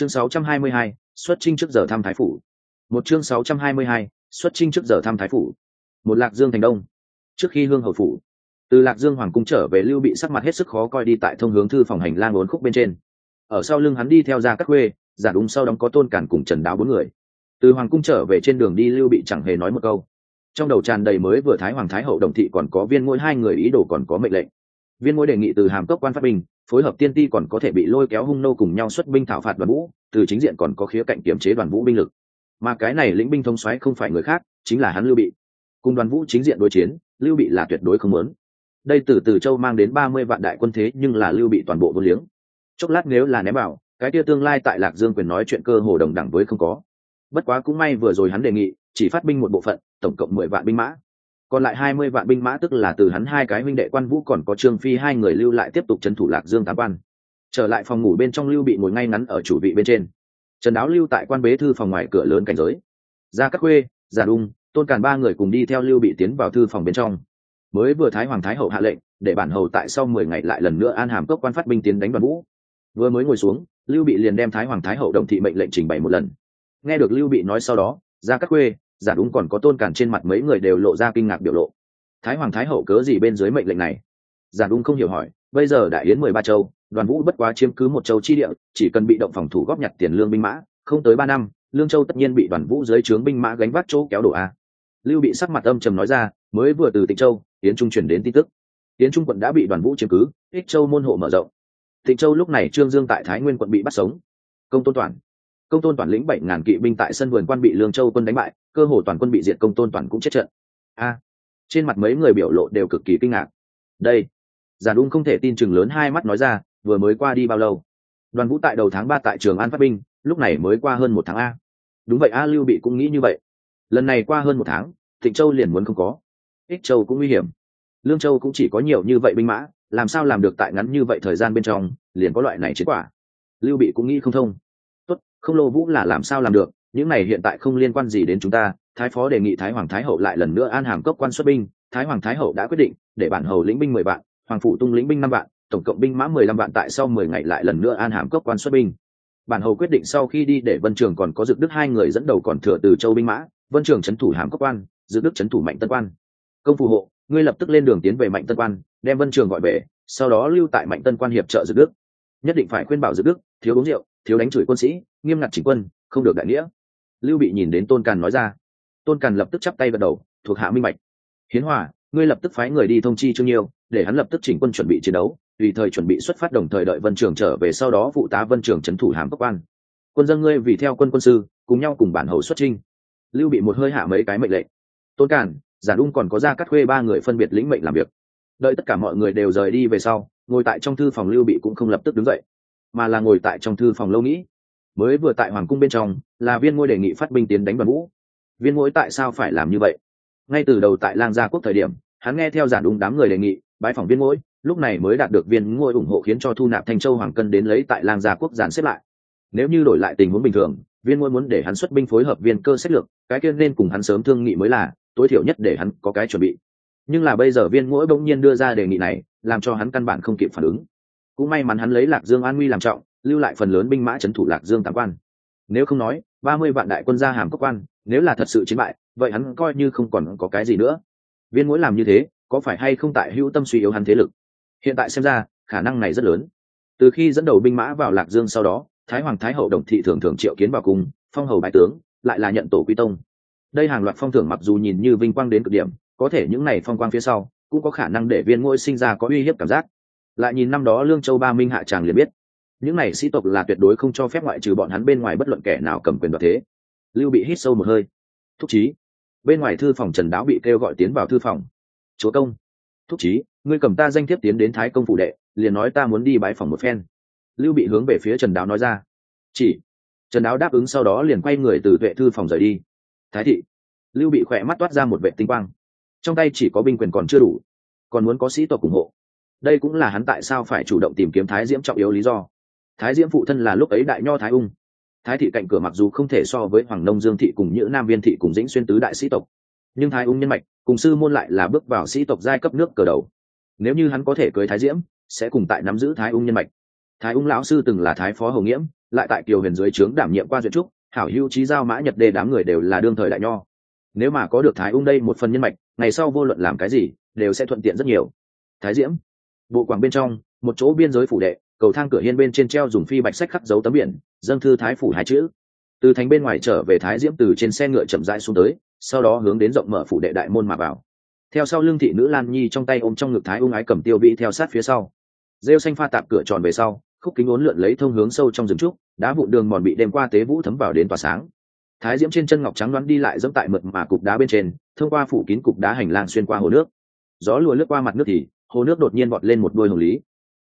chương 622, xuất trinh trước giờ thăm thái phủ. Một chương 622, xuất trinh trước giờ thăm thái phủ. Một lạc dương thành đông. Trước khi hương hầu phủ từ lạc dương hoàng cung trở về lưu bị sắc mặt hết sức khó coi đi tại thông hướng thư phòng hành lang ốn khúc bên trên. Ở sau lưng hắn đi theo ra các khuê giả đúng sau đóng có tôn cản cùng trần đáo bốn người. Từ hoàng cung trở về trên đường đi lưu bị chẳng hề nói một câu. Trong đầu tràn đầy mới vừa thái hoàng thái hậu đồng thị còn có viên ngôi hai người ý đồ còn có mệnh lệnh. Viên ngôi đề nghị từ hàm cấp quan phát binh phối hợp tiên ti còn có thể bị lôi kéo hung nô cùng nhau xuất binh thảo phạt đoàn vũ, từ chính diện còn có khía cạnh kiểm chế đoàn vũ binh lực. Mà cái này lĩnh binh thông xoáy không phải người khác, chính là hắn lưu bị. Cùng đoàn vũ chính diện đối chiến, lưu bị là tuyệt đối không muốn. Đây từ từ châu mang đến ba mươi vạn đại quân thế nhưng là lưu bị toàn bộ vô liếng. Chốc lát nếu là ném bảo, cái kia tương lai tại lạc dương quyền nói chuyện cơ hồ đồng đẳng với không có. Bất quá cũng may vừa rồi hắn đề nghị, chỉ phát binh một bộ phận, tổng cộng mười vạn binh mã còn lại hai mươi vạn binh mã tức là từ hắn hai cái huynh đệ quan vũ còn có trương phi hai người lưu lại tiếp tục trấn thủ lạc dương tá quan. Trở lại phòng ngủ bên trong lưu bị ngồi ngay ngắn ở chủ vị bên trên. Trần đáo lưu tại quan bế thư phòng ngoài cửa lớn cảnh giới. Ra các khuê, giả đung, tôn càn ba người cùng đi theo lưu bị tiến vào thư phòng bên trong. Mới vừa thái hoàng thái hậu hạ lệnh, để bản hầu tại sau mười ngày lại lần nữa an hàm cốc quan phát binh tiến đánh đoàn vũ. Vừa mới ngồi xuống, lưu bị liền đem thái hoàng thái hậu đồng thị mệnh lệnh trình bày một lần. Nghe được lưu bị nói sau đó ra các khuê giả đúng còn có tôn cản trên mặt mấy người đều lộ ra kinh ngạc biểu lộ. Thái hoàng thái hậu cớ gì bên dưới mệnh lệnh này? Giả đúng không hiểu hỏi. Bây giờ đại yến mười ba châu, đoàn vũ bất quá chiếm cứ một châu chi địa, chỉ cần bị động phòng thủ góp nhặt tiền lương binh mã, không tới ba năm, lương châu tất nhiên bị đoàn vũ dưới trướng binh mã gánh vác chỗ kéo đổ a. Lưu bị sắc mặt âm trầm nói ra, mới vừa từ tịnh châu tiến trung chuyển đến tin tức. Tiến trung quận đã bị đoàn vũ chiếm cứ, ích châu môn hộ mở rộng. Tịnh châu lúc này trương dương tại thái nguyên quận bị bắt sống. Công tôn toàn công tôn toàn lĩnh bảy ngàn kỵ binh tại sân vườn quan bị lương châu quân đánh bại, cơ hồ toàn quân bị diệt công tôn toàn cũng chết trận. A. Trên mặt mấy người biểu lộ đều cực kỳ kinh ngạc. Đây. Giản ung không thể tin chừng lớn hai mắt nói ra, vừa mới qua đi bao lâu? Đoàn vũ tại đầu tháng ba tại trường an phát binh, lúc này mới qua hơn một tháng a. Đúng vậy a lưu bị cũng nghĩ như vậy. Lần này qua hơn một tháng, thịnh châu liền muốn không có. Ích châu cũng nguy hiểm. Lương châu cũng chỉ có nhiều như vậy binh mã, làm sao làm được tại ngắn như vậy thời gian bên trong, liền có loại này chiến quả? Lưu bị cũng nghĩ không thông không lô vũ là làm sao làm được, những này hiện tại không liên quan gì đến chúng ta, thái phó đề nghị thái hoàng thái hậu lại lần nữa an hàm cốc quan xuất binh, thái hoàng thái hậu đã quyết định, để bản hầu lĩnh binh mười vạn, hoàng phụ tung lĩnh binh năm vạn, tổng cộng binh mã mười lăm vạn tại sau mười ngày lại lần nữa an hàm cốc quan xuất binh. Bản hầu quyết định sau khi đi để vân trường còn có Dược đức hai người dẫn đầu còn thừa từ châu binh mã, vân trường trấn thủ hàm cốc quan Dược đức trấn thủ mạnh tân quan. Công phù hộ, ngươi lập tức lên đường tiến về mạnh tân quan, đem vân trường gọi về, sau đó lưu tại mạnh tân quan hiệp trợ Dược đức. Nhất định phải khuyên bảo Dược đức, thiếu uống rượu thiếu đánh chửi quân sĩ, nghiêm ngặt chỉnh quân, không được đại nghĩa. Lưu bị nhìn đến tôn càn nói ra. Tôn càn lập tức chắp tay gật đầu, thuộc hạ minh bạch. Hiến hòa, ngươi lập tức phái người đi thông chi trương nhiêu, để hắn lập tức chỉnh quân chuẩn bị chiến đấu, tùy thời chuẩn bị xuất phát đồng thời đợi vân trường trở về sau đó phụ tá vân trường trấn thủ hàm cốc quan. Quân dân ngươi vì theo quân quân sư, cùng nhau cùng bản hầu xuất trinh lưu bị một hơi hạ mấy cái mệnh lệnh. Tôn càn, giả đung còn có ra cắt khuê ba người phân biệt lĩnh mệnh làm việc. Đợi tất cả mọi người đều rời đi về sau, ngồi tại trong thư phòng lưu bị cũng không lập tức đứng dậy mà là ngồi tại trong thư phòng lâu nghĩ. Mới vừa tại hoàng cung bên trong, là viên ngôi đề nghị phát binh tiến đánh đoàn vũ. Viên ngôi tại sao phải làm như vậy? Ngay từ đầu tại lang gia quốc thời điểm, hắn nghe theo giản đúng đám người đề nghị bãi phòng viên ngôi, lúc này mới đạt được viên ngôi ủng hộ khiến cho thu nạp thanh châu hoàng cân đến lấy tại lang gia quốc giàn xếp lại. Nếu như đổi lại tình huống bình thường, viên ngôi muốn để hắn xuất binh phối hợp viên cơ sách lược, cái kia nên cùng hắn sớm thương nghị mới là tối thiểu nhất để hắn có cái chuẩn bị. Nhưng là bây giờ viên ngôi bỗng nhiên đưa ra đề nghị này, làm cho hắn căn bản không kịp phản ứng cũng may mắn hắn lấy lạc dương an nguy làm trọng, lưu lại phần lớn binh mã trấn thủ lạc dương tám quan. Nếu không nói, ba mươi vạn đại quân ra hàm cốc quan, nếu là thật sự chiến bại, vậy hắn coi như không còn có cái gì nữa. Viên mũi làm như thế, có phải hay không tại hữu tâm suy yếu hắn thế lực? Hiện tại xem ra, khả năng này rất lớn. Từ khi dẫn đầu binh mã vào lạc dương sau đó, thái hoàng thái hậu đồng thị thường thường triệu kiến vào cùng, phong hầu bại tướng, lại là nhận tổ quy tông. Đây hàng loạt phong thưởng mặc dù nhìn như vinh quang đến cực điểm, có thể những này phong quang phía sau, cũng có khả năng để viên ngôi sinh ra có uy hiếp cảm giác lại nhìn năm đó lương châu ba minh hạ tràng liền biết. Những này sĩ tộc là tuyệt đối không cho phép ngoại trừ bọn hắn bên ngoài bất luận kẻ nào cầm quyền đoạt thế. Lưu bị hít sâu một hơi. Thúc chí, bên ngoài thư phòng trần đáo bị kêu gọi tiến vào thư phòng. Chúa công. Thúc chí, ngươi cầm ta danh thiếp tiến đến thái công phủ đệ, liền nói ta muốn đi bái phòng một phen. Lưu bị hướng về phía trần đáo nói ra. Chỉ. Trần đáo đáp ứng sau đó liền quay người từ tuệ thư phòng rời đi. Thái thị. Lưu bị khỏe mắt toát ra một vệ tinh quang. Trong tay chỉ có binh quyền còn chưa đủ, còn muốn có sĩ tộc ủng hộ đây cũng là hắn tại sao phải chủ động tìm kiếm thái diễm trọng yếu lý do. Thái diễm phụ thân là lúc ấy đại nho thái ung. Thái thị cạnh cửa mặc dù không thể so với hoàng nông dương thị cùng những nam viên thị cùng dĩnh xuyên tứ đại sĩ tộc, nhưng thái ung nhân mạch cùng sư môn lại là bước vào sĩ tộc giai cấp nước cờ đầu. Nếu như hắn có thể cưới thái diễm, sẽ cùng tại nắm giữ thái ung nhân mạch. Thái ung lão sư từng là thái phó hầu nghiễm, lại tại kiều huyền dưới trướng đảm nhiệm quan duyệt trúc, hảo hữu trí giao mã nhật đê đám người đều là đương thời đại nho. Nếu mà có được thái ung đây một phần nhân mạch, ngày sau vô luận làm cái gì, đều sẽ thuận tiện rất nhiều. Thái diễm bộ quảng bên trong, một chỗ biên giới phủ đệ, cầu thang cửa hiên bên trên treo dùng phi bạch sách khắc dấu tấm biển, dâng thư thái phủ hai chữ. Từ thành bên ngoài trở về thái diễm từ trên xe ngựa chậm rãi xuống tới, sau đó hướng đến rộng mở phủ đệ đại môn mà vào. Theo sau lương thị nữ lan nhi trong tay ôm trong ngực thái ung ái cầm tiêu vĩ theo sát phía sau. Rêu xanh pha tạp cửa tròn về sau, khúc kính ốn lượn lấy thông hướng sâu trong rừng trúc, đá vụn đường mòn bị đêm qua tế vũ thấm vào đến tỏa sáng. Thái diễm trên chân ngọc trắng đoán đi lại dẫm tại mực mà cục đá bên trên, thông qua phủ kín cục đá hành lang xuyên qua hồ nước. Gió lùa lướt qua mặt nước thì hồ nước đột nhiên vọt lên một đôi hồng lý.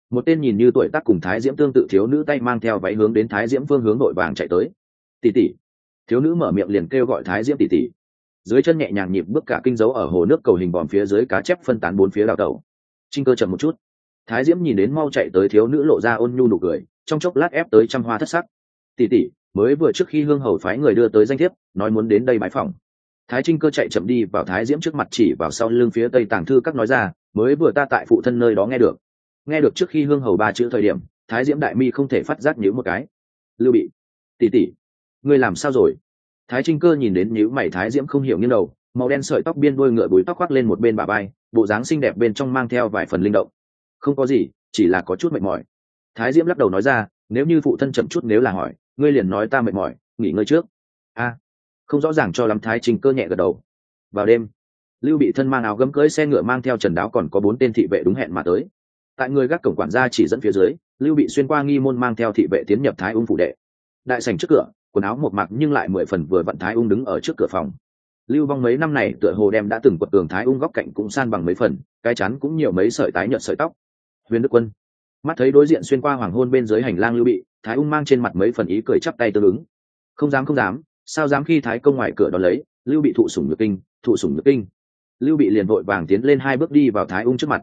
Một tên nhìn như tuổi tác cùng thái diễm tương tự thiếu nữ tay mang theo váy hướng đến thái diễm phương hướng nội vàng chạy tới. Tỷ tỷ. Thiếu nữ mở miệng liền kêu gọi thái diễm tỷ tỷ. Dưới chân nhẹ nhàng nhịp bước cả kinh dấu ở hồ nước cầu hình bòm phía dưới cá chép phân tán bốn phía đào tẩu. Trinh cơ chậm một chút. Thái diễm nhìn đến mau chạy tới thiếu nữ lộ ra ôn nhu nụ cười, trong chốc lát ép tới trăm hoa thất sắc. Tỷ tỷ, mới vừa trước khi hương hầu phái người đưa tới danh thiếp, nói muốn đến đây bãi phòng. Thái trinh cơ chạy chậm đi vào thái diễm trước mặt chỉ vào sau lưng phía tây tàng thư các nói ra mới vừa ta tại phụ thân nơi đó nghe được. Nghe được trước khi hương hầu ba chữ thời điểm, thái diễm đại mi không thể phát giác nhữ một cái. Lưu bị, tỷ tỷ, ngươi làm sao rồi? Thái trinh cơ nhìn đến nhữ mày thái diễm không hiểu như đầu, màu đen sợi tóc biên đôi ngựa bùi tóc khoác lên một bên bà bay bộ dáng xinh đẹp bên trong mang theo vài phần linh động. Không có gì, chỉ là có chút mệt mỏi. Thái diễm lắc đầu nói ra, nếu như phụ thân chậm chút nếu là hỏi, ngươi liền nói ta mệt mỏi, nghỉ ngơi trước. A, không rõ ràng cho lắm thái trinh cơ nhẹ gật đầu. Vào đêm lưu bị thân mang áo gấm cưới, xe ngựa mang theo trần đáo còn có bốn tên thị vệ đúng hẹn mà tới. Tại người gác cổng quản gia chỉ dẫn phía dưới lưu bị xuyên qua nghi môn mang theo thị vệ tiến nhập thái ung phủ đệ. Đại sảnh trước cửa quần áo một mặc nhưng lại mười phần vừa vặn thái ung đứng ở trước cửa phòng. Lưu vong mấy năm này tựa hồ đem đã từng quật tường thái ung góc cạnh cũng san bằng mấy phần cái chắn cũng nhiều mấy sợi tái nhợt sợi tóc. Huyền đức quân. Mắt thấy đối diện xuyên qua hoàng hôn bên dưới hành lang lưu bị thái ung mang trên mặt mấy phần ý cười chắp tay tương ứng. Không dám không dám sao dám khi thái công ngoài cửa đón lấy lưu bị thụ sủng nhược kinh thụ sủng nhược kinh lưu bị liền vội vàng tiến lên hai bước đi vào thái ung trước mặt.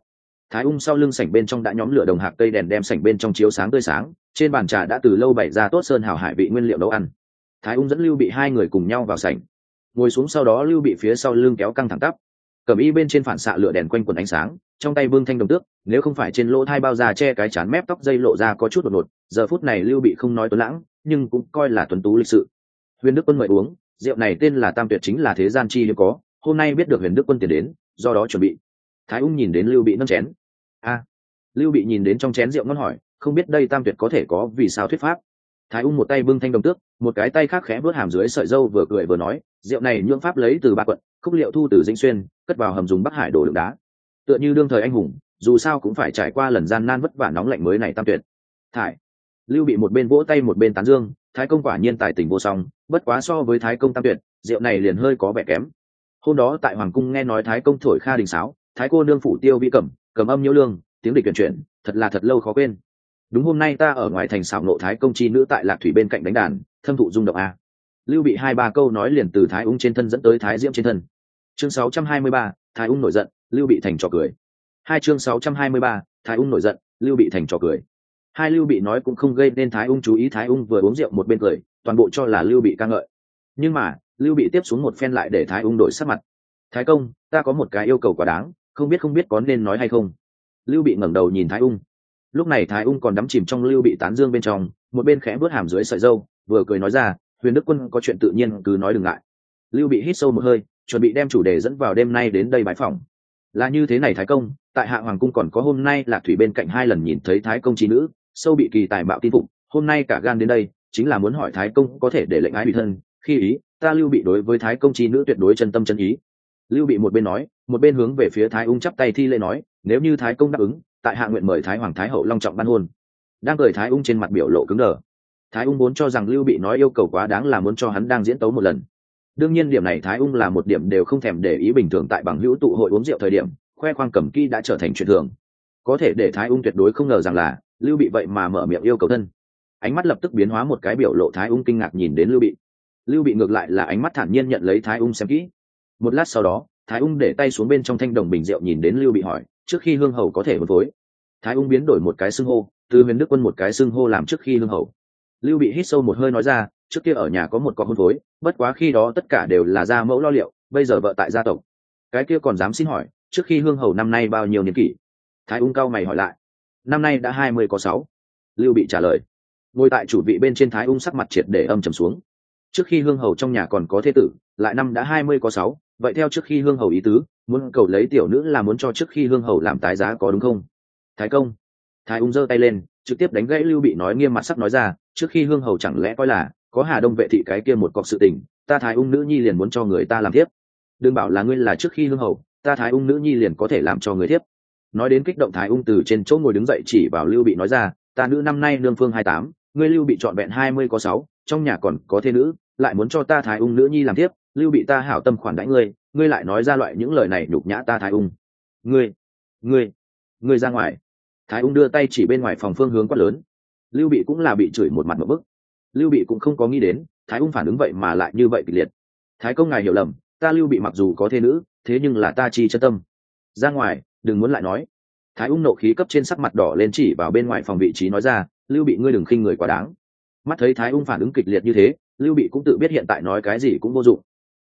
Thái ung sau lưng sảnh bên trong đã nhóm lửa đồng hạc cây đèn đem sảnh bên trong chiếu sáng tươi sáng, trên bàn trà đã từ lâu bày ra tốt sơn hào hải vị nguyên liệu nấu ăn. Thái ung dẫn lưu bị hai người cùng nhau vào sảnh. Ngồi xuống sau đó lưu bị phía sau lưng kéo căng thẳng tắp. Cầm y bên trên phản xạ lửa đèn quanh quần ánh sáng, trong tay vương thanh đồng tước, nếu không phải trên lỗ thai bao da che cái chán mép tóc dây lộ ra có chút đột ngột, giờ phút này lưu bị không nói tuấn lãng, nhưng cũng coi là tuấn tú lịch sự. Huyền đức quân mời uống, rượu này tên là tam tuyệt chính là thế gian chi hiếm có hôm nay biết được huyền đức quân tiền đến, do đó chuẩn bị. Thái ung nhìn đến lưu bị nâng chén. A. Lưu bị nhìn đến trong chén rượu ngon hỏi, không biết đây tam tuyệt có thể có vì sao thuyết pháp? Thái ung một tay bưng thanh đồng tước, một cái tay khác khẽ vớt hàm dưới sợi dâu vừa cười vừa nói, rượu này nhưỡng pháp lấy từ ba quận, khúc liệu thu từ dinh xuyên, cất vào hầm dùng bắc hải đổ đựng đá. Tựa như đương thời anh hùng, dù sao cũng phải trải qua lần gian nan vất vả nóng lạnh mới này tam tuyệt. Thải. Lưu bị một bên vỗ tay một bên tán dương, thái công quả nhiên tài tình vô song, bất quá so với thái công tam tuyệt, rượu này liền hơi có vẻ kém hôm đó tại hoàng cung nghe nói thái công thổi kha đình sáo thái cô nương phủ tiêu vi cẩm cầm âm nhiễu lương tiếng địch tuyển chuyển thật là thật lâu khó quên. Đúng hôm nay ta ở ngoài thành xảo nộ thái công chi nữ tại lạc thủy bên cạnh đánh đàn thâm thụ rung động a. Lưu bị hai ba câu nói liền từ thái ung trên thân dẫn tới thái diễm trên thân. Chương 623, thái ung nổi giận lưu bị thành trò cười. Hai chương 623, thái ung nổi giận lưu bị thành trò cười. Hai lưu bị nói cũng không gây nên thái ung chú ý thái ung vừa uống rượu một bên cười toàn bộ cho là lưu bị ca ngợi. Nhưng mà lưu bị tiếp xuống một phen lại để thái ung đổi sắc mặt. Thái công, ta có một cái yêu cầu quá đáng, không biết không biết có nên nói hay không. Lưu bị ngẩng đầu nhìn thái ung. Lúc này thái ung còn đắm chìm trong lưu bị tán dương bên trong, một bên khẽ bước hàm dưới sợi dâu, vừa cười nói ra, huyền đức quân có chuyện tự nhiên cứ nói đừng ngại. Lưu bị hít sâu một hơi, chuẩn bị đem chủ đề dẫn vào đêm nay đến đây bãi phòng là như thế này, thái công, tại hạ hoàng cung còn có hôm nay lạc thủy bên cạnh hai lần nhìn thấy thái công trí nữ, sâu bị kỳ tài mạo tin phục, hôm nay cả gan đến đây, chính là muốn hỏi thái công có thể để lệnh ái bị thân, khi ý ta lưu bị đối với thái công chi nữ tuyệt đối chân tâm chân ý. Lưu bị một bên nói, một bên hướng về phía thái ung chắp tay thi lễ nói, nếu như thái công đáp ứng, tại hạ nguyện mời thái hoàng thái hậu long trọng ban hôn. Đang cười thái ung trên mặt biểu lộ cứng đờ. Thái ung muốn cho rằng lưu bị nói yêu cầu quá đáng là muốn cho hắn đang diễn tấu một lần. Đương nhiên điểm này thái ung là một điểm đều không thèm để ý bình thường tại bằng hữu tụ hội uống rượu thời điểm, khoe khoang cầm kỹ đã trở thành chuyện thường. Có thể để thái ung tuyệt đối không ngờ rằng là, lưu bị vậy mà mở miệng yêu cầu thân. Ánh mắt lập tức biến hóa một cái biểu lộ thái ung kinh ngạc nhìn đến lưu bị lưu bị ngược lại là ánh mắt thản nhiên nhận lấy thái ung xem kỹ. Một lát sau đó, thái ung để tay xuống bên trong thanh đồng bình rượu nhìn đến lưu bị hỏi, trước khi hương hầu có thể hôn phối? Thái ung biến đổi một cái xưng hô, từ huyền đức quân một cái xưng hô làm trước khi hương hầu. Lưu bị hít sâu một hơi nói ra, trước kia ở nhà có một con hôn phối, bất quá khi đó tất cả đều là gia mẫu lo liệu, bây giờ vợ tại gia tộc. Cái kia còn dám xin hỏi, trước khi hương hầu năm nay bao nhiêu niên kỷ? Thái ung cao mày hỏi lại. Năm nay đã hai mươi có sáu. Lưu bị trả lời. Ngồi tại chủ vị bên trên thái ung sắc mặt triệt để âm trầm xuống trước khi hương hầu trong nhà còn có thế tử, lại năm đã hai mươi có sáu, vậy theo trước khi hương hầu ý tứ, muốn cầu lấy tiểu nữ là muốn cho trước khi hương hầu làm tái giá có đúng không? Thái công. Thái ung giơ tay lên, trực tiếp đánh gãy lưu bị nói nghiêm mặt sắc nói ra, trước khi hương hầu chẳng lẽ coi là, có hà đông vệ thị cái kia một cọc sự tình, ta thái ung nữ nhi liền muốn cho người ta làm tiếp đừng bảo là ngươi là trước khi hương hầu, ta thái ung nữ nhi liền có thể làm cho người tiếp nói đến kích động thái ung từ trên chỗ ngồi đứng dậy chỉ vào lưu bị nói ra, ta nữ năm nay nương phương hai tám, ngươi lưu bị trọn vẹn hai mươi có sáu, trong nhà còn có thế nữ lại muốn cho ta thái ung nữ nhi làm tiếp, lưu bị ta hảo tâm khoản đãi ngươi ngươi lại nói ra loại những lời này nhục nhã ta thái ung. Ngươi ngươi ngươi ra ngoài. Thái ung đưa tay chỉ bên ngoài phòng phương hướng quát lớn. Lưu bị cũng là bị chửi một mặt một bức. Lưu bị cũng không có nghĩ đến, thái ung phản ứng vậy mà lại như vậy kịch liệt. Thái công ngài hiểu lầm, ta lưu bị mặc dù có thế nữ, thế nhưng là ta chi chân tâm. Ra ngoài, đừng muốn lại nói. Thái ung nộ khí cấp trên sắc mặt đỏ lên chỉ vào bên ngoài phòng vị trí nói ra, lưu bị ngươi đừng khinh người quá đáng. Mắt thấy thái ung phản ứng kịch liệt như thế lưu bị cũng tự biết hiện tại nói cái gì cũng vô dụng.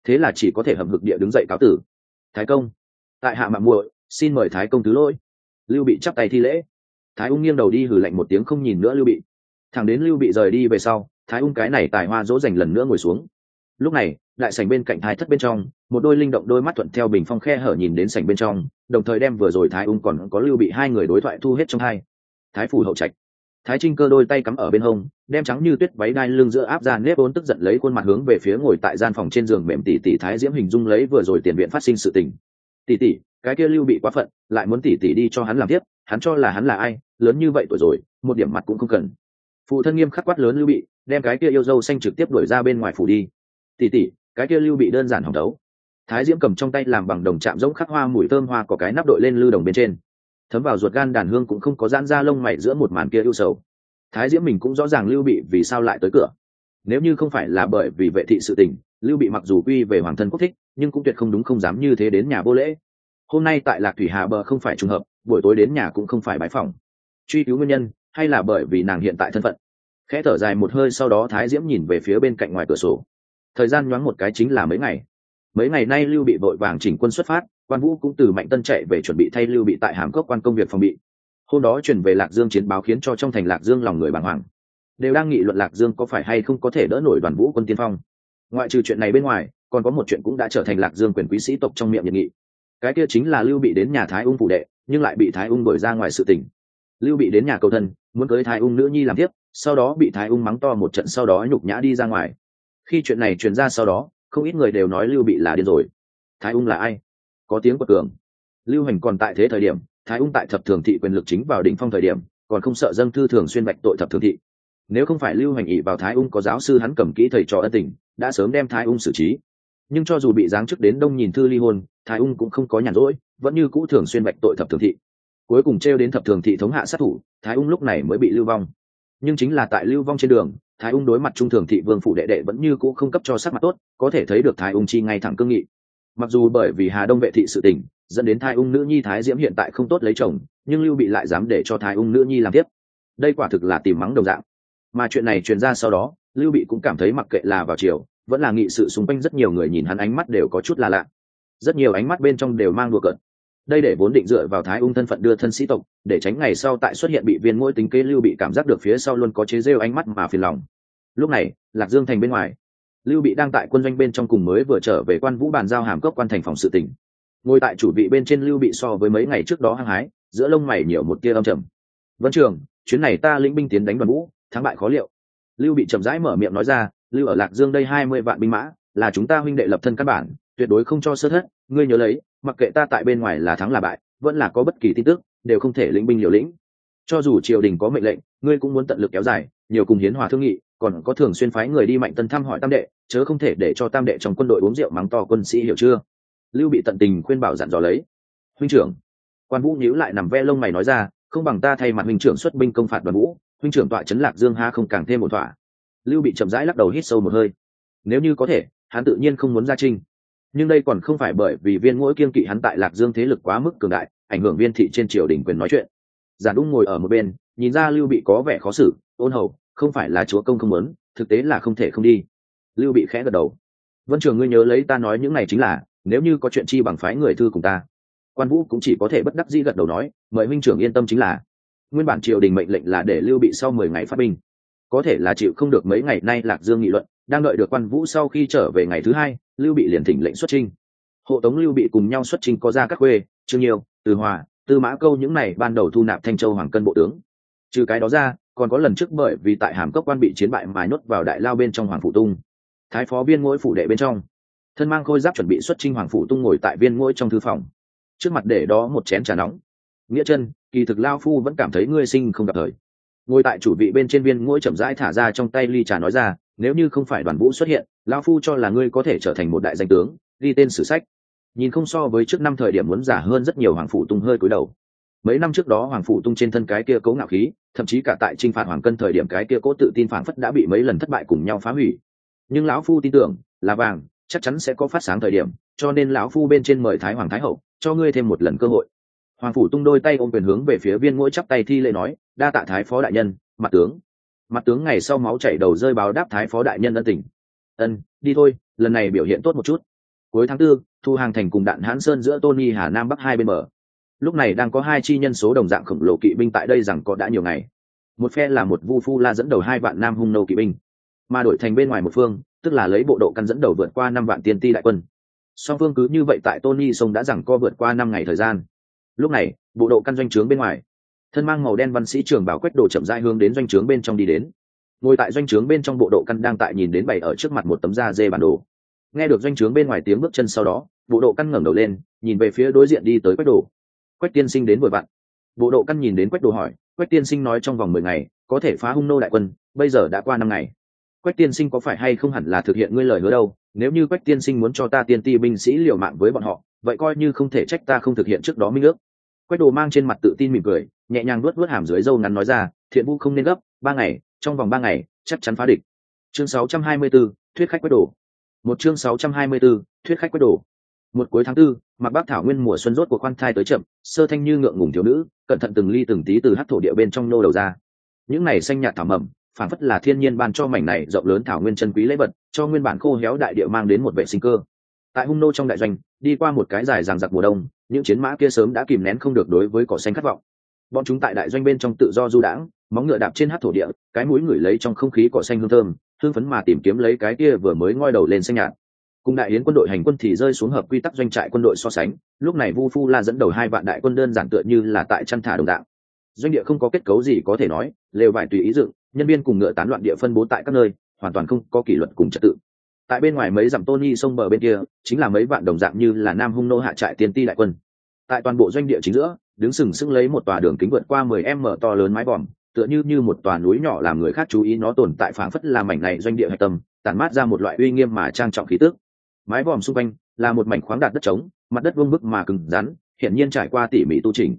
Thế là chỉ có thể hầm hực địa đứng dậy cáo tử. Thái công, tại hạ mạng muội, xin mời thái công thứ lỗi. Lưu bị chắp tay thi lễ. Thái ung nghiêng đầu đi hử lạnh một tiếng không nhìn nữa lưu bị. Thẳng đến lưu bị rời đi về sau, thái ung cái này tài hoa dỗ dành lần nữa ngồi xuống. Lúc này, đại sảnh bên cạnh thái thất bên trong, một đôi linh động đôi mắt thuận theo bình phong khe hở nhìn đến sảnh bên trong, đồng thời đem vừa rồi thái ung còn có lưu bị hai người đối thoại thu hết trong hai. Thái phủ hậu trạch thái trinh cơ đôi tay cắm ở bên hông, đem trắng như tuyết váy đai lưng giữa áp ra, nếp ốn tức giận lấy khuôn mặt hướng về phía ngồi tại gian phòng trên giường mềm tỷ tỷ thái diễm hình dung lấy vừa rồi tiền viện phát sinh sự tình. Tỷ tỷ cái kia lưu bị quá phận, lại muốn tỷ tỷ đi cho hắn làm tiếp, hắn cho là hắn là ai, lớn như vậy tuổi rồi, một điểm mặt cũng không cần. Phụ thân nghiêm khắc quát lớn lưu bị, đem cái kia yêu dâu xanh trực tiếp đuổi ra bên ngoài phủ đi. Tỷ tỷ cái kia lưu bị đơn giản hỏng đấu. Thái diễm cầm trong tay làm bằng đồng chạm giống khắc hoa mùi thơm hoa có cái nắp đội lên lưu đồng bên trên thấm vào ruột gan đàn hương cũng không có giãn ra lông mày giữa một màn kia ưu sầu. Thái diễm mình cũng rõ ràng lưu bị vì sao lại tới cửa. Nếu như không phải là bởi vì vệ thị sự tình, lưu bị mặc dù quy về hoàng thân quốc thích, nhưng cũng tuyệt không đúng không dám như thế đến nhà vô lễ. Hôm nay tại lạc thủy hà bờ không phải trùng hợp, buổi tối đến nhà cũng không phải bãi phòng truy cứu nguyên nhân, hay là bởi vì nàng hiện tại thân phận? Khẽ thở dài một hơi sau đó thái diễm nhìn về phía bên cạnh ngoài cửa sổ. Thời gian nhoáng một cái chính là mấy ngày. Mấy ngày nay lưu bị vội vàng chỉnh quân xuất phát quan vũ cũng từ mạnh tân chạy về chuẩn bị thay lưu bị tại hàm cốc quan công việc phòng bị. Hôm đó chuyển về lạc dương chiến báo khiến cho trong thành lạc dương lòng người bàng hoàng. Đều đang nghị luận lạc dương có phải hay không có thể đỡ nổi đoàn vũ quân tiên phong. Ngoại trừ chuyện này bên ngoài, còn có một chuyện cũng đã trở thành lạc dương quyền quý sĩ tộc trong miệng nhiệt nghị. Cái kia chính là lưu bị đến nhà thái ung phủ đệ, nhưng lại bị thái ung đuổi ra ngoài sự tình. Lưu bị đến nhà cầu thân, muốn cưới thái ung nữ nhi làm tiếp, sau đó bị thái ung mắng to một trận sau đó nhục nhã đi ra ngoài. Khi chuyện này truyền ra sau đó, không ít người đều nói lưu bị là điên rồi. Thái ung là ai? Có tiếng quật cường. Lưu hành còn tại thế thời điểm, thái ung tại thập thường thị quyền lực chính vào đỉnh phong thời điểm, còn không sợ dâng thư thường xuyên bạch tội thập thường thị. Nếu không phải lưu hành ỵ vào thái ung có giáo sư hắn cầm kỹ thầy trò ân tình, đã sớm đem thái ung xử trí. Nhưng cho dù bị giáng chức đến đông nhìn thư ly hôn, thái ung cũng không có nhàn rỗi, vẫn như cũ thường xuyên bạch tội thập thường thị. Cuối cùng t đến thập thường thị thống hạ sát thủ, thái ung lúc này mới bị lưu vong. Nhưng chính là tại lưu vong trên đường, thái ung đối mặt trung thường thị vương phủ đệ đệ vẫn như cũ không cấp cho sắc mặt tốt, có thể thấy được thái ung chi ngay thẳng cương nghị mặc dù bởi vì hà đông vệ thị sự tình, dẫn đến thái ung nữ nhi thái diễm hiện tại không tốt lấy chồng, nhưng lưu bị lại dám để cho thái ung nữ nhi làm tiếp. Đây quả thực là tìm mắng đồng dạng. Mà chuyện này truyền ra sau đó, lưu bị cũng cảm thấy mặc kệ là vào chiều, vẫn là nghị sự xung quanh rất nhiều người nhìn hắn ánh mắt đều có chút là lạ. Rất nhiều ánh mắt bên trong đều mang đùa cợt. Đây để vốn định dựa vào thái ung thân phận đưa thân sĩ tộc, để tránh ngày sau tại xuất hiện bị viên mỗi tính kế lưu bị cảm giác được phía sau luôn có chế rêu ánh mắt mà phiền lòng. Lúc này, lạc dương thành bên ngoài lưu bị đang tại quân doanh bên trong cùng mới vừa trở về quan vũ bàn giao hàm cốc quan thành phòng sự tỉnh ngồi tại chủ vị bên trên lưu bị so với mấy ngày trước đó hăng hái, giữa lông mày nhiều một tia âm trầm. Vân trường, chuyến này ta lĩnh binh tiến đánh đoàn vũ, thắng bại khó liệu. Lưu bị chậm rãi mở miệng nói ra, lưu ở lạc dương đây hai mươi vạn binh mã, là chúng ta huynh đệ lập thân căn bản, tuyệt đối không cho sơ thất, ngươi nhớ lấy, mặc kệ ta tại bên ngoài là thắng là bại, vẫn là có bất kỳ tin tức, đều không thể lĩnh binh liều lĩnh. Cho dù triều đình có mệnh lệnh, ngươi cũng muốn tận lực kéo dài, nhiều cùng hiến hòa thương nghị còn có thường xuyên phái người đi mạnh tân thăm hỏi tam đệ, chớ không thể để cho tam đệ trong quân đội uống rượu mắng to quân sĩ hiểu chưa? Lưu bị tận tình khuyên bảo dặn dò lấy. Huynh trưởng, quan vũ nhíu lại nằm ve lông mày nói ra, không bằng ta thay mặt huynh trưởng xuất binh công phạt đoàn vũ, huynh trưởng tọa trấn lạc dương ha không càng thêm một thỏa lưu bị chậm rãi lắc đầu hít sâu một hơi. Nếu như có thể, hắn tự nhiên không muốn ra trinh. Nhưng đây còn không phải bởi vì viên mỗi kiên kỵ hắn tại lạc dương thế lực quá mức cường đại, ảnh hưởng viên thị trên triều đình quyền nói chuyện. Giản ung ngồi ở một bên, nhìn ra lưu bị có vẻ khó xử, ôn hầu không phải là chúa công không muốn thực tế là không thể không đi. Lưu bị khẽ gật đầu. Vân trường ngươi nhớ lấy ta nói những này chính là nếu như có chuyện chi bằng phái người thư cùng ta. Quan vũ cũng chỉ có thể bất đắc dĩ gật đầu nói mời huynh trưởng yên tâm chính là. Nguyên bản triều đình mệnh lệnh là để lưu bị sau mười ngày phát binh. Có thể là chịu không được mấy ngày nay lạc dương nghị luận đang đợi được quan vũ sau khi trở về ngày thứ hai lưu bị liền thỉnh lệnh xuất trinh hộ tống lưu bị cùng nhau xuất trinh có ra các quê, trương nhiêu từ hòa tư mã câu những này ban đầu thu nạp thanh châu hoàng cân bộ tướng. Trừ cái đó ra còn có lần trước bởi vì tại hàm cốc quan bị chiến bại mà nhốt vào đại lao bên trong hoàng phủ tung. Thái phó viên ngỗi phủ đệ bên trong. Thân mang khôi giáp chuẩn bị xuất trinh hoàng phủ tung ngồi tại viên ngỗi trong thư phòng. Trước mặt để đó một chén trà nóng. Nghĩa chân, kỳ thực lao phu vẫn cảm thấy ngươi sinh không gặp thời. Ngồi tại chủ vị bên trên viên ngỗi chậm rãi thả ra trong tay ly trà nói ra, nếu như không phải đoàn vũ xuất hiện, lao phu cho là ngươi có thể trở thành một đại danh tướng, ghi tên sử sách. Nhìn không so với trước năm thời điểm muốn giả hơn rất nhiều hoàng phủ tung hơi cúi đầu. Mấy năm trước đó hoàng phủ tung trên thân cái kia cấu ngạo khí thậm chí cả tại t r i n h phạt hoàng cân thời điểm cái kia cố tự tin phảng phất đã bị mấy lần thất bại cùng nhau phá hủy. Nhưng lão phu tin tưởng, là vàng, chắc chắn sẽ có phát sáng thời điểm, cho nên lão phu bên trên mời thái hoàng thái hậu, cho ngươi thêm một lần cơ hội. Hoàng phủ tung đôi tay ôm quyền hướng về phía viên mỗi chắp tay thi lễ nói, đa tạ thái phó đại nhân, mặt tướng. Mặt tướng ngày sau máu chảy đầu rơi báo đáp thái phó đại nhân ân tình. Ân, đi thôi, lần này biểu hiện tốt một chút. Cuối tháng tư, thu hàng thành cùng đạn hãn sơn giữa tony hà nam bắc hai bên mở lúc này đang có hai chi nhân số đồng dạng khổng lồ kỵ binh tại đây rằng có đã nhiều ngày. Một phe là một vu phu la dẫn đầu hai vạn nam hung nô kỵ binh, mà đổi thành bên ngoài một phương, tức là lấy bộ độ căn dẫn đầu vượt qua năm vạn tiên ti đại quân. Song phương cứ như vậy tại tony sông đã rằng co vượt qua năm ngày thời gian. Lúc này, bộ độ căn doanh trướng bên ngoài, thân mang màu đen văn sĩ trường bảo quách đồ chậm rãi hướng đến doanh trướng bên trong đi đến. Ngồi tại doanh trướng bên trong bộ độ căn đang tại nhìn đến bày ở trước mặt một tấm da dê bản đồ. Nghe được doanh trướng bên ngoài tiếng bước chân sau đó, bộ độ căn ngẩng đầu lên, nhìn về phía đối diện đi tới quách đồ quách tiên sinh đến vội vặn. Bộ độ căn nhìn đến quách đồ hỏi quách tiên sinh nói trong vòng mười ngày có thể phá hung nô đại quân bây giờ đã qua năm ngày. Quách tiên sinh có phải hay không hẳn là thực hiện ngươi lời hứa đâu? Nếu như quách tiên sinh muốn cho ta tiên ti binh sĩ liều mạng với bọn họ vậy coi như không thể trách ta không thực hiện trước đó minh ước. Quách đồ mang trên mặt tự tin mỉm cười nhẹ nhàng nuốt nuốt hàm dưới râu ngắn nói ra thiện vũ không nên gấp ba ngày trong vòng ba ngày chắc chắn phá địch. Chương 624, thuyết khách quách đồ. Một chương 624, thuyết khách quách đồ một cuối tháng tư mặc bác thảo nguyên mùa xuân rốt của khoan thai tới chậm, sơ thanh như ngượng ngùng thiếu nữ, cẩn thận từng ly từng tí từ hát thổ địa bên trong nô đầu ra. Những này xanh nhạt thảo mầm phản phất là thiên nhiên ban cho mảnh này rộng lớn thảo nguyên chân quý lễ vật, cho nguyên bản khô héo đại địa mang đến một vệ sinh cơ. Tại hung nô trong đại doanh, đi qua một cái dài ràng giặc mùa đông, những chiến mã kia sớm đã kìm nén không được đối với cỏ xanh khát vọng. Bọn chúng tại đại doanh bên trong tự do du đãng, móng ngựa đạp trên hát thổ địa, cái mũi ngửi lấy trong không khí cỏ xanh hương thơm, hương phấn mà tìm kiếm lấy cái kia vừa mới ngoi đầu lên xanh nhạt cùng đại yến quân đội hành quân thì rơi xuống hợp quy tắc doanh trại quân đội so sánh, lúc này vu phu la dẫn đầu hai vạn đại quân đơn giản tựa như là tại chăn thả đồng dạng. Doanh địa không có kết cấu gì có thể nói, lều vải tùy ý dựng, nhân viên cùng ngựa tán loạn địa phân bố tại các nơi, hoàn toàn không có kỷ luật cùng trật tự. Tại bên ngoài mấy dặm tony sông bờ bên kia, chính là mấy vạn đồng dạng như là nam hung nô hạ trại tiên ti đại quân. Tại toàn bộ doanh địa chính giữa, đứng sừng sững lấy một tòa đường kính vượt qua mười m to lớn mái vòm, tựa như như một tòa núi nhỏ làm người khác chú ý nó tồn tại phảng phất là mảnh này doanh địa hạch tâm, tản mát ra một loại uy nghiêm mà trang trọng khí tước mái vòm xung quanh là một mảnh khoáng đạt đất trống, mặt đất vương bức mà cứng rắn, hiển nhiên trải qua tỉ mỉ tu trình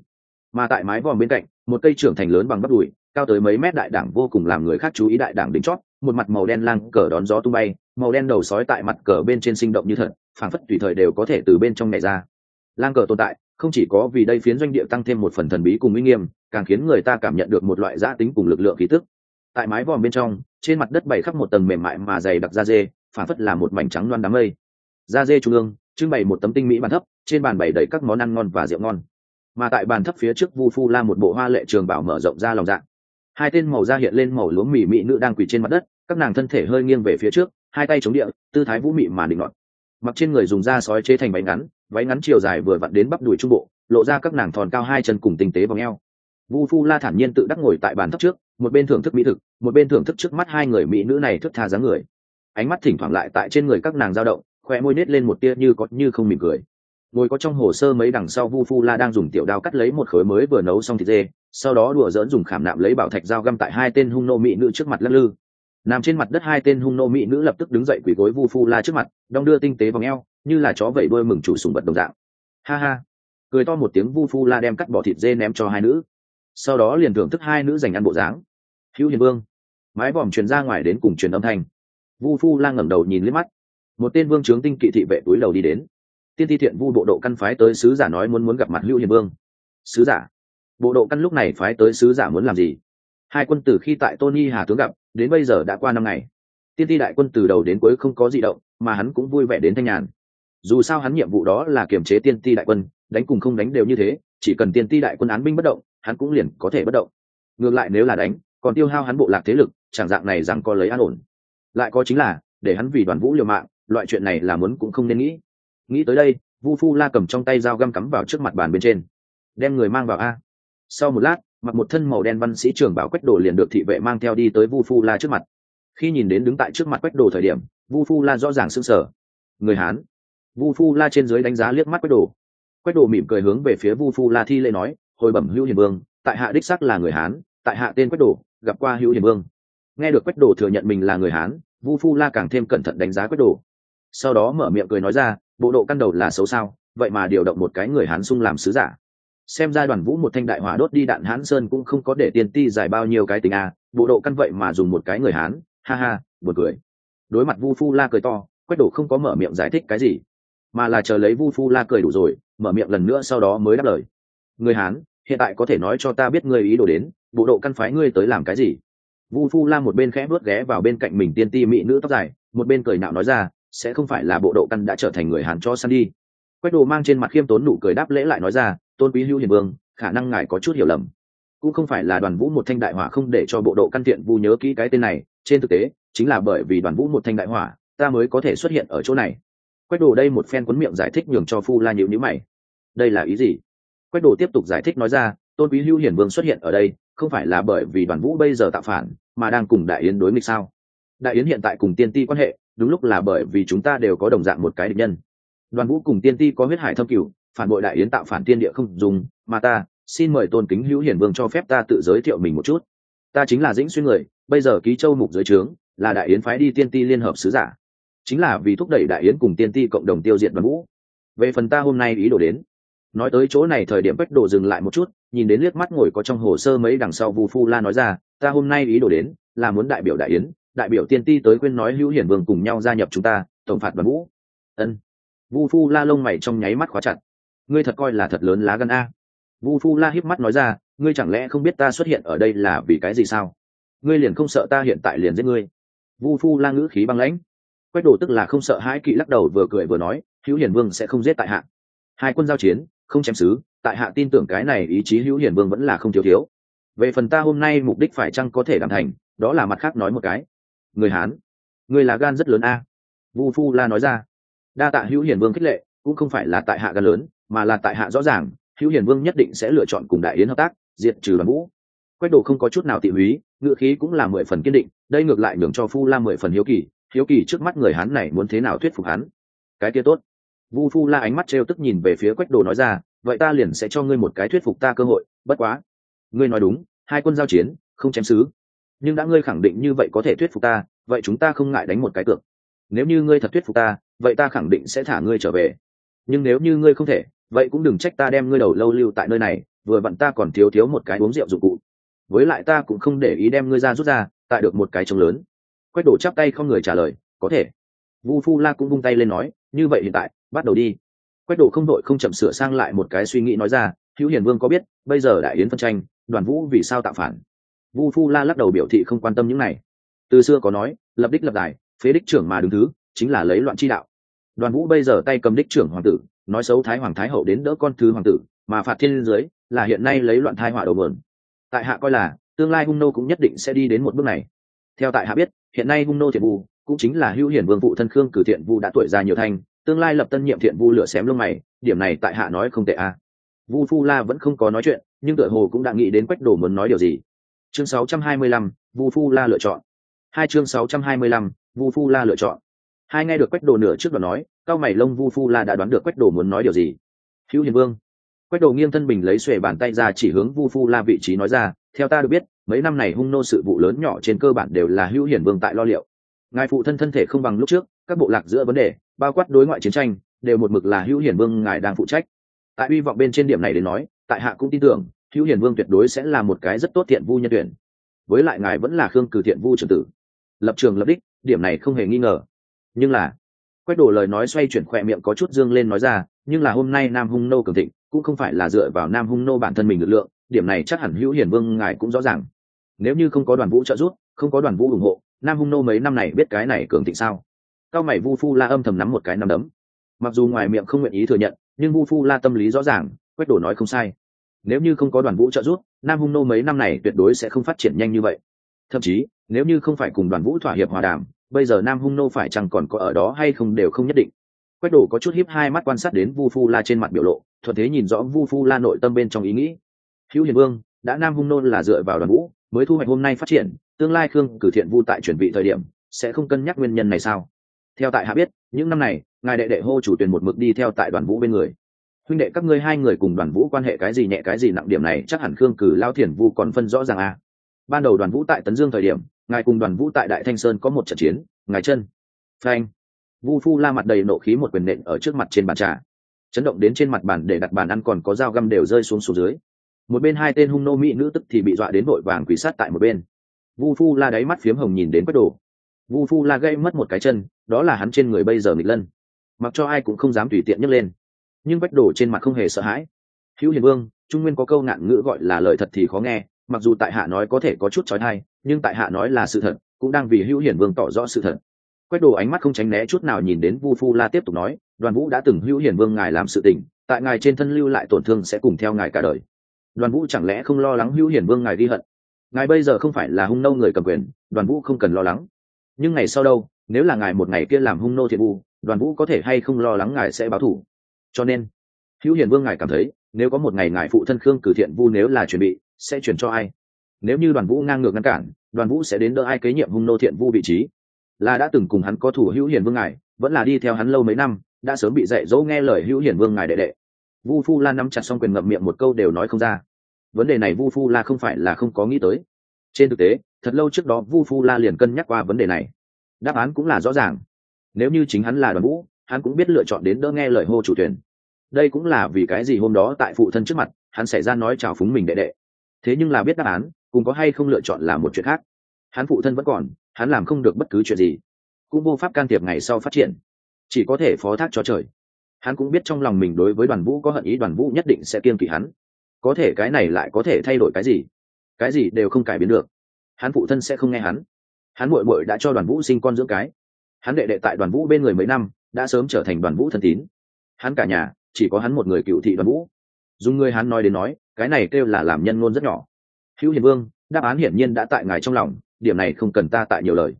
mà tại mái vòm bên cạnh, một cây trưởng thành lớn bằng bắp đùi, cao tới mấy mét đại đảng vô cùng làm người khác chú ý đại đảng đỉnh chót, một mặt màu đen lang cờ đón gió tung bay, màu đen đầu sói tại mặt cờ bên trên sinh động như thật, phảng phất tùy thời đều có thể từ bên trong này ra. Lang cờ tồn tại, không chỉ có vì đây phiến doanh địa tăng thêm một phần thần bí cùng uy nghiêm, càng khiến người ta cảm nhận được một loại giã tính cùng lực lượng khí tức. Tại mái vòm bên trong, trên mặt đất bày khắp một tầng mềm mại mà dày đặc da dê, phảng phất là một mảnh trắng loan đám mây da dê trung ương, trưng bày một tấm tinh mỹ bàn thấp, trên bàn bày đầy các món ăn ngon và rượu ngon. Mà tại bàn thấp phía trước vu phu la một bộ hoa lệ trường bảo mở rộng ra lòng dạng hai tên màu da hiện lên màu lúa mì mỹ nữ đang quỳ trên mặt đất, các nàng thân thể hơi nghiêng về phía trước, hai tay chống địa, tư thái vũ mị mà định luận mặc trên người dùng da sói chế thành váy ngắn váy ngắn chiều dài vừa vặn đến bắp đùi trung bộ, lộ ra các nàng thòn cao hai chân cùng tinh tế vòng eo. Vu phu la thản nhiên tự đắc ngồi tại bàn thấp trước, một bên thưởng thức mỹ thực, một bên thưởng thức trước mắt hai người mỹ nữ này thức tha dáng người. Ánh mắt thỉnh thoảng lại tại trên người các nàng dao động khoe môi nết lên một tia như có như không mỉm cười. Ngồi có trong hồ sơ mấy đằng sau vu phu la đang dùng tiểu đao cắt lấy một khối mới vừa nấu xong thịt dê, sau đó đùa dỡn dùng khảm nạm lấy bảo thạch dao găm tại hai tên hung nô mỹ nữ trước mặt lắc lư. Nằm trên mặt đất hai tên hung nô mỹ nữ lập tức đứng dậy quỳ gối vu phu la trước mặt, đong đưa tinh tế vòng eo, như là chó vẩy đuôi mừng chủ sùng vật đồng dạng. Ha ha. Cười to một tiếng vu phu la đem cắt bỏ thịt dê ném cho hai nữ. Sau đó liền thưởng thức hai nữ dành ăn bộ dáng. Hữu hiền vương. Mái vòm truyền ra ngoài đến cùng truyền âm thanh. Vu phu la ngẩng đầu nhìn liếc mắt một tên vương trướng tinh kỵ thị vệ túi đầu đi đến. Tiên thi thiện vu bộ độ căn phái tới sứ giả nói muốn muốn gặp mặt hữu hiền vương. Sứ giả? Bộ độ căn lúc này phái tới sứ giả muốn làm gì? Hai quân từ khi tại tony hà tướng gặp, đến bây giờ đã qua năm ngày. Tiên thi đại quân từ đầu đến cuối không có gì động, mà hắn cũng vui vẻ đến thanh nhàn. Dù sao hắn nhiệm vụ đó là kiềm chế tiên ti đại quân, đánh cùng không đánh đều như thế, chỉ cần tiên ti đại quân án binh bất động, hắn cũng liền có thể bất động. Ngược lại nếu là đánh, còn tiêu hao hắn bộ lạc thế lực, chẳng dạng này rằng có lấy an ổn. Lại có chính là, để hắn vì đoàn vũ liều mạng loại chuyện này là muốn cũng không nên nghĩ. Nghĩ tới đây, vu phu la cầm trong tay dao găm cắm vào trước mặt bàn bên trên. Đem người mang vào a. Sau một lát, mặc một thân màu đen văn sĩ trưởng bảo quách đồ liền được thị vệ mang theo đi tới vu phu la trước mặt. Khi nhìn đến đứng tại trước mặt quách đồ thời điểm, vu phu la rõ ràng s ư n g sở người hán. Vu phu la trên dưới đánh giá liếc mắt quách đồ. Quách đồ mỉm cười hướng về phía vu phu la thi lễ nói, hồi bẩm hữu hiền vương, tại hạ đích sắc là người hán, tại hạ tên quách đồ, gặp qua hữu hiền vương. Nghe được quách đồ thừa nhận mình là người hán, vu phu la càng thêm cẩn thận đánh giá quách đồ sau đó mở miệng cười nói ra, bộ độ căn đầu là xấu sao? Vậy mà điều động một cái người hán sung làm sứ giả. Xem ra đoàn vũ một thanh đại hỏa đốt đi đạn hán sơn cũng không có để tiền ti giải bao nhiêu cái tình a à, bộ độ căn vậy mà dùng một cái người hán, ha ha, buồn cười. Đối mặt vu phu la cười to, quách đổ không có mở miệng giải thích cái gì, mà là chờ lấy vu phu la cười đủ rồi, mở miệng lần nữa sau đó mới đáp lời. Người hán, hiện tại có thể nói cho ta biết ngươi ý đồ đến, bộ độ căn phái ngươi tới làm cái gì? Vu phu la một bên khẽ bước ghé vào bên cạnh mình tiên ti mỹ nữ tóc dài, một bên cười nạo nói ra sẽ không phải là bộ độ căn đã trở thành người hàn cho săn đi. Quách đồ mang trên mặt khiêm tốn nụ cười đáp lễ lại nói ra, tôn quý hữu hiền vương, khả năng ngài có chút hiểu lầm. Cũng không phải là đoàn vũ một thanh đại hỏa không để cho bộ độ căn thiện vu nhớ kỹ cái tên này, trên thực tế, chính là bởi vì đoàn vũ một thanh đại hỏa, ta mới có thể xuất hiện ở chỗ này. Quách đồ đây một phen quấn miệng giải thích nhường cho phu la nhịu nhữ mày. Đây là ý gì? Quách đồ tiếp tục giải thích nói ra, tôn quý hữu hiển vương xuất hiện ở đây, không phải là bởi vì đoàn vũ bây giờ tạo phản, mà đang cùng đại yến đối nghịch sao? Đại yến hiện tại cùng tiên ti quan hệ đúng lúc là bởi vì chúng ta đều có đồng dạng một cái địch nhân. Đoàn vũ cùng tiên ti có huyết hải thâm cửu, phản bội đại yến tạo phản tiên địa không dùng, mà ta, xin mời tôn kính hữu hiển vương cho phép ta tự giới thiệu mình một chút. Ta chính là dĩnh xuyên người, bây giờ ký châu mục giới trướng, là đại yến phái đi tiên ti liên hợp sứ giả. Chính là vì thúc đẩy đại yến cùng tiên ti cộng đồng tiêu diệt đoàn vũ. Về phần ta hôm nay ý đồ đến, nói tới chỗ này thời điểm bách đồ dừng lại một chút, nhìn đến liếc mắt ngồi có trong hồ sơ mấy đằng sau vu phu la nói ra, ta hôm nay ý đồ đến, là muốn đại biểu đại yến đại biểu tiên ti tới quên nói hữu hiển vương cùng nhau gia nhập chúng ta, tổng phạt đoàn vũ. Ân. Vu phu la lông mày trong nháy mắt khóa chặt. Ngươi thật coi là thật lớn lá gan a. Vu phu la híp mắt nói ra, ngươi chẳng lẽ không biết ta xuất hiện ở đây là vì cái gì sao? Ngươi liền không sợ ta hiện tại liền giết ngươi? Vu phu la ngữ khí băng lãnh. Quách đồ tức là không sợ hãi kỵ lắc đầu vừa cười vừa nói, hữu hiển vương sẽ không giết tại hạ. Hai quân giao chiến, không chém xứ, tại hạ tin tưởng cái này ý chí hữu hiển vương vẫn là không thiếu thiếu. Về phần ta hôm nay mục đích phải chăng có thể đảm thành, đó là mặt khác nói một cái người hán. Người là gan rất lớn a. Vu phu la nói ra. Đa tạ hữu hiển vương khích lệ, cũng không phải là tại hạ gan lớn, mà là tại hạ rõ ràng, hữu hiển vương nhất định sẽ lựa chọn cùng đại yến hợp tác, diệt trừ đoàn vũ. Quách đồ không có chút nào tị húy ngự khí cũng là mười phần kiên định, đây ngược lại nhường cho phu la mười phần hiếu kỳ hiếu kỳ trước mắt người hán này muốn thế nào thuyết phục hắn. Cái kia tốt. Vu phu la ánh mắt trêu tức nhìn về phía quách đồ nói ra, vậy ta liền sẽ cho ngươi một cái thuyết phục ta cơ hội, bất quá. Ngươi nói đúng, hai quân giao chiến, không chém xứ nhưng đã ngươi khẳng định như vậy có thể thuyết phục ta, vậy chúng ta không ngại đánh một cái cược. Nếu như ngươi thật thuyết phục ta, vậy ta khẳng định sẽ thả ngươi trở về. Nhưng nếu như ngươi không thể, vậy cũng đừng trách ta đem ngươi đầu lâu lưu tại nơi này, vừa vặn ta còn thiếu thiếu một cái uống rượu dụng cụ. Với lại ta cũng không để ý đem ngươi ra rút ra, tại được một cái trông lớn. Quách đổ chắp tay không người trả lời, có thể. Vu phu la cũng vung tay lên nói, như vậy hiện tại, bắt đầu đi. Quách đổ không đội không chậm sửa sang lại một cái suy nghĩ nói ra, hữu hiền vương có biết, bây giờ đại yến phân tranh, đoàn vũ vì sao tạo phản? Vu phu la lắc đầu biểu thị không quan tâm những này. Từ xưa có nói, lập đích lập đài, phế đích trưởng mà đứng thứ, chính là lấy loạn chi đạo. Đoàn vũ bây giờ tay cầm đích trưởng hoàng tử, nói xấu thái hoàng thái hậu đến đỡ con thứ hoàng tử, mà phạt thiên dưới, là hiện nay lấy loạn thai họa đầu mượn. Tại hạ coi là, tương lai hung nô cũng nhất định sẽ đi đến một bước này. Theo tại hạ biết, hiện nay hung nô thiện vu, cũng chính là hữu hiển vương phụ thân khương cử thiện vu đã tuổi già nhiều thanh tương lai lập tân nhiệm thiện vu lửa xém lông mày, điểm này tại hạ nói không tệ a. Vu phu la vẫn không có nói chuyện, nhưng tựa hồ cũng đã nghĩ đến quách đồ muốn nói điều gì chương 625, vu phu la lựa chọn. Hai chương 625, vu phu la lựa chọn. Hai nghe được quách đồ nửa trước đó nói cao mày lông vu phu la đã đoán được quách đồ muốn nói điều gì. Hữu hiền vương. Quách đồ nghiêng thân bình lấy xuề bàn tay ra chỉ hướng vu phu la vị trí nói ra theo ta được biết mấy năm này hung nô sự vụ lớn nhỏ trên cơ bản đều là hữu hiển vương tại lo liệu. Ngài phụ thân thân thể không bằng lúc trước các bộ lạc giữa vấn đề bao quát đối ngoại chiến tranh đều một mực là hữu hiển vương ngài đang phụ trách. Tại uy vọng bên trên điểm này đến nói tại hạ cũng tin tưởng hữu Hiền vương tuyệt đối sẽ là một cái rất tốt thiện vu nhân tuyển. Với lại ngài vẫn là khương cử thiện vu trường tử. Lập trường lập đích, điểm này không hề nghi ngờ. Nhưng là quét đổ lời nói xoay chuyển khỏe miệng có chút dương lên nói ra, nhưng là hôm nay nam hung nô cường thịnh, cũng không phải là dựa vào nam hung nô bản thân mình lực lượng, điểm này chắc hẳn hữu Hiền vương ngài cũng rõ ràng. Nếu như không có đoàn vũ trợ giúp, không có đoàn vũ ủng hộ, nam hung nô mấy năm này biết cái này cường thịnh sao? Cao mày vu phu la âm thầm nắm một cái nắm đấm. Mặc dù ngoài miệng không nguyện ý thừa nhận, nhưng vu phu la tâm lý rõ ràng quét đổ nói không sai nếu như không có đoàn vũ trợ giúp, nam hung nô mấy năm này tuyệt đối sẽ không phát triển nhanh như vậy. Thậm chí, nếu như không phải cùng đoàn vũ thỏa hiệp hòa đàm, bây giờ nam hung nô phải chăng còn có ở đó hay không đều không nhất định. Quách đổ có chút hiếp hai mắt quan sát đến vu phu la trên mặt biểu lộ, thuận thế nhìn rõ vu phu la nội tâm bên trong ý nghĩ. Hữu hiền vương, đã nam hung nô là dựa vào đoàn vũ, mới thu hoạch hôm nay phát triển, tương lai khương cử thiện vu tại chuẩn bị thời điểm, sẽ không cân nhắc nguyên nhân này sao? Theo tại hạ biết, những năm này, ngài đệ đệ hô chủ tuyển một mực đi theo tại đoàn vũ bên người huynh đệ các ngươi hai người cùng đoàn vũ quan hệ cái gì nhẹ, cái gì nặng điểm này chắc hẳn khương cử, lao thiền vu còn phân rõ ràng à. ban đầu đoàn vũ tại tấn dương thời điểm, ngài cùng đoàn vũ tại đại thanh sơn có một trận chiến, ngài chân, phanh. Vu phu la mặt đầy nộ khí một quyền nện ở trước mặt trên bàn trà. Chấn động đến trên mặt bàn để đặt bàn ăn còn có dao găm đều rơi xuống xuống dưới. Một bên hai tên hung nô mỹ nữ tức thì bị dọa đến vội vàng quỷ sát tại một bên. Vu phu la đáy mắt phiếm hồng nhìn đến quách đồ. Vu phu la gây mất một cái chân, đó là hắn trên người bây giờ nghịch lân. Mặc cho ai cũng không dám tùy tiện nhấc lên nhưng bách đồ trên mặt không hề sợ hãi. Hữu hiền vương, trung nguyên có câu ngạn ngữ gọi là lời thật thì khó nghe, mặc dù tại hạ nói có thể có chút trói thai, nhưng tại hạ nói là sự thật, cũng đang vì hữu hiển vương tỏ rõ sự thật. Quách đồ ánh mắt không tránh né chút nào nhìn đến vu phu la tiếp tục nói, đoàn vũ đã từng hữu hiển vương ngài làm sự tình, tại ngài trên thân lưu lại tổn thương sẽ cùng theo ngài cả đời. Đoàn vũ chẳng lẽ không lo lắng hữu hiển vương ngài ghi hận? Ngài bây giờ không phải là hung nô người cầm quyền, đoàn vũ không cần lo lắng. Nhưng ngày sau đâu, nếu là ngài một ngày kia làm hung nô thiện vu đoàn vũ có thể hay không lo lắng ngài sẽ báo thủ? Cho nên, hữu Hiền vương ngài cảm thấy, nếu có một ngày ngài phụ thân khương cử thiện vu nếu là chuẩn bị, sẽ chuyển cho ai? Nếu như đoàn vũ ngang ngược ngăn cản, đoàn vũ sẽ đến đỡ ai kế nhiệm hung nô thiện vu vị trí? Là đã từng cùng hắn có thủ hữu Hiền vương ngài, vẫn là đi theo hắn lâu mấy năm, đã sớm bị dạy dỗ nghe lời hữu Hiền vương ngài đệ đệ. Vu phu la nắm chặt xong quyền ngậm miệng một câu đều nói không ra. Vấn đề này vu phu la không phải là không có nghĩ tới. Trên thực tế, thật lâu trước đó vu phu la liền cân nhắc qua vấn đề này. Đáp án cũng là rõ ràng. Nếu như chính hắn là đoàn vũ hắn cũng biết lựa chọn đến đỡ nghe lời hô chủ thuyền. đây cũng là vì cái gì hôm đó tại phụ thân trước mặt, hắn xảy ra nói chào phúng mình đệ đệ. Thế nhưng là biết đáp án, cùng có hay không lựa chọn là một chuyện khác. Hắn phụ thân vẫn còn, hắn làm không được bất cứ chuyện gì. Cũng vô pháp can thiệp ngày sau phát triển. Chỉ có thể phó thác cho trời. Hắn cũng biết trong lòng mình đối với đoàn vũ có hận ý, đoàn vũ nhất định sẽ kiên kỵ hắn. Có thể cái này lại có thể thay đổi cái gì? Cái gì đều không cải biến được. Hắn phụ thân sẽ không nghe hắn. Hắn muội muội đã cho đoàn vũ sinh con dưỡng cái hắn đệ đệ tại đoàn vũ bên người mấy năm, đã sớm trở thành đoàn vũ thân tín. Hắn cả nhà, chỉ có hắn một người cựu thị đoàn vũ. Dùng người hắn nói đến nói, cái này kêu là làm nhân ngôn rất nhỏ. Hữu hiền vương, đáp án hiển nhiên đã tại ngài trong lòng, điểm này không cần ta tại nhiều lời.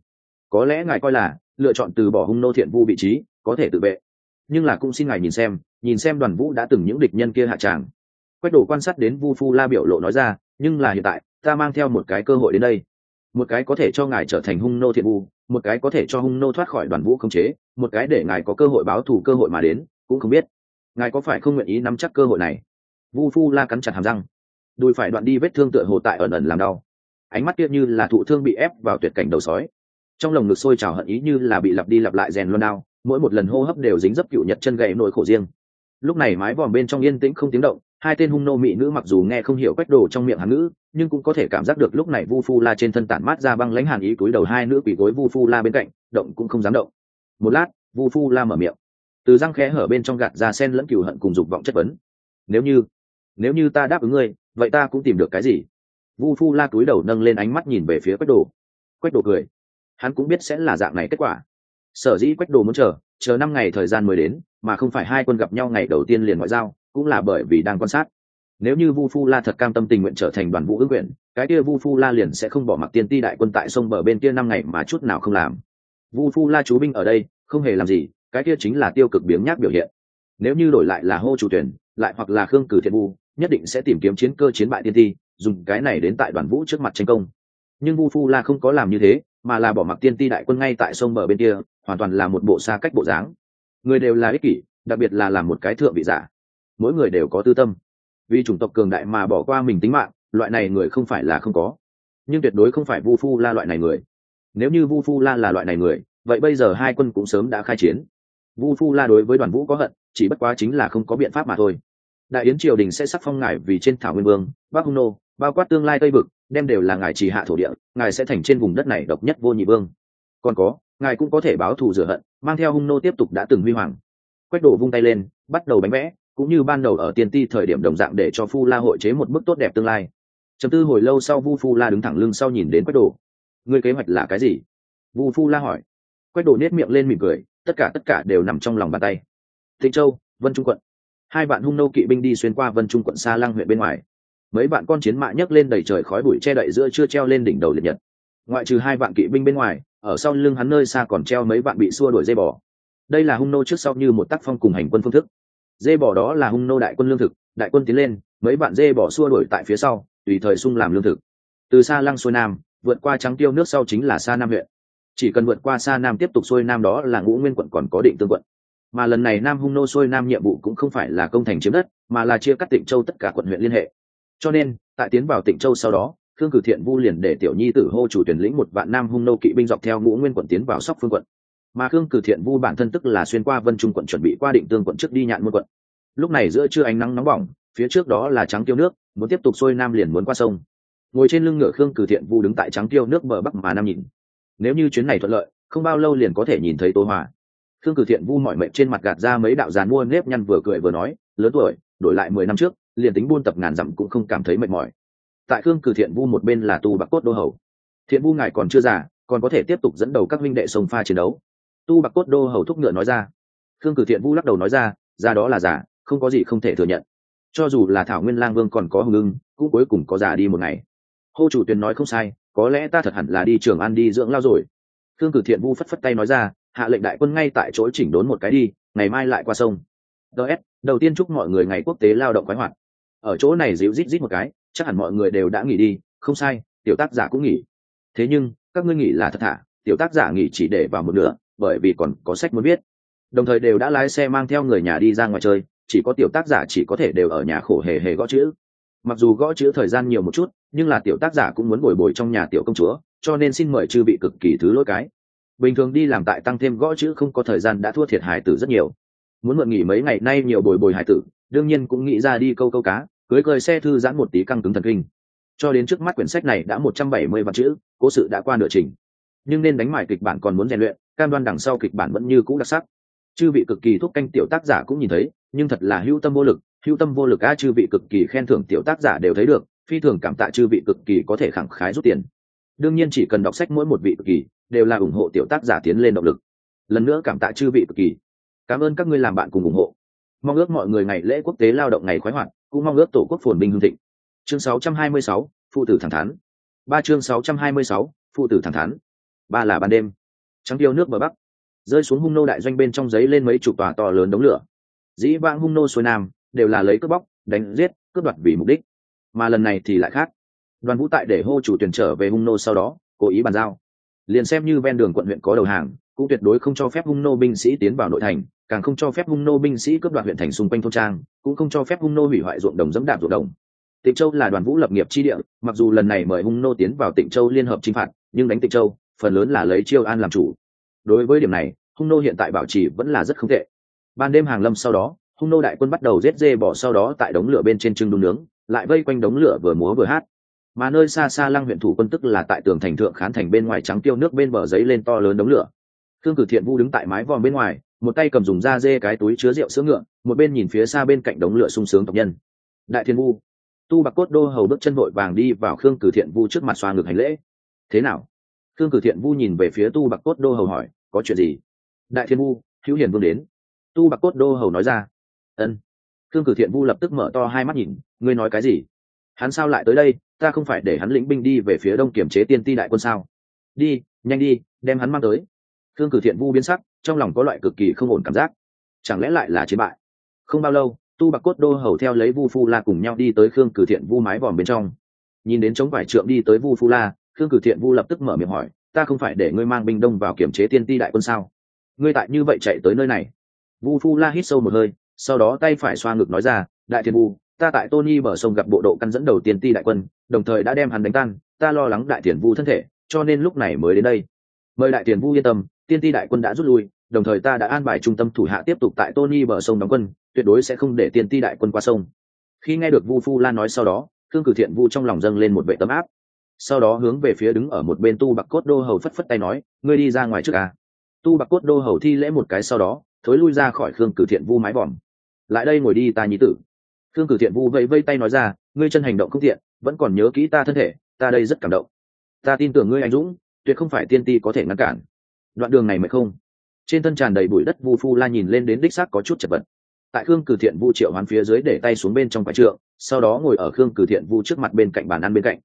Có lẽ ngài coi là, lựa chọn từ bỏ hung nô thiện vu vị trí, có thể tự vệ. Nhưng là cũng xin ngài nhìn xem nhìn xem đoàn vũ đã từng những địch nhân kia hạ tràng. Quách đồ quan sát đến vu phu la biểu lộ nói ra, nhưng là hiện tại, ta mang theo một cái cơ hội đến đây. Một cái có thể cho ngài trở thành hung nô thiện vu một cái có thể cho hung nô thoát khỏi đoàn vũ không chế, một cái để ngài có cơ hội báo thù cơ hội mà đến, cũng không biết. Ngài có phải không nguyện ý nắm chắc cơ hội này? Vu phu la cắn chặt hàm răng. Đùi phải đoạn đi vết thương tựa hồ tại ẩn ẩn làm đau. Ánh mắt kia như là thụ thương bị ép vào tuyệt cảnh đầu sói. Trong lồng ngực sôi trào hận ý như là bị lặp đi lặp lại rèn luôn đau mỗi một lần hô hấp đều dính dấp cựu nhật chân gậy nỗi khổ riêng. Lúc này mái vòm bên trong yên tĩnh không tiếng động hai tên hung nô mỹ nữ mặc dù nghe không hiểu quách đồ trong miệng hắn ngữ, nhưng cũng có thể cảm giác được lúc này vu phu la trên thân tản mát ra băng lãnh hàn ý túi đầu hai nữ quỷ gối vu phu la bên cạnh, động cũng không dám động. Một lát, vu phu la mở miệng. Từ răng khẽ hở bên trong gạt ra sen lẫn cừu hận cùng dục vọng chất vấn. Nếu như nếu như ta đáp ứng ngươi, vậy ta cũng tìm được cái gì? Vu phu la túi đầu nâng lên ánh mắt nhìn về phía quách đồ. Quách đồ cười. Hắn cũng biết sẽ là dạng này kết quả. Sở dĩ quách đồ muốn chờ chờ năm ngày thời gian mới đến, mà không phải hai quân gặp nhau ngày đầu tiên liền ngoại giao cũng là bởi vì đang quan sát. Nếu như vu phu la thật cam tâm tình nguyện trở thành đoàn vũ ứng nguyện cái kia vu phu la liền sẽ không bỏ mặc tiên ti đại quân tại sông bờ bên kia năm ngày mà chút nào không làm. Vu phu la chú binh ở đây, không hề làm gì, cái kia chính là tiêu cực biếng nhác biểu hiện. Nếu như đổi lại là hô chủ tuyển, lại hoặc là khương cử thiện vu, nhất định sẽ tìm kiếm chiến cơ chiến bại tiên ti, dùng cái này đến tại đoàn vũ trước mặt tranh công. Nhưng vu phu la không có làm như thế, mà là bỏ mặc tiên ti đại quân ngay tại sông bờ bên kia, hoàn toàn là một bộ xa cách bộ dáng. Người đều là ích kỷ, đặc biệt là làm một cái thượng vị giả mỗi người đều có tư tâm. Vì chủng tộc cường đại mà bỏ qua mình tính mạng, loại này người không phải là không có. Nhưng tuyệt đối không phải vu phu la loại này người. Nếu như vu phu la là loại này người, vậy bây giờ hai quân cũng sớm đã khai chiến. Vu phu la đối với đoàn vũ có hận, chỉ bất quá chính là không có biện pháp mà thôi. Đại yến triều đình sẽ sắc phong ngài vì trên thảo nguyên vương, bắc hung nô, bao quát tương lai tây vực, đem đều là ngài chỉ hạ thổ địa, ngài sẽ thành trên vùng đất này độc nhất vô nhị vương. Còn có, ngài cũng có thể báo thù rửa hận, mang theo hung nô tiếp tục đã từng huy hoàng. Quách đổ vung tay lên, bắt đầu bánh vẽ cũng như ban đầu ở tiền ti thời điểm đồng dạng để cho phu la hội chế một bức tốt đẹp tương lai. Chấm tư hồi lâu sau vu phu la đứng thẳng lưng sau nhìn đến quách đồ. Người kế hoạch là cái gì? Vu phu la hỏi. Quách đồ nết miệng lên mỉm cười, tất cả tất cả đều nằm trong lòng bàn tay. Thịnh châu, vân trung quận. Hai bạn hung nô kỵ binh đi xuyên qua vân trung quận xa lăng huyện bên ngoài. Mấy bạn con chiến mã nhấc lên đầy trời khói bụi che đậy giữa chưa treo lên đỉnh đầu liệt nhật. Ngoại trừ hai vạn kỵ binh bên ngoài, ở sau lưng hắn nơi xa còn treo mấy vạn bị xua đuổi dây bò. Đây là hung nô trước sau như một tác phong cùng hành quân phương thức dê bò đó là hung nô đại quân lương thực, đại quân tiến lên, mấy bạn dê bò xua đuổi tại phía sau, tùy thời sung làm lương thực. Từ xa lăng xuôi nam, vượt qua trắng tiêu nước sau chính là xa nam huyện. Chỉ cần vượt qua xa nam tiếp tục xuôi nam đó là ngũ nguyên quận còn có định tương quận. Mà lần này nam hung nô xuôi nam nhiệm vụ cũng không phải là công thành chiếm đất, mà là chia cắt tịnh châu tất cả quận huyện liên hệ. Cho nên, tại tiến vào tịnh châu sau đó thương cử thiện vu liền để tiểu nhi tử hô chủ tuyển lĩnh một vạn nam hung nô kỵ binh dọc theo ngũ nguyên quận tiến vào sóc phương quận mà khương cử thiện vu bản thân tức là xuyên qua vân trung quận chuẩn bị qua định tương quận trước đi nhạn môn quận. Lúc này giữa trưa ánh nắng nóng bỏng, phía trước đó là trắng tiêu nước, muốn tiếp tục xuôi nam liền muốn qua sông. Ngồi trên lưng ngựa khương cử thiện vu đứng tại trắng tiêu nước bờ bắc mà nam nhìn. Nếu như chuyến này thuận lợi, không bao lâu liền có thể nhìn thấy tô hòa. Khương cử thiện vu mọi mệnh trên mặt gạt ra mấy đạo giàn mua nếp nhăn vừa cười vừa nói, lớn tuổi, đổi lại mười năm trước, liền tính buôn tập ngàn dặm cũng không cảm thấy mệt mỏi. Tại khương cử thiện vu một bên là tu bạc cốt đô hầu. Thiện vu ngài còn chưa già, còn có thể tiếp tục dẫn đầu các minh đệ sông pha chiến đấu tu bạc cốt đô hầu thúc ngựa nói ra. Khương cử thiện vu lắc đầu nói ra ra đó là giả, không có gì không thể thừa nhận. Cho dù là thảo nguyên lang vương còn có hồng ưng, cũng cuối cùng có già đi một ngày. Hô chủ tuyền nói không sai, có lẽ ta thật hẳn là đi trường ăn đi dưỡng lao rồi. Khương cử thiện vu phất phất tay nói ra, hạ lệnh đại quân ngay tại chỗ chỉnh đốn một cái đi, ngày mai lại qua sông. Ts đầu tiên chúc mọi người ngày quốc tế lao động khoái hoạt. Ở chỗ này dịu rít rít một cái, chắc hẳn mọi người đều đã nghỉ đi, không sai, tiểu tác giả cũng nghỉ. Thế nhưng, các ngươi nghỉ là thật thả tiểu tác giả nghỉ chỉ để vào một nửa bởi vì còn có sách muốn viết. Đồng thời đều đã lái xe mang theo người nhà đi ra ngoài chơi, chỉ có tiểu tác giả chỉ có thể đều ở nhà khổ hề hề gõ chữ. Mặc dù gõ chữ thời gian nhiều một chút, nhưng là tiểu tác giả cũng muốn bồi bồi trong nhà tiểu công chúa, cho nên xin mời chư bị cực kỳ thứ lỗi cái. Bình thường đi làm tại tăng thêm gõ chữ không có thời gian đã thua thiệt hải tử rất nhiều. Muốn mượn nghỉ mấy ngày nay nhiều bồi bồi hải tử, đương nhiên cũng nghĩ ra đi câu câu cá, cưới cơi xe thư giãn một tí căng cứng thần kinh. Cho đến trước mắt quyển sách này đã một trăm bảy mươi vạn chữ, cố sự đã qua nửa trình. Nhưng nên đánh mải kịch bản còn muốn rèn luyện cam đoan đằng sau kịch bản vẫn như cũ đặc sắc. Chư vị cực kỳ thúc canh tiểu tác giả cũng nhìn thấy nhưng thật là hữu tâm vô lực hữu tâm vô lực a chư vị cực kỳ khen thưởng tiểu tác giả đều thấy được phi thường cảm tạ chư vị cực kỳ có thể khẳng khái rút tiền. Đương nhiên chỉ cần đọc sách mỗi một vị cực kỳ đều là ủng hộ tiểu tác giả tiến lên động lực. Lần nữa cảm tạ chư vị cực kỳ. Cảm ơn các ngươi làm bạn cùng ủng hộ. Mong ước mọi người ngày lễ quốc tế lao động ngày khoái hoạt cũng mong ước tổ quốc phồn binh hương thịnh. Chương 626, phụ tử thẳng thắn. Ba chương 626, phụ tử thẳng thắn. Ba là ban đêm trắng tiêu nước bờ bắc. Rơi xuống hung nô đại doanh bên trong giấy lên mấy chục tòa to lớn đống lửa. Dĩ vãng hung nô xuôi nam, đều là lấy cướp bóc, đánh giết, cướp đoạt vì mục đích. Mà lần này thì lại khác. Đoàn vũ tại để hô chủ tuyển trở về hung nô sau đó, cố ý bàn giao. Liền xem như ven đường quận huyện có đầu hàng, cũng tuyệt đối không cho phép hung nô binh sĩ tiến vào nội thành, càng không cho phép hung nô binh sĩ cướp đoạt huyện thành xung quanh thôn trang, cũng không cho phép hung nô hủy hoại ruộng đồng dẫm đạp ruộng đồng. Tịnh châu là đoàn vũ lập nghiệp chi địa, mặc dù lần này mời hung nô tiến vào tịnh châu liên hợp chinh phạt, nhưng đánh tịnh châu phần lớn là lấy chiêu an làm chủ. Đối với điểm này, hung nô hiện tại bảo trì vẫn là rất không tệ. Ban đêm hàng lâm sau đó, hung nô đại quân bắt đầu giết dê bỏ sau đó tại đống lửa bên trên trưng đun nướng, lại vây quanh đống lửa vừa múa vừa hát. Mà nơi xa xa lăng huyện thủ quân tức là tại tường thành thượng khán thành bên ngoài trắng tiêu nước bên bờ giấy lên to lớn đống lửa. Thương cử thiện vu đứng tại mái vòm bên ngoài, một tay cầm dùng da dê cái túi chứa rượu sữa ngựa, một bên nhìn phía xa bên cạnh đống lửa sung sướng tộc nhân. Đại thiên vu, tu bạc cốt đô hầu bước chân vội vàng đi vào khương cử thiện vu trước mặt xoa ngực hành lễ. Thế nào? Khương cử thiện vu nhìn về phía tu bạc cốt đô hầu hỏi, có chuyện gì? Đại thiên vu, hữu hiền vương đến. Tu bạc cốt đô hầu nói ra, ân. Khương cử thiện vu lập tức mở to hai mắt nhìn, ngươi nói cái gì? Hắn sao lại tới đây? Ta không phải để hắn lĩnh binh đi về phía đông kiểm chế tiên ti đại quân sao? Đi, nhanh đi, đem hắn mang tới. Khương cử thiện vu biến sắc, trong lòng có loại cực kỳ không ổn cảm giác. Chẳng lẽ lại là chiến bại? Không bao lâu, tu bạc cốt đô hầu theo lấy vu phu la cùng nhau đi tới khương cử thiện vu mái vòm bên trong. Nhìn đến chống vải trượng đi tới vu phu la khương cử thiện vu lập tức mở miệng hỏi, ta không phải để ngươi mang binh đông vào kiểm chế tiên ti đại quân sao? Ngươi tại như vậy chạy tới nơi này. Vu phu la hít sâu một hơi, sau đó tay phải xoa ngực nói ra, đại thiên vu, ta tại tony bờ sông gặp bộ độ căn dẫn đầu tiên ti đại quân, đồng thời đã đem hắn đánh tan, ta lo lắng đại Tiền vu thân thể, cho nên lúc này mới đến đây. Mời đại Tiền vu yên tâm, tiên ti đại quân đã rút lui, đồng thời ta đã an bài trung tâm thủ hạ tiếp tục tại tony bờ sông đóng quân, tuyệt đối sẽ không để tiên ti đại quân qua sông. Khi nghe được vu phu lan nói sau đó thương cử thiện vu trong lòng dâng lên một vệ tấm áp sau đó hướng về phía đứng ở một bên tu bạc cốt đô hầu phất phất tay nói, ngươi đi ra ngoài trước à. tu bạc cốt đô hầu thi lễ một cái sau đó, thối lui ra khỏi khương cử thiện vu mái vòm. Lại đây ngồi đi ta nhí tử. Khương cử thiện vu vẫy vây tay nói ra, ngươi chân hành động không thiện vẫn còn nhớ kỹ ta thân thể, ta đây rất cảm động. Ta tin tưởng ngươi anh dũng, tuyệt không phải tiên ti có thể ngăn cản. Đoạn đường này mệt không? Trên thân tràn đầy bụi đất, vu phu la nhìn lên đến đích xác có chút chật vật. Tại khương cử thiện vu triệu hoán phía dưới để tay xuống bên trong quái trượng, sau đó ngồi ở khương cử thiện vu trước mặt bên cạnh bàn ăn bên cạnh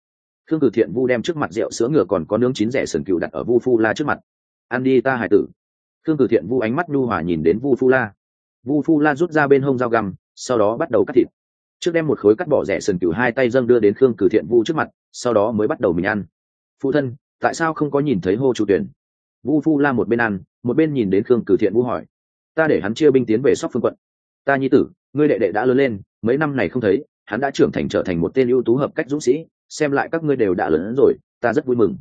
khương cử thiện vu đem trước mặt rượu sữa ngựa còn có nướng chín rẻ sườn cừu đặt ở vu phu la trước mặt. Ăn đi ta hải tử. Khương cử thiện vu ánh mắt nhu hòa nhìn đến vu phu la. Vu phu la rút ra bên hông dao găm, sau đó bắt đầu cắt thịt. Trước đem một khối cắt bỏ rẻ sườn cừu hai tay dâng đưa đến khương cử thiện vu trước mặt, sau đó mới bắt đầu mình ăn. Phụ thân, tại sao không có nhìn thấy hô chủ tuyển vu phu la một bên ăn, một bên nhìn đến khương cử thiện vu hỏi. Ta để hắn chia binh tiến về sóc phương quận. Ta nhi tử, ngươi đệ đệ đã lớn lên, mấy năm này không thấy, hắn đã trưởng thành trở thành một tên ưu tú hợp cách dũng sĩ xem lại các ngươi đều đã lớn rồi, ta rất vui mừng.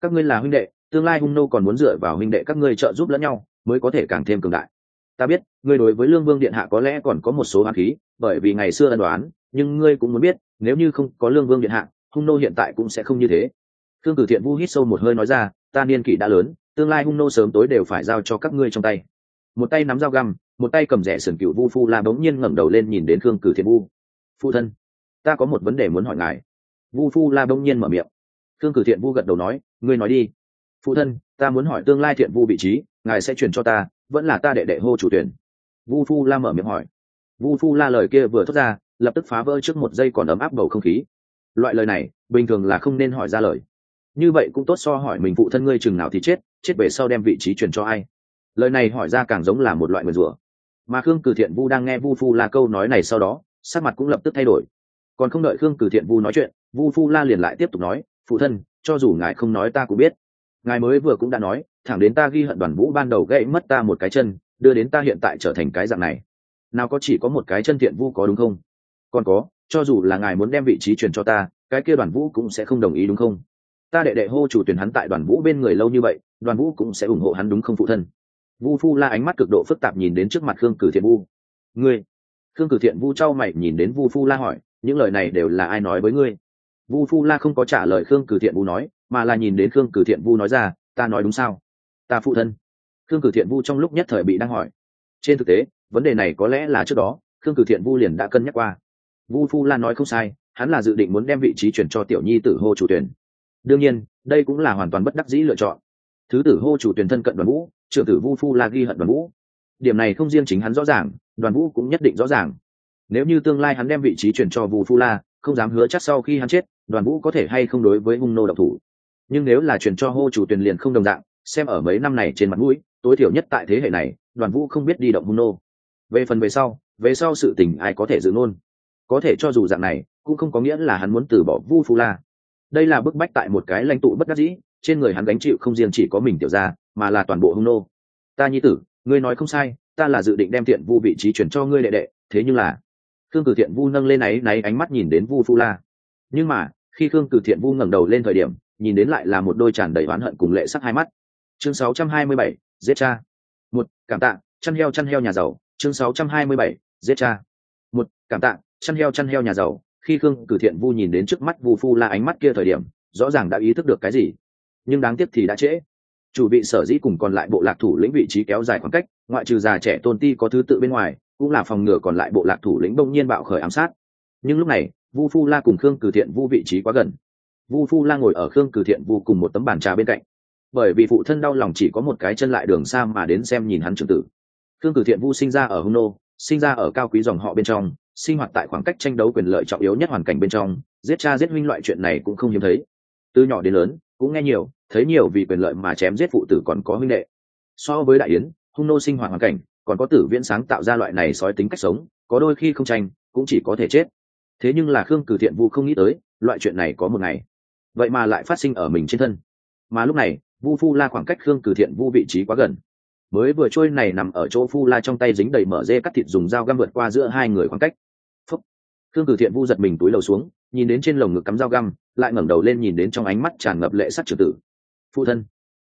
Các ngươi là huynh đệ, tương lai hung nô còn muốn dựa vào huynh đệ các ngươi trợ giúp lẫn nhau, mới có thể càng thêm cường đại. Ta biết, ngươi đối với lương vương điện hạ có lẽ còn có một số hạt khí, bởi vì ngày xưa ân đoán nhưng ngươi cũng muốn biết, nếu như không có lương vương điện hạ, hung nô hiện tại cũng sẽ không như thế. Thương cử thiện vu hít sâu một hơi nói ra, ta niên kỷ đã lớn, tương lai hung nô sớm tối đều phải giao cho các ngươi trong tay. Một tay nắm dao găm, một tay cầm rẻ sườn cựu vu phu la bỗng nhiên ngẩng đầu lên nhìn đến khương cử thiện vu phụ thân, ta có một vấn đề muốn hỏi ngài vu phu la bỗng nhiên mở miệng. Khương cử thiện vu gật đầu nói, ngươi nói đi. Phụ thân, ta muốn hỏi tương lai thiện vu vị trí, ngài sẽ chuyển cho ta, vẫn là ta đệ đệ hô chủ tuyển. Vu phu la mở miệng hỏi. Vu phu la lời kia vừa thốt ra, lập tức phá vỡ trước một giây còn ấm áp bầu không khí. Loại lời này, bình thường là không nên hỏi ra lời. Như vậy cũng tốt so hỏi mình phụ thân ngươi chừng nào thì chết chết về sau đem vị trí chuyển cho ai. Lời này hỏi ra càng giống là một loại người rủa. Mà khương cử thiện vu đang nghe vu phu la câu nói này sau đó, sắc mặt cũng lập tức thay đổi. Còn không đợi khương cử thiện vu nói chuyện vu phu la liền lại tiếp tục nói, phụ thân, cho dù ngài không nói ta cũng biết. Ngài mới vừa cũng đã nói, thẳng đến ta ghi hận đoàn vũ ban đầu gãy mất ta một cái chân, đưa đến ta hiện tại trở thành cái dạng này. Nào có chỉ có một cái chân thiện vu có đúng không? Còn có, cho dù là ngài muốn đem vị trí truyền cho ta, cái kia đoàn vũ cũng sẽ không đồng ý đúng không? Ta đệ đệ hô chủ tuyển hắn tại đoàn vũ bên người lâu như vậy, đoàn vũ cũng sẽ ủng hộ hắn đúng không phụ thân? Vu phu la ánh mắt cực độ phức tạp nhìn đến trước mặt khương cử thiện vu. Ngươi? Khương cử thiện vu trao mày nhìn đến vu phu la hỏi, những lời này đều là ai nói với ngươi? Vu phu la không có trả lời khương cử thiện vu nói, mà là nhìn đến khương cử thiện vu nói ra, ta nói đúng sao? Ta phụ thân. Khương cử thiện vu trong lúc nhất thời bị đang hỏi. Trên thực tế, vấn đề này có lẽ là trước đó, khương cử thiện vu liền đã cân nhắc qua. Vu phu la nói không sai, hắn là dự định muốn đem vị trí chuyển cho tiểu nhi tử hô chủ tuyển đương nhiên, đây cũng là hoàn toàn bất đắc dĩ lựa chọn. Thứ tử hô chủ tuyển thân cận đoàn vũ, trưởng tử vu phu la ghi hận đoàn vũ. Điểm này không riêng chính hắn rõ ràng, đoàn vũ cũng nhất định rõ ràng. Nếu như tương lai hắn đem vị trí chuyển cho vu phu la, không dám hứa chắc sau khi hắn chết đoàn vũ có thể hay không đối với hung nô độc thủ. Nhưng nếu là chuyển cho hô chủ tuyền liền không đồng dạng, xem ở mấy năm này trên mặt mũi, tối thiểu nhất tại thế hệ này, đoàn vũ không biết đi động hung nô. Về phần về sau về sau sự tình ai có thể giữ ngôn? Có thể cho dù dạng này, cũng không có nghĩa là hắn muốn từ bỏ vu phu la. Đây là bức bách tại một cái lãnh tụ bất đắc dĩ, trên người hắn gánh chịu không riêng chỉ có mình tiểu ra mà là toàn bộ hung nô. Ta nhi tử, ngươi nói không sai, ta là dự định đem thiện vu vị trí chuyển cho ngươi đệ đệ, thế nhưng là thương cử thiện vu nâng lên áy náy ánh mắt nhìn đến vu phu la. Nhưng mà khi khương cử thiện vu ngẩng đầu lên thời điểm nhìn đến lại là một đôi tràn đầy oán hận cùng lệ sắc hai mắt. Chương 627, giết cha. Một cảm tạ chăn heo chăn heo nhà giàu. Chương 627, giết cha. Một cảm tạ chăn heo chăn heo nhà giàu. Khi khương cử thiện vu nhìn đến trước mắt vu phu la ánh mắt kia thời điểm rõ ràng đã ý thức được cái gì. Nhưng đáng tiếc thì đã trễ. Chủ vị sở dĩ cùng còn lại bộ lạc thủ lĩnh vị trí kéo dài khoảng cách ngoại trừ già trẻ tôn ti có thứ tự bên ngoài cũng là phòng ngừa còn lại bộ lạc thủ lĩnh bỗng nhiên bạo khởi ám sát. Nhưng lúc này vu phu la cùng khương cử thiện vu vị trí quá gần. Vu phu la ngồi ở khương cử thiện vu cùng một tấm bàn trà bên cạnh. Bởi vì phụ thân đau lòng chỉ có một cái chân lại đường xa mà đến xem nhìn hắn trưởng tử. Khương cử thiện vu sinh ra ở hung nô, sinh ra ở cao quý dòng họ bên trong, sinh hoạt tại khoảng cách tranh đấu quyền lợi trọng yếu nhất hoàn cảnh bên trong, giết cha giết huynh loại chuyện này cũng không hiếm thấy. Từ nhỏ đến lớn, cũng nghe nhiều, thấy nhiều vì quyền lợi mà chém giết phụ tử còn có huynh đệ. So với đại yến hung nô sinh hoạt hoàn cảnh, còn có tử viễn sáng tạo ra loại này sói tính cách sống, có đôi khi không tranh, cũng chỉ có thể chết thế nhưng là khương cử thiện vu không nghĩ tới, loại chuyện này có một ngày. Vậy mà lại phát sinh ở mình trên thân. Mà lúc này, vu phu la khoảng cách khương cử thiện vu vị trí quá gần. Mới vừa trôi này nằm ở chỗ phu la trong tay dính đầy mở dê cắt thịt dùng dao găm vượt qua giữa hai người khoảng cách. Phúc. khương cử thiện vu giật mình túi lầu xuống, nhìn đến trên lồng ngực cắm dao găm, lại ngẩng đầu lên nhìn đến trong ánh mắt tràn ngập lệ sắc trừ tử. Phụ thân,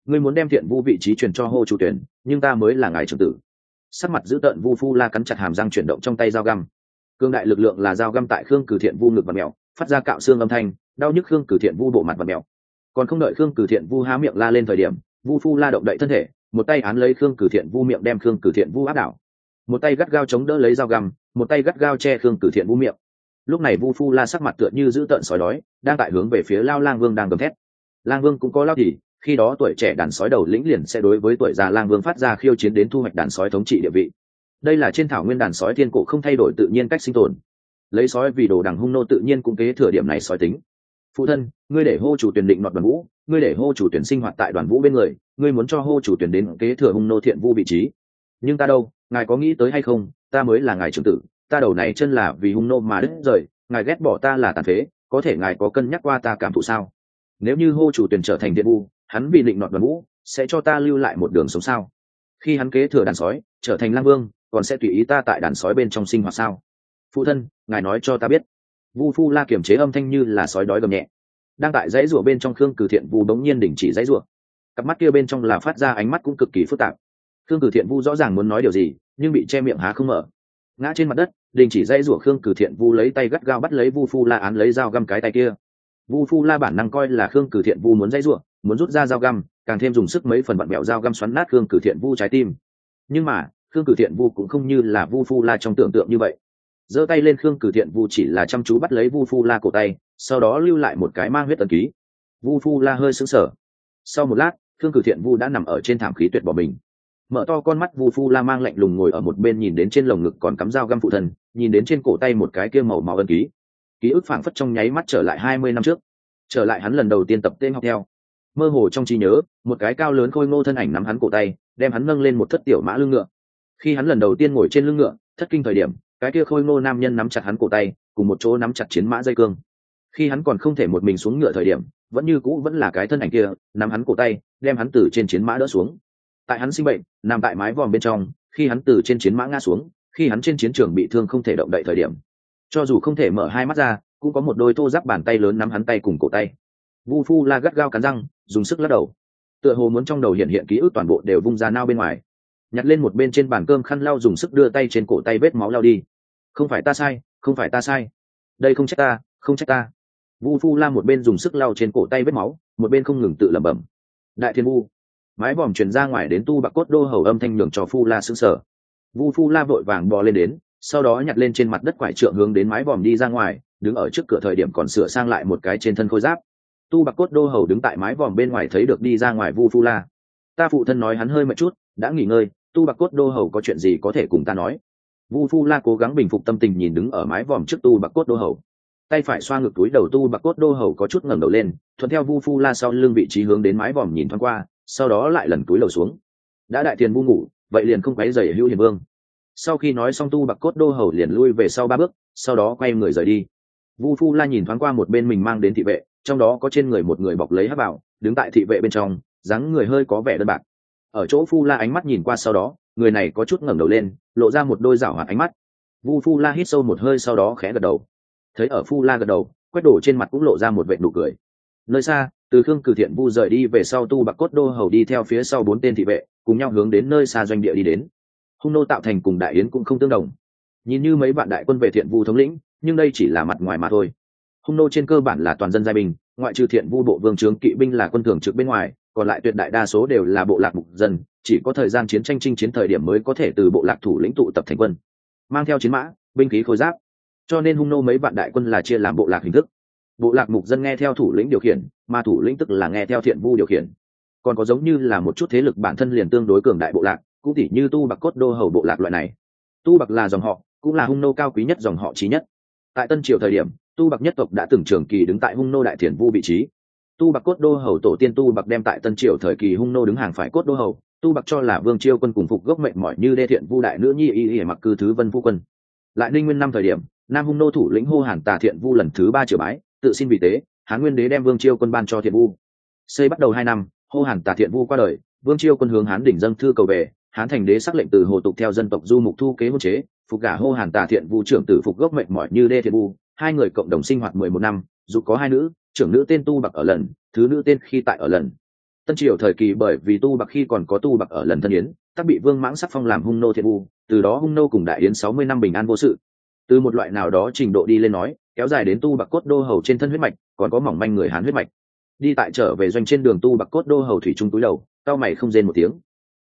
ngươi muốn đem thiện vu vị trí truyền cho hô chủ tuyển nhưng ta mới là ngài trưởng tử. Sắc mặt giữ tợn, vu phu la cắn chặt hàm răng chuyển động trong tay dao găm cương đại lực lượng là dao găm tại khương cử thiện vu ngực và mèo phát ra cạo xương âm thanh, đau nhức khương cử thiện vu bộ mặt và mèo còn không đợi khương cử thiện vu há miệng la lên thời điểm, vu phu la động đậy thân thể, một tay án lấy khương cử thiện vu miệng đem khương cử thiện vu áp đảo. Một tay gắt gao chống đỡ lấy dao găm, một tay gắt gao che khương cử thiện vu miệng. Lúc này vu phu la sắc mặt tựa như giữ tợn sói đói, đang tại hướng về phía lao lang vương đang gầm thét. Lang vương cũng có lao thì, khi đó tuổi trẻ đàn sói đầu lĩnh liền sẽ đối với tuổi già lang vương phát ra khiêu chiến đến thu hoạch đàn sói thống trị địa vị đây là trên thảo nguyên đàn sói thiên cổ không thay đổi tự nhiên cách sinh tồn. Lấy sói vì đồ đằng hung nô tự nhiên cũng kế thừa điểm này sói tính. Phụ thân, ngươi để hô chủ tuyển định nọt đoàn vũ, ngươi để hô chủ tuyển sinh hoạt tại đoàn vũ bên người, ngươi muốn cho hô chủ tuyển đến kế thừa hung nô thiện vu vị trí. Nhưng ta đâu, ngài có nghĩ tới hay không, ta mới là ngài trưởng tử, ta đầu này chân là vì hung nô mà đứt rời, ngài ghét bỏ ta là tàn phế, có thể ngài có cân nhắc qua ta cảm thụ sao? Nếu như hô chủ tuyển trở thành thiện vu, hắn vì định nọt đoàn vũ, sẽ cho ta lưu lại một đường sống sao? Khi hắn kế thừa đàn sói, trở thành lang vương còn sẽ tùy ý ta tại đàn sói bên trong sinh hoạt sao? Phụ thân, ngài nói cho ta biết. Vu phu la kiềm chế âm thanh như là sói đói gầm nhẹ. Đang tại dãy rủa bên trong khương cử thiện vu đống nhiên đình chỉ dãy rủa cặp mắt kia bên trong là phát ra ánh mắt cũng cực kỳ phức tạp. Khương cử thiện vu rõ ràng muốn nói điều gì, nhưng bị che miệng há không mở. Ngã trên mặt đất, đình chỉ dãy rủa khương cử thiện vu lấy tay gắt gao bắt lấy vu phu la án lấy dao găm cái tay kia. Vu phu la bản năng coi là khương cử thiện vu muốn dãy rủa muốn rút ra dao găm, càng thêm dùng sức mấy phần bận bẹo dao găm xoắn nát khương cử thiện vu trái tim. Nhưng mà khương cử thiện vu cũng không như là vu phu la trong tưởng tượng như vậy. Giơ tay lên khương cử thiện vu chỉ là chăm chú bắt lấy vu phu la cổ tay, sau đó lưu lại một cái mang huyết tần ký. Vu phu la hơi sững sờ. Sau một lát, khương cử thiện vu đã nằm ở trên thảm khí tuyệt bỏ mình. Mở to con mắt, vu phu la mang lạnh lùng ngồi ở một bên nhìn đến trên lồng ngực còn cắm dao găm phụ thần, nhìn đến trên cổ tay một cái kia màu máu ân ký. Ký ức phảng phất trong nháy mắt trở lại hai mươi năm trước. Trở lại hắn lần đầu tiên tập tên học theo. Mơ hồ trong trí nhớ, một cái cao lớn khôi ngô thân ảnh nắm hắn cổ tay, đem hắn nâng lên một thất tiểu mã lưng ngựa khi hắn lần đầu tiên ngồi trên lưng ngựa, thất kinh thời điểm, cái kia khôi ngô nam nhân nắm chặt hắn cổ tay, cùng một chỗ nắm chặt chiến mã dây cương. Khi hắn còn không thể một mình xuống ngựa thời điểm, vẫn như cũ vẫn là cái thân ảnh kia, nắm hắn cổ tay, đem hắn từ trên chiến mã đỡ xuống. Tại hắn sinh bệnh, nằm tại mái vòm bên trong, khi hắn từ trên chiến mã ngã xuống, khi hắn trên chiến trường bị thương không thể động đậy thời điểm. Cho dù không thể mở hai mắt ra, cũng có một đôi thô giáp bàn tay lớn nắm hắn tay cùng cổ tay. Vu phu la gắt gao cắn răng, dùng sức lắc đầu. Tựa hồ muốn trong đầu hiện hiện ký ức toàn bộ đều vung ra nao bên ngoài nhặt lên một bên trên bàn cơm khăn lau dùng sức đưa tay trên cổ tay vết máu lau đi. Không phải ta sai, không phải ta sai. Đây không trách ta, không trách ta. Vu phu la một bên dùng sức lau trên cổ tay vết máu, một bên không ngừng tự lẩm bẩm. Đại thiên vu, mái vòm truyền ra ngoài đến tu bạc cốt đô hầu âm thanh nhường cho phu la xứng sở vu phu la vội vàng bò lên đến, sau đó nhặt lên trên mặt đất quải trượng hướng đến mái vòm đi ra ngoài, đứng ở trước cửa thời điểm còn sửa sang lại một cái trên thân khôi giáp. Tu bạc cốt đô hầu đứng tại mái vòm bên ngoài thấy được đi ra ngoài vu phu la. Ta phụ thân nói hắn hơi mệt chút, đã nghỉ ngơi tu bạc cốt đô hầu có chuyện gì có thể cùng ta nói? Vu phu la cố gắng bình phục tâm tình nhìn đứng ở mái vòm trước tu bạc cốt đô hầu. Tay phải xoa ngực túi đầu tu bạc cốt đô hầu có chút ngẩng đầu lên, thuận theo vu phu la sau lưng vị trí hướng đến mái vòm nhìn thoáng qua, sau đó lại lần túi đầu xuống. Đã đại tiền vu ngủ, vậy liền không quấy dày hữu hiền vương. Sau khi nói xong tu bạc cốt đô hầu liền lui về sau ba bước, sau đó quay người rời đi. Vu phu la nhìn thoáng qua một bên mình mang đến thị vệ, trong đó có trên người một người bọc lấy hát bảo, đứng tại thị vệ bên trong, dáng người hơi có vẻ đơn bạc ở chỗ phu la ánh mắt nhìn qua sau đó, người này có chút ngẩng đầu lên, lộ ra một đôi rảo hoạt ánh mắt. Vu phu la hít sâu một hơi sau đó khẽ gật đầu. Thấy ở phu la gật đầu, quét đổ trên mặt cũng lộ ra một vệ nụ cười. Nơi xa, từ khương cử thiện vu rời đi về sau tu bạc cốt đô hầu đi theo phía sau bốn tên thị vệ, cùng nhau hướng đến nơi xa doanh địa đi đến. Hung nô tạo thành cùng đại yến cũng không tương đồng. Nhìn như mấy bạn đại quân về thiện vu thống lĩnh, nhưng đây chỉ là mặt ngoài mà thôi. Hung nô trên cơ bản là toàn dân giai binh, ngoại trừ thiện vu bộ vương trướng kỵ binh là quân thường trực bên ngoài còn lại tuyệt đại đa số đều là bộ lạc mục dân, chỉ có thời gian chiến tranh chinh chiến thời điểm mới có thể từ bộ lạc thủ lĩnh tụ tập thành quân, mang theo chiến mã, binh khí khối giáp. Cho nên hung nô mấy vạn đại quân là chia làm bộ lạc hình thức. Bộ lạc mục dân nghe theo thủ lĩnh điều khiển, mà thủ lĩnh tức là nghe theo thiện vu điều khiển. Còn có giống như là một chút thế lực bản thân liền tương đối cường đại bộ lạc, cũng tỉ như tu bạc cốt đô hầu bộ lạc loại này. Tu bạc là dòng họ, cũng là hung nô cao quý nhất dòng họ trí nhất. Tại tân triều thời điểm, tu bạc nhất tộc đã từng trường kỳ đứng tại hung nô đại thiền vu vị trí tu bạc cốt đô hầu tổ tiên tu bạc đem tại tân triều thời kỳ hung nô đứng hàng phải cốt đô hầu, tu bạc cho là vương chiêu quân cùng phục gốc mệnh mỏi như đê thiện vu đại nữ nhi y y mặc cư thứ vân phu quân. Lại ninh nguyên năm thời điểm, nam hung nô thủ lĩnh hô hàn tà thiện vu lần thứ ba triều bái, tự xin vì tế, hán nguyên đế đem vương chiêu quân ban cho thiện vu. Xây bắt đầu hai năm, hô hàn tà thiện vu qua đời, vương chiêu quân hướng hán đỉnh dâng thư cầu về, hán thành đế xác lệnh từ hồ tục theo dân tộc du mục thu kế hôn chế, phục gả hô hàn tà thiện vu trưởng tử phục gốc mệnh mỏi như đê thiện vu. Hai người cộng đồng sinh hoạt mười một năm, dù có hai nữ trưởng nữ tên tu bạc ở lần, thứ nữ tên khi tại ở lần. Tân triều thời kỳ bởi vì tu bạc khi còn có tu bạc ở lần thân yến tắc bị vương mãng sắc phong làm hung nô thiện u, từ đó hung nô cùng đại yến sáu mươi năm bình an vô sự. Từ một loại nào đó trình độ đi lên nói, kéo dài đến tu bạc cốt đô hầu trên thân huyết mạch, còn có mỏng manh người hán huyết mạch. Đi tại trở về doanh trên đường tu bạc cốt đô hầu thủy trung túi đầu, cao mày không rên một tiếng.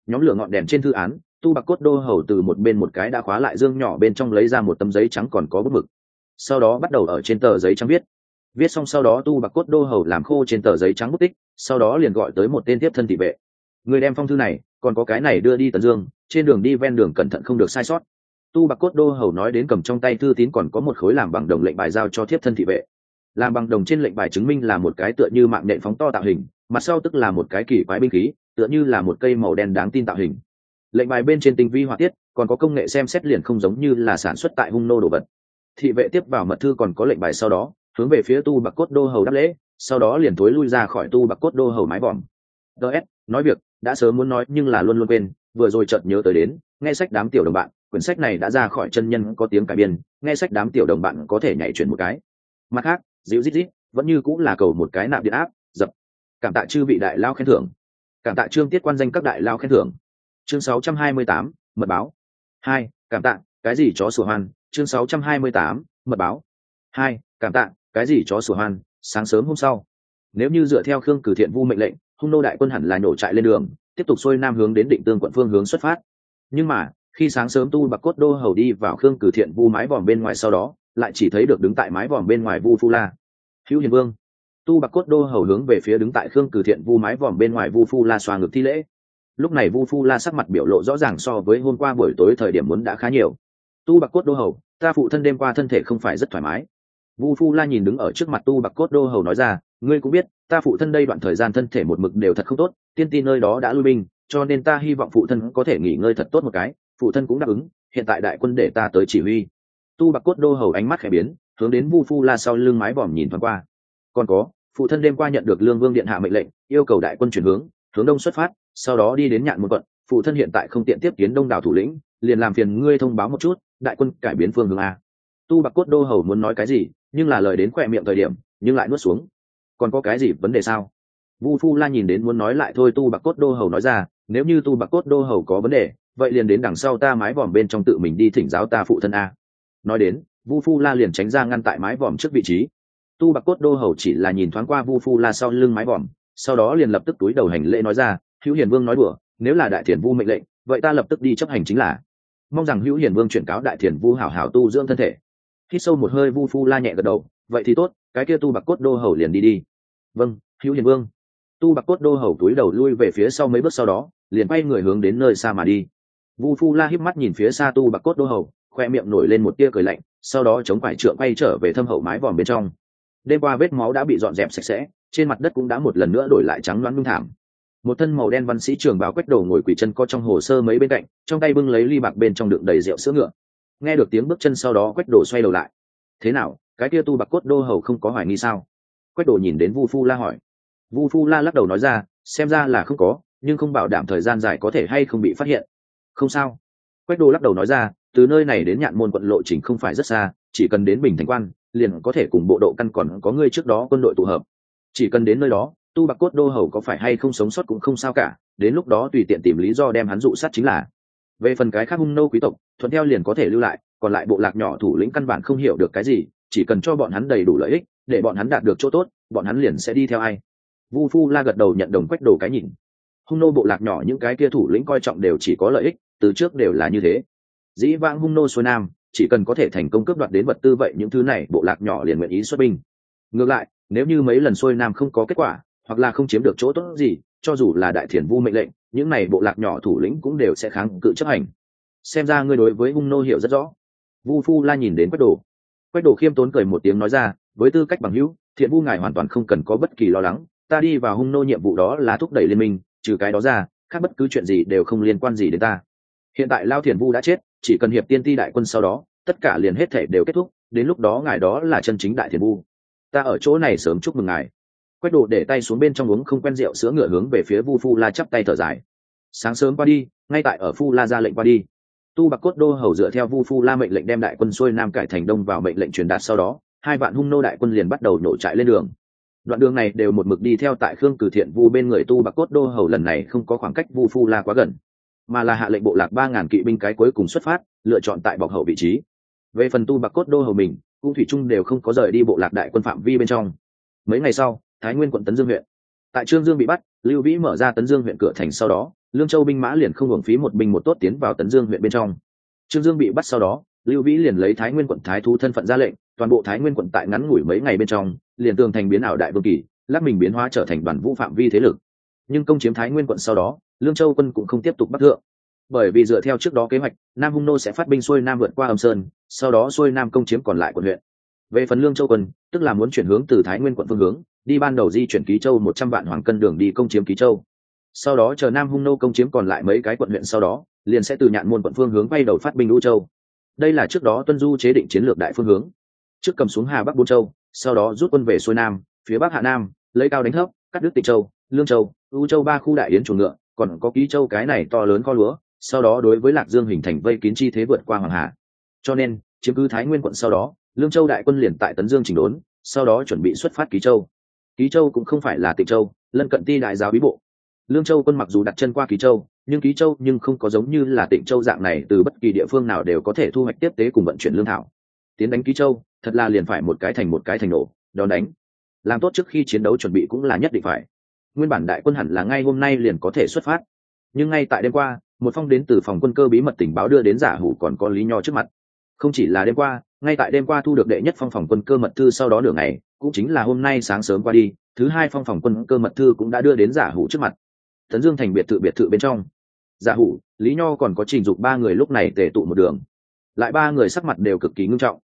Nhóm lửa ngọn đèn trên thư án, tu bạc cốt đô hầu từ một bên một cái đã khóa lại dương nhỏ bên trong lấy ra một tấm giấy trắng còn có bút mực. Sau đó bắt đầu ở trên tờ giấy trắng viết viết xong sau đó tu bạc cốt đô hầu làm khô trên tờ giấy trắng bút tích, sau đó liền gọi tới một tên tiếp thân thị vệ. Người đem phong thư này, còn có cái này đưa đi tần dương, trên đường đi ven đường cẩn thận không được sai sót. Tu bạc cốt đô hầu nói đến cầm trong tay thư tín còn có một khối làm bằng đồng lệnh bài giao cho thiếp thân thị vệ. Làm bằng đồng trên lệnh bài chứng minh là một cái tựa như mạng nện phóng to tạo hình, mặt sau tức là một cái kỳ quái binh khí, tựa như là một cây màu đen đáng tin tạo hình. Lệnh bài bên trên tinh vi họa tiết, còn có công nghệ xem xét liền không giống như là sản xuất tại hung nô đồ vật. Thị vệ tiếp vào mật thư còn có lệnh bài sau đó hướng về phía tu bạc cốt đô hầu đáp lễ sau đó liền thối lui ra khỏi tu bạc cốt đô hầu mái vòm. Ts nói việc đã sớm muốn nói nhưng là luôn luôn quên vừa rồi chợt nhớ tới đến nghe sách đám tiểu đồng bạn quyển sách này đã ra khỏi chân nhân có tiếng cải biên nghe sách đám tiểu đồng bạn có thể nhảy chuyển một cái. Mặt khác dịu rít rít vẫn như cũng là cầu một cái nạp điện áp dập. Cảm tạ chư vị đại lao khen thưởng. Cảm tạ trương tiết quan danh các đại lao khen thưởng. Chương 628, mật báo. Hai cảm tạ cái gì chó sủa hoan? Chương 628, mật báo. Hai cảm tạ cái gì chó sủa hoan, sáng sớm hôm sau. Nếu như dựa theo khương cử thiện vu mệnh lệnh, hung nô đại quân hẳn là nổ trại lên đường, tiếp tục xuôi nam hướng đến định tương quận phương hướng xuất phát. Nhưng mà, khi sáng sớm tu bạc cốt đô hầu đi vào khương cử thiện vu mái vòm bên ngoài sau đó, lại chỉ thấy được đứng tại mái vòm bên ngoài vu phu la. Hữu hiền vương, tu bạc cốt đô hầu hướng về phía đứng tại khương cử thiện vu mái vòm bên ngoài vu phu la xoa ngực thi lễ. Lúc này vu phu la sắc mặt biểu lộ rõ ràng so với hôm qua buổi tối thời điểm muốn đã khá nhiều. Tu bạc cốt đô hầu, ta phụ thân đêm qua thân thể không phải rất thoải mái vu phu la nhìn đứng ở trước mặt tu bạc cốt đô hầu nói ra, ngươi cũng biết, ta phụ thân đây đoạn thời gian thân thể một mực đều thật không tốt, tiên ti nơi đó đã lui binh, cho nên ta hy vọng phụ thân có thể nghỉ ngơi thật tốt một cái, phụ thân cũng đáp ứng, hiện tại đại quân để ta tới chỉ huy. Tu bạc cốt đô hầu ánh mắt khẽ biến, hướng đến vu phu la sau lưng mái vòm nhìn thoáng qua. Còn có, phụ thân đêm qua nhận được lương vương điện hạ mệnh lệnh, yêu cầu đại quân chuyển hướng hướng đông xuất phát, sau đó đi đến nhạn một quận, phụ thân hiện tại không tiện tiếp kiến đông đảo thủ lĩnh, liền làm phiền ngươi thông báo một chút, đại quân cải biến phương hướng a. Tu bạc cốt đô hầu muốn nói cái gì nhưng là lời đến khỏe miệng thời điểm, nhưng lại nuốt xuống. Còn có cái gì vấn đề sao? Vu phu la nhìn đến muốn nói lại thôi tu bạc cốt đô hầu nói ra, nếu như tu bạc cốt đô hầu có vấn đề, vậy liền đến đằng sau ta mái vòm bên trong tự mình đi thỉnh giáo ta phụ thân a. Nói đến, vu phu la liền tránh ra ngăn tại mái vòm trước vị trí. Tu bạc cốt đô hầu chỉ là nhìn thoáng qua vu phu la sau lưng mái vòm, sau đó liền lập tức túi đầu hành lễ nói ra, hữu hiền vương nói đùa, nếu là đại thiền vu mệnh lệnh, vậy ta lập tức đi chấp hành chính là. Mong rằng hữu hiền vương chuyển cáo đại thiền vu hảo hảo tu dưỡng thân thể hít sâu một hơi vu phu la nhẹ gật đầu, vậy thì tốt, cái kia tu bạc cốt đô hầu liền đi đi. Vâng hữu hiền vương. Tu bạc cốt đô hầu túi đầu lui về phía sau mấy bước sau đó, liền bay người hướng đến nơi xa mà đi. Vu phu la híp mắt nhìn phía xa tu bạc cốt đô hầu, khoe miệng nổi lên một tia cười lạnh, sau đó chống phải trượng bay trở về thâm hậu mái vòm bên trong. Đêm qua vết máu đã bị dọn dẹp sạch sẽ, trên mặt đất cũng đã một lần nữa đổi lại trắng loáng nhung thảm. Một thân màu đen văn sĩ trường báo quách đầu ngồi quỳ chân co trong hồ sơ mấy bên cạnh, trong tay bưng lấy ly bạc bên trong đựng đầy rượu sữa ngựa nghe được tiếng bước chân sau đó quách đồ xoay đầu lại. Thế nào, cái kia tu bạc cốt đô hầu không có hoài nghi sao? Quách đồ nhìn đến vu phu la hỏi. Vu phu la lắc đầu nói ra, xem ra là không có, nhưng không bảo đảm thời gian dài có thể hay không bị phát hiện. Không sao. Quách đồ lắc đầu nói ra, từ nơi này đến nhạn môn quận lộ trình không phải rất xa, chỉ cần đến bình thành quan, liền có thể cùng bộ độ căn còn có ngươi trước đó quân đội tụ hợp. Chỉ cần đến nơi đó, tu bạc cốt đô hầu có phải hay không sống sót cũng không sao cả, đến lúc đó tùy tiện tìm lý do đem hắn dụ sát chính là về phần cái khác hung nô quý tộc, thuận theo liền có thể lưu lại, còn lại bộ lạc nhỏ thủ lĩnh căn bản không hiểu được cái gì, chỉ cần cho bọn hắn đầy đủ lợi ích, để bọn hắn đạt được chỗ tốt, bọn hắn liền sẽ đi theo ai. Vu phu la gật đầu nhận đồng quách đồ cái nhìn. Hung nô bộ lạc nhỏ những cái kia thủ lĩnh coi trọng đều chỉ có lợi ích, từ trước đều là như thế. Dĩ vãng hung nô xuôi nam, chỉ cần có thể thành công cướp đoạt đến vật tư vậy những thứ này, bộ lạc nhỏ liền nguyện ý xuất binh. Ngược lại, nếu như mấy lần xuôi nam không có kết quả, hoặc là không chiếm được chỗ tốt gì, cho dù là đại thiền vu mệnh lệnh những này bộ lạc nhỏ thủ lĩnh cũng đều sẽ kháng cự chấp hành. Xem ra ngươi đối với hung nô hiểu rất rõ. Vu phu la nhìn đến quách đồ. Quách đồ khiêm tốn cười một tiếng nói ra, với tư cách bằng hữu, thiện vu ngài hoàn toàn không cần có bất kỳ lo lắng, ta đi vào hung nô nhiệm vụ đó là thúc đẩy liên minh, trừ cái đó ra, khác bất cứ chuyện gì đều không liên quan gì đến ta. Hiện tại lao thiền vu đã chết, chỉ cần hiệp tiên ti đại quân sau đó, tất cả liền hết thể đều kết thúc, đến lúc đó ngài đó là chân chính đại thiền vu. Ta ở chỗ này sớm chúc mừng ngài quách đồ để tay xuống bên trong uống không quen rượu sữa ngựa hướng về phía vu phu la chắp tay thở dài. Sáng sớm qua đi, ngay tại ở phu la ra lệnh qua đi. Tu bạc cốt đô hầu dựa theo vu phu la mệnh lệnh đem đại quân xuôi nam cải thành đông vào mệnh lệnh truyền đạt sau đó, hai vạn hung nô đại quân liền bắt đầu nổ trại lên đường. Đoạn đường này đều một mực đi theo tại khương cử thiện vu bên người tu bạc cốt đô hầu lần này không có khoảng cách vu phu la quá gần, mà là hạ lệnh bộ lạc ba ngàn kỵ binh cái cuối cùng xuất phát, lựa chọn tại bọc hậu vị trí. Về phần tu bạc cốt đô hầu mình, cũng thủy trung đều không có rời đi bộ lạc đại quân phạm vi bên trong. Mấy ngày sau thái nguyên quận tấn dương huyện. Tại trương dương bị bắt, lưu vĩ mở ra tấn dương huyện cửa thành sau đó, lương châu binh mã liền không hưởng phí một binh một tốt tiến vào tấn dương huyện bên trong. Trương dương bị bắt sau đó, lưu vĩ liền lấy thái nguyên quận thái thú thân phận ra lệnh, toàn bộ thái nguyên quận tại ngắn ngủi mấy ngày bên trong, liền tường thành biến ảo đại vương kỳ, lắc mình biến hóa trở thành đoàn vũ phạm vi thế lực. Nhưng công chiếm thái nguyên quận sau đó, lương châu quân cũng không tiếp tục bắt thượng. Bởi vì dựa theo trước đó kế hoạch, nam hung nô sẽ phát binh xuôi nam vượt qua âm sơn, sau đó xuôi nam công chiếm còn lại quận huyện về phần lương châu quân, tức là muốn chuyển hướng từ thái nguyên quận phương hướng, đi ban đầu di chuyển ký châu một trăm vạn hoàng cân đường đi công chiếm ký châu. Sau đó chờ nam hung nô công chiếm còn lại mấy cái quận huyện sau đó, liền sẽ từ nhạn môn quận phương hướng bay đầu phát binh u châu. Đây là trước đó tuân du chế định chiến lược đại phương hướng. Trước cầm xuống hà bắc bôn châu, sau đó rút quân về xuôi nam, phía bắc hạ nam, lấy cao đánh thấp, cắt đứt tịnh châu, lương châu, u châu ba khu đại yến chuồng ngựa, còn có ký châu cái này to lớn kho lúa, sau đó đối với lạc dương hình thành vây kín chi thế vượt qua hoàng hà. Cho nên, chiếm cứ thái nguyên quận sau đó lương châu đại quân liền tại tấn dương chỉnh đốn, sau đó chuẩn bị xuất phát ký châu. Ký châu cũng không phải là tịnh châu, lân cận ti đại giáo bí bộ. Lương châu quân mặc dù đặt chân qua ký châu, nhưng ký châu nhưng không có giống như là tịnh châu dạng này từ bất kỳ địa phương nào đều có thể thu hoạch tiếp tế cùng vận chuyển lương thảo. Tiến đánh ký châu, thật là liền phải một cái thành một cái thành nổ, đón đánh. Làm tốt trước khi chiến đấu chuẩn bị cũng là nhất định phải. Nguyên bản đại quân hẳn là ngay hôm nay liền có thể xuất phát. Nhưng ngay tại đêm qua, một phong đến từ phòng quân cơ bí mật tình báo đưa đến giả hủ còn có lý nho trước mặt. Không chỉ là đêm qua ngay tại đêm qua thu được đệ nhất phong phòng quân cơ mật thư sau đó nửa ngày, cũng chính là hôm nay sáng sớm qua đi, thứ hai phong phòng quân cơ mật thư cũng đã đưa đến giả hủ trước mặt. Tấn dương thành biệt thự biệt thự bên trong. Giả hủ, lý nho còn có trình dục ba người lúc này tề tụ một đường. Lại ba người sắc mặt đều cực kỳ ngưng trọng.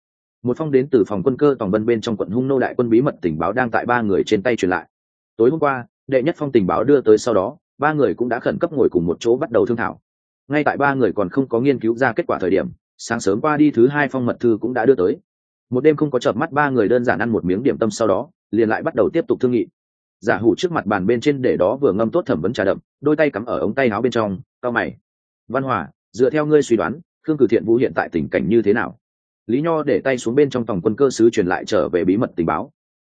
Một phong đến từ phòng quân cơ tòng vân bên trong quận hung nô đại quân bí mật tình báo đang tại ba người trên tay truyền lại. Tối hôm qua, đệ nhất phong tình báo đưa tới sau đó, ba người cũng đã khẩn cấp ngồi cùng một chỗ bắt đầu thương thảo. Ngay tại ba người còn không có nghiên cứu ra kết quả thời điểm sáng sớm qua đi thứ hai phong mật thư cũng đã đưa tới. Một đêm không có chợp mắt, ba người đơn giản ăn một miếng điểm tâm sau đó, liền lại bắt đầu tiếp tục thương nghị. Giả hủ trước mặt bàn bên trên để đó vừa ngâm tốt thẩm vấn trà đậm, đôi tay cắm ở ống tay áo bên trong cao mày. Văn hòa, dựa theo ngươi suy đoán, khương cử thiện vũ hiện tại tình cảnh như thế nào? Lý nho để tay xuống bên trong tổng quân cơ sứ truyền lại trở về bí mật tình báo.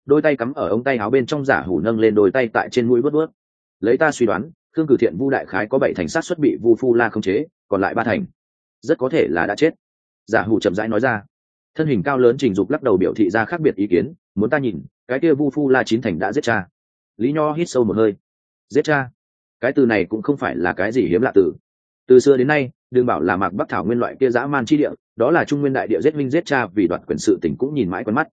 Đôi tay cắm ở ống tay áo bên trong, giả hủ nâng lên đôi tay tại trên mũi bớt bớt. Lấy ta suy đoán, khương cử thiện vu đại khái có bảy thành sát xuất bị vu phu la không chế, còn lại ba thành rất có thể là đã chết. Giả hủ chậm rãi nói ra. Thân hình cao lớn trình dục lắc đầu biểu thị ra khác biệt ý kiến, muốn ta nhìn, cái kia vu phu la chín thành đã giết cha. Lý nho hít sâu một hơi. Giết cha? Cái từ này cũng không phải là cái gì hiếm lạ từ. Từ xưa đến nay, đừng bảo là mạc bắc thảo nguyên loại kia dã man chi địa, đó là trung nguyên đại địa giết minh giết cha vì đoạt quyền sự tỉnh cũng nhìn mãi quen mắt.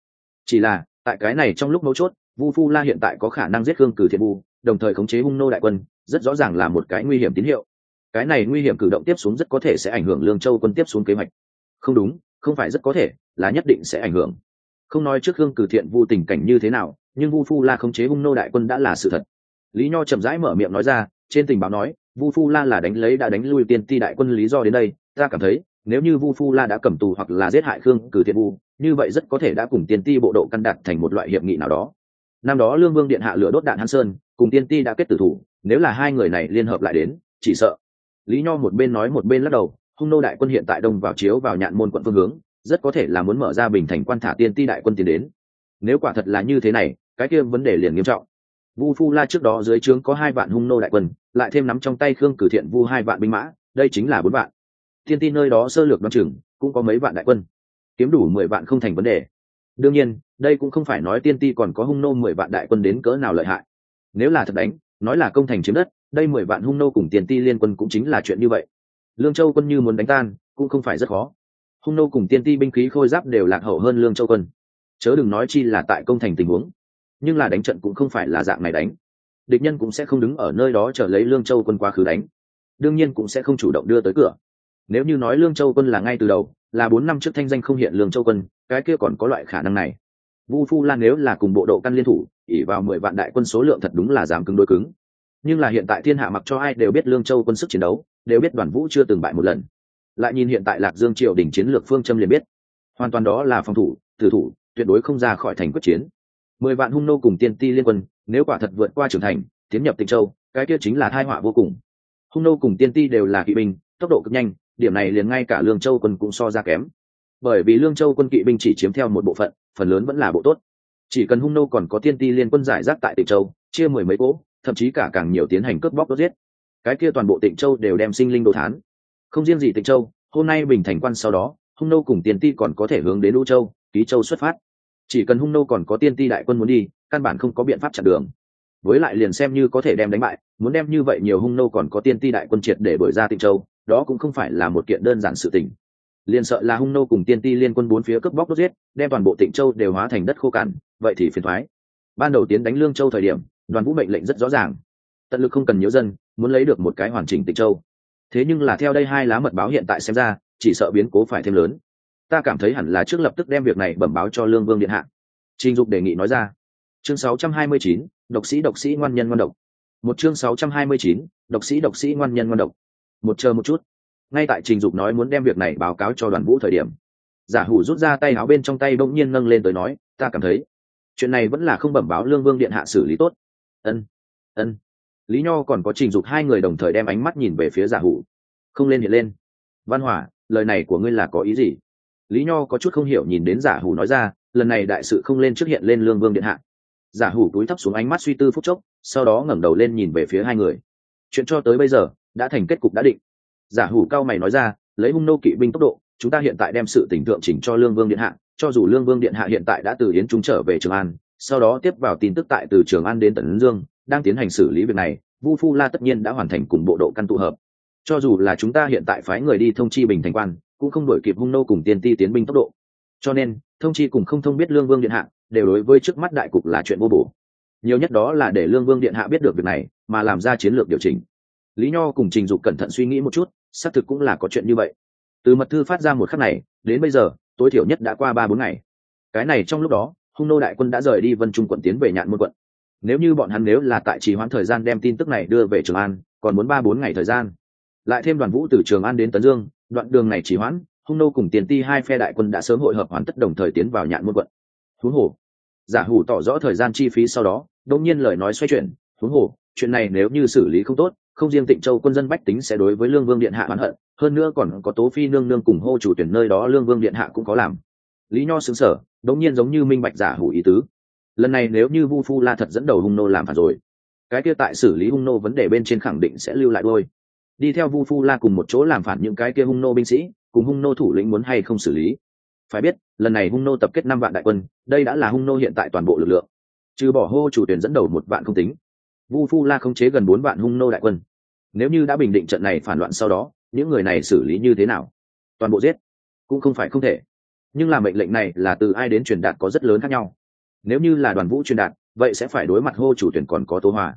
Chỉ là, tại cái này trong lúc mấu chốt, vu phu la hiện tại có khả năng giết hương cử thiện vu đồng thời khống chế hung nô đại quân, rất rõ ràng là một cái nguy hiểm tín hiệu cái này nguy hiểm cử động tiếp xuống rất có thể sẽ ảnh hưởng lương châu quân tiếp xuống kế hoạch. Không đúng, không phải rất có thể, là nhất định sẽ ảnh hưởng. Không nói trước hương cử thiện vu tình cảnh như thế nào, nhưng vu phu la khống chế hung nô đại quân đã là sự thật. Lý nho chậm rãi mở miệng nói ra, trên tình báo nói, vu phu la là đánh lấy đã đánh lui tiên ti đại quân lý do đến đây, ta cảm thấy, nếu như vu phu la đã cầm tù hoặc là giết hại khương cử thiện vu, như vậy rất có thể đã cùng tiên ti bộ độ căn đặt thành một loại hiệp nghị nào đó. Năm đó lương vương điện hạ lửa đốt đạn hán sơn, cùng tiên ti đã kết tử thủ, nếu là hai người này liên hợp lại đến, chỉ sợ lý nho một bên nói một bên lắc đầu, hung nô đại quân hiện tại đông vào chiếu vào nhạn môn quận phương hướng, rất có thể là muốn mở ra bình thành quan thả tiên ti đại quân tiến đến. Nếu quả thật là như thế này, cái kia vấn đề liền nghiêm trọng. Vu phu la trước đó dưới trướng có hai vạn hung nô đại quân, lại thêm nắm trong tay khương cử thiện vu hai vạn binh mã, đây chính là bốn vạn. Tiên ti nơi đó sơ lược đ o n chừng, cũng có mấy vạn đại quân. Kiếm đủ mười vạn không thành vấn đề. Đương nhiên, đây cũng không phải nói tiên ti còn có hung nô mười vạn đại quân đến cỡ nào lợi hại. Nếu là thật đánh, nói là công thành chiếm đất đây mười vạn hung nô cùng tiền ti liên quân cũng chính là chuyện như vậy. Lương châu quân như muốn đánh tan, cũng không phải rất khó. Hung nô cùng tiên ti binh khí khôi giáp đều lạc hậu hơn lương châu quân. Chớ đừng nói chi là tại công thành tình huống, nhưng là đánh trận cũng không phải là dạng này đánh. Địch nhân cũng sẽ không đứng ở nơi đó chờ lấy lương châu quân quá khứ đánh. Đương nhiên cũng sẽ không chủ động đưa tới cửa. Nếu như nói lương châu quân là ngay từ đầu, là bốn năm trước thanh danh không hiện lương châu quân, cái kia còn có loại khả năng này. Vu phu lan nếu là cùng bộ độ căn liên thủ ỉ vào mười vạn đại quân số lượng thật đúng là dám cứng đối cứng nhưng là hiện tại thiên hạ mặc cho ai đều biết lương châu quân sức chiến đấu, đều biết đoàn vũ chưa từng bại một lần. Lại nhìn hiện tại lạc dương triều đỉnh chiến lược phương châm liền biết. Hoàn toàn đó là phòng thủ, tử thủ, tuyệt đối không ra khỏi thành quyết chiến. Mười vạn hung nô cùng tiên ti liên quân, nếu quả thật vượt qua trưởng thành, tiến nhập tịnh châu, cái kia chính là thai họa vô cùng. Hung nô cùng tiên ti đều là kỵ binh, tốc độ cực nhanh, điểm này liền ngay cả lương châu quân cũng so ra kém. Bởi vì lương châu quân kỵ binh chỉ chiếm theo một bộ phận, phần lớn vẫn là bộ tốt. Chỉ cần hung nô còn có tiên ti liên quân giải rác tại tịnh châu, chia mười mấy cỗ thậm chí cả càng nhiều tiến hành cướp bóc đốt giết. Cái kia toàn bộ tịnh châu đều đem sinh linh đồ thán. Không riêng gì tịnh châu, hôm nay bình thành quan sau đó, hung nô cùng tiên ti còn có thể hướng đến lũ châu, ký châu xuất phát. Chỉ cần hung nô còn có tiên ti đại quân muốn đi, căn bản không có biện pháp chặn đường. Với lại liền xem như có thể đem đánh bại, muốn đem như vậy nhiều hung nô còn có tiên ti đại quân triệt để đổi ra tịnh châu, đó cũng không phải là một kiện đơn giản sự tình. Liền sợ là hung nô cùng tiên ti liên quân bốn phía cướp bóc đốt giết, đem toàn bộ tịnh châu đều hóa thành đất khô cằn, vậy thì phiền thoái. Ban đầu tiến đánh lương châu thời điểm đoàn vũ mệnh lệnh rất rõ ràng. Tận lực không cần nhớ dân muốn lấy được một cái hoàn chỉnh tịnh châu. Thế nhưng là theo đây hai lá mật báo hiện tại xem ra chỉ sợ biến cố phải thêm lớn. Ta cảm thấy hẳn là trước lập tức đem việc này bẩm báo cho lương vương điện hạ. Trình dục đề nghị nói ra. Chương 629, độc sĩ độc sĩ ngoan nhân ngoan độc. Một chương 629, độc sĩ độc sĩ ngoan nhân ngoan độc. Một chờ một chút. Ngay tại trình dục nói muốn đem việc này báo cáo cho đoàn vũ thời điểm giả hủ rút ra tay áo bên trong tay bỗng nhiên nâng lên tới nói ta cảm thấy chuyện này vẫn là không bẩm báo lương vương điện hạ xử lý tốt ân ân. Lý nho còn có trình dục hai người đồng thời đem ánh mắt nhìn về phía giả hủ. Không lên hiện lên. Văn hỏa, lời này của ngươi là có ý gì? Lý nho có chút không hiểu nhìn đến giả hủ nói ra, lần này đại sự không lên trước hiện lên lương vương điện hạ. Giả hủ túi thấp xuống ánh mắt suy tư phút chốc, sau đó ngẩng đầu lên nhìn về phía hai người. Chuyện cho tới bây giờ, đã thành kết cục đã định. Giả hủ cao mày nói ra, lấy hung nô kỵ binh tốc độ, chúng ta hiện tại đem sự tỉnh tượng chỉnh cho lương vương điện hạ, cho dù lương vương điện hạ hiện tại đã từ yến chúng trở về trường an sau đó tiếp vào tin tức tại từ trường an đến tần dương, đang tiến hành xử lý việc này, vu phu la tất nhiên đã hoàn thành cùng bộ độ căn tụ hợp. Cho dù là chúng ta hiện tại phái người đi thông chi bình thành quan, cũng không đổi kịp hung nô cùng tiên ti tiến binh tốc độ. Cho nên, thông chi cùng không thông biết lương vương điện hạ, đều đối với trước mắt đại cục là chuyện vô bổ. Nhiều nhất đó là để lương vương điện hạ biết được việc này, mà làm ra chiến lược điều chỉnh. Lý nho cùng trình dục cẩn thận suy nghĩ một chút, xác thực cũng là có chuyện như vậy. Từ mật thư phát ra một khắc này, đến bây giờ, tối thiểu nhất đã qua ba bốn ngày. Cái này trong lúc đó hung nô đại quân đã rời đi vân trung quận tiến về nhạn môn quận. Nếu như bọn hắn nếu là tại trì hoãn thời gian đem tin tức này đưa về trường an, còn muốn ba bốn ngày thời gian. Lại thêm đoàn vũ từ trường an đến tấn dương, đoạn đường này trì hoãn, hung nô cùng tiền ti hai phe đại quân đã sớm hội hợp hoàn tất đồng thời tiến vào nhạn môn quận. Huống hồ. Giả hủ tỏ rõ thời gian chi phí sau đó đông nhiên lời nói xoay chuyển huống hồ, chuyện này nếu như xử lý không tốt, không riêng tịnh châu quân dân bách tính sẽ đối với lương vương điện hạ oán hận, hơn nữa còn có tố phi nương nương cùng hô chủ tuyển nơi đó lương vương điện hạ cũng có làm lý nho xứng sở đống nhiên giống như minh bạch giả hủ ý tứ. Lần này nếu như vu phu la thật dẫn đầu hung nô làm phản rồi, cái kia tại xử lý hung nô vấn đề bên trên khẳng định sẽ lưu lại đôi. Đi theo vu phu la cùng một chỗ làm phản những cái kia hung nô binh sĩ, cùng hung nô thủ lĩnh muốn hay không xử lý. Phải biết, lần này hung nô tập kết năm vạn đại quân, đây đã là hung nô hiện tại toàn bộ lực lượng. Trừ bỏ hô chủ tuyển dẫn đầu một vạn không tính, vu phu la khống chế gần bốn vạn hung nô đại quân. Nếu như đã bình định trận này phản loạn sau đó, những người này xử lý như thế nào? Toàn bộ giết, cũng không phải không thể nhưng là mệnh lệnh này là từ ai đến truyền đạt có rất lớn khác nhau. Nếu như là đoàn vũ truyền đạt, vậy sẽ phải đối mặt hô chủ tuyển còn có tố hòa.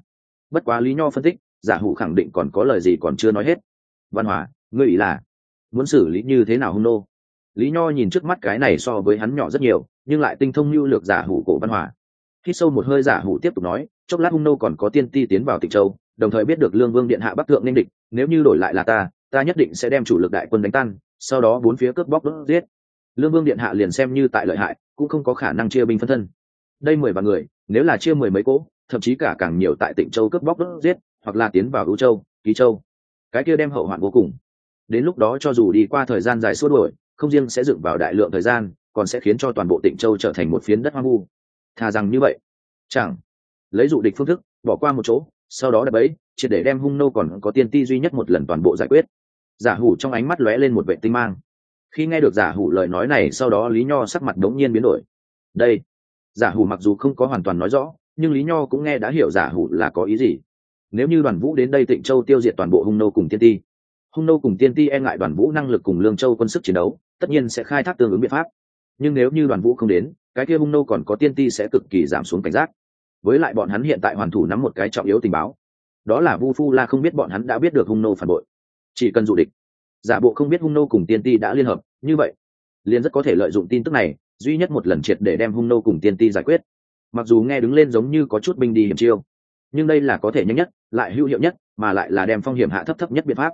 Bất quá lý nho phân tích, giả hủ khẳng định còn có lời gì còn chưa nói hết. Văn hòa, ngươi ý là, muốn xử lý như thế nào hung nô? Lý nho nhìn trước mắt cái này so với hắn nhỏ rất nhiều, nhưng lại tinh thông lưu lược giả hủ cổ văn hòa. Khi sâu một hơi giả hủ tiếp tục nói, chốc lát hung nô còn có tiên ti tiến vào tịnh châu, đồng thời biết được lương vương điện hạ bắc thượng nên địch, nếu như đổi lại là ta ta nhất định sẽ đem chủ lực đại quân đánh tan, sau đó bốn phía cướp bóc đốt giết lương vương điện hạ liền xem như tại lợi hại cũng không có khả năng chia binh phân thân. Đây mười vạn người nếu là chia mười mấy cỗ thậm chí cả càng nhiều tại tịnh châu cướp bóc đốt giết hoặc là tiến vào ưu châu ký châu. Cái kia đem hậu hoạn vô cùng. Đến lúc đó cho dù đi qua thời gian dài suốt đổi, không riêng sẽ dựng vào đại lượng thời gian còn sẽ khiến cho toàn bộ tịnh châu trở thành một phiến đất hoang vu. Thà rằng như vậy. Chẳng. Lấy dụ địch phương thức bỏ qua một chỗ sau đó đập ấy triệt để đem hung nô còn có tiên ti duy nhất một lần toàn bộ giải quyết. Giả hủ trong ánh mắt lóe lên một vệ tinh mang khi nghe được giả hủ lời nói này sau đó lý nho sắc mặt đống nhiên biến đổi. Đây, giả hủ mặc dù không có hoàn toàn nói rõ, nhưng lý nho cũng nghe đã hiểu giả hủ là có ý gì. Nếu như đoàn vũ đến đây tịnh châu tiêu diệt toàn bộ hung nô cùng tiên ti, hung nô cùng tiên ti e ngại đoàn vũ năng lực cùng lương châu quân sức chiến đấu, tất nhiên sẽ khai thác tương ứng biện pháp. Nhưng nếu như đoàn vũ không đến, cái kia hung nô còn có tiên ti sẽ cực kỳ giảm xuống cảnh giác. Với lại bọn hắn hiện tại hoàn thủ nắm một cái trọng yếu tình báo. Đó là vu phu la không biết bọn hắn đã biết được hung nô phản bội. Chỉ cần dụ địch giả bộ không biết hung nô cùng tiên ti đã liên hợp, như vậy, liền rất có thể lợi dụng tin tức này, duy nhất một lần triệt để đem hung nô cùng tiên ti giải quyết. Mặc dù nghe đứng lên giống như có chút binh đi hiểm chiêu, nhưng đây là có thể nhanh nhất, lại hữu hiệu nhất, mà lại là đem phong hiểm hạ thấp thấp nhất biện pháp.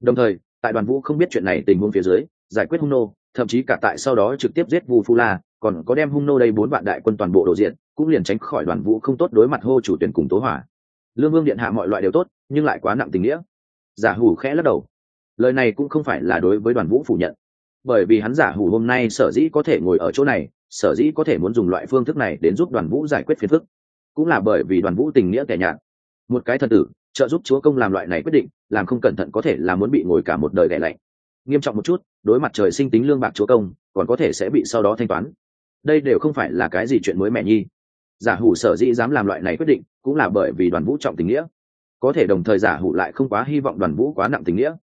Đồng thời, tại đoàn vũ không biết chuyện này tình huống phía dưới, giải quyết hung nô, thậm chí cả tại sau đó trực tiếp giết vu phu la, còn có đem hung nô đây bốn vạn đại quân toàn bộ đồ diện, cũng liền tránh khỏi đoàn vũ không tốt đối mặt hô chủ tuyển cùng tố hỏa. Lương vương điện hạ mọi loại đều tốt, nhưng lại quá nặng tình nghĩa. Giả hủ khẽ lắc đầu lời này cũng không phải là đối với đoàn vũ phủ nhận. Bởi vì hắn giả hủ hôm nay sở dĩ có thể ngồi ở chỗ này, sở dĩ có thể muốn dùng loại phương thức này đến giúp đoàn vũ giải quyết phiền phức, cũng là bởi vì đoàn vũ tình nghĩa kẻ nhạt. Một cái thần tử, trợ giúp chúa công làm loại này quyết định, làm không cẩn thận có thể là muốn bị ngồi cả một đời đẻ lạnh. Nghiêm trọng một chút, đối mặt trời sinh tính lương bạc chúa công, còn có thể sẽ bị sau đó thanh toán. Đây đều không phải là cái gì chuyện mới mẻ nhi. Giả hủ sở dĩ dám làm loại này quyết định, cũng là bởi vì đoàn vũ trọng tình nghĩa. Có thể đồng thời giả hủ lại không quá hy vọng đoàn vũ quá nặng tình nghĩa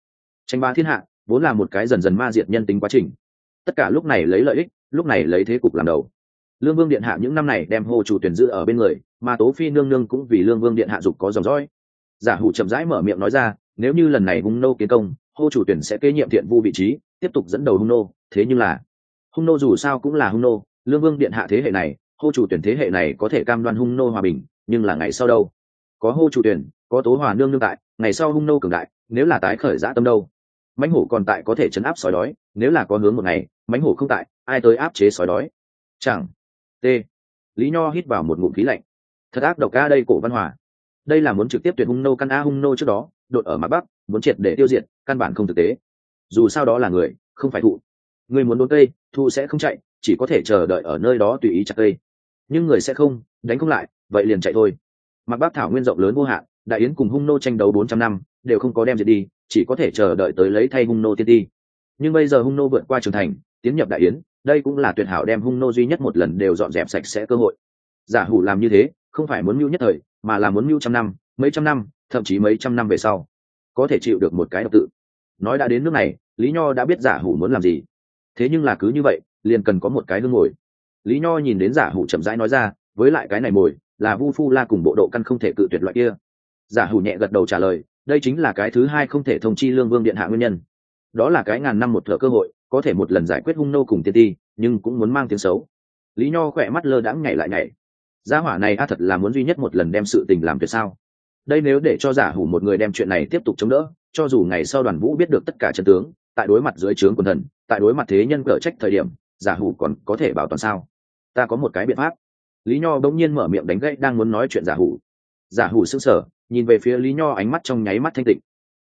tranh ba thiên hạ, vốn là một cái dần dần ma diệt nhân tính quá trình. Tất cả lúc này lấy lợi ích, lúc này lấy thế cục làm đầu. Lương vương điện hạ những năm này đem hồ chủ tuyển giữ ở bên người, mà tố phi nương nương cũng vì lương vương điện hạ dục có dòng dõi. Giả hủ chậm rãi mở miệng nói ra, nếu như lần này hung nô kiến công hô chủ tuyển sẽ kế nhiệm thiện vu vị trí, tiếp tục dẫn đầu hung nô. Thế nhưng là, hung nô dù sao cũng là hung nô, lương vương điện hạ thế hệ này hô chủ tuyển thế hệ này có thể cam đoan hung nô hòa bình, nhưng là ngày sau đâu? Có hô chủ tuyển, có tố hòa nương nương tại, ngày sau hung nô cường đại, nếu là tái khởi giã tâm đâu? Mãnh hổ còn tại có thể chấn áp sói đói, nếu là có hướng một ngày, mãnh hổ không tại, ai tới áp chế sói đói? Chẳng. T. Lý nho hít vào một ngụm khí lạnh. Thật ác độc ca đây cổ văn hòa. Đây là muốn trực tiếp tuyệt hung nô căn a hung nô trước đó, đột ở mặt bắc, muốn triệt để tiêu diệt, căn bản không thực tế. Dù sao đó là người, không phải thụ. Người muốn đốn cây thu sẽ không chạy, chỉ có thể chờ đợi ở nơi đó tùy ý chặt cây. Nhưng người sẽ không, đánh không lại, vậy liền chạy thôi. Mặc bắc thảo nguyên rộng lớn vô hạn, đại yến cùng hung nô tranh đấu bốn trăm năm, đều không có đem diệt đi chỉ có thể chờ đợi tới lấy thay hung nô tiên ti. Nhưng bây giờ hung nô vượt qua Trường thành, tiến nhập đại yến, đây cũng là tuyệt hảo đem hung nô duy nhất một lần đều dọn dẹp sạch sẽ cơ hội. Giả hủ làm như thế, không phải muốn mưu nhất thời, mà là muốn mưu trăm năm, mấy trăm năm, thậm chí mấy trăm năm về sau, có thể chịu được một cái độc tự. Nói đã đến nước này, lý nho đã biết giả hủ muốn làm gì. Thế nhưng là cứ như vậy, liền cần có một cái hương ngồi. Lý nho nhìn đến giả hủ chậm rãi nói ra, với lại cái này mồi là vu phu la cùng bộ độ căn không thể cự tuyệt loại kia. Giả hủ nhẹ gật đầu trả lời đây chính là cái thứ hai không thể thông chi lương vương điện hạ nguyên nhân. Đó là cái ngàn năm một thợ cơ hội, có thể một lần giải quyết hung nô cùng tiên ti, nhưng cũng muốn mang tiếng xấu. Lý nho khỏe mắt lơ đãng nhảy lại nhảy. Gia hỏa này a thật là muốn duy nhất một lần đem sự tình làm tuyệt sao? Đây nếu để cho giả hủ một người đem chuyện này tiếp tục chống đỡ, cho dù ngày sau đoàn vũ biết được tất cả trận tướng, tại đối mặt dưới trướng quần thần, tại đối mặt thế nhân cở trách thời điểm, giả hủ còn có thể bảo toàn sao? Ta có một cái biện pháp. Lý nho bỗng nhiên mở miệng đánh gãy, đang muốn nói chuyện giả hủ. Giả hủ sững sờ nhìn về phía lý nho ánh mắt trong nháy mắt thanh tịnh.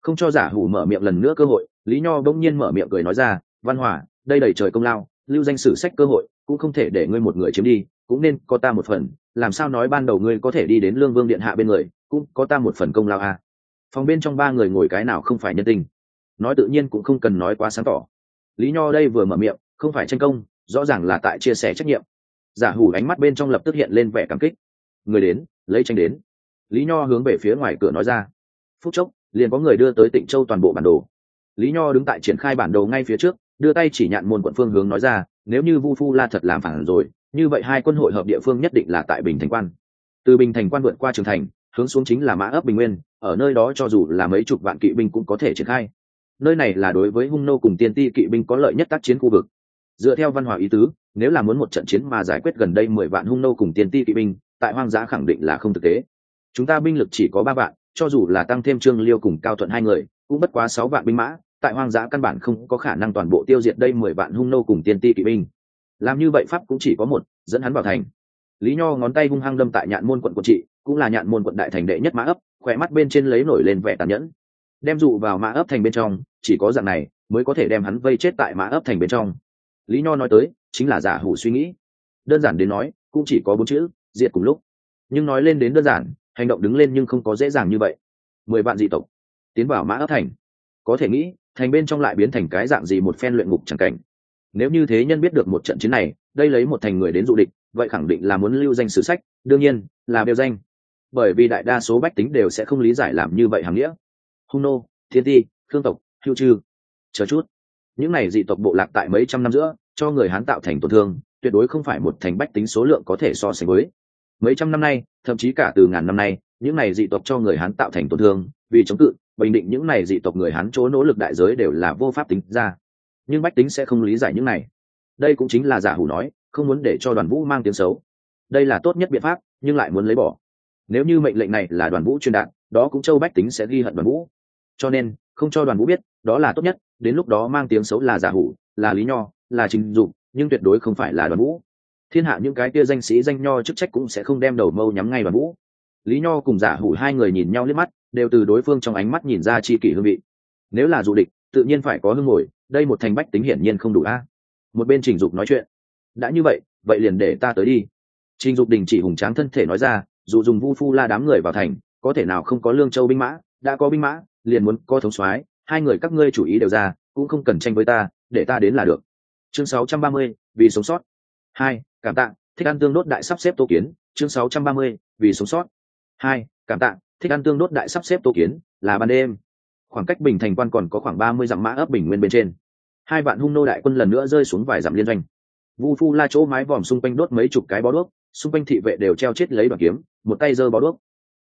Không cho giả hủ mở miệng lần nữa cơ hội, lý nho bỗng nhiên mở miệng cười nói ra, văn hỏa đây đầy trời công lao, lưu danh sử sách cơ hội, cũng không thể để ngươi một người chiếm đi, cũng nên có ta một phần, làm sao nói ban đầu ngươi có thể đi đến lương vương điện hạ bên người, cũng có ta một phần công lao à. phòng bên trong ba người ngồi cái nào không phải nhân tình. Nói tự nhiên cũng không cần nói quá sáng tỏ. Lý nho đây vừa mở miệng, không phải tranh công, rõ ràng là tại chia sẻ trách nhiệm. Giả hủ ánh mắt bên trong lập tức hiện lên vẻ cảm kích. Người đến, lấy tranh đến lý nho hướng về phía ngoài cửa nói ra. Phút chốc, liền có người đưa tới tịnh châu toàn bộ bản đồ. Lý nho đứng tại triển khai bản đồ ngay phía trước, đưa tay chỉ nhạn môn quận phương hướng nói ra, nếu như vu phu la thật làm phản rồi, như vậy hai quân hội hợp địa phương nhất định là tại bình thành quan. Từ bình thành quan vượt qua trường thành, hướng xuống chính là mã ấp bình nguyên, ở nơi đó cho dù là mấy chục vạn kỵ binh cũng có thể triển khai. Nơi này là đối với hung nô cùng tiên ti kỵ binh có lợi nhất tác chiến khu vực. Dựa theo văn hóa ý tứ, nếu là muốn một trận chiến mà giải quyết gần đây mười vạn hung nô cùng tiên ti kỵ binh, tại hoang dã khẳng định là không thực tế chúng ta binh lực chỉ có ba vạn, cho dù là tăng thêm trương liêu cùng cao thuận hai người, cũng bất quá sáu vạn binh mã, tại hoang dã căn bản không có khả năng toàn bộ tiêu diệt đây mười vạn hung nô cùng tiên ti kỵ binh. Làm như vậy pháp cũng chỉ có một, dẫn hắn vào thành. Lý nho ngón tay hung hăng đâm tại nhạn môn quận quận trị, cũng là nhạn môn quận đại thành đệ nhất mã ấp khỏe mắt bên trên lấy nổi lên vẻ tàn nhẫn. Đem dụ vào mã ấp thành bên trong, chỉ có dạng này mới có thể đem hắn vây chết tại mã ấp thành bên trong. Lý nho nói tới, chính là giả hủ suy nghĩ. Đơn giản đến nói, cũng chỉ có bốn chữ, diệt cùng lúc. Nhưng nói lên đến đơn giản hành động đứng lên nhưng không có dễ dàng như vậy. Mười vạn dị tộc, tiến vào mã ấp thành. Có thể nghĩ, thành bên trong lại biến thành cái dạng gì một phen luyện ngục chẳng cảnh. Nếu như thế nhân biết được một trận chiến này, đây lấy một thành người đến dụ địch, vậy khẳng định là muốn lưu danh sử sách, đương nhiên, là đeo danh. Bởi vì đại đa số bách tính đều sẽ không lý giải làm như vậy hàm nghĩa. Hung nô, thiên ti thương tộc, hưu trư chờ chút. Những này dị tộc bộ lạc tại mấy trăm năm giữa, cho người hán tạo thành tổn thương, tuyệt đối không phải một thành bách tính số lượng có thể so sánh với mấy trăm năm nay, thậm chí cả từ ngàn năm nay, những này dị tộc cho người hán tạo thành tổn thương, vì chống cự, bình định những này dị tộc người hán chỗ nỗ lực đại giới đều là vô pháp tính ra. Nhưng bách tính sẽ không lý giải những này. Đây cũng chính là giả hủ nói, không muốn để cho đoàn vũ mang tiếng xấu. Đây là tốt nhất biện pháp, nhưng lại muốn lấy bỏ. Nếu như mệnh lệnh này là đoàn vũ truyền đạt, đó cũng châu bách tính sẽ ghi hận đoàn vũ. Cho nên, không cho đoàn vũ biết, đó là tốt nhất, đến lúc đó mang tiếng xấu là giả hủ, là lý nho, là trình dục nhưng tuyệt đối không phải là đoàn vũ thiên hạ những cái kia danh sĩ danh nho chức trách cũng sẽ không đem đầu mâu nhắm ngay đoàn vũ. Lý nho cùng giả hủ hai người nhìn nhau liếc mắt đều từ đối phương trong ánh mắt nhìn ra chi kỷ hương vị. Nếu là du địch tự nhiên phải có hương ngồi đây một thành bách tính hiển nhiên không đủ a. Một bên trình dục nói chuyện đã như vậy vậy liền để ta tới đi. Trình dục đình chỉ hùng tráng thân thể nói ra dù dùng vu phu la đám người vào thành có thể nào không có lương châu binh mã đã có binh mã liền muốn có thống soái hai người các ngươi chủ ý đều ra cũng không cần tranh với ta để ta đến là được. Chương 630, vì sống sót. Hai cảm tạ thích ăn tương đốt đại sắp xếp tô kiến chương 630, vì sống sót. Hai cảm tạ thích ăn tương đốt đại sắp xếp tô kiến là ban đêm. Khoảng cách bình thành quan còn có khoảng ba mươi dặm mã ấp bình nguyên bên trên. Hai vạn hung nô đại quân lần nữa rơi xuống vài dặm liên doanh. Vu phu la chỗ mái vòm xung quanh đốt mấy chục cái bó đuốc xung quanh thị vệ đều treo chết lấy đoàn kiếm một tay giơ bó đuốc.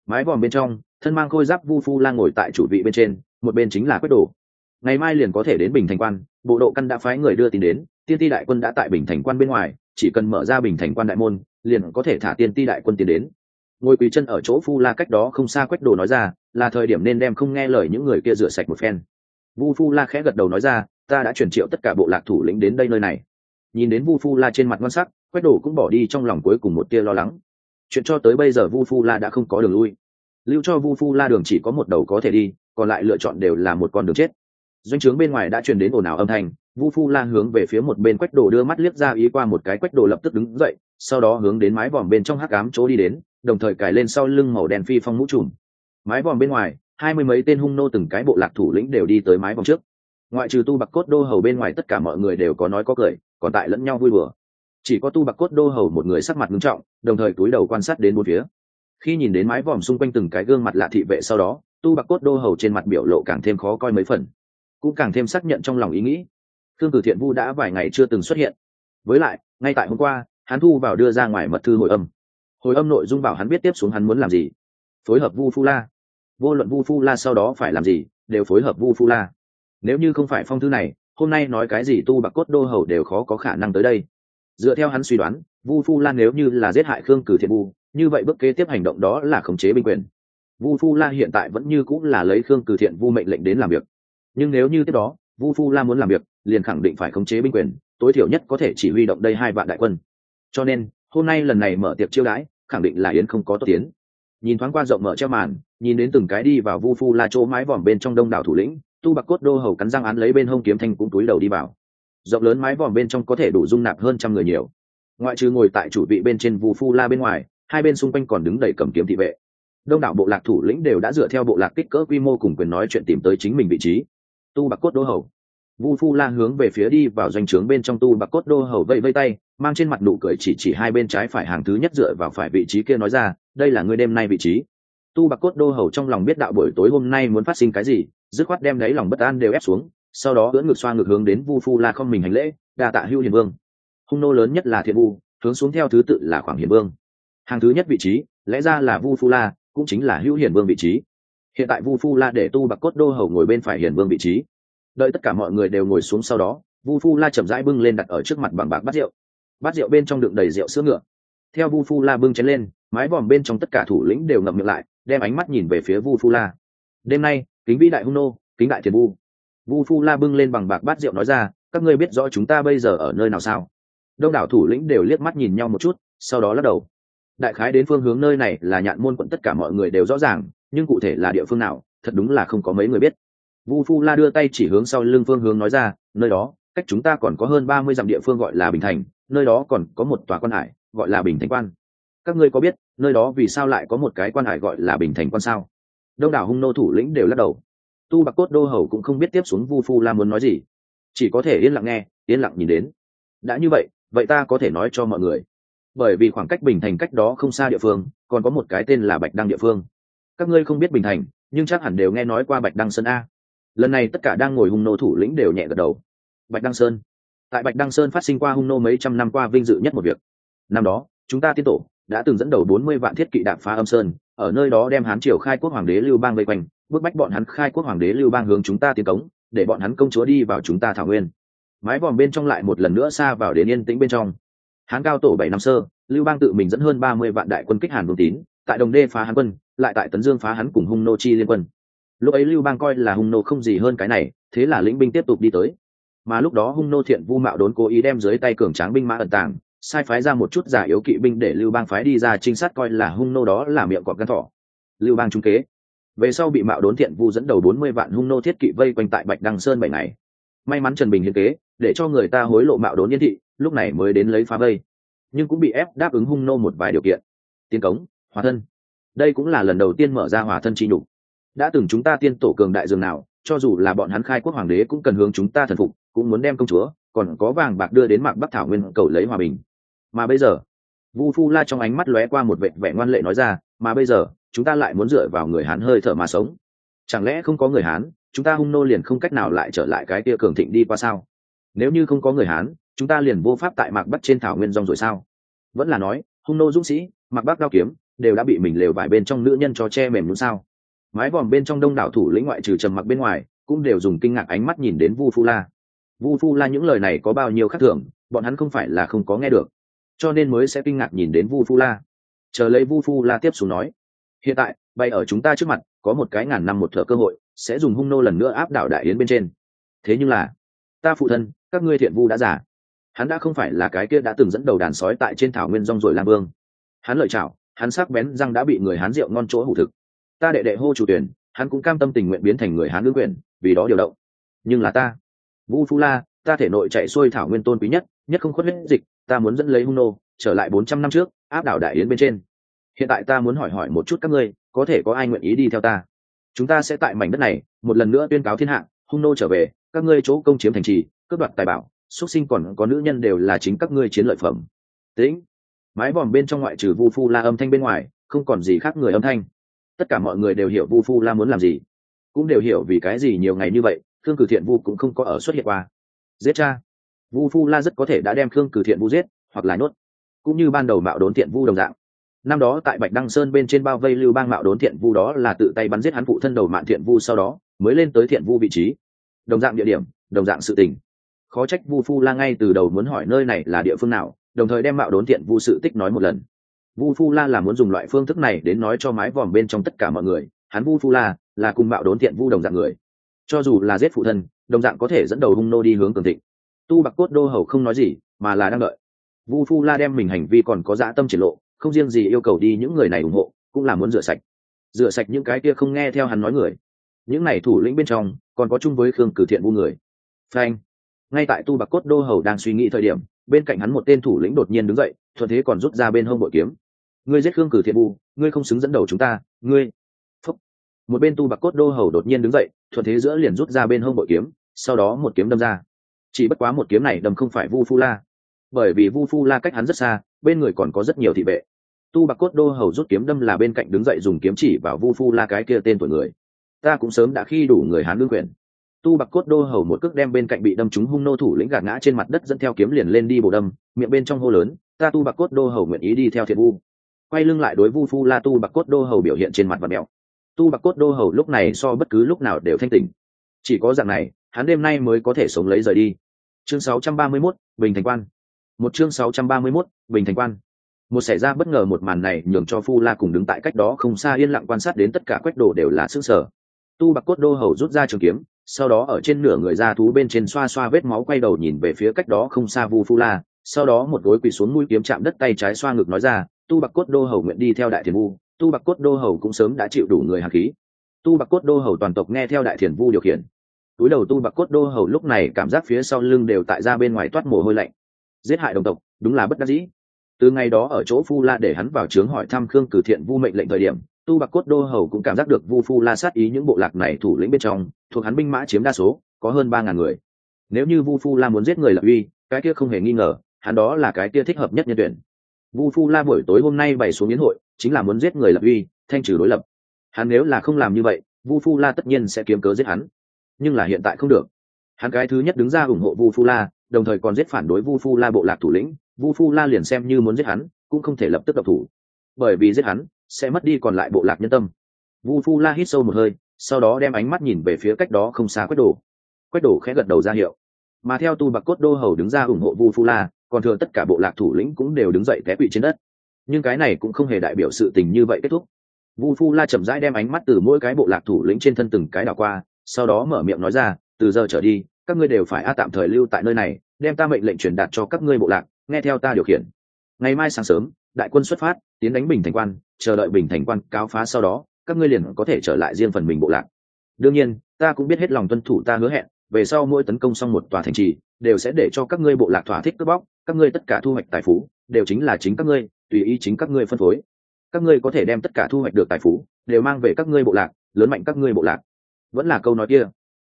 Mái vòm bên trong thân mang khôi giáp vu phu la ngồi tại chủ vị bên trên một bên chính là quyết đồ. Ngày mai liền có thể đến bình thành quan bộ độ căn đã phái người đưa tin đến tiên ti đại quân đã tại bình thành quan bên ngoài chỉ cần mở ra bình thành quan đại môn, liền có thể thả tiên ti đại quân tiến đến. Ngồi quỳ chân ở chỗ phu la cách đó không xa quách đồ nói ra, là thời điểm nên đem không nghe lời những người kia rửa sạch một phen. Vu phu la khẽ gật đầu nói ra, ta đã chuyển triệu tất cả bộ lạc thủ lĩnh đến đây nơi này. Nhìn đến vu phu la trên mặt ngon sắc, quách đồ cũng bỏ đi trong lòng cuối cùng một tia lo lắng. Chuyện cho tới bây giờ vu phu la đã không có đường lui. Lưu cho vu phu la đường chỉ có một đầu có thể đi, còn lại lựa chọn đều là một con đường chết. Doanh trướng bên ngoài đã truyền đến ồn ào âm thanh vu phu la hướng về phía một bên quách đồ đưa mắt liếc ra ý qua một cái quách đồ lập tức đứng dậy, sau đó hướng đến mái vòm bên trong hắc ám chỗ đi đến, đồng thời cài lên sau lưng màu đen phi phong mũ trùm. Mái vòm bên ngoài, hai mươi mấy tên hung nô từng cái bộ lạc thủ lĩnh đều đi tới mái vòm trước. Ngoại trừ tu bạc cốt đô hầu bên ngoài tất cả mọi người đều có nói có cười, còn tại lẫn nhau vui bừa chỉ có tu bạc cốt đô hầu một người sắc mặt nghiêm trọng, đồng thời túi đầu quan sát đến bốn phía. Khi nhìn đến mái vòm xung quanh từng cái gương mặt lạ thị vệ sau đó, tu bạc cốt đô hầu trên mặt biểu lộ càng thêm khó coi mấy phần. Cũng càng thêm xác nhận trong lòng ý nghĩ thương cử thiện vu đã vài ngày chưa từng xuất hiện. Với lại, ngay tại hôm qua, hắn thu vào đưa ra ngoài mật thư hồi âm. Hồi âm nội dung bảo hắn biết tiếp xuống hắn muốn làm gì. Phối hợp vu phu la. Vô luận vu phu la sau đó phải làm gì, đều phối hợp vu phu la. Nếu như không phải phong thư này, hôm nay nói cái gì tu bạc cốt đô hầu đều khó có khả năng tới đây. Dựa theo hắn suy đoán, vu phu la nếu như là giết hại khương cử thiện vu, như vậy bước kế tiếp hành động đó là khống chế binh quyền. Vu phu la hiện tại vẫn như cũng là lấy khương cử thiện vu mệnh lệnh đến làm việc. Nhưng nếu như tiếp đó vu phu la muốn làm việc, liền khẳng định phải khống chế binh quyền, tối thiểu nhất có thể chỉ huy động đây hai vạn đại quân. Cho nên, hôm nay lần này mở tiệc chiêu đãi, khẳng định là yến không có tốt tiến. Nhìn thoáng qua rộng mở treo màn, nhìn đến từng cái đi vào vu phu la chỗ mái vòm bên trong đông đảo thủ lĩnh, tu bạc cốt đô hầu cắn răng án lấy bên hông kiếm thanh cũng túi đầu đi vào. Rộng lớn mái vòm bên trong có thể đủ dung nạp hơn trăm người nhiều. Ngoại trừ ngồi tại chủ vị bên trên vu phu la bên ngoài, hai bên xung quanh còn đứng đầy cầm kiếm thị vệ. Đông đảo bộ lạc thủ lĩnh đều đã dựa theo bộ lạc kích cỡ quy mô cùng quyền nói chuyện tìm tới chính mình vị trí tu bạc cốt đô hầu. Vu phu la hướng về phía đi vào doanh trướng bên trong tu bạc cốt đô hầu vây vây tay, mang trên mặt nụ cười chỉ chỉ hai bên trái phải hàng thứ nhất dựa vào phải vị trí kia nói ra, đây là người đêm nay vị trí. Tu bạc cốt đô hầu trong lòng biết đạo buổi tối hôm nay muốn phát sinh cái gì, dứt khoát đem lấy lòng bất an đều ép xuống, sau đó ưỡn ngược xoa ngược hướng đến vu phu la không mình hành lễ, đa tạ hưu hiền vương. Hung nô lớn nhất là thiện vu, hướng xuống theo thứ tự là khoảng hiền vương. Hàng thứ nhất vị trí, lẽ ra là vu phu la, cũng chính là hữu hiền vương vị trí hiện tại vu phu la để tu bạc cốt đô hầu ngồi bên phải hiền vương vị trí. Đợi tất cả mọi người đều ngồi xuống sau đó, vu phu la chậm rãi bưng lên đặt ở trước mặt bằng bạc bát rượu. Bát rượu bên trong đựng đầy rượu sữa ngựa. Theo vu phu la bưng chén lên, mái vòm bên trong tất cả thủ lĩnh đều ngậm miệng lại, đem ánh mắt nhìn về phía vu phu la. Đêm nay, kính vĩ đại hung nô, kính đại thiền vu. Vu phu la bưng lên bằng bạc bát rượu nói ra, các ngươi biết rõ chúng ta bây giờ ở nơi nào sao? Đông đảo thủ lĩnh đều liếc mắt nhìn nhau một chút, sau đó lắc đầu. Đại khái đến phương hướng nơi này là nhạn môn quận tất cả mọi người đều rõ ràng nhưng cụ thể là địa phương nào, thật đúng là không có mấy người biết. Vu phu la đưa tay chỉ hướng sau lưng phương hướng nói ra, nơi đó, cách chúng ta còn có hơn ba mươi dặm địa phương gọi là bình thành, nơi đó còn có một tòa quan hải, gọi là bình thành quan. Các ngươi có biết, nơi đó vì sao lại có một cái quan hải gọi là bình thành quan sao? Đông đảo hung nô thủ lĩnh đều lắc đầu. Tu bạc cốt đô hầu cũng không biết tiếp xuống vu phu la muốn nói gì. Chỉ có thể yên lặng nghe, yên lặng nhìn đến. Đã như vậy vậy ta có thể nói cho mọi người. Bởi vì khoảng cách bình thành cách đó không xa địa phương, còn có một cái tên là bạch đăng địa phương các ngươi không biết bình thành, nhưng chắc hẳn đều nghe nói qua bạch đăng sơn a. Lần này tất cả đang ngồi hung nô thủ lĩnh đều nhẹ gật đầu. Bạch đăng sơn. Tại bạch đăng sơn phát sinh qua hung nô mấy trăm năm qua vinh dự nhất một việc. Năm đó, chúng ta tiên tổ đã từng dẫn đầu bốn mươi vạn thiết kỵ đạp phá âm sơn, ở nơi đó đem hán triều khai quốc hoàng đế lưu bang vây quanh bức bách bọn hắn khai quốc hoàng đế lưu bang hướng chúng ta tiến cống, để bọn hắn công chúa đi vào chúng ta thảo nguyên. Mái vòm bên trong lại một lần nữa xa vào đến yên tĩnh bên trong. Hán cao tổ bảy năm sơ, lưu bang tự mình dẫn hơn ba mươi vạn đại quân kích hàn vương tín tại đồng đê phá hán quân, lại tại tấn dương phá hắn cùng hung nô chi liên quân. Lúc ấy lưu bang coi là hung nô không gì hơn cái này, thế là lĩnh binh tiếp tục đi tới. Mà lúc đó hung nô thiện vu mạo đốn cố ý đem dưới tay cường tráng binh mã ẩn tàng, sai phái ra một chút giả yếu kỵ binh để lưu bang phái đi ra trinh sát coi là hung nô đó là miệng cọp gan thỏ. Lưu bang trung kế. Về sau bị mạo đốn thiện vu dẫn đầu bốn mươi vạn hung nô thiết kỵ vây quanh tại bạch đăng sơn bảy ngày. May mắn trần bình hiến kế, để cho người ta hối lộ mạo đốn yên thị, lúc này mới đến lấy phá vây. Nhưng cũng bị ép đáp ứng hung nô một vài điều kiện. Tiến cống hòa thân. Đây cũng là lần đầu tiên mở ra hòa thân chi nhục. Đã từng chúng ta tiên tổ cường đại dường nào, cho dù là bọn hắn khai quốc hoàng đế cũng cần hướng chúng ta thần phục, cũng muốn đem công chúa, còn có vàng bạc đưa đến mạc bắc thảo nguyên cầu lấy hòa bình. Mà bây giờ, vu phu la trong ánh mắt lóe qua một vệ vẻ ngoan lệ nói ra, mà bây giờ, chúng ta lại muốn dựa vào người hán hơi thở mà sống. Chẳng lẽ không có người hán, chúng ta hung nô liền không cách nào lại trở lại cái kia cường thịnh đi qua sao? Nếu như không có người hán, chúng ta liền vô pháp tại mạc bắc trên thảo nguyên rong rồi sao? Vẫn là nói, hung nô dũng sĩ, mạc bắc đao kiếm đều đã bị mình lều vải bên trong nữ nhân cho che mềm đúng sao? Mái vòm bên trong đông đảo thủ lĩnh ngoại trừ trầm mặc bên ngoài, cũng đều dùng kinh ngạc ánh mắt nhìn đến vu phu la. Vu phu la những lời này có bao nhiêu khác thường, bọn hắn không phải là không có nghe được. Cho nên mới sẽ kinh ngạc nhìn đến vu phu la. Chờ lấy vu phu la tiếp xuống nói, hiện tại, bay ở chúng ta trước mặt, có một cái ngàn năm một thợ cơ hội, sẽ dùng hung nô lần nữa áp đảo đại yến bên trên. Thế nhưng là, ta phụ thân, các ngươi thiện vu đã giả hắn đã không phải là cái kia đã từng dẫn đầu đàn sói tại trên thảo nguyên rong rồi làm vương. Hắn lợi chảo hắn sắc bén răng đã bị người hán rượu ngon chỗ hủ thực. Ta đệ đệ hô chủ tuyển, hắn cũng cam tâm tình nguyện biến thành người hán ứng quyền, vì đó điều động. Nhưng là ta, vu phu la, ta thể nội chạy xuôi thảo nguyên tôn quý nhất nhất không khuất huyết dịch, ta muốn dẫn lấy hung nô, trở lại bốn trăm năm trước, áp đảo đại yến bên trên. Hiện tại ta muốn hỏi hỏi một chút các ngươi, có thể có ai nguyện ý đi theo ta? Chúng ta sẽ tại mảnh đất này, một lần nữa tuyên cáo thiên hạ, hung nô trở về, các ngươi chỗ công chiếm thành trì, cướp đoạt tài bảo, xuất sinh còn có nữ nhân đều là chính các ngươi chiến lợi phẩm. Tĩnh mái vòm bên trong ngoại trừ vu phu la âm thanh bên ngoài, không còn gì khác người âm thanh. Tất cả mọi người đều hiểu vu phu la muốn làm gì. Cũng đều hiểu vì cái gì nhiều ngày như vậy, khương cử thiện vu cũng không có ở xuất hiện qua. Giết cha. Vu phu la rất có thể đã đem khương cử thiện vu giết, hoặc là nhốt. Cũng như ban đầu mạo đốn thiện vu đồng dạng. Năm đó tại bạch đăng sơn bên trên bao vây lưu bang mạo đốn thiện vu đó là tự tay bắn giết hắn phụ thân đầu mạng thiện vu sau đó, mới lên tới thiện vu vị trí. Đồng dạng địa điểm, đồng dạng sự tình. Khó trách vu phu la ngay từ đầu muốn hỏi nơi này là địa phương nào đồng thời đem mạo đốn thiện vu sự tích nói một lần. Vu phu la là muốn dùng loại phương thức này đến nói cho mái vòm bên trong tất cả mọi người, hắn vu phu la là cùng mạo đốn thiện vu đồng dạng người. Cho dù là giết phụ thân, đồng dạng có thể dẫn đầu hung nô đi hướng cường thịnh. Tu bạc cốt đô hầu không nói gì, mà là đang đợi. Vu phu la đem mình hành vi còn có dã tâm triển lộ, không riêng gì yêu cầu đi những người này ủng hộ, cũng là muốn rửa sạch. Rửa sạch những cái kia không nghe theo hắn nói người. Những này thủ lĩnh bên trong, còn có chung với khương cử thiện vu người. Phanh. Ngay tại tu bạc cốt đô hầu đang suy nghĩ thời điểm bên cạnh hắn một tên thủ lĩnh đột nhiên đứng dậy, thuận thế còn rút ra bên hông bội kiếm. Ngươi giết khương cử thiện vu ngươi không xứng dẫn đầu chúng ta, ngươi. Phúc. một bên tu bạc cốt đô hầu đột nhiên đứng dậy, thuận thế giữa liền rút ra bên hông bội kiếm, sau đó một kiếm đâm ra. Chỉ bất quá một kiếm này đâm không phải vu phu la. Bởi vì vu phu la cách hắn rất xa, bên người còn có rất nhiều thị vệ. Tu bạc cốt đô hầu rút kiếm đâm là bên cạnh đứng dậy dùng kiếm chỉ vào vu phu la cái kia tên tuổi người. Ta cũng sớm đã khi đủ người hán đương quyền tu bạc cốt đô hầu một cước đem bên cạnh bị đâm trúng hung nô thủ lĩnh gạt ngã trên mặt đất dẫn theo kiếm liền lên đi bổ đâm miệng bên trong hô lớn ta tu bạc cốt đô hầu nguyện ý đi theo thiệt vu. Quay lưng lại đối vu phu la tu bạc cốt đô hầu biểu hiện trên mặt và mẹo. Tu bạc cốt đô hầu lúc này so bất cứ lúc nào đều thanh tỉnh. Chỉ có dạng này hắn đêm nay mới có thể sống lấy rời đi. Chương 631, bình thành quan. Một chương 631, bình thành quan. Một xảy ra bất ngờ một màn này nhường cho phu la cùng đứng tại cách đó không xa yên lặng quan sát đến tất cả quách đồ đều là xương sở. Tu bạc cốt đô hầu rút ra trường kiếm sau đó ở trên nửa người ra thú bên trên xoa xoa vết máu quay đầu nhìn về phía cách đó không xa vu phu la, sau đó một gối quỳ xuống mũi kiếm chạm đất tay trái xoa ngực nói ra, tu bạc cốt đô hầu nguyện đi theo đại thiền vu, tu bạc cốt đô hầu cũng sớm đã chịu đủ người hạt khí. Tu bạc cốt đô hầu toàn tộc nghe theo đại thiền vu điều khiển. Túi đầu tu bạc cốt đô hầu lúc này cảm giác phía sau lưng đều tại ra bên ngoài toát mồ hôi lạnh. Giết hại đồng tộc, đúng là bất đắc dĩ. Từ ngày đó ở chỗ phu la để hắn vào trướng hỏi thăm khương cử thiện vu mệnh lệnh thời điểm tu bạc cốt đô hầu cũng cảm giác được vu phu la sát ý những bộ lạc này thủ lĩnh bên trong, thuộc hắn binh mã chiếm đa số, có hơn ba ngàn người. Nếu như vu phu la muốn giết người lập uy, cái kia không hề nghi ngờ, hắn đó là cái kia thích hợp nhất nhân tuyển. Vu phu la buổi tối hôm nay bày xuống miến hội, chính là muốn giết người lập uy, thanh trừ đối lập. Hắn nếu là không làm như vậy, vu phu la tất nhiên sẽ kiếm cớ giết hắn. Nhưng là hiện tại không được. Hắn cái thứ nhất đứng ra ủng hộ vu phu la, đồng thời còn giết phản đối vu phu la bộ lạc thủ lĩnh. Vu phu la liền xem như muốn giết hắn, cũng không thể lập tức độc thủ. Bởi vì giết hắn sẽ mất đi còn lại bộ lạc nhân tâm. Vu phu la hít sâu một hơi, sau đó đem ánh mắt nhìn về phía cách đó không xa quách đồ. Quách đồ khẽ gật đầu ra hiệu. Mà theo tu bạc cốt đô hầu đứng ra ủng hộ vu phu la, còn thừa tất cả bộ lạc thủ lĩnh cũng đều đứng dậy té quỵ trên đất. Nhưng cái này cũng không hề đại biểu sự tình như vậy kết thúc. Vu phu la chậm rãi đem ánh mắt từ mỗi cái bộ lạc thủ lĩnh trên thân từng cái đảo qua, sau đó mở miệng nói ra, từ giờ trở đi, các ngươi đều phải a tạm thời lưu tại nơi này, đem ta mệnh lệnh truyền đạt cho các ngươi bộ lạc, nghe theo ta điều khiển. Ngày mai sáng sớm, đại quân xuất phát tiến đánh bình thành quan, chờ đợi bình thành quan cáo phá sau đó, các ngươi liền có thể trở lại riêng phần mình bộ lạc. Đương nhiên, ta cũng biết hết lòng tuân thủ ta hứa hẹn, về sau mỗi tấn công xong một tòa thành trì, đều sẽ để cho các ngươi bộ lạc thỏa thích cướp bóc, các ngươi tất cả thu hoạch tài phú, đều chính là chính các ngươi, tùy ý chính các ngươi phân phối. Các ngươi có thể đem tất cả thu hoạch được tài phú, đều mang về các ngươi bộ lạc, lớn mạnh các ngươi bộ lạc. Vẫn là câu nói kia.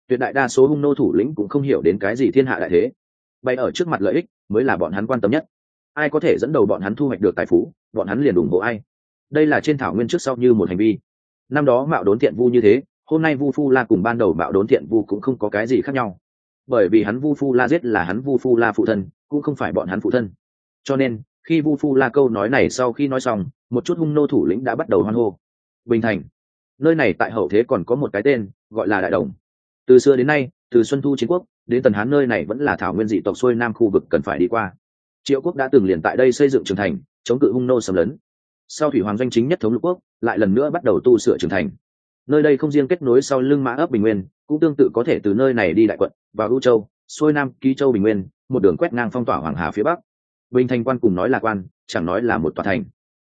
Tuyệt đại đa số hung nô thủ lĩnh cũng không hiểu đến cái gì thiên hạ đại thế. Bay ở trước mặt lợi ích mới là bọn hắn quan tâm nhất ai có thể dẫn đầu bọn hắn thu hoạch được tài phú, bọn hắn liền ủng hộ ai. Đây là trên thảo nguyên trước sau như một hành vi. Năm đó mạo đốn thiện vu như thế, hôm nay vu phu la cùng ban đầu mạo đốn thiện vu cũng không có cái gì khác nhau. Bởi vì hắn vu phu la giết là hắn vu phu la phụ thân, cũng không phải bọn hắn phụ thân. Cho nên, khi vu phu la câu nói này sau khi nói xong, một chút hung nô thủ lĩnh đã bắt đầu hoan hô. Bình thành. Nơi này tại hậu thế còn có một cái tên, gọi là đại đồng. Từ xưa đến nay, từ xuân thu chiến quốc, đến tần hán nơi này vẫn là thảo nguyên dị tộc xuôi nam khu vực cần phải đi qua triệu quốc đã từng liền tại đây xây dựng trường thành, chống cự hung nô xâm lấn. Sau thủy hoàng doanh chính nhất thống lục quốc, lại lần nữa bắt đầu tu sửa trường thành. Nơi đây không riêng kết nối sau lưng mã ấp bình nguyên, cũng tương tự có thể từ nơi này đi đại quận và U châu, xuôi nam, ký châu bình nguyên, một đường quét ngang phong tỏa hoàng hà phía bắc. Bình thành quan cùng nói là quan, chẳng nói là một tòa thành.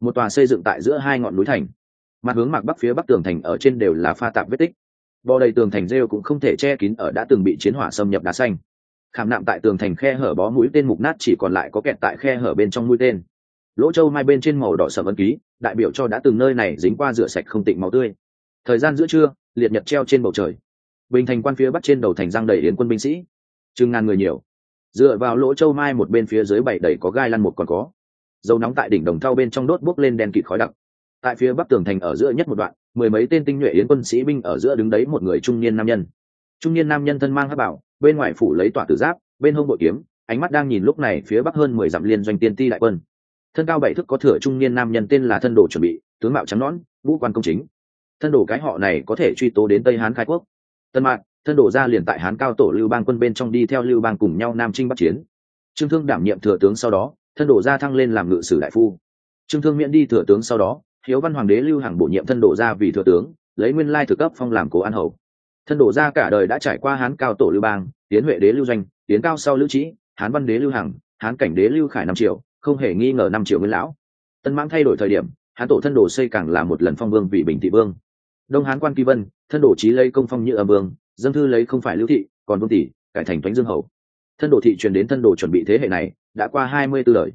Một tòa xây dựng tại giữa hai ngọn núi thành. Mặt hướng mặt bắc phía bắc tường thành ở trên đều là pha tạp vết tích. Bò đầy tường thành rêu cũng không thể che kín ở đã từng bị chiến hỏa xâm nhập đá xanh khảm nạm tại tường thành khe hở bó mũi tên mục nát chỉ còn lại có kẹt tại khe hở bên trong mũi tên. Lỗ châu mai bên trên màu đỏ sầm ấn ký, đại biểu cho đã từng nơi này dính qua rửa sạch không tịnh máu tươi. Thời gian giữa trưa, liệt nhật treo trên bầu trời. Bình thành quan phía bắc trên đầu thành giang đầy đến quân binh sĩ. Chừng ngàn người nhiều. Dựa vào lỗ châu mai một bên phía dưới bảy đầy có gai lăn một còn có. Dầu nóng tại đỉnh đồng thau bên trong đốt bốc lên đen kịt khói đặc. Tại phía bắc tường thành ở giữa nhất một đoạn, mười mấy tên tinh nhuệ yến quân sĩ binh ở giữa đứng đấy một người trung niên nam nhân. Trung niên nam nhân thân mang hát bảo bên ngoài phủ lấy tỏa tử giáp, bên hông bội kiếm, ánh mắt đang nhìn lúc này phía bắc hơn mười dặm liên doanh tiên ti đại quân. Thân cao bảy thức có thừa trung niên nam nhân tên là thân đồ chuẩn bị, tướng mạo trắng nõn, vũ quan công chính. Thân đồ cái họ này có thể truy tố đến tây hán khai quốc. Tân mạn thân đồ ra liền tại hán cao tổ lưu bang quân bên trong đi theo lưu bang cùng nhau nam trinh bắc chiến. Trương thương đảm nhiệm thừa tướng sau đó, thân đồ ra thăng lên làm ngự sử đại phu. Trương thương miễn đi thừa tướng sau đó, hiếu văn hoàng đế lưu hằng bổ nhiệm thân đồ ra vì thừa tướng, lấy nguyên lai thực cấp phong làm cố an hầu thân đồ ra cả đời đã trải qua hán cao tổ lưu bang, tiến huệ đế lưu doanh, tiến cao sau lưu trí, hán văn đế lưu hằng, hán cảnh đế lưu khải năm triệu không hề nghi ngờ năm triệu nguyên lão. Tân mãng thay đổi thời điểm, hán tổ thân đồ xây càng là một lần phong vương vì bình thị vương. Đông hán quan kỳ vân, thân đồ trí lấy công phong như âm vương, dân thư lấy không phải lưu thị, còn vương tỷ, cải thành thoánh dương hầu. Thân đồ thị truyền đến thân đồ chuẩn bị thế hệ này, đã qua hai mươi tư lời.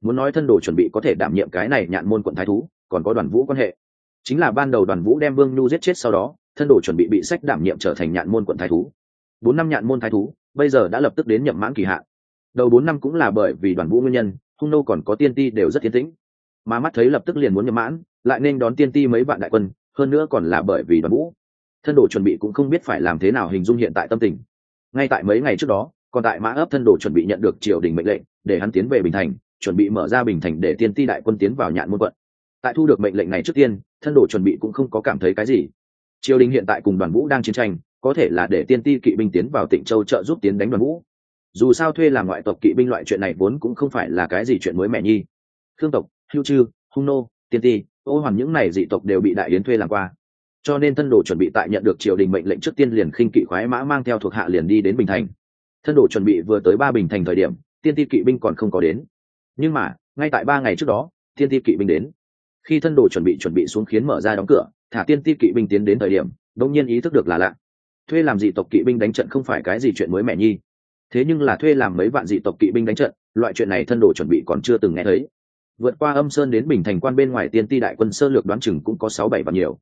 Muốn nói thân đồ chuẩn bị có thể đảm nhiệm cái này nhạn môn quận thái thú, còn có đoàn vũ quan hệ. Chính là ban đầu đoàn vũ đem vương nhu giết chết sau đó thân đồ chuẩn bị bị sách đảm nhiệm trở thành nhạn môn quận thái thú. Bốn năm nhạn môn thái thú, bây giờ đã lập tức đến nhậm mãn kỳ hạn. Đầu bốn năm cũng là bởi vì đoàn vũ nguyên nhân, hung nô còn có tiên ti đều rất thiên tĩnh. Mà mắt thấy lập tức liền muốn nhậm mãn, lại nên đón tiên ti mấy vạn đại quân, hơn nữa còn là bởi vì đoàn vũ. Thân đồ chuẩn bị cũng không biết phải làm thế nào hình dung hiện tại tâm tình. Ngay tại mấy ngày trước đó, còn tại mã ấp thân đồ chuẩn bị nhận được triều đình mệnh lệnh, để hắn tiến về bình thành, chuẩn bị mở ra bình thành để tiên ti đại quân tiến vào nhạn môn quận. Tại thu được mệnh lệnh này trước tiên, thân đồ chuẩn bị cũng không có cảm thấy cái gì triều đình hiện tại cùng đoàn vũ đang chiến tranh, có thể là để tiên ti kỵ binh tiến vào tỉnh châu trợ giúp tiến đánh đoàn vũ. Dù sao thuê làm ngoại tộc kỵ binh loại chuyện này vốn cũng không phải là cái gì chuyện mới mẻ nhi. Thương tộc, hưu chư, hung nô, tiên ti, ô hoàn những này dị tộc đều bị đại yến thuê làm qua. Cho nên thân đồ chuẩn bị tại nhận được triều đình mệnh lệnh trước tiên liền khinh kỵ khoái mã mang theo thuộc hạ liền đi đến bình thành. Thân đồ chuẩn bị vừa tới ba bình thành thời điểm, tiên ti kỵ binh còn không có đến. Nhưng mà, ngay tại ba ngày trước đó, tiên ti kỵ binh đến. Khi thân đồ chuẩn bị chuẩn bị xuống khiến mở ra đóng cửa thả tiên ti kỵ binh tiến đến thời điểm đông nhiên ý thức được là lạ. Thuê làm dị tộc kỵ binh đánh trận không phải cái gì chuyện mới mẻ nhi. Thế nhưng là thuê làm mấy vạn dị tộc kỵ binh đánh trận, loại chuyện này thân đồ chuẩn bị còn chưa từng nghe thấy. Vượt qua âm sơn đến bình thành quan bên ngoài tiên ti đại quân sơ lược đoán chừng cũng có sáu bảy vạn nhiều.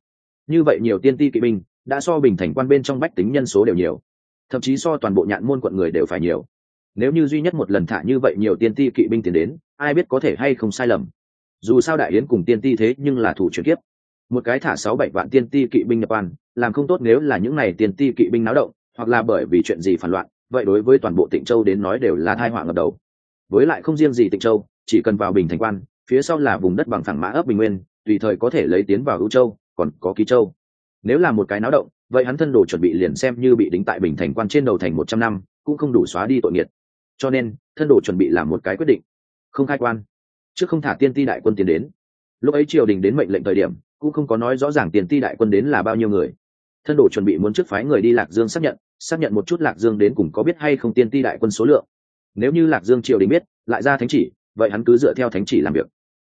Như vậy nhiều tiên ti kỵ binh, đã so bình thành quan bên trong bách tính nhân số đều nhiều. Thậm chí so toàn bộ nhạn môn quận người đều phải nhiều. Nếu như duy nhất một lần thả như vậy nhiều tiên ti kỵ binh tiến đến, ai biết có thể hay không sai lầm. Dù sao đại yến cùng tiên ti thế nhưng là thủ chuyển kiếp một cái thả sáu bảy vạn tiên ti kỵ binh nhập quan làm không tốt nếu là những n à y tiên ti kỵ binh náo động, hoặc là bởi vì chuyện gì phản loạn, vậy đối với toàn bộ tịnh châu đến nói đều là thai họa ngập đầu. Với lại không riêng gì tịnh châu, chỉ cần vào bình thành quan, phía sau là vùng đất bằng phẳng mã ấp bình nguyên, tùy thời có thể lấy tiến vào ưu châu, còn có ký châu. Nếu là một cái náo động, vậy hắn thân đồ chuẩn bị liền xem như bị đính tại bình thành quan trên đầu thành một trăm năm, cũng không đủ xóa đi tội nghiệt. Cho nên, thân đồ chuẩn bị làm một cái quyết định. Không khai quan. Trước không thả tiên ti đại quân tiến đến. Lúc ấy triều đình đến mệnh lệnh thời điểm cũng không có nói rõ ràng tiền ti đại quân đến là bao nhiêu người. Thân đồ chuẩn bị muốn trước phái người đi lạc dương xác nhận xác nhận một chút lạc dương đến cùng có biết hay không tiên ti đại quân số lượng. Nếu như lạc dương triều đình biết, lại ra thánh chỉ, vậy hắn cứ dựa theo thánh chỉ làm việc.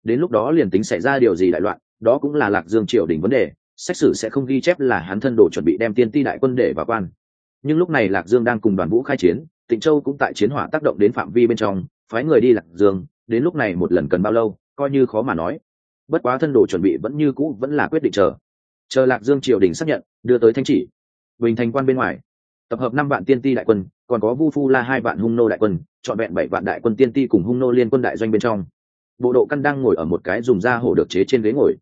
Đến lúc đó liền tính xảy ra điều gì đại loạn, đó cũng là lạc dương triều đình vấn đề, xét xử sẽ không ghi chép là hắn thân đồ chuẩn bị đem tiên ti đại quân để vào quan. Nhưng lúc này lạc dương đang cùng đoàn vũ khai chiến, tịnh châu cũng tại chiến hỏa tác động đến phạm vi bên trong, phái người đi lạc dương, đến lúc này một lần cần bao lâu, coi như khó mà nói bất quá thân đồ chuẩn bị vẫn như cũ vẫn là quyết định chờ. Chờ lạc dương triều đình xác nhận, đưa tới thanh chỉ. Bình thành quan bên ngoài. Tập hợp năm vạn tiên ti đại quân, còn có vu phu la hai vạn hung nô đại quân chọn vẹn bảy vạn đại quân tiên ti cùng hung nô liên quân đại doanh bên trong. Bộ độ căn đang ngồi ở một cái dùng da hổ được chế trên ghế ngồi.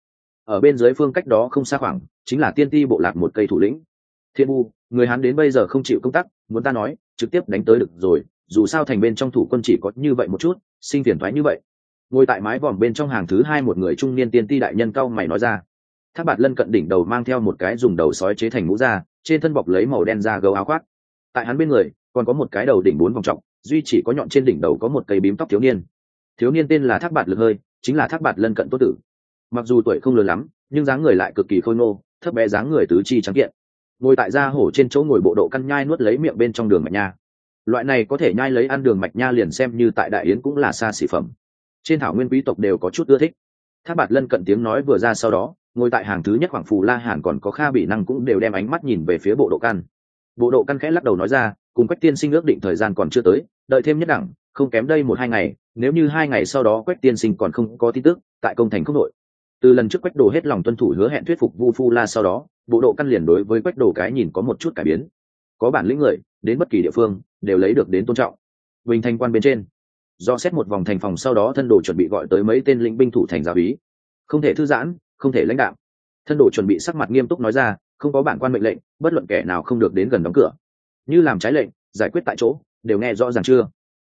Ở bên dưới phương cách đó không xa khoảng, chính là tiên ti bộ lạc một cây thủ lĩnh. Thiên bu người hắn đến bây giờ không chịu công tác, muốn ta nói, trực tiếp đánh tới được rồi, dù sao thành bên trong thủ quân chỉ có như vậy một chút, sinh phiền thoái như vậy ngồi tại mái vòm bên trong hàng thứ hai một người trung niên tiên ti đại nhân cao mày nói ra. Tháp bạt lân cận đỉnh đầu mang theo một cái dùng đầu sói chế thành mũ da, trên thân bọc lấy màu đen da gấu áo khoác. Tại hắn bên người, còn có một cái đầu đỉnh bốn vòng trọng duy chỉ có nhọn trên đỉnh đầu có một cây bím tóc thiếu niên. Thiếu niên tên là thác bạt lực hơi, chính là thác bạt lân cận tốt tử. Mặc dù tuổi không lớn lắm, nhưng dáng người lại cực kỳ khôi ngô, thấp bé dáng người tứ chi trắng kiện. Ngồi tại da hổ trên chỗ ngồi bộ độ căn nhai nuốt lấy miệng bên trong đường mạch nha. Loại này có thể nhai lấy ăn đường mạch nha liền xem như tại đại yến cũng là xa xỉ phẩm trên thảo nguyên quý tộc đều có chút ưa thích. Tháp bạt lân cận tiếng nói vừa ra sau đó, ngồi tại hàng thứ nhất khoảng phù la hàn còn có kha bị năng cũng đều đem ánh mắt nhìn về phía bộ độ căn. Bộ độ căn khẽ lắc đầu nói ra, cùng quách tiên sinh ước định thời gian còn chưa tới, đợi thêm nhất đẳng, không kém đây một hai ngày, nếu như hai ngày sau đó quách tiên sinh còn không có tin tức, tại công thành không nội. từ lần trước quách đồ hết lòng tuân thủ hứa hẹn thuyết phục vu phu la sau đó, bộ độ căn liền đối với quách đồ cái nhìn có một chút cải biến. Có bản lĩnh người, đến bất kỳ địa phương, đều lấy được đến tôn trọng. Bình thanh quan bên trên do xét một vòng thành phòng sau đó thân đồ chuẩn bị gọi tới mấy tên lĩnh binh thủ thành giáo ý không thể thư giãn, không thể lãnh đạo thân đồ chuẩn bị sắc mặt nghiêm túc nói ra, không có bản quan mệnh lệnh, bất luận kẻ nào không được đến gần đóng cửa. Như làm trái lệnh, giải quyết tại chỗ, đều nghe rõ ràng chưa?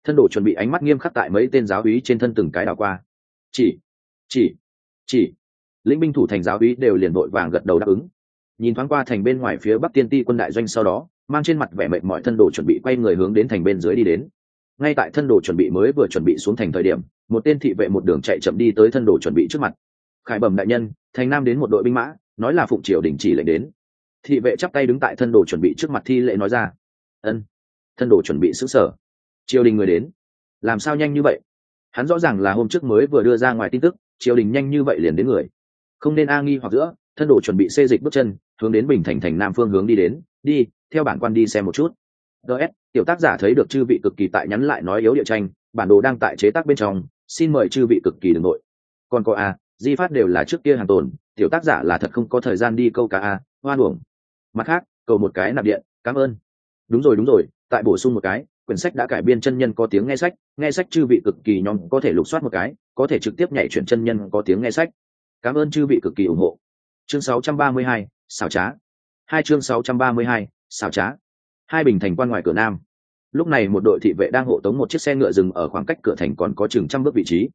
Thân đồ chuẩn bị ánh mắt nghiêm khắc tại mấy tên giáo úy trên thân từng cái đảo qua. Chỉ chỉ chỉ. Lĩnh binh thủ thành giáo úy đều liền vội vàng gật đầu đáp ứng. Nhìn thoáng qua thành bên ngoài phía bắc tiên ti quân đại doanh sau đó, mang trên mặt vẻ mệt mọi thân đồ chuẩn bị quay người hướng đến thành bên dưới đi đến ngay tại thân đồ chuẩn bị mới vừa chuẩn bị xuống thành thời điểm, một tên thị vệ một đường chạy chậm đi tới thân đồ chuẩn bị trước mặt. Khải bẩm đại nhân, thành nam đến một đội binh mã, nói là phụng triều đình chỉ lệnh đến. Thị vệ chắp tay đứng tại thân đồ chuẩn bị trước mặt thi lễ nói ra. Ân. Thân đồ chuẩn bị xứ sở triều đình người đến. Làm sao nhanh như vậy? Hắn rõ ràng là hôm trước mới vừa đưa ra ngoài tin tức, triều đình nhanh như vậy liền đến người. Không nên a nghi hoặc giữa, thân đồ chuẩn bị xê dịch bước chân, hướng đến bình thành thành nam phương hướng đi đến. Đi, theo bản quan đi xem một chút ts tiểu tác giả thấy được chư vị cực kỳ tại nhắn lại nói yếu địa tranh bản đồ đang tại chế tác bên trong xin mời chư vị cực kỳ đ ư n g nội. Còn có a di phát đều là trước kia hàng tồn tiểu tác giả là thật không có thời gian đi câu cá a hoan uổng mặt khác cầu một cái nạp điện cảm ơn. Đúng rồi đúng rồi tại bổ sung một cái quyển sách đã cải biên chân nhân có tiếng nghe sách nghe sách chư vị cực kỳ nhóm có thể lục soát một cái có thể trực tiếp nhảy chuyển chân nhân có tiếng nghe sách. Cảm ơn chư vị cực kỳ ủng hộ. Chương 632, xảo trá. Hai chương 632, xảo trá hai bình thành quan ngoài cửa nam. Lúc này một đội thị vệ đang hộ tống một chiếc xe ngựa dừng ở khoảng cách cửa thành còn có chừng trăm bước vị trí.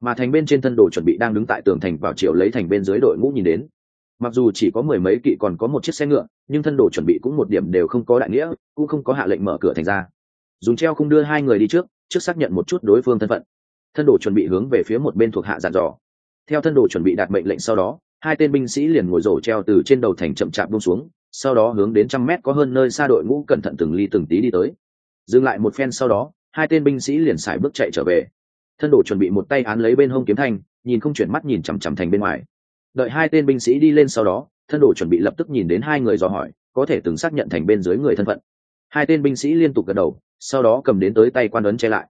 Mà thành bên trên thân đồ chuẩn bị đang đứng tại tường thành vào chiều lấy thành bên dưới đội ngũ nhìn đến. Mặc dù chỉ có mười mấy kỵ còn có một chiếc xe ngựa, nhưng thân đồ chuẩn bị cũng một điểm đều không có đại nghĩa, cũng không có hạ lệnh mở cửa thành ra. Dùng treo không đưa hai người đi trước trước xác nhận một chút đối phương thân phận. Thân đồ chuẩn bị hướng về phía một bên thuộc hạ dặn dò. Theo thân đồ chuẩn bị đạt mệnh lệnh sau đó, hai tên binh sĩ liền ngồi rổ treo từ trên đầu thành chậm chạp buông xuống sau đó hướng đến trăm mét có hơn nơi xa đội ngũ cẩn thận từng ly từng tí đi tới. Dừng lại một phen sau đó, hai tên binh sĩ liền xài bước chạy trở về. Thân đồ chuẩn bị một tay án lấy bên hông kiếm thanh, nhìn không chuyển mắt nhìn chằm chằm thành bên ngoài. Đợi hai tên binh sĩ đi lên sau đó, thân đồ chuẩn bị lập tức nhìn đến hai người dò hỏi, có thể từng xác nhận thành bên dưới người thân phận. Hai tên binh sĩ liên tục gật đầu, sau đó cầm đến tới tay quan ấn che lại.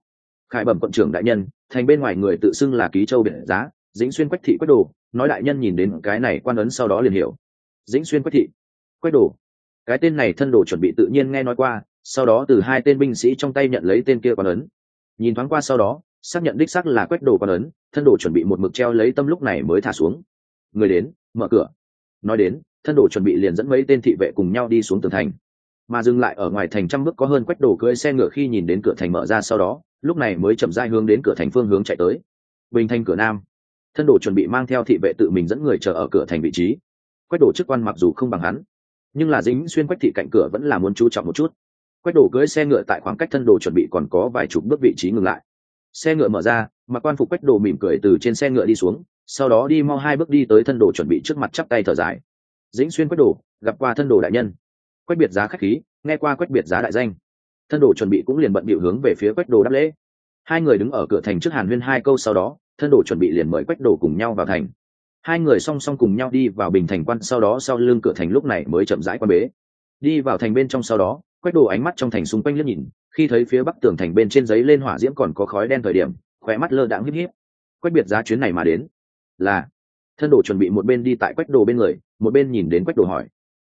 Khải bẩm quận trưởng đại nhân, thành bên ngoài người tự xưng là ký châu biển giá, dĩnh xuyên quách thị quách đồ, nói đại nhân nhìn đến cái này quan ấn sau đó liền hiểu. Dĩnh xuyên quách thị quách đồ. Cái tên này thân đồ chuẩn bị tự nhiên nghe nói qua, sau đó từ hai tên binh sĩ trong tay nhận lấy tên kia quan ấn. Nhìn thoáng qua sau đó, xác nhận đích xác là quách đồ quan ấn, thân đồ chuẩn bị một mực treo lấy tâm lúc này mới thả xuống. Người đến, mở cửa. Nói đến, thân đồ chuẩn bị liền dẫn mấy tên thị vệ cùng nhau đi xuống tường thành. Mà dừng lại ở ngoài thành trăm bước có hơn quách đồ cưỡi xe ngựa khi nhìn đến cửa thành mở ra sau đó, lúc này mới chậm dai hướng đến cửa thành phương hướng chạy tới. Bình thành cửa nam. Thân đồ chuẩn bị mang theo thị vệ tự mình dẫn người chờ ở cửa thành vị trí. Quách đồ chức quan mặc dù không bằng hắn nhưng là dính xuyên quách thị cạnh cửa vẫn là muốn chú trọng một chút. Quách đồ cưỡi xe ngựa tại khoảng cách thân đồ chuẩn bị còn có vài chục bước vị trí ngừng lại. Xe ngựa mở ra mà quan phục quách đồ mỉm cười từ trên xe ngựa đi xuống, sau đó đi mau hai bước đi tới thân đồ chuẩn bị trước mặt chắp tay thở dài. Dĩnh xuyên quách đồ, gặp qua thân đồ đại nhân. Quách biệt giá khách khí, nghe qua quách biệt giá đại danh. Thân đồ chuẩn bị cũng liền bận bịu hướng về phía quách đồ đáp lễ. Hai người đứng ở cửa thành trước hàn huyên hai câu sau đó, thân đồ chuẩn bị liền mời quách đồ cùng nhau vào thành hai người song song cùng nhau đi vào bình thành quan, sau đó sau lưng cửa thành lúc này mới chậm rãi quan bế. Đi vào thành bên trong sau đó, quét đồ ánh mắt trong thành xung quanh liếc nhìn, khi thấy phía bắc tường thành bên trên giấy lên hỏa diễm còn có khói đen thời điểm, khóe mắt lơ đãng híp híp. Quét biệt giá chuyến này mà đến, là, thân đồ chuẩn bị một bên đi tại quách đồ bên người, một bên nhìn đến quách đồ hỏi.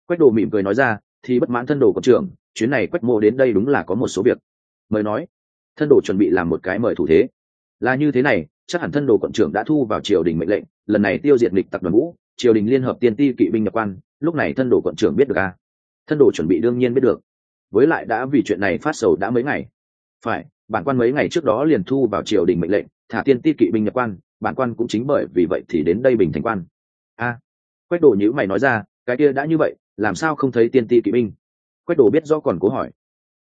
Quách đồ mỉm cười nói ra, thì bất mãn thân đồ có trưởng, chuyến này quách mô đến đây đúng là có một số việc. Mời nói, thân đồ chuẩn bị làm một cái mời thủ thế. Là như thế này, chắc hẳn thân đồ quận trưởng đã thu vào triều đình mệnh lệnh lần này tiêu diệt lịch tặc đoàn vũ, triều đình liên hợp tiên ti kỵ binh nhập quan, lúc này thân đồ quận trưởng biết được à? thân đồ chuẩn bị đương nhiên biết được. Với lại đã vì chuyện này phát sầu đã mấy ngày. Phải, bản quan mấy ngày trước đó liền thu vào triều đình mệnh lệnh, thả tiên ti kỵ binh nhập quan, bản quan cũng chính bởi vì vậy thì đến đây bình thành quan. A quách đồ nhữ mày nói ra, cái kia đã như vậy, làm sao không thấy tiên ti kỵ binh? Quách đồ biết do còn cố hỏi.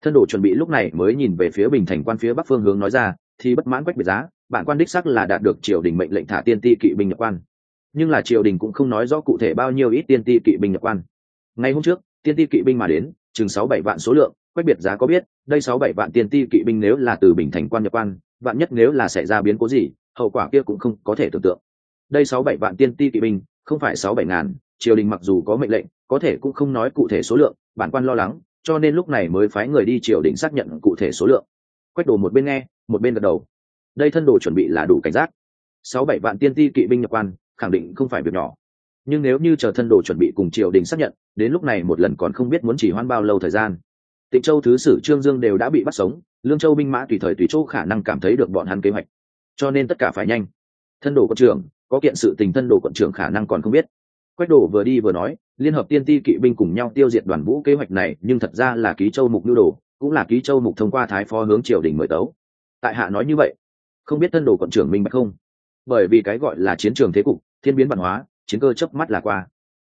Thân đồ chuẩn bị lúc này mới nhìn về phía bình thành quan phía bắc phương hướng nói ra, thì bất mãn quách biệt giá bản quan đích sắc là đạt được triều đình mệnh lệnh thả tiên ti kỵ binh nhập quan. Nhưng là triều đình cũng không nói rõ cụ thể bao nhiêu ít tiên ti kỵ binh nhập quan. Ngày hôm trước, tiên ti kỵ binh mà đến, chừng sáu bảy vạn số lượng, quách biệt giá có biết, đây sáu bảy vạn tiên ti kỵ binh nếu là từ bình thành quan nhập quan, vạn nhất nếu là xảy ra biến cố gì, hậu quả kia cũng không có thể tưởng tượng. Đây sáu bảy vạn tiên ti kỵ binh, không phải sáu bảy ngàn, triều đình mặc dù có mệnh lệnh, có thể cũng không nói cụ thể số lượng, bản quan lo lắng, cho nên lúc này mới phái người đi triều đình xác nhận cụ thể số lượng. Quách đồ một bên nghe, một bên gật đầu đây thân đồ chuẩn bị là đủ cảnh giác. Sáu bảy vạn tiên ti kỵ binh nhập quan, khẳng định không phải việc nhỏ. Nhưng nếu như chờ thân đồ chuẩn bị cùng triều đình xác nhận, đến lúc này một lần còn không biết muốn chỉ hoãn bao lâu thời gian. Tịnh châu thứ sử trương dương đều đã bị bắt sống, lương châu binh mã tùy thời tùy chỗ khả năng cảm thấy được bọn hắn kế hoạch. Cho nên tất cả phải nhanh. Thân đồ quận trưởng, có kiện sự tình thân đồ quận trưởng khả năng còn không biết. Quách đồ vừa đi vừa nói, liên hợp tiên ti kỵ binh cùng nhau tiêu diệt đoàn vũ kế hoạch này, nhưng thật ra là ký châu mục nhu đồ, cũng là ký châu mục thông qua thái phó hướng triều đình mời tấu. Tại hạ nói như vậy không biết thân đồ quận trưởng minh bạch không? Bởi vì cái gọi là chiến trường thế cục, thiên biến văn hóa, chiến cơ chớp mắt là qua.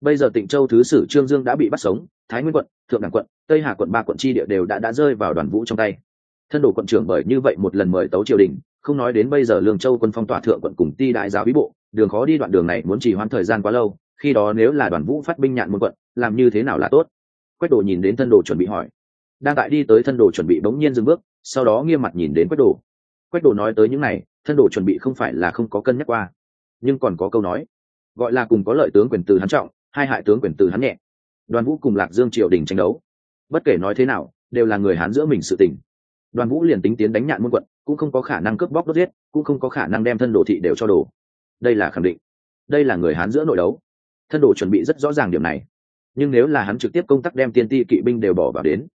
Bây giờ tịnh châu thứ sử trương dương đã bị bắt sống, thái nguyên quận, thượng đẳng quận, tây hà quận ba quận chi địa đều đã đã rơi vào đoàn vũ trong tay. Thân đồ quận trưởng bởi như vậy một lần mời tấu triều đình, không nói đến bây giờ lương châu quân phong tỏa thượng quận cùng ti đại giáo bí bộ, đường khó đi đoạn đường này muốn chỉ hoãn thời gian quá lâu, khi đó nếu là đoàn vũ phát binh nhạn một quận, làm như thế nào là tốt? Quách đồ nhìn đến thân đồ chuẩn bị hỏi. Đang tại đi tới thân đồ chuẩn bị bỗng nhiên dừng bước, sau đó nghiêm mặt nhìn đến quách đồ quách đồ nói tới những này, thân đồ chuẩn bị không phải là không có cân nhắc qua. Nhưng còn có câu nói, gọi là cùng có lợi tướng quyền từ hắn trọng, hai hại tướng quyền từ hắn nhẹ. Đoàn vũ cùng lạc dương triều đình tranh đấu. Bất kể nói thế nào, đều là người hán giữa mình sự tình. Đoàn vũ liền tính tiến đánh nhạn Muôn quận, cũng không có khả năng cướp bóc đốt giết, cũng không có khả năng đem thân đồ thị đều cho đồ. Đây là khẳng định. Đây là người hán giữa nội đấu. Thân đồ chuẩn bị rất rõ ràng điểm này. Nhưng nếu là hắn trực tiếp công tác đem tiên ti kỵ binh đều bỏ vào đến,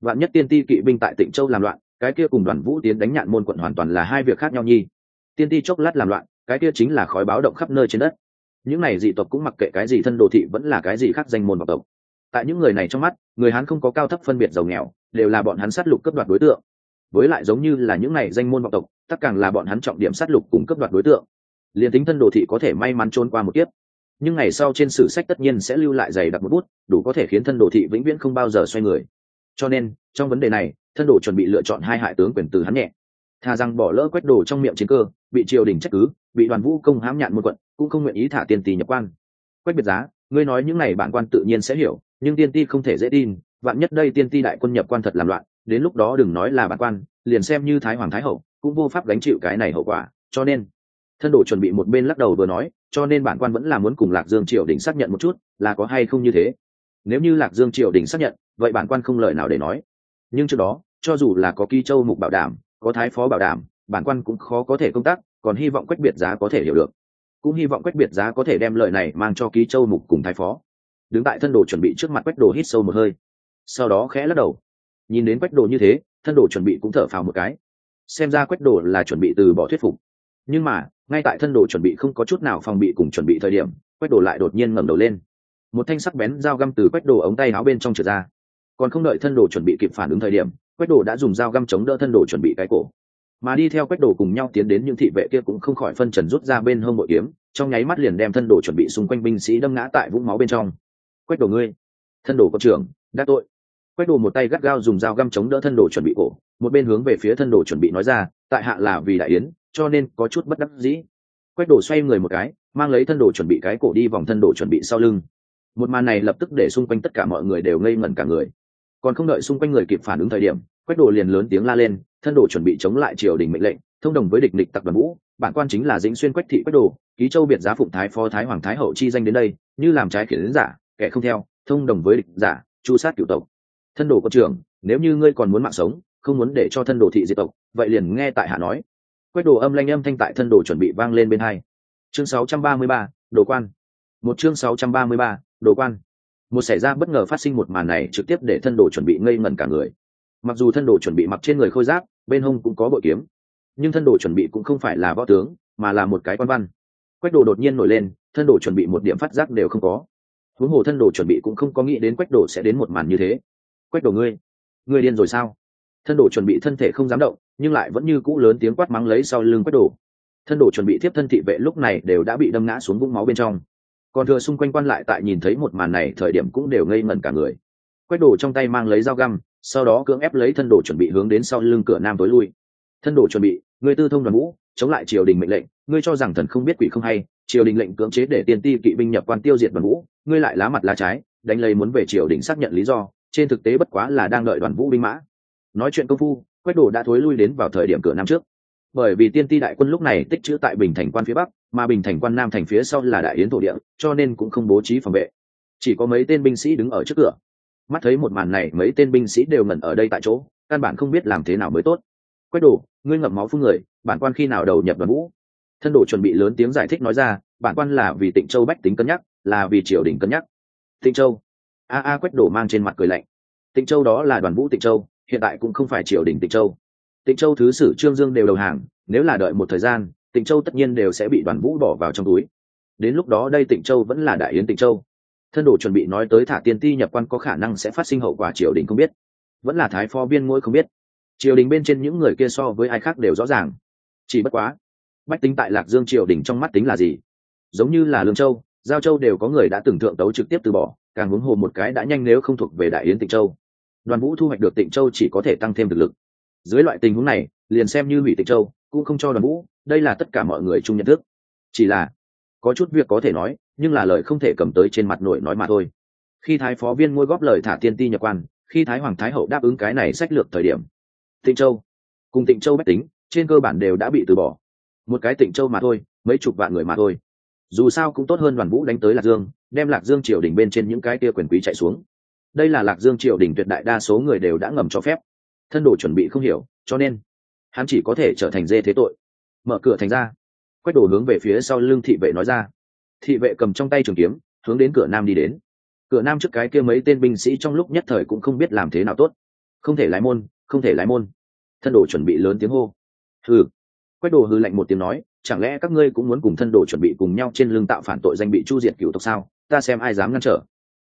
vạn nhất tiên ti kỵ binh tại tịnh châu làm loạn cái kia cùng đoàn vũ tiến đánh nhạn môn quận hoàn toàn là hai việc khác nhau nhi. Tiên ti chốc lát làm loạn, cái kia chính là khói báo động khắp nơi trên đất. Những này dị tộc cũng mặc kệ cái gì thân đồ thị vẫn là cái gì khác danh môn vọng tộc. Tại những người này trong mắt, người hán không có cao thấp phân biệt giàu nghèo, đều là bọn hắn sát lục cấp đoạt đối tượng. Với lại giống như là những này danh môn vọng tộc, tất càng là bọn hắn trọng điểm sát lục cùng cấp đoạt đối tượng. Liền tính thân đồ thị có thể may mắn trốn qua một kiếp, nhưng ngày sau trên sử sách tất nhiên sẽ lưu lại dày đặc một bút, đủ có thể khiến thân đồ thị vĩnh viễn không bao giờ xoay người. Cho nên, trong vấn đề này thân đồ chuẩn bị lựa chọn hai hại tướng quyền từ hắn nhẹ. Thà rằng bỏ lỡ quét đồ trong miệng chiến cơ, bị triều đình trách cứ, bị đoàn vũ công hãm nhạn một quận, cũng không nguyện ý thả tiền tỷ nhập quan. Quét biệt giá, ngươi nói những này bản quan tự nhiên sẽ hiểu, nhưng tiên ti không thể dễ tin, vạn nhất đây tiên ti đại quân nhập quan thật làm loạn, đến lúc đó đừng nói là bản quan, liền xem như thái hoàng thái hậu, cũng vô pháp gánh chịu cái này hậu quả, cho nên, thân đồ chuẩn bị một bên lắc đầu vừa nói, cho nên bản quan vẫn là muốn cùng lạc dương triều đình xác nhận một chút, là có hay không như thế. Nếu như lạc dương triều đình xác nhận, vậy bản quan không lời nào để nói nhưng trước đó, cho dù là có ký châu mục bảo đảm, có thái phó bảo đảm, bản quan cũng khó có thể công tác, còn hy vọng quách biệt giá có thể hiểu được. Cũng hy vọng quách biệt giá có thể đem lời này mang cho ký châu mục cùng thái phó. Đứng tại thân đồ chuẩn bị trước mặt quách đồ hít sâu một hơi. Sau đó khẽ lắc đầu. Nhìn đến quách đồ như thế, thân đồ chuẩn bị cũng thở phào một cái. Xem ra quách đồ là chuẩn bị từ bỏ thuyết phục. Nhưng mà, ngay tại thân đồ chuẩn bị không có chút nào phòng bị cùng chuẩn bị thời điểm, quách đồ lại đột nhiên ngẩng đầu lên. Một thanh sắc bén dao găm từ quách đồ ống tay áo bên trong trượt ra còn không đợi thân đồ chuẩn bị kịp phản ứng thời điểm, quách đồ đã dùng dao găm chống đỡ thân đồ chuẩn bị cái cổ. Mà đi theo quách đồ cùng nhau tiến đến những thị vệ kia cũng không khỏi phân trần rút ra bên hông bội kiếm, trong nháy mắt liền đem thân đồ chuẩn bị xung quanh binh sĩ đâm ngã tại vũng máu bên trong. Quách đồ ngươi, thân đồ có trưởng đắc tội. Quách đồ một tay gắt gao dùng dao găm chống đỡ thân đồ chuẩn bị cổ, một bên hướng về phía thân đồ chuẩn bị nói ra, tại hạ là vì đại yến, cho nên có chút bất đắc dĩ. Quách đồ xoay người một cái, mang lấy thân đồ chuẩn bị cái cổ đi vòng thân đồ chuẩn bị sau lưng. Một màn này lập tức để xung quanh tất cả mọi người đều ngây ngẩn cả người còn không đợi xung quanh người kịp phản ứng thời điểm quách đồ liền lớn tiếng la lên thân đồ chuẩn bị chống lại triều đình mệnh lệnh thông đồng với địch địch tặc đoàn vũ bản quan chính là dĩnh xuyên quách thị quách đồ ký châu biệt giá phụng thái phó thái hoàng thái hậu chi danh đến đây như làm trái khiển giả kẻ không theo thông đồng với địch giả chu sát cựu tộc. Thân đồ có trưởng nếu như ngươi còn muốn mạng sống không muốn để cho thân đồ thị diệt tộc vậy liền nghe tại hạ nói. Quách đồ âm lanh âm thanh tại thân đồ chuẩn bị vang lên bên hai. Chương 633, đồ quan. Một chương 633, đồ quan một xảy ra bất ngờ phát sinh một màn này trực tiếp để thân đồ chuẩn bị ngây ngẩn cả người. Mặc dù thân đồ chuẩn bị mặc trên người khôi giáp, bên hông cũng có bội kiếm, nhưng thân đồ chuẩn bị cũng không phải là võ tướng, mà là một cái quan văn. Quách đồ đột nhiên nổi lên, thân đồ chuẩn bị một điểm phát giác đều không có. Huống hồ thân đồ chuẩn bị cũng không có nghĩ đến quách đồ sẽ đến một màn như thế. Quách đồ ngươi ngươi điên rồi sao? Thân đồ chuẩn bị thân thể không dám động, nhưng lại vẫn như cũ lớn tiếng quát mắng lấy sau lưng quách đồ. Thân đồ chuẩn bị tiếp thân thị vệ lúc này đều đã bị đâm ngã xuống vũng máu bên trong còn thừa xung quanh quan lại tại nhìn thấy một màn này, thời điểm cũng đều ngây ngẩn cả người. Quét đồ trong tay mang lấy dao găm, sau đó cưỡng ép lấy thân đồ chuẩn bị hướng đến sau lưng cửa nam tối lui. Thân đồ chuẩn bị người tư thông đoàn vũ chống lại triều đình mệnh lệnh, ngươi cho rằng thần không biết quỷ không hay, triều đình lệnh cưỡng chế để tiên ti kỵ binh nhập quan tiêu diệt đoàn vũ ngươi lại lá mặt lá trái, đánh lấy muốn về triều đình xác nhận lý do, trên thực tế bất quá là đang đợi đoàn vũ binh mã. Nói chuyện công phu, quách đồ đã thối lui đến vào thời điểm cửa năm trước. Bởi vì tiên ti đại quân lúc này tích trữ tại bình thành quan phía bắc mà bình thành quan nam thành phía sau là đại yến thổ địa, cho nên cũng không bố trí phòng vệ. Chỉ có mấy tên binh sĩ đứng ở trước cửa. Mắt thấy một màn này, mấy tên binh sĩ đều ngẩn ở đây tại chỗ, căn bản không biết làm thế nào mới tốt. Quách đồ, ngươi ngậm máu phun người, bản quan khi nào đầu nhập đoàn vũ? Thân đồ chuẩn bị lớn tiếng giải thích nói ra, bản quan là vì tịnh châu bách tính cân nhắc, là vì triều đình cân nhắc. Tịnh châu? A a quách đồ mang trên mặt cười lạnh. Tịnh châu đó là đoàn vũ tịnh châu, hiện tại cũng không phải triều đình tịnh châu. Tịnh châu thứ sử trương dương đều đầu hàng, nếu là đợi một thời gian tịnh châu tất nhiên đều sẽ bị đoàn vũ bỏ vào trong túi. Đến lúc đó đây tịnh châu vẫn là đại yến tịnh châu. Thân đồ chuẩn bị nói tới thả tiên ti nhập quan có khả năng sẽ phát sinh hậu quả triều đình không biết. Vẫn là thái phó biên ngôi không biết. Triều đình bên trên những người kia so với ai khác đều rõ ràng. Chỉ bất quá, bách tính tại lạc dương triều đình trong mắt tính là gì? Giống như là lương châu, giao châu đều có người đã từng thượng tấu trực tiếp từ bỏ, càng huống hồ một cái đã nhanh nếu không thuộc về đại yến tịnh châu. Đoàn vũ thu hoạch được tịnh châu chỉ có thể tăng thêm thực lực. Dưới loại tình huống này, liền xem như hủy tịnh châu cũng không cho đoàn vũ, đây là tất cả mọi người chung nhận thức. Chỉ là, có chút việc có thể nói, nhưng là lời không thể cầm tới trên mặt nổi nói mà thôi. Khi thái phó viên ngôi góp lời thả tiên ti nhập quan, khi thái hoàng thái hậu đáp ứng cái này sách lược thời điểm, tịnh châu, cùng tịnh châu bách tính, trên cơ bản đều đã bị từ bỏ. Một cái tịnh châu mà thôi, mấy chục vạn người mà thôi. Dù sao cũng tốt hơn đoàn vũ đánh tới lạc dương, đem lạc dương triều đình bên trên những cái kia quyền quý chạy xuống. Đây là lạc dương triều đình tuyệt đại đa số người đều đã ngầm cho phép. Thân đồ chuẩn bị không hiểu, cho nên hắn chỉ có thể trở thành dê thế tội. Mở cửa thành ra quách đổ hướng về phía sau lưng thị vệ nói ra. Thị vệ cầm trong tay trường kiếm, hướng đến cửa nam đi đến. Cửa nam trước cái kia mấy tên binh sĩ trong lúc nhất thời cũng không biết làm thế nào tốt. Không thể lái môn, không thể lái môn. Thân đồ chuẩn bị lớn tiếng hô. Hừ. Quách đồ hư lạnh một tiếng nói, chẳng lẽ các ngươi cũng muốn cùng thân đồ chuẩn bị cùng nhau trên lưng tạo phản tội danh bị chu diệt cựu tộc sao? Ta xem ai dám ngăn trở.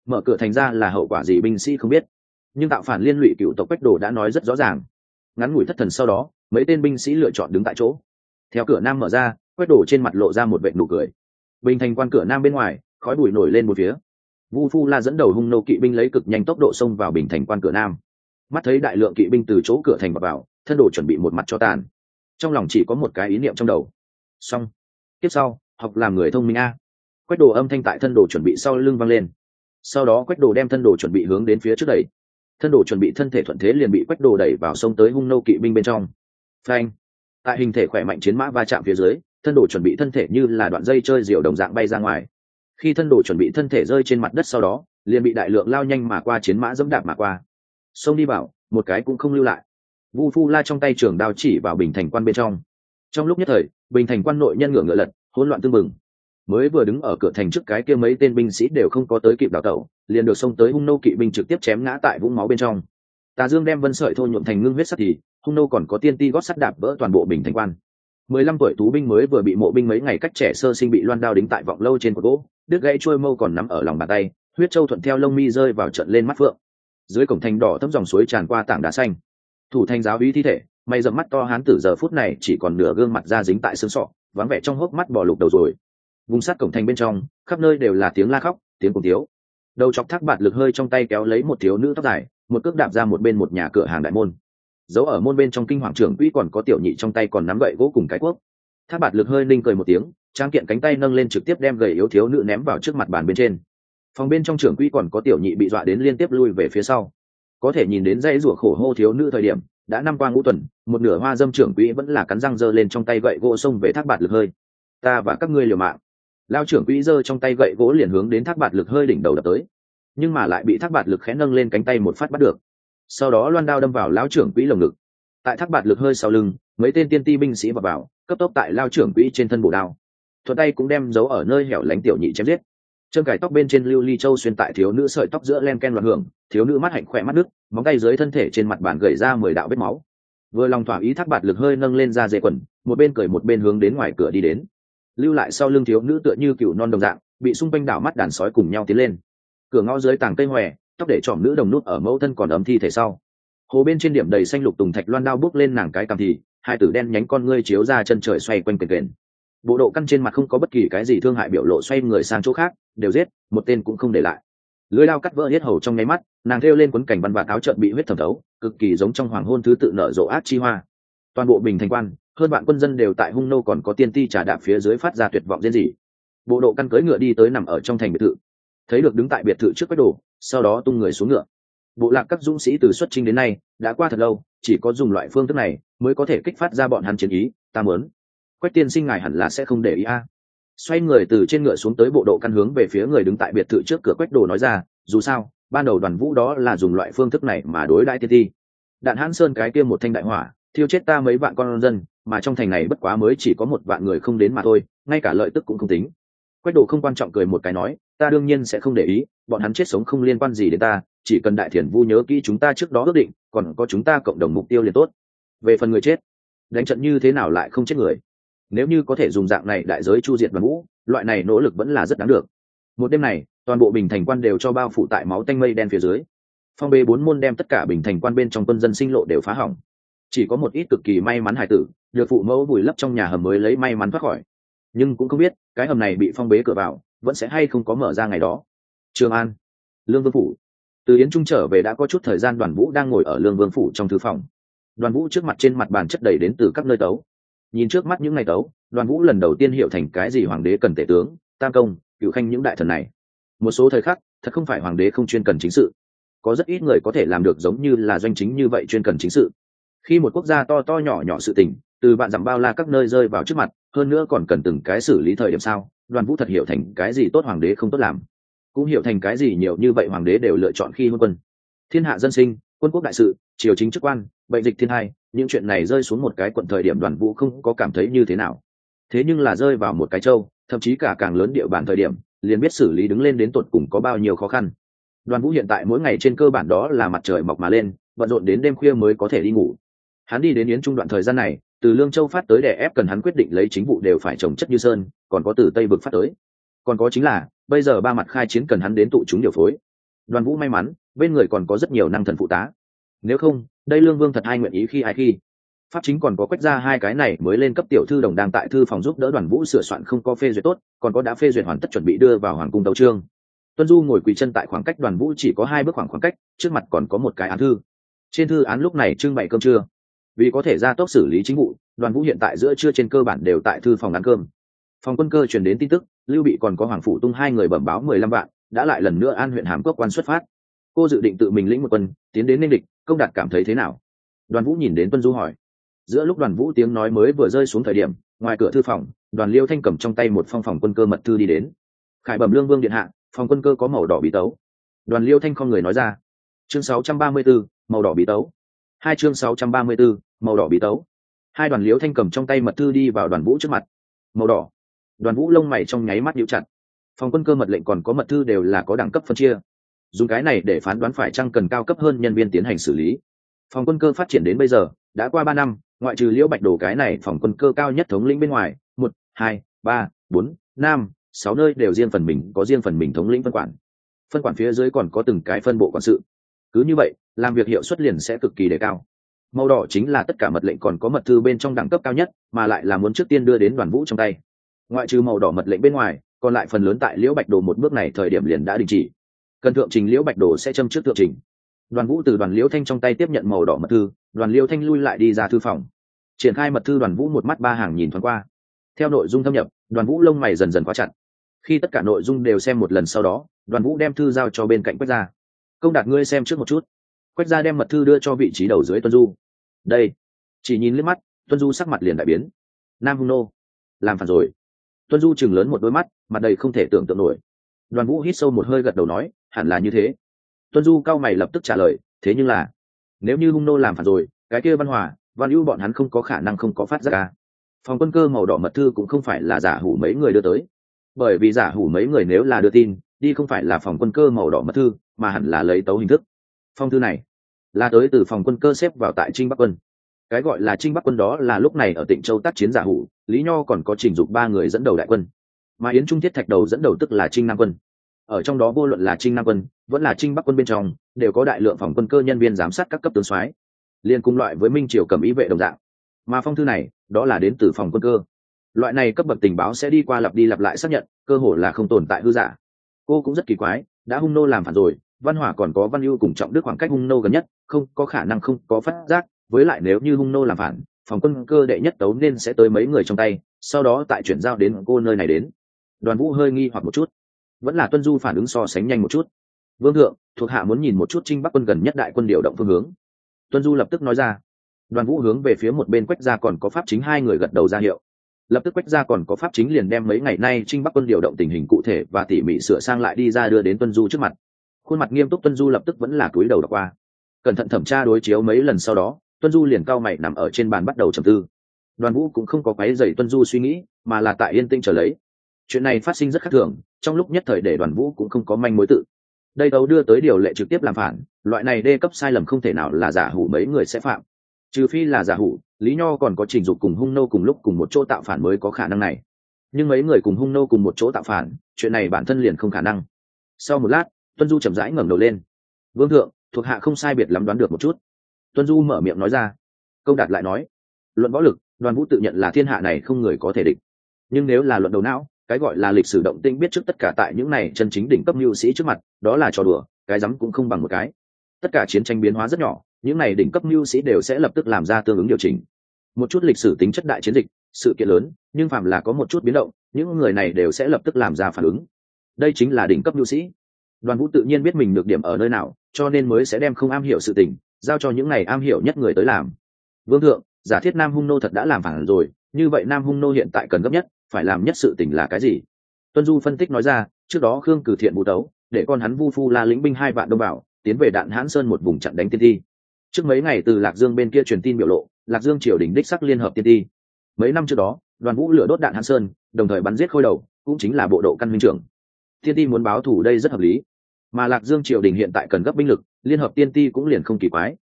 Mở cửa thành ra là hậu quả gì binh sĩ không biết. Nhưng tạo phản liên lụy cựu tộc quách đồ đã nói rất rõ ràng. Ngắn ngủi thất thần sau đó mấy tên binh sĩ lựa chọn đứng tại chỗ. Theo cửa nam mở ra quét đổ trên mặt lộ ra một vệ nụ cười. Bình thành quan cửa nam bên ngoài khói bụi nổi lên một phía. Vu phu la dẫn đầu hung nô kỵ binh lấy cực nhanh tốc độ xông vào bình thành quan cửa nam. Mắt thấy đại lượng kỵ binh từ chỗ cửa thành vào, vào thân đồ chuẩn bị một mặt cho tàn. Trong lòng chỉ có một cái ý niệm trong đầu. Xong. Tiếp sau học làm người thông minh a. Quét đồ âm thanh tại thân đồ chuẩn bị sau lưng văng lên. Sau đó quét đồ đem thân đồ chuẩn bị hướng đến phía trước đẩy. Thân đồ chuẩn bị thân thể thuận thế liền bị quét đồ đẩy vào sông tới hung nô kỵ binh bên trong phanh. Tại hình thể khỏe mạnh chiến mã va chạm phía dưới, thân đồ chuẩn bị thân thể như là đoạn dây chơi diều đồng dạng bay ra ngoài. Khi thân đồ chuẩn bị thân thể rơi trên mặt đất sau đó, liền bị đại lượng lao nhanh mà qua chiến mã dẫm đạp mà qua. Xông đi vào một cái cũng không lưu lại. Vu phu la trong tay trường đao chỉ vào bình thành quan bên trong. Trong lúc nhất thời, bình thành quan nội nhân ngựa ngựa lật, hỗn loạn tương mừng. Mới vừa đứng ở cửa thành trước cái kia mấy tên binh sĩ đều không có tới kịp đào tẩu, liền được xông tới hung nô kỵ binh trực tiếp chém ngã tại vũng máu bên trong tà dương đem vân sợi thô nhuộm thành ngưng huyết sắt thì, hung nô còn có tiên ti gót sắt đạp vỡ toàn bộ bình thành quan. Mười lăm tuổi tú binh mới vừa bị mộ binh mấy ngày cách trẻ sơ sinh bị loan đao đính tại vọng lâu trên cột gỗ, đứt gãy trôi mâu còn nắm ở lòng bàn tay, huyết châu thuận theo lông mi rơi vào trận lên mắt phượng. Dưới cổng thành đỏ thấm dòng suối tràn qua tảng đá xanh. Thủ thành giáo uy thi thể mày dầm mắt to hán tử giờ phút này chỉ còn nửa gương mặt da dính tại xương sọ, vắng vẻ trong hốc mắt bỏ lục đầu rồi. Vùng sát cổng thành bên trong, khắp nơi đều là tiếng la khóc, tiếng cùng tiếu. Đầu chọc thác bạt lực hơi trong tay kéo lấy một thiếu nữ tóc dài một cước đạp ra một bên một nhà cửa hàng đại môn. Giấu ở môn bên trong kinh hoàng trưởng quỹ còn có tiểu nhị trong tay còn nắm gậy gỗ cùng cái cuốc. Thác bạt lực hơi ninh cười một tiếng, trang kiện cánh tay nâng lên trực tiếp đem gầy yếu thiếu nữ ném vào trước mặt bàn bên trên. Phòng bên trong trưởng quỹ còn có tiểu nhị bị dọa đến liên tiếp lui về phía sau. Có thể nhìn đến dãy rủa khổ hô thiếu nữ thời điểm, đã năm qua ngũ tuần, một nửa hoa dâm trưởng quỹ vẫn là cắn răng giơ lên trong tay gậy gỗ xông về thác bạt lực hơi. Ta và các ngươi liều mạng. Lao trưởng quỹ giơ trong tay gậy gỗ liền hướng đến thác bạt lực hơi đỉnh đầu đập tới nhưng mà lại bị thác bạt lực khẽ nâng lên cánh tay một phát bắt được. Sau đó loan đao đâm vào lao trưởng quỹ lồng ngực. Tại thác bạt lực hơi sau lưng, mấy tên tiên ti binh sĩ vào vào, cấp tốc tại lao trưởng quỹ trên thân bổ đao. Thuật tay cũng đem giấu ở nơi hẻo lánh tiểu nhị chém giết. Chân cải tóc bên trên lưu ly châu xuyên tại thiếu nữ sợi tóc giữa len ken loạn hưởng, thiếu nữ mắt hạnh khỏe mắt nước, móng tay dưới thân thể trên mặt bàn gầy ra mười đạo vết máu. Vừa lòng thỏa ý thác bạt lực hơi nâng lên ra dây quần, một bên cười một bên hướng đến ngoài cửa đi đến. Lưu lại sau lưng thiếu nữ tựa như cựu non đồng dạng, bị xung quanh đảo mắt đàn sói cùng nhau tiến lên cửa ngõ dưới tàng cây hòe, tóc để trọm nữ đồng nút ở mẫu thân còn ấm thi thể sau. Hồ bên trên điểm đầy xanh lục tùng thạch loan đao bước lên nàng cái cằm thì, hai tử đen nhánh con ngươi chiếu ra chân trời xoay quanh kền kền bộ độ căn trên mặt không có bất kỳ cái gì thương hại biểu lộ xoay người sang chỗ khác, đều giết, một tên cũng không để lại. Lưới lao cắt vỡ hết hầu trong nháy mắt, nàng thêu lên quấn cảnh văn và áo trợn bị huyết thẩm thấu, cực kỳ giống trong hoàng hôn thứ tự nở rộ át chi hoa. Toàn bộ bình thành quan, hơn bạn quân dân đều tại hung nô còn có tiên ti trả đạp phía dưới phát ra tuyệt vọng diễn gì bộ độ căn cưỡi ngựa đi tới nằm ở trong thành biệt thự thấy được đứng tại biệt thự trước quách đồ, sau đó tung người xuống ngựa. Bộ lạc các dũng sĩ từ xuất trình đến nay, đã qua thật lâu, chỉ có dùng loại phương thức này mới có thể kích phát ra bọn hắn chiến ý, ta muốn. Quách tiên sinh ngài hẳn là sẽ không để ý a. Xoay người từ trên ngựa xuống tới bộ độ căn hướng về phía người đứng tại biệt thự trước cửa quách đồ nói ra, dù sao, ban đầu đoàn vũ đó là dùng loại phương thức này mà đối đãi tiên ti. Đạn hãn sơn cái kia một thanh đại hỏa, thiêu chết ta mấy vạn con dân, mà trong thành này bất quá mới chỉ có một vạn người không đến mà thôi, ngay cả lợi tức cũng không tính. Quách đồ không quan trọng cười một cái nói ta đương nhiên sẽ không để ý, bọn hắn chết sống không liên quan gì đến ta, chỉ cần đại thiền vu nhớ kỹ chúng ta trước đó ước định, còn có chúng ta cộng đồng mục tiêu liền tốt. Về phần người chết, đánh trận như thế nào lại không chết người. Nếu như có thể dùng dạng này đại giới chu diệt và vũ loại này nỗ lực vẫn là rất đáng được. Một đêm này, toàn bộ bình thành quan đều cho bao phủ tại máu tanh mây đen phía dưới. Phong bê bốn môn đem tất cả bình thành quan bên trong quân dân sinh lộ đều phá hỏng. Chỉ có một ít cực kỳ may mắn hải tử, được phụ mẫu vùi lấp trong nhà hầm mới lấy may mắn thoát khỏi. Nhưng cũng không biết, cái hầm này bị phong bế cửa vào vẫn sẽ hay không có mở ra ngày đó. Trường an, lương vương phủ. Từ yến trung trở về đã có chút thời gian đoàn vũ đang ngồi ở lương vương phủ trong thư phòng. Đoàn vũ trước mặt trên mặt bàn chất đầy đến từ các nơi tấu. Nhìn trước mắt những ngày tấu, đoàn vũ lần đầu tiên hiểu thành cái gì hoàng đế cần tể tướng, tam công cựu khanh những đại thần này. Một số thời khắc, thật không phải hoàng đế không chuyên cần chính sự. Có rất ít người có thể làm được giống như là doanh chính như vậy chuyên cần chính sự. Khi một quốc gia to to nhỏ nhỏ sự tình, từ bạn dặm bao la các nơi rơi vào trước mặt, hơn nữa còn cần từng cái xử lý thời điểm sao? Đoàn vũ thật hiểu thành cái gì tốt hoàng đế không tốt làm. Cũng hiểu thành cái gì nhiều như vậy hoàng đế đều lựa chọn khi hôn quân. Thiên hạ dân sinh, quân quốc đại sự, triều chính chức quan, bệnh dịch thiên hai, những chuyện này rơi xuống một cái quận thời điểm đoàn vũ không có cảm thấy như thế nào. Thế nhưng là rơi vào một cái châu, thậm chí cả càng lớn địa bàn thời điểm, liền biết xử lý đứng lên đến tột cùng có bao nhiêu khó khăn. Đoàn vũ hiện tại mỗi ngày trên cơ bản đó là mặt trời mọc mà lên, bận rộn đến đêm khuya mới có thể đi ngủ hắn đi đến yến trung đoạn thời gian này, từ lương châu phát tới đè ép cần hắn quyết định lấy chính vụ đều phải trồng chất như sơn, còn có từ tây vực phát tới. Còn có chính là, bây giờ ba mặt khai chiến cần hắn đến tụ chúng điều phối. Đoàn vũ may mắn, bên người còn có rất nhiều năng thần phụ tá. Nếu không, đây lương vương thật hay nguyện ý khi ai khi. Pháp chính còn có quách ra hai cái này mới lên cấp tiểu thư đồng đang tại thư phòng giúp đỡ đoàn vũ sửa soạn không có phê duyệt tốt, còn có đã phê duyệt hoàn tất chuẩn bị đưa vào hoàng cung đấu trương. Tuân du ngồi quỳ chân tại khoảng cách đoàn vũ chỉ có hai bước khoảng khoảng cách, trước mặt còn có một cái án thư. Trên thư án lúc này trưng bày cơm trưa vì có thể ra tốc xử lý chính vụ đoàn vũ hiện tại giữa trưa trên cơ bản đều tại thư phòng ăn cơm. Phòng quân cơ truyền đến tin tức lưu bị còn có hoàng phủ tung hai người bẩm báo mười lăm vạn đã lại lần nữa an huyện hàm quốc quan xuất phát. Cô dự định tự mình lĩnh một quân tiến đến ninh địch công đạt cảm thấy thế nào? Đoàn vũ nhìn đến tuân du hỏi. Giữa lúc đoàn vũ tiếng nói mới vừa rơi xuống thời điểm ngoài cửa thư phòng đoàn liêu thanh cầm trong tay một phong phòng quân cơ mật thư đi đến. Khải bẩm lương vương điện hạ phòng quân cơ có màu đỏ bí tấu. Đoàn liêu thanh không người nói ra. Chương 634, màu đỏ bí tấu hai chương 634, màu đỏ bí tấu. Hai đoàn liễu thanh cầm trong tay mật thư đi vào đoàn vũ trước mặt. Màu đỏ. Đoàn vũ lông mày trong nháy mắt nhíu chặt. Phòng quân cơ mật lệnh còn có mật thư đều là có đẳng cấp phân chia. Dùng cái này để phán đoán phải chăng cần cao cấp hơn nhân viên tiến hành xử lý. Phòng quân cơ phát triển đến bây giờ đã qua ba năm ngoại trừ liễu bạch đồ cái này phòng quân cơ cao nhất thống lĩnh bên ngoài một hai ba bốn năm sáu nơi đều riêng phần mình có riêng phần mình thống lĩnh phân quản. Phân quản phía dưới còn có từng cái phân bộ quản sự. Cứ như vậy làm việc hiệu suất liền sẽ cực kỳ đề cao. Màu đỏ chính là tất cả mật lệnh còn có mật thư bên trong đẳng cấp cao nhất, mà lại là muốn trước tiên đưa đến đoàn vũ trong tay. Ngoại trừ màu đỏ mật lệnh bên ngoài, còn lại phần lớn tại liễu bạch đồ một bước này thời điểm liền đã đình chỉ. Cần thượng trình liễu bạch đồ sẽ châm trước thượng trình. Đoàn vũ từ đoàn liễu thanh trong tay tiếp nhận màu đỏ mật thư, đoàn liễu thanh lui lại đi ra thư phòng. Triển khai mật thư đoàn vũ một mắt ba hàng nhìn thoáng qua. Theo nội dung thâm nhập, đoàn vũ lông mày dần dần quá chặt. Khi tất cả nội dung đều xem một lần sau đó, đoàn vũ đem thư giao cho bên cạnh quách gia. Công đạt, ngươi xem trước một chút quách gia đem mật thư đưa cho vị trí đầu dưới tuân du. Đây. Chỉ nhìn liếc mắt, tuân du sắc mặt liền đại biến. Nam hung nô, làm phản rồi. Tuân du chừng lớn một đôi mắt, mặt đầy không thể tưởng tượng nổi. Đoàn vũ hít sâu một hơi gật đầu nói, hẳn là như thế. Tuân du cao mày lập tức trả lời, thế nhưng là, nếu như hung nô làm phản rồi, cái kia văn hòa, văn ưu bọn hắn không có khả năng không có phát giác ca phòng quân cơ màu đỏ mật thư cũng không phải là giả hủ mấy người đưa tới. Bởi vì giả hủ mấy người nếu là đưa tin, đi không phải là phòng quân cơ màu đỏ mật thư, mà hẳn là lấy tấu hình thức. Phong thư này là tới từ phòng quân cơ xếp vào tại trinh bắc quân. Cái gọi là trinh bắc quân đó là lúc này ở tỉnh châu tác chiến giả hủ, lý nho còn có trình dục ba người dẫn đầu đại quân. Mà yến trung thiết thạch đầu dẫn đầu tức là trinh nam quân. Ở trong đó vô luận là trinh nam quân, vẫn là trinh bắc quân bên trong, đều có đại lượng phòng quân cơ nhân viên giám sát các cấp tướng soái, liên cùng loại với minh triều cầm ý vệ đồng dạng. Mà phong thư này, đó là đến từ phòng quân cơ. Loại này cấp bậc tình báo sẽ đi qua lặp đi lặp lại xác nhận, cơ hội là không tồn tại hư giả. Cô cũng rất kỳ quái, đã hung nô làm phản rồi, văn hỏa còn có văn ưu cùng trọng đức khoảng cách hung nô gần nhất không có khả năng không có phát giác, với lại nếu như hung nô làm phản, phòng quân cơ đệ nhất tấu nên sẽ tới mấy người trong tay, sau đó tại chuyển giao đến cô nơi này đến. Đoàn vũ hơi nghi hoặc một chút. Vẫn là tuân du phản ứng so sánh nhanh một chút. Vương thượng, thuộc hạ muốn nhìn một chút trinh bắc quân gần nhất đại quân điều động phương hướng. Tuân du lập tức nói ra. Đoàn vũ hướng về phía một bên quách gia còn có pháp chính hai người gật đầu ra hiệu. Lập tức quách gia còn có pháp chính liền đem mấy ngày nay trinh bắc quân điều động tình hình cụ thể và tỉ mỉ sửa sang lại đi ra đưa đến tuân du trước mặt. Khuôn mặt nghiêm túc tuân du lập tức vẫn là cúi đầu đọc qua cẩn thận thẩm tra đối chiếu mấy lần sau đó, tuân du liền cao mày nằm ở trên bàn bắt đầu trầm tư. Đoàn vũ cũng không có quáy dày tuân du suy nghĩ, mà là tại yên tinh trở lấy. Chuyện này phát sinh rất khác thường, trong lúc nhất thời để đoàn vũ cũng không có manh mối tự. Đây đấu đưa tới điều lệ trực tiếp làm phản, loại này đê cấp sai lầm không thể nào là giả hủ mấy người sẽ phạm. Trừ phi là giả hủ, lý nho còn có trình dục cùng hung nô cùng lúc cùng một chỗ tạo phản mới có khả năng này. Nhưng mấy người cùng hung nô cùng một chỗ tạo phản, chuyện này bản thân liền không khả năng. Sau một lát, tuân du chậm rãi ngẩng đầu lên. Vương thượng thuộc hạ không sai biệt lắm đoán được một chút. Tuân du mở miệng nói ra. Câu đạt lại nói, luận võ lực, đoàn vũ tự nhận là thiên hạ này không người có thể địch. Nhưng nếu là luận đầu não, cái gọi là lịch sử động tinh biết trước tất cả tại những này chân chính đỉnh cấp mưu sĩ trước mặt, đó là trò đùa, cái rắm cũng không bằng một cái. Tất cả chiến tranh biến hóa rất nhỏ, những này đỉnh cấp mưu sĩ đều sẽ lập tức làm ra tương ứng điều chỉnh. Một chút lịch sử tính chất đại chiến dịch, sự kiện lớn, nhưng phạm là có một chút biến động, những người này đều sẽ lập tức làm ra phản ứng. Đây chính là đỉnh cấp mưu sĩ đoàn vũ tự nhiên biết mình được điểm ở nơi nào, cho nên mới sẽ đem không am hiểu sự tình, giao cho những này am hiểu nhất người tới làm. Vương thượng, giả thiết nam hung nô thật đã làm phản rồi, như vậy nam hung nô hiện tại cần gấp nhất, phải làm nhất sự tình là cái gì? Tuân du phân tích nói ra, trước đó khương cử thiện vũ tấu, để con hắn vu phu la lĩnh binh hai vạn đông bảo, tiến về đạn hãn sơn một vùng chặn đánh tiên thi. Trước mấy ngày từ lạc dương bên kia truyền tin biểu lộ, lạc dương triều đình đích sắc liên hợp tiên thi. Mấy năm trước đó, đoàn vũ lửa đốt đạn hãn sơn, đồng thời bắn giết khôi đầu, cũng chính là bộ độ căn minh trưởng. Tiên ti muốn báo thủ đây rất hợp lý mà lạc dương triều đình hiện tại cần gấp binh lực, liên hợp tiên ti cũng liền không kỳ quái.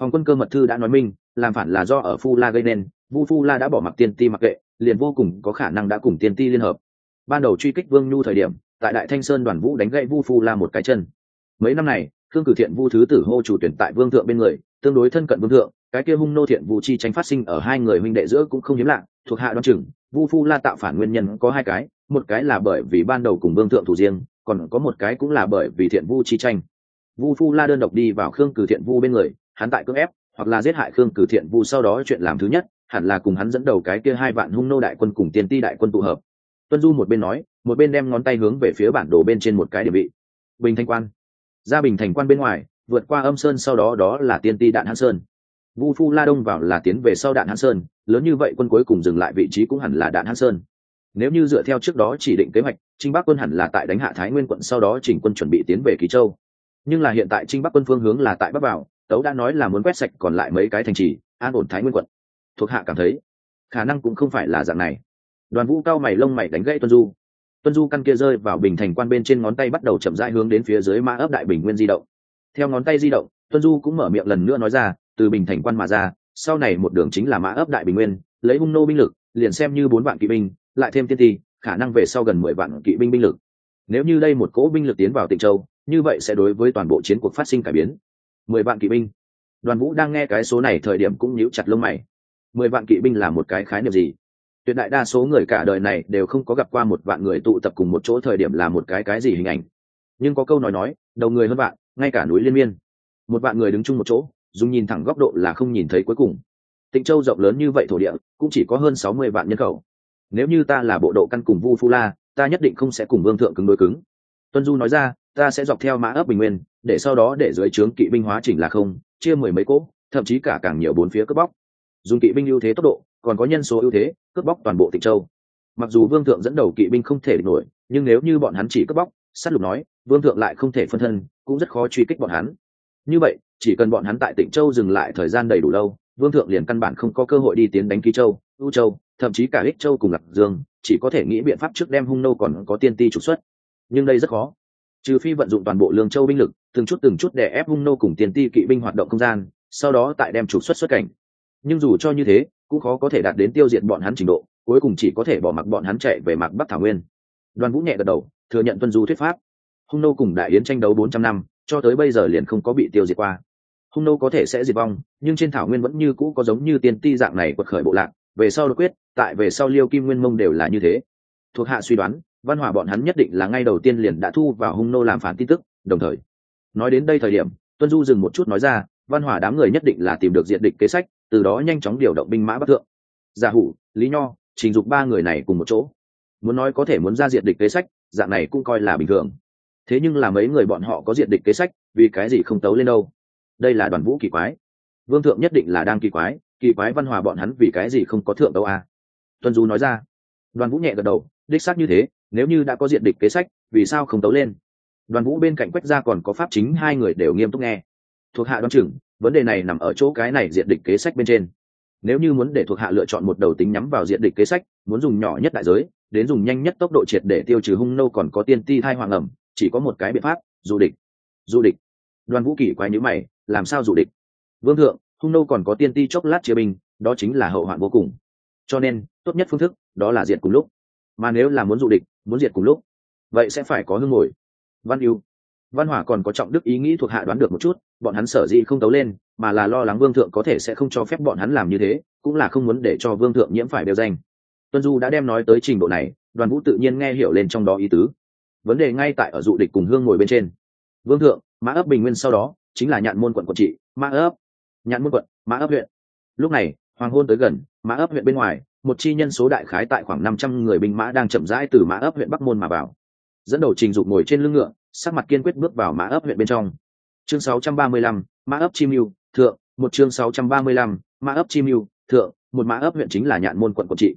Phòng quân cơ mật thư đã nói minh, làm phản là do ở phu la gây nên, vu phu la đã bỏ mặc tiên ti mặc kệ, liền vô cùng có khả năng đã cùng tiên ti liên hợp. Ban đầu truy kích vương nhu thời điểm, tại đại thanh sơn đoàn vũ đánh gậy vu phu la một cái chân. Mấy năm này, thương cử thiện vu thứ tử hô chủ tuyển tại vương thượng bên người, tương đối thân cận vương thượng, cái kia hung nô thiện vu chi tranh phát sinh ở hai người huynh đệ giữa cũng không hiếm lạ, thuộc hạ đoan chừng, vu phu la tạo phản nguyên nhân có hai cái, một cái là bởi vì ban đầu cùng vương thượng thủ riêng còn có một cái cũng là bởi vì thiện vu chi tranh. Vu phu la đơn độc đi vào khương cử thiện vu bên người, hắn tại cưỡng ép, hoặc là giết hại khương cử thiện vu sau đó chuyện làm thứ nhất, hẳn là cùng hắn dẫn đầu cái kia hai vạn hung nô đại quân cùng tiên ti đại quân tụ hợp. Tuân du một bên nói, một bên đem ngón tay hướng về phía bản đồ bên trên một cái địa vị. Bình thanh quan. Ra bình thành quan bên ngoài, vượt qua âm sơn sau đó đó là tiên ti đạn hãn sơn. Vu phu la đông vào là tiến về sau đạn hãn sơn, lớn như vậy quân cuối cùng dừng lại vị trí cũng hẳn là đạn hãn sơn. Nếu như dựa theo trước đó chỉ định kế hoạch trinh bắc quân hẳn là tại đánh hạ thái nguyên quận, sau đó chỉnh quân chuẩn bị tiến về ký châu. Nhưng là hiện tại trinh bắc quân phương hướng là tại bắc bảo, tấu đã nói là muốn quét sạch còn lại mấy cái thành trì, an ổn thái nguyên quận. Thuộc hạ cảm thấy, khả năng cũng không phải là dạng này. Đoàn vũ cao mày lông mày đánh gãy tuân du. Tuân du căn kia rơi vào bình thành quan bên trên ngón tay bắt đầu chậm rãi hướng đến phía dưới mã ấp đại bình nguyên di động. Theo ngón tay di động, tuân du cũng mở miệng lần nữa nói ra, từ bình thành quan mà ra, sau này một đường chính là mã ấp đại bình nguyên, lấy hung nô binh lực, liền xem như bốn vạn kỵ binh, lại thêm tiên ti khả năng về sau gần mười vạn kỵ binh binh lực. Nếu như đây một cỗ binh lực tiến vào tịnh châu, như vậy sẽ đối với toàn bộ chiến cuộc phát sinh cải biến. Mười vạn kỵ binh. Đoàn vũ đang nghe cái số này thời điểm cũng nhíu chặt lông mày. Mười vạn kỵ binh là một cái khái niệm gì? Tuyệt đại đa số người cả đời này đều không có gặp qua một vạn người tụ tập cùng một chỗ thời điểm là một cái cái gì hình ảnh. Nhưng có câu nói nói, đầu người hơn vạn, ngay cả núi liên miên. Một vạn người đứng chung một chỗ, dùng nhìn thẳng góc độ là không nhìn thấy cuối cùng. Tịnh châu rộng lớn như vậy thổ địa, cũng chỉ có hơn sáu mươi vạn nhân khẩu nếu như ta là bộ độ căn cùng vu phu la, ta nhất định không sẽ cùng vương thượng cứng đối cứng. Tuân du nói ra, ta sẽ dọc theo mã ấp bình nguyên, để sau đó để dưới trướng kỵ binh hóa chỉnh là không, chia mười mấy cỗ, thậm chí cả càng nhiều bốn phía cướp bóc. Dùng kỵ binh ưu thế tốc độ, còn có nhân số ưu thế, cướp bóc toàn bộ tịnh châu. Mặc dù vương thượng dẫn đầu kỵ binh không thể địch nổi, nhưng nếu như bọn hắn chỉ cướp bóc, sát lục nói, vương thượng lại không thể phân thân, cũng rất khó truy kích bọn hắn. Như vậy, chỉ cần bọn hắn tại tịnh châu dừng lại thời gian đầy đủ lâu, vương thượng liền căn bản không có cơ hội đi tiến đánh ký châu u châu thậm chí cả ích châu cùng lạc dương, chỉ có thể nghĩ biện pháp trước đem hung nô còn có tiên ti trục xuất. Nhưng đây rất khó. Trừ phi vận dụng toàn bộ lương châu binh lực, từng chút từng chút để ép hung nô cùng tiên ti kỵ binh hoạt động không gian, sau đó tại đem trục xuất xuất cảnh. Nhưng dù cho như thế, cũng khó có thể đạt đến tiêu diệt bọn hắn trình độ, cuối cùng chỉ có thể bỏ mặc bọn hắn chạy về mạc bắc thảo nguyên. Đoàn vũ nhẹ gật đầu, thừa nhận tuân du thuyết pháp. Hung nô cùng đại yến tranh đấu bốn trăm năm, cho tới bây giờ liền không có bị tiêu diệt qua. Hung nô có thể sẽ diệt vong, nhưng trên thảo nguyên vẫn như cũ có giống như tiên ti dạng này quật khởi bộ lạc về sau đột quyết, tại về sau liêu kim nguyên mông đều là như thế. Thuộc hạ suy đoán, văn hỏa bọn hắn nhất định là ngay đầu tiên liền đã thu vào hung nô làm phản tin tức, đồng thời. Nói đến đây thời điểm, tuân du dừng một chút nói ra, văn hỏa đám người nhất định là tìm được diện địch kế sách, từ đó nhanh chóng điều động binh mã bắc thượng. Giả hủ, lý nho, trình dục ba người này cùng một chỗ. Muốn nói có thể muốn ra diện địch kế sách, dạng này cũng coi là bình thường. Thế nhưng là mấy người bọn họ có diện địch kế sách, vì cái gì không tấu lên đâu? Đây là đoàn vũ kỳ quái. Vương thượng nhất định là đang kỳ quái kỳ quái văn hòa bọn hắn vì cái gì không có thượng đâu à? Tuân du nói ra. Đoàn vũ nhẹ gật đầu, đích xác như thế, nếu như đã có diện địch kế sách, vì sao không tấu lên? Đoàn vũ bên cạnh quách gia còn có pháp chính hai người đều nghiêm túc nghe. Thuộc hạ đoán chừng, vấn đề này nằm ở chỗ cái này diện địch kế sách bên trên. Nếu như muốn để thuộc hạ lựa chọn một đầu tính nhắm vào diện địch kế sách, muốn dùng nhỏ nhất đại giới, đến dùng nhanh nhất tốc độ triệt để tiêu trừ hung nô còn có tiên ti thai hoàng ẩm, chỉ có một cái biện pháp, du địch. Du địch. Đoàn vũ kỷ quái nhữ mày, làm sao du địch? Vương thượng hung nô còn có tiên ti chốc lát chia binh, đó chính là hậu hoạn vô cùng. Cho nên, tốt nhất phương thức, đó là diệt cùng lúc. Mà nếu là muốn dụ địch, muốn diệt cùng lúc, vậy sẽ phải có hương ngồi. Văn yêu văn hỏa còn có trọng đức ý nghĩ thuộc hạ đoán được một chút, bọn hắn sở dĩ không tấu lên, mà là lo lắng vương thượng có thể sẽ không cho phép bọn hắn làm như thế, cũng là không muốn để cho vương thượng nhiễm phải đều danh. Tuân du đã đem nói tới trình độ này, đoàn vũ tự nhiên nghe hiểu lên trong đó ý tứ. Vấn đề ngay tại ở dụ địch cùng hương ngồi bên trên. Vương thượng, mã ấp bình nguyên sau đó, chính là nhạn môn quận quận trị. Mã ấp nhạn môn quận mã ấp huyện. Lúc này hoàng hôn tới gần mã ấp huyện bên ngoài một chi nhân số đại khái tại khoảng năm trăm người binh mã đang chậm rãi từ mã ấp huyện bắc môn mà vào. Dẫn đầu trình dục ngồi trên lưng ngựa sắc mặt kiên quyết bước vào mã ấp huyện bên trong. Chương 635, mã ấp chim mưu thượng một chương 635, mã ấp chim mưu thượng một mã ấp huyện chính là nhạn môn quận quận trị.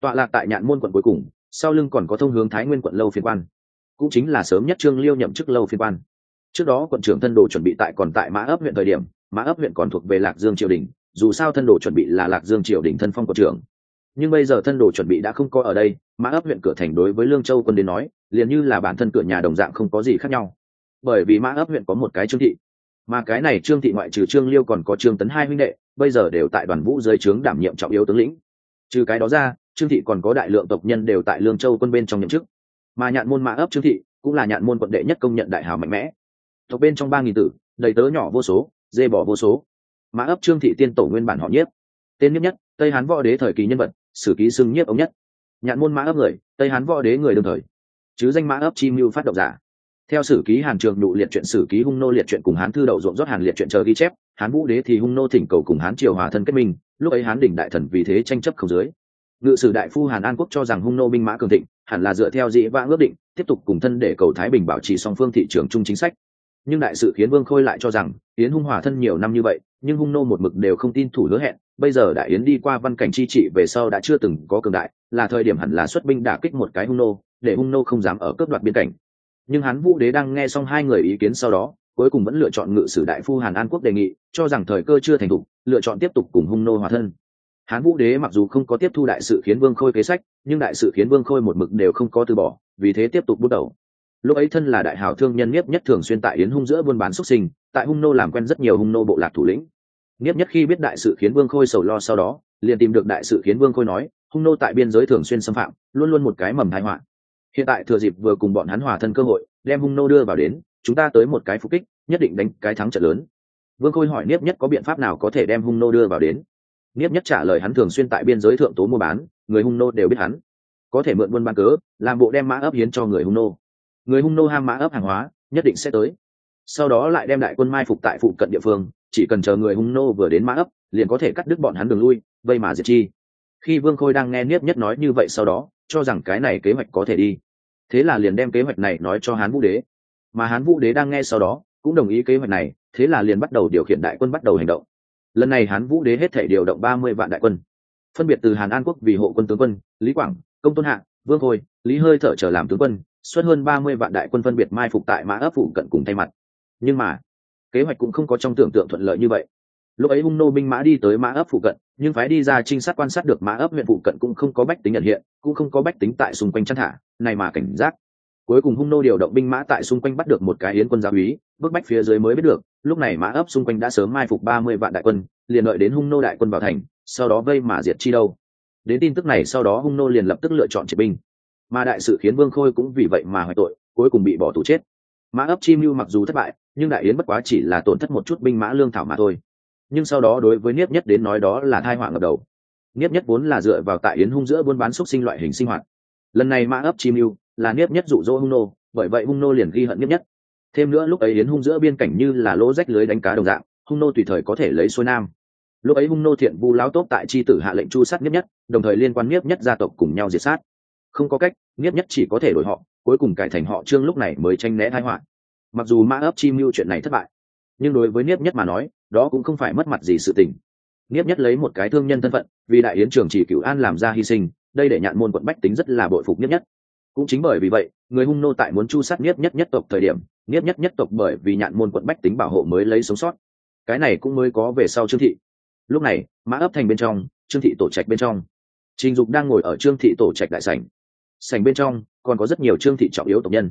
Tọa lạc tại nhạn môn quận cuối cùng sau lưng còn có thông hướng thái nguyên quận lâu phiên quan. Cũng chính là sớm nhất trương liêu nhậm chức lâu phiên quan. Trước đó quận trưởng thân đồ chuẩn bị tại còn tại mã ấp huyện thời điểm mã ấp huyện còn thuộc về lạc dương triều đình, dù sao thân đồ chuẩn bị là lạc dương triều đình thân phong của trưởng. Nhưng bây giờ thân đồ chuẩn bị đã không có ở đây mã ấp huyện cửa thành đối với lương châu quân đến nói, liền như là bản thân cửa nhà đồng dạng không có gì khác nhau. Bởi vì mã ấp huyện có một cái trương thị, mà cái này trương thị ngoại trừ trương liêu còn có trương tấn hai huynh đệ, bây giờ đều tại đoàn vũ dưới trướng đảm nhiệm trọng yếu tướng lĩnh. Trừ cái đó ra, trương thị còn có đại lượng tộc nhân đều tại lương châu quân bên trong nhậm chức. Mà nhạn môn mã ấp trương thị cũng là nhạn môn quận đệ nhất công nhận đại hào mạnh mẽ. Tộc bên trong ba nghìn tử, đầy tớ nhỏ vô số dê bỏ vô số. Mã ấp trương thị tiên tổ nguyên bản họ nhiếp. Tên nhiếp nhất, tây hán võ đế thời kỳ nhân vật, sử ký xưng nhiếp ống nhất. Nhạn môn mã ấp người, tây hán võ đế người đương thời. Chứ danh mã ấp chi mưu phát động giả. Theo sử ký hàn trường nụ liệt chuyện, sử ký hung nô liệt chuyện cùng hán thư đậu ruộng rót hàn liệt chuyện chờ ghi chép, hán vũ đế thì hung nô thỉnh cầu cùng hán triều hòa thân kết minh, lúc ấy hán đỉnh đại thần vì thế tranh chấp không dưới ngự sử đại phu hàn an quốc cho rằng hung nô binh mã cường thịnh, hẳn là dựa theo dĩ vãng ước định, tiếp tục cùng thân để cầu thái bình bảo trì song phương thị trường chung chính sách nhưng đại sự khiến vương khôi lại cho rằng, yến hung hòa thân nhiều năm như vậy, nhưng hung nô một mực đều không tin thủ hứa hẹn. Bây giờ đại yến đi qua văn cảnh chi trị về sau đã chưa từng có cường đại, là thời điểm hẳn là xuất binh đả kích một cái hung nô, để hung nô không dám ở cướp đoạt biên cảnh. Nhưng hắn vũ đế đang nghe xong hai người ý kiến sau đó, cuối cùng vẫn lựa chọn ngự sử đại phu hàn an quốc đề nghị, cho rằng thời cơ chưa thành thục, lựa chọn tiếp tục cùng hung nô hòa thân. Hán vũ đế mặc dù không có tiếp thu đại sự khiến vương khôi kế sách, nhưng đại sự khiến vương khôi một mực đều không có từ bỏ, vì thế tiếp tục bút đầu lúc ấy thân là đại hào thương nhân nhiếp nhất thường xuyên tại yến hung giữa buôn bán xuất sinh, tại hung nô làm quen rất nhiều hung nô bộ lạc thủ lĩnh. Nhiếp nhất khi biết đại sự khiến vương khôi sầu lo sau đó, liền tìm được đại sự khiến vương khôi nói, hung nô tại biên giới thường xuyên xâm phạm, luôn luôn một cái mầm thái họa. Hiện tại thừa dịp vừa cùng bọn hắn hòa thân cơ hội, đem hung nô đưa vào đến, chúng ta tới một cái phục kích, nhất định đánh cái thắng trận lớn. Vương khôi hỏi niếp nhất có biện pháp nào có thể đem hung nô đưa vào đến. Niếp nhất trả lời hắn thường xuyên tại biên giới thượng tố mua bán, người hung nô đều biết hắn. Có thể mượn buôn bán cớ, làm bộ đem mã ấp hiến cho người hung nô người hung nô ham mã ấp hàng hóa, nhất định sẽ tới. Sau đó lại đem đại quân mai phục tại phụ cận địa phương, chỉ cần chờ người hung nô vừa đến mã ấp, liền có thể cắt đứt bọn hắn đường lui, vây mà diệt chi. Khi vương khôi đang nghe niếp nhất nói như vậy sau đó, cho rằng cái này kế hoạch có thể đi. Thế là liền đem kế hoạch này nói cho hán vũ đế. Mà hán vũ đế đang nghe sau đó, cũng đồng ý kế hoạch này, thế là liền bắt đầu điều khiển đại quân bắt đầu hành động. Lần này hán vũ đế hết thể điều động ba mươi vạn đại quân. Phân biệt từ hàn an quốc vì hộ quân tướng quân, lý quảng, công tôn hạ, vương khôi, lý hơi thở trở làm tướng quân xuất hơn ba mươi vạn đại quân phân biệt mai phục tại mã ấp phụ cận cùng thay mặt. Nhưng mà, kế hoạch cũng không có trong tưởng tượng thuận lợi như vậy. Lúc ấy hung nô binh mã đi tới mã ấp phụ cận, nhưng phái đi ra trinh sát quan sát được mã ấp huyện phụ cận cũng không có bách tính nhận hiện, cũng không có bách tính tại xung quanh chăn thả, này mà cảnh giác. Cuối cùng hung nô điều động binh mã tại xung quanh bắt được một cái yến quân gia úy, bước bách phía dưới mới biết được, lúc này mã ấp xung quanh đã sớm mai phục ba mươi vạn đại quân, liền đợi đến hung nô đại quân vào thành, sau đó vây mà diệt chi đâu. Đến tin tức này, sau đó hung nô liền lập tức lựa chọn triệt binh mà đại sự khiến vương khôi cũng vì vậy mà hoại tội, cuối cùng bị bỏ tù chết. Mã ấp chi mưu mặc dù thất bại, nhưng đại yến bất quá chỉ là tổn thất một chút binh mã lương thảo mà thôi. Nhưng sau đó đối với niếp nhất đến nói đó là thai họa ngập đầu. Niếp nhất vốn là dựa vào tại yến hung giữa buôn bán xúc sinh loại hình sinh hoạt. Lần này mã ấp chi mưu là niếp nhất dụ dỗ hung nô, bởi vậy hung nô liền ghi hận niếp nhất. Thêm nữa lúc ấy yến hung giữa biên cảnh như là lỗ rách lưới đánh cá đồng dạng, hung nô tùy thời có thể lấy xuôi nam. Lúc ấy hung nô thiện vu lão tốt tại tri tử hạ lệnh chu sát niếp nhất, đồng thời liên quan niếp nhất gia tộc cùng nhau diệt sát không có cách, nghiếp nhất chỉ có thể đổi họ, cuối cùng cải thành họ trương lúc này mới tranh né thái họa. Mặc dù mã ấp chi mưu chuyện này thất bại, nhưng đối với niếp nhất mà nói, đó cũng không phải mất mặt gì sự tình. Niếp nhất lấy một cái thương nhân thân phận, vì đại yến trường chỉ cửu an làm ra hy sinh, đây để nhạn môn quận bách tính rất là bội phục niếp nhất. Cũng chính bởi vì vậy, người hung nô tại muốn chu sát niếp nhất nhất tộc thời điểm niếp nhất nhất tộc bởi vì nhạn môn quận bách tính bảo hộ mới lấy sống sót. Cái này cũng mới có về sau trương thị. Lúc này, mã ấp thành bên trong, trương thị tổ trạch bên trong. Trình dục đang ngồi ở trương thị tổ trạch đại sảnh sảnh bên trong còn có rất nhiều trương thị trọng yếu tộc nhân.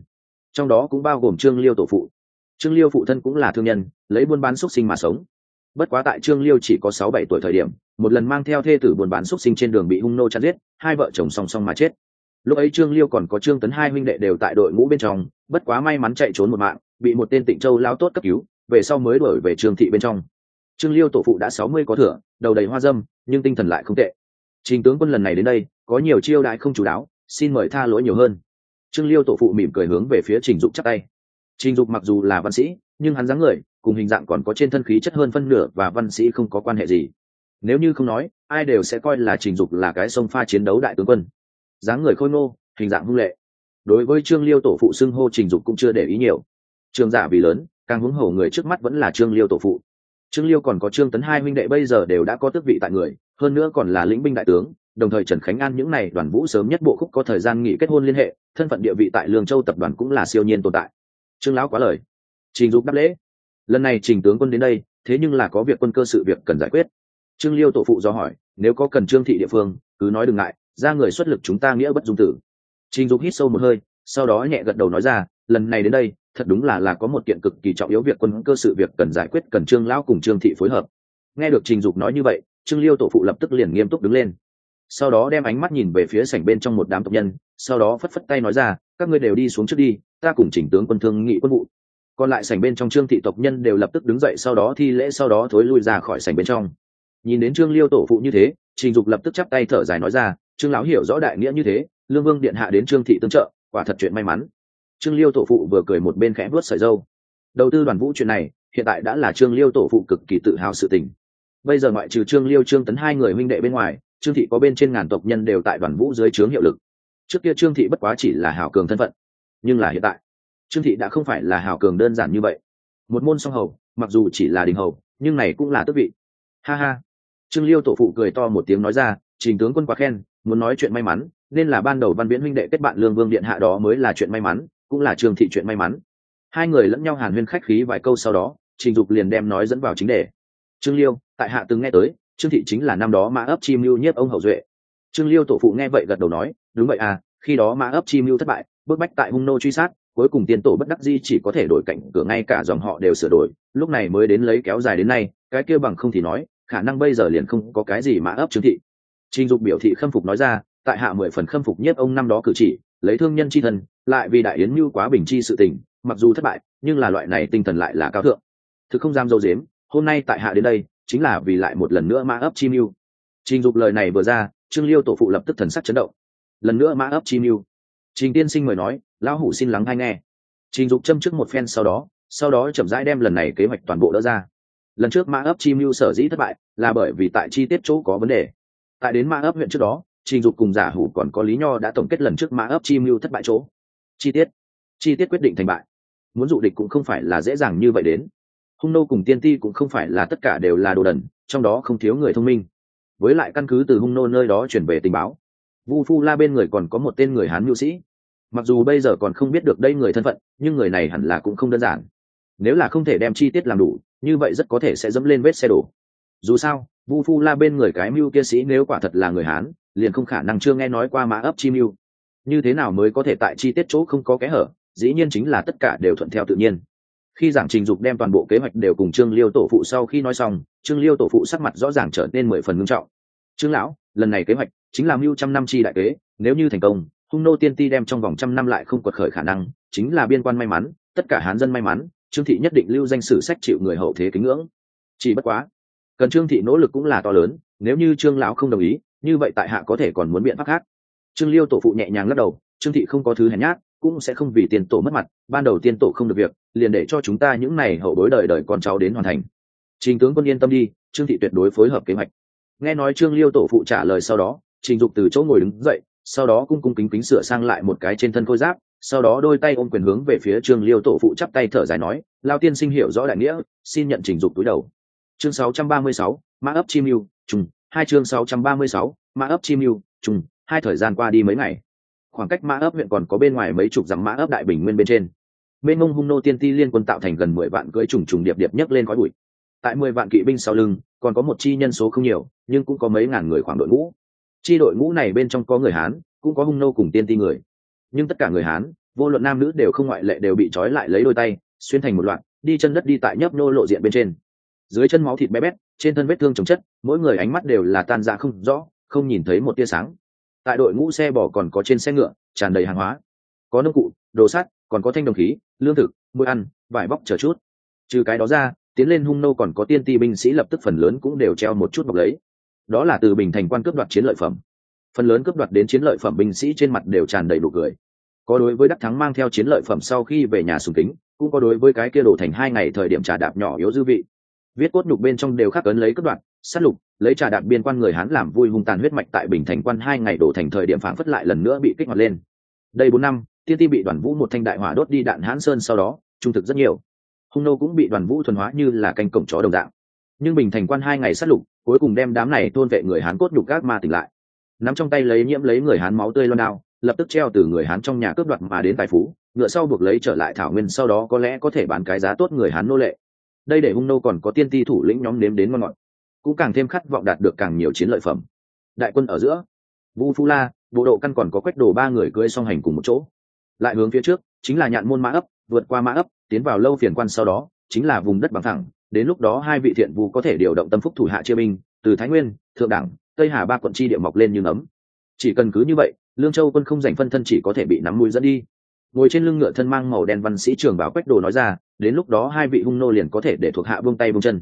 Trong đó cũng bao gồm trương liêu tổ phụ. Trương liêu phụ thân cũng là thương nhân, lấy buôn bán xúc sinh mà sống. Bất quá tại trương liêu chỉ có sáu bảy tuổi thời điểm, một lần mang theo thê tử buôn bán xúc sinh trên đường bị hung nô chặt giết, hai vợ chồng song song mà chết. Lúc ấy trương liêu còn có trương tấn hai huynh đệ đều tại đội ngũ bên trong, bất quá may mắn chạy trốn một mạng, bị một tên tịnh châu lao tốt cấp cứu, về sau mới đổi về trương thị bên trong. Trương liêu tổ phụ đã sáu mươi có thửa, đầu đầy hoa dâm, nhưng tinh thần lại không tệ. Trình tướng quân lần này đến đây, có nhiều chiêu đãi không chú đáo xin mời tha lỗi nhiều hơn. Trương liêu tổ phụ mỉm cười hướng về phía trình dục chắc tay. Trình dục mặc dù là văn sĩ, nhưng hắn dáng người, cùng hình dạng còn có trên thân khí chất hơn phân nửa và văn sĩ không có quan hệ gì. Nếu như không nói, ai đều sẽ coi là trình dục là cái sông pha chiến đấu đại tướng quân. Dáng người khôi ngô, hình dạng hung lệ. Đối với trương liêu tổ phụ xưng hô trình dục cũng chưa để ý nhiều. Trương giả vì lớn, càng hướng hầu người trước mắt vẫn là trương liêu tổ phụ. Trương liêu còn có trương tấn hai huynh đệ bây giờ đều đã có tước vị tại người, hơn nữa còn là lĩnh binh đại tướng đồng thời trần khánh an những n à y đoàn vũ sớm nhất bộ khúc có thời gian nghỉ kết hôn liên hệ, thân phận địa vị tại lương châu tập đoàn cũng là siêu nhiên tồn tại. Trương lão quá lời. Trình dục đáp lễ. Lần này trình tướng quân đến đây, thế nhưng là có việc quân cơ sự việc cần giải quyết. Trương liêu tổ phụ do hỏi, nếu có cần trương thị địa phương, cứ nói đừng ngại, ra người xuất lực chúng ta nghĩa bất dung tử. Trình dục hít sâu một hơi, sau đó nhẹ gật đầu nói ra, lần này đến đây, thật đúng là là có một kiện cực kỳ trọng yếu việc quân cơ sự việc cần giải quyết cần trương lão cùng trương thị phối hợp. Nghe được trình dục nói như vậy, trương liêu tổ phụ lập tức liền nghiêm túc đứng lên sau đó đem ánh mắt nhìn về phía sảnh bên trong một đám tộc nhân, sau đó phất phất tay nói ra, các ngươi đều đi xuống trước đi, ta cùng chỉnh tướng quân thương nghị quân vụ. Còn lại sảnh bên trong trương thị tộc nhân đều lập tức đứng dậy sau đó thi lễ sau đó thối lui ra khỏi sảnh bên trong. Nhìn đến trương liêu tổ phụ như thế, trình dục lập tức chắp tay thở dài nói ra, trương lão hiểu rõ đại nghĩa như thế, lương vương điện hạ đến trương thị tương trợ, quả thật chuyện may mắn. Trương liêu tổ phụ vừa cười một bên khẽ vớt sợi dâu. Đầu tư đoàn vũ chuyện này, hiện tại đã là trương liêu tổ phụ cực kỳ tự hào sự tình. Bây giờ ngoại trừ trương liêu, trương tấn hai người huynh đệ bên ngoài trương thị có bên trên ngàn tộc nhân đều tại đoàn vũ dưới trướng hiệu lực. Trước kia trương thị bất quá chỉ là hào cường thân phận, nhưng là hiện tại, trương thị đã không phải là hào cường đơn giản như vậy. Một môn song hầu, mặc dù chỉ là đình hầu, nhưng này cũng là tước vị. Ha ha. Trương liêu tổ phụ cười to một tiếng nói ra, trình tướng quân quá khen, muốn nói chuyện may mắn, nên là ban đầu văn viễn huynh đệ kết bạn lương vương điện hạ đó mới là chuyện may mắn, cũng là trương thị chuyện may mắn. Hai người lẫn nhau hàn huyên khách khí vài câu sau đó, trình dục liền đem nói dẫn vào chính đề. Trương liêu, tại hạ từng nghe tới trương thị chính là năm đó mã ấp chi mưu nhiếp ông hậu duệ. Trương liêu tổ phụ nghe vậy gật đầu nói, đúng vậy à khi đó mã ấp chi mưu thất bại, bức bách tại hung nô truy sát, cuối cùng tiên tổ bất đắc di chỉ có thể đổi cảnh, cửa ngay cả dòng họ đều sửa đổi, lúc này mới đến lấy kéo dài đến nay, cái kia bằng không thì nói, khả năng bây giờ liền không có cái gì mã ấp trương thị. Trình dục biểu thị khâm phục nói ra, tại hạ mười phần khâm phục nhất ông năm đó cử chỉ, lấy thương nhân c h i thân lại vì đại yến mưu quá bình chi sự tình, mặc dù thất bại, nhưng là loại này tinh thần lại là cao thượng. Thực không dám dâu dếm, hôm nay tại hạ đến đây chính là vì lại một lần nữa mã ấp chi mưu. Trình dục lời này vừa ra, trương liêu tổ phụ lập tức thần sắc chấn động. Lần nữa mã ấp chi mưu. Trình tiên sinh mời nói, lão hủ xin lắng hay nghe. Trình dục châm trước một phen sau đó sau đó chậm rãi đem lần này kế hoạch toàn bộ đỡ ra. Lần trước mã ấp chi mưu sở dĩ thất bại, là bởi vì tại chi tiết chỗ có vấn đề. Tại đến mã ấp huyện trước đó, trình dục cùng giả hủ còn có lý nho đã tổng kết lần trước mã ấp chi mưu thất bại chỗ. Chi tiết. Chi tiết quyết định thành bại. Muốn dụ địch cũng không phải là dễ dàng như vậy đến hung nô cùng tiên ti cũng không phải là tất cả đều là đồ đần, trong đó không thiếu người thông minh. Với lại căn cứ từ hung nô nơi đó chuyển về tình báo, vu phu la bên người còn có một tên người hán nhu sĩ. Mặc dù bây giờ còn không biết được đây người thân phận, nhưng người này hẳn là cũng không đơn giản. Nếu là không thể đem chi tiết làm đủ, như vậy rất có thể sẽ dẫm lên vết xe đổ. Dù sao, vu phu la bên người cái mưu kia sĩ nếu quả thật là người hán, liền không khả năng chưa nghe nói qua mã ấp chi mưu. Như thế nào mới có thể tại chi tiết chỗ không có kẽ hở, dĩ nhiên chính là tất cả đều thuận theo tự nhiên khi giảng trình dục đem toàn bộ kế hoạch đều cùng trương liêu tổ phụ sau khi nói xong, trương liêu tổ phụ sắc mặt rõ ràng trở nên mười phần ngưng trọng. Trương lão, lần này kế hoạch chính là mưu trăm năm chi đại kế, nếu như thành công, hung nô tiên ti đem trong vòng trăm năm lại không quật khởi khả năng, chính là biên quan may mắn, tất cả hán dân may mắn, trương thị nhất định lưu danh sử sách chịu người hậu thế kính ngưỡng. Chỉ bất quá, cần trương thị nỗ lực cũng là to lớn, nếu như trương lão không đồng ý, như vậy tại hạ có thể còn muốn biện pháp khác. Trương liêu tổ phụ nhẹ nhàng lắc đầu, trương thị không có thứ hèn nhát cũng sẽ không vì tiền tổ mất mặt ban đầu tiên tổ không được việc liền để cho chúng ta những này hậu bối đời đời con cháu đến hoàn thành. Trình tướng quân yên tâm đi trương thị tuyệt đối phối hợp kế hoạch. Nghe nói trương liêu tổ phụ trả lời sau đó trình dục từ chỗ ngồi đứng dậy sau đó cung cung kính kính sửa sang lại một cái trên thân khôi giáp sau đó đôi tay ôm quyền hướng về phía trương liêu tổ phụ chắp tay thở dài nói lao tiên sinh hiểu rõ đại nghĩa xin nhận trình dục túi đầu. Chương 636, mã ấp chim mưu trùng hai chương 636, mã ấp chim mưu trùng hai thời gian qua đi mấy ngày khoảng cách mã ấp huyện còn có bên ngoài mấy chục dặm mã ấp đại bình nguyên bên trên. Bên mông hung nô tiên ti liên quân tạo thành gần mười vạn cưỡi trùng trùng điệp điệp nhấc lên khói bụi. Tại mười vạn kỵ binh sau lưng, còn có một chi nhân số không nhiều, nhưng cũng có mấy ngàn người khoảng đội ngũ. Chi đội ngũ này bên trong có người hán, cũng có hung nô cùng tiên ti người. Nhưng tất cả người hán, vô luận nam nữ đều không ngoại lệ đều bị trói lại lấy đôi tay, xuyên thành một loạt, đi chân đất đi tại nhấp nô lộ diện bên trên. Dưới chân máu thịt bé bét, trên thân vết thương chồng chất, mỗi người ánh mắt đều là tan ra không rõ, không nhìn thấy một tia sáng tại đội ngũ xe bò còn có trên xe ngựa, tràn đầy hàng hóa. Có nông cụ, đồ sắt, còn có thanh đồng khí, lương thực mũi ăn, vải bóc chờ chút. Trừ cái đó ra, tiến lên hung nô còn có tiên ti binh sĩ lập tức phần lớn cũng đều treo một chút bọc lấy. Đó là từ bình thành quan cướp đoạt chiến lợi phẩm. Phần lớn cướp đoạt đến chiến lợi phẩm binh sĩ trên mặt đều tràn đầy đủ cười. Có đối với đắc thắng mang theo chiến lợi phẩm sau khi về nhà sùng kính, cũng có đối với cái kia đổ thành hai ngày thời điểm trà đạp nhỏ yếu dư vị. Viết cốt nhục bên trong đều khắc ấn lấy cướp đoạt sát lục, lấy trà đạp biên quan người hán làm vui hung tàn huyết mạch tại bình thành quan hai ngày đổ thành thời điểm phản phất lại lần nữa bị kích hoạt lên. Đây bốn năm, tiên ti bị đoàn vũ một thanh đại hỏa đốt đi đạn hán sơn sau đó, trung thực rất nhiều. Hung nô cũng bị đoàn vũ thuần hóa như là canh cổng chó đồng dạng. Nhưng bình thành quan hai ngày sát lục, cuối cùng đem đám này thôn vệ người hán cốt nhục gác ma tỉnh lại. Nắm trong tay lấy nhiễm lấy người hán máu tươi loan đao, lập tức treo từ người hán trong nhà cướp đoạt mà đến tài phú, ngựa sau buộc lấy trở lại thảo nguyên sau đó có lẽ có thể bán cái giá tốt người hán nô lệ. Đây để hung nô còn có tiên ti thủ lĩnh nhóm nếm đến ngon ngọt cũng càng thêm khát vọng đạt được càng nhiều chiến lợi phẩm. Đại quân ở giữa, vu phu la, bộ độ căn còn có quách đồ ba người cưỡi song hành cùng một chỗ. Lại hướng phía trước, chính là nhạn môn mã ấp, vượt qua mã ấp, tiến vào lâu phiền quan sau đó, chính là vùng đất bằng thẳng. Đến lúc đó hai vị thiện vu có thể điều động tâm phúc thủ hạ chia binh, từ thái nguyên, thượng đẳng tây hà ba quận chi địa mọc lên như nấm. Chỉ cần cứ như vậy, lương châu quân không giành phân thân chỉ có thể bị nắm mũi dẫn đi. Ngồi trên lưng ngựa thân mang màu đen văn sĩ trường bảo quách đồ nói ra, đến lúc đó hai vị hung nô liền có thể để thuộc hạ buông tay buông chân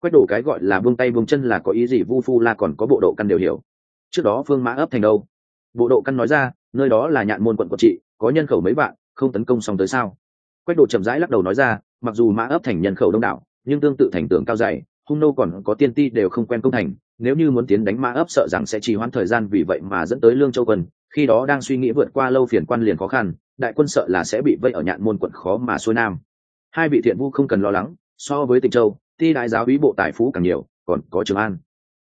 quách Đổ cái gọi là buông tay buông chân là có ý gì, vu phu la còn có bộ độ căn đều hiểu. Trước đó phương mã ấp thành đâu? Bộ độ căn nói ra, nơi đó là nhạn môn quận quận trị, có nhân khẩu mấy vạn, không tấn công xong tới sao? Quách đồ chậm rãi lắc đầu nói ra, mặc dù mã ấp thành nhân khẩu đông đảo, nhưng tương tự thành tường cao dày, hung nô còn có tiên ti đều không quen công thành, nếu như muốn tiến đánh mã ấp sợ rằng sẽ trì hoãn thời gian vì vậy mà dẫn tới lương châu quân, khi đó đang suy nghĩ vượt qua lâu phiền quan liền khó khăn, đại quân sợ là sẽ bị vây ở nhạn môn quận khó mà xuôi nam. Hai vị thiện vu không cần lo lắng, so với tịnh châu ti đại giáo úy bộ tài phú càng nhiều, còn có trường an.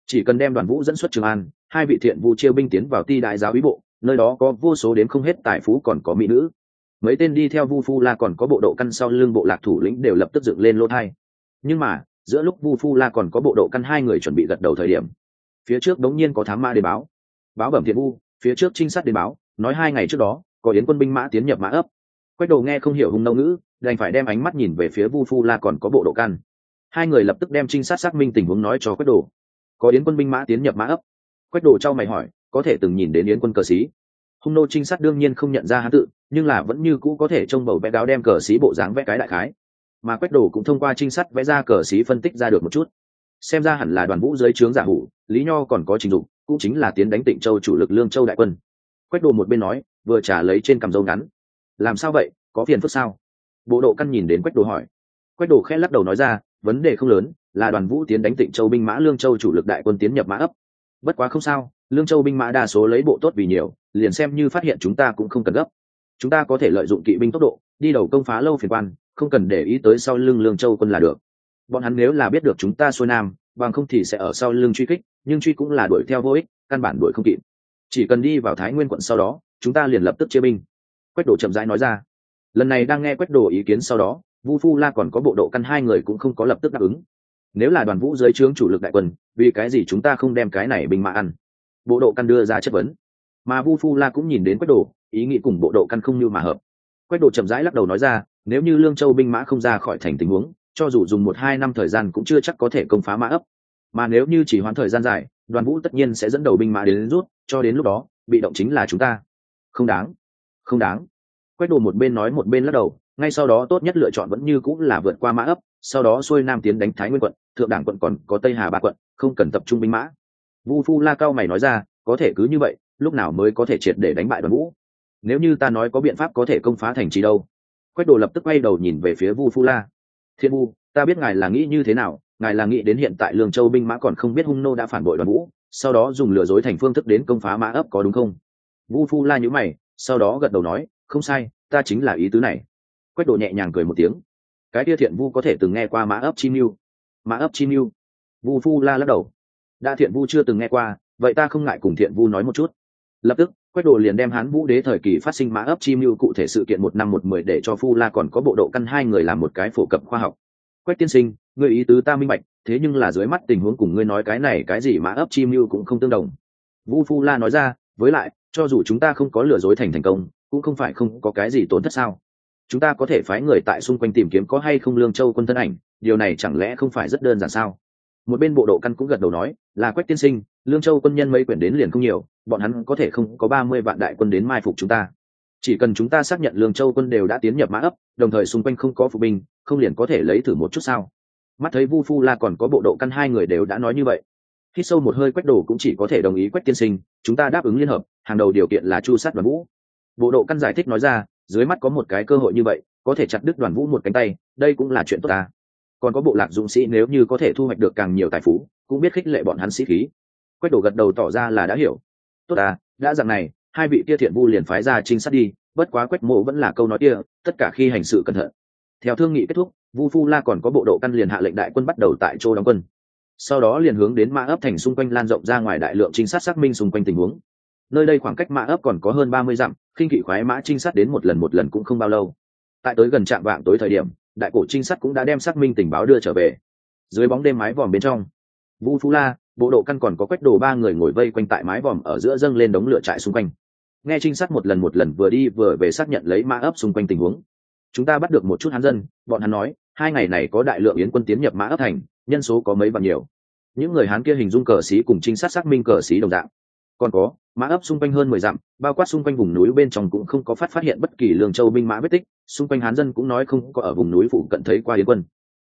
Chỉ cần đem đoàn vũ dẫn xuất trường an, hai vị thiện vu chiêu binh tiến vào ti đại giáo úy bộ, nơi đó có vô số đến không hết tài phú còn có mỹ nữ. Mấy tên đi theo vu phu la còn có bộ độ căn sau lưng bộ lạc thủ lĩnh đều lập tức dựng lên lô thai. Nhưng mà, giữa lúc vu phu la còn có bộ độ căn hai người chuẩn bị gật đầu thời điểm, phía trước đống nhiên có thám ma đến báo. Báo bẩm thiện vu, phía trước trinh sát đến báo, nói hai ngày trước đó, có yến quân binh mã tiến nhập mã ấp. Quách đồ nghe không hiểu hung nâu ngữ, đành phải đem ánh mắt nhìn về phía vu phu la còn có bộ độ căn hai người lập tức đem trinh sát xác minh tình huống nói cho quách đồ. Có yến quân binh mã tiến nhập mã ấp. Quách đồ trao mày hỏi, có thể từng nhìn đến yến quân cờ sĩ. hung nô trinh sát đương nhiên không nhận ra hán tự, nhưng là vẫn như cũ có thể trông bầu vẽ gáo đem cờ sĩ bộ dáng vẽ cái đại khái. Mà quách đồ cũng thông qua trinh sát vẽ ra cờ sĩ phân tích ra được một chút. Xem ra hẳn là đoàn vũ dưới trướng giả hủ, lý nho còn có trình dụng cũng chính là tiến đánh tịnh châu chủ lực lương châu đại quân. Quách đồ một bên nói, vừa trả lấy trên cằm dâu ngắn. Làm sao vậy, có phiền phức sao? Bộ độ căn nhìn đến quách đồ hỏi. Quách đồ khẽ lắc đầu nói ra vấn đề không lớn, là đoàn vũ tiến đánh tịnh châu binh mã lương châu chủ lực đại quân tiến nhập mã ấp. Bất quá không sao, lương châu binh mã đa số lấy bộ tốt vì nhiều, liền xem như phát hiện chúng ta cũng không cần gấp. Chúng ta có thể lợi dụng kỵ binh tốc độ, đi đầu công phá lâu phiền quan, không cần để ý tới sau lưng lương châu quân là được. Bọn hắn nếu là biết được chúng ta xuôi nam, bằng không thì sẽ ở sau lưng truy kích, nhưng truy cũng là đuổi theo vô ích, căn bản đuổi không kịp. Chỉ cần đi vào thái nguyên quận sau đó, chúng ta liền lập tức chia binh. Quách đồ chậm rãi nói ra. Lần này đang nghe quách đồ ý kiến sau đó vu phu la còn có bộ độ căn hai người cũng không có lập tức đáp ứng. Nếu là đoàn vũ dưới trướng chủ lực đại quân, vì cái gì chúng ta không đem cái này binh mã ăn? Bộ độ căn đưa ra chất vấn. Mà vu phu la cũng nhìn đến quách đồ, ý nghĩ cùng bộ độ căn không như mà hợp. Quách đồ chậm rãi lắc đầu nói ra, nếu như lương châu binh mã không ra khỏi thành tình huống, cho dù dùng một hai năm thời gian cũng chưa chắc có thể công phá mã ấp. Mà nếu như chỉ hoãn thời gian dài, đoàn vũ tất nhiên sẽ dẫn đầu binh mã đến rút, cho đến lúc đó, bị động chính là chúng ta. Không đáng. Không đáng. Quách đồ một bên nói một bên lắc đầu ngay sau đó tốt nhất lựa chọn vẫn như cũng là vượt qua mã ấp, sau đó xuôi nam tiến đánh thái nguyên quận, thượng đảng quận còn có tây hà ba quận, không cần tập trung binh mã. Vu phu la cao mày nói ra, có thể cứ như vậy, lúc nào mới có thể triệt để đánh bại đoàn vũ? Nếu như ta nói có biện pháp có thể công phá thành trì đâu? Quách đồ lập tức quay đầu nhìn về phía vu phu la. Thiên vu, ta biết ngài là nghĩ như thế nào, ngài là nghĩ đến hiện tại lương châu binh mã còn không biết hung nô đã phản bội đoàn vũ, sau đó dùng lừa dối thành phương thức đến công phá mã ấp có đúng không? Vu phu la nhữ mày, sau đó gật đầu nói, không sai, ta chính là ý tứ này quách đồ nhẹ nhàng cười một tiếng. Cái tia thiện vu có thể từng nghe qua mã ấp chi mưu? Mã ấp chi mưu? Vu phu la lắc đầu. Đã thiện vu chưa từng nghe qua, vậy ta không ngại cùng thiện vu nói một chút. Lập tức, quách đồ liền đem hán vũ đế thời kỳ phát sinh mã ấp chi mưu cụ thể sự kiện một năm một mười để cho phu la còn có bộ độ căn hai người làm một cái phổ cập khoa học. Quách tiên sinh người ý tứ ta minh bạch, thế nhưng là dưới mắt tình huống cùng ngươi nói cái này cái gì mã ấp chi mưu cũng không tương đồng. Vu phu la nói ra, với lại, cho dù chúng ta không có lừa dối thành thành công, cũng không phải không có cái gì tổn thất sao? Chúng ta có thể phái người tại xung quanh tìm kiếm có hay không lương châu quân thân ảnh, điều này chẳng lẽ không phải rất đơn giản sao? Một bên bộ độ căn cũng gật đầu nói, là quách tiên sinh, lương châu quân nhân mấy quyển đến liền không nhiều, bọn hắn có thể không có ba mươi vạn đại quân đến mai phục chúng ta. Chỉ cần chúng ta xác nhận lương châu quân đều đã tiến nhập mã ấp, đồng thời xung quanh không có phục binh, không liền có thể lấy thử một chút sao? Mắt thấy vu phu la còn có bộ độ căn hai người đều đã nói như vậy. Khi sâu một hơi quách đồ cũng chỉ có thể đồng ý quách tiên sinh, chúng ta đáp ứng liên hợp, hàng đầu điều kiện là chu sát đoàn vũ. Bộ độ căn giải thích nói ra dưới mắt có một cái cơ hội như vậy, có thể chặt đứt đoàn vũ một cánh tay, đây cũng là chuyện tốt ta. Còn có bộ lạc dũng sĩ nếu như có thể thu hoạch được càng nhiều tài phú, cũng biết khích lệ bọn hắn sĩ khí. Quách đổ gật đầu tỏ ra là đã hiểu. Tốt à đã dặn này, hai vị kia thiện vu liền phái ra trinh sát đi, bất quá quách mộ vẫn là câu nói kia, tất cả khi hành sự cẩn thận. Theo thương nghị kết thúc, vu phu la còn có bộ độ căn liền hạ lệnh đại quân bắt đầu tại chỗ đóng quân. Sau đó liền hướng đến mã ấp thành xung quanh lan rộng ra ngoài đại lượng trinh sát xác minh xung quanh tình huống nơi đây khoảng cách mã ấp còn có hơn ba mươi dặm, khinh kỵ khoái mã trinh sát đến một lần một lần cũng không bao lâu. Tại tới gần trạm vạng tối thời điểm, đại cổ trinh sát cũng đã đem xác minh tình báo đưa trở về. Dưới bóng đêm mái vòm bên trong, vu phú la, bộ độ căn còn có quách đồ ba người ngồi vây quanh tại mái vòm ở giữa dâng lên đống lửa trại xung quanh. Nghe trinh sát một lần một lần vừa đi vừa về xác nhận lấy mã ấp xung quanh tình huống. Chúng ta bắt được một chút hán dân, bọn hắn nói, hai ngày này có đại lượng yến quân tiến nhập mã ấp thành, nhân số có mấy bằng nhiều. Những người hán kia hình dung cờ xí cùng trinh sát xác minh cờ xí đồng dạng. Còn có mã ấp xung quanh hơn mười dặm, bao quát xung quanh vùng núi bên trong cũng không có phát phát hiện bất kỳ lương châu binh mã vết tích, xung quanh hán dân cũng nói không có ở vùng núi phụ cận thấy qua yến quân.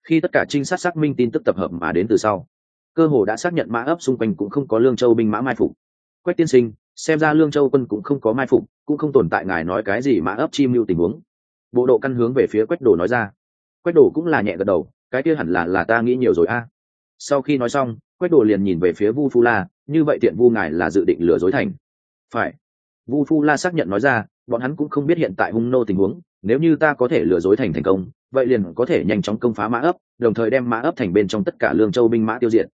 Khi tất cả trinh sát xác minh tin tức tập hợp mà đến từ sau, cơ hồ đã xác nhận mã ấp xung quanh cũng không có lương châu binh mã mai phục. Quách tiên sinh, xem ra lương châu quân cũng không có mai phục, cũng không tồn tại ngài nói cái gì mã ấp chi mưu tình huống. Bộ độ căn hướng về phía quách đồ nói ra. Quách đồ cũng là nhẹ gật đầu, cái kia hẳn là là ta nghĩ nhiều rồi a. Sau khi nói xong, quách đồ liền nhìn về phía vu phu la như vậy tiện vu ngài là dự định lừa dối thành. Phải. Vu phu la xác nhận nói ra, bọn hắn cũng không biết hiện tại hung nô tình huống, nếu như ta có thể lừa dối thành thành công, vậy liền có thể nhanh chóng công phá mã ấp, đồng thời đem mã ấp thành bên trong tất cả lương châu binh mã tiêu diệt.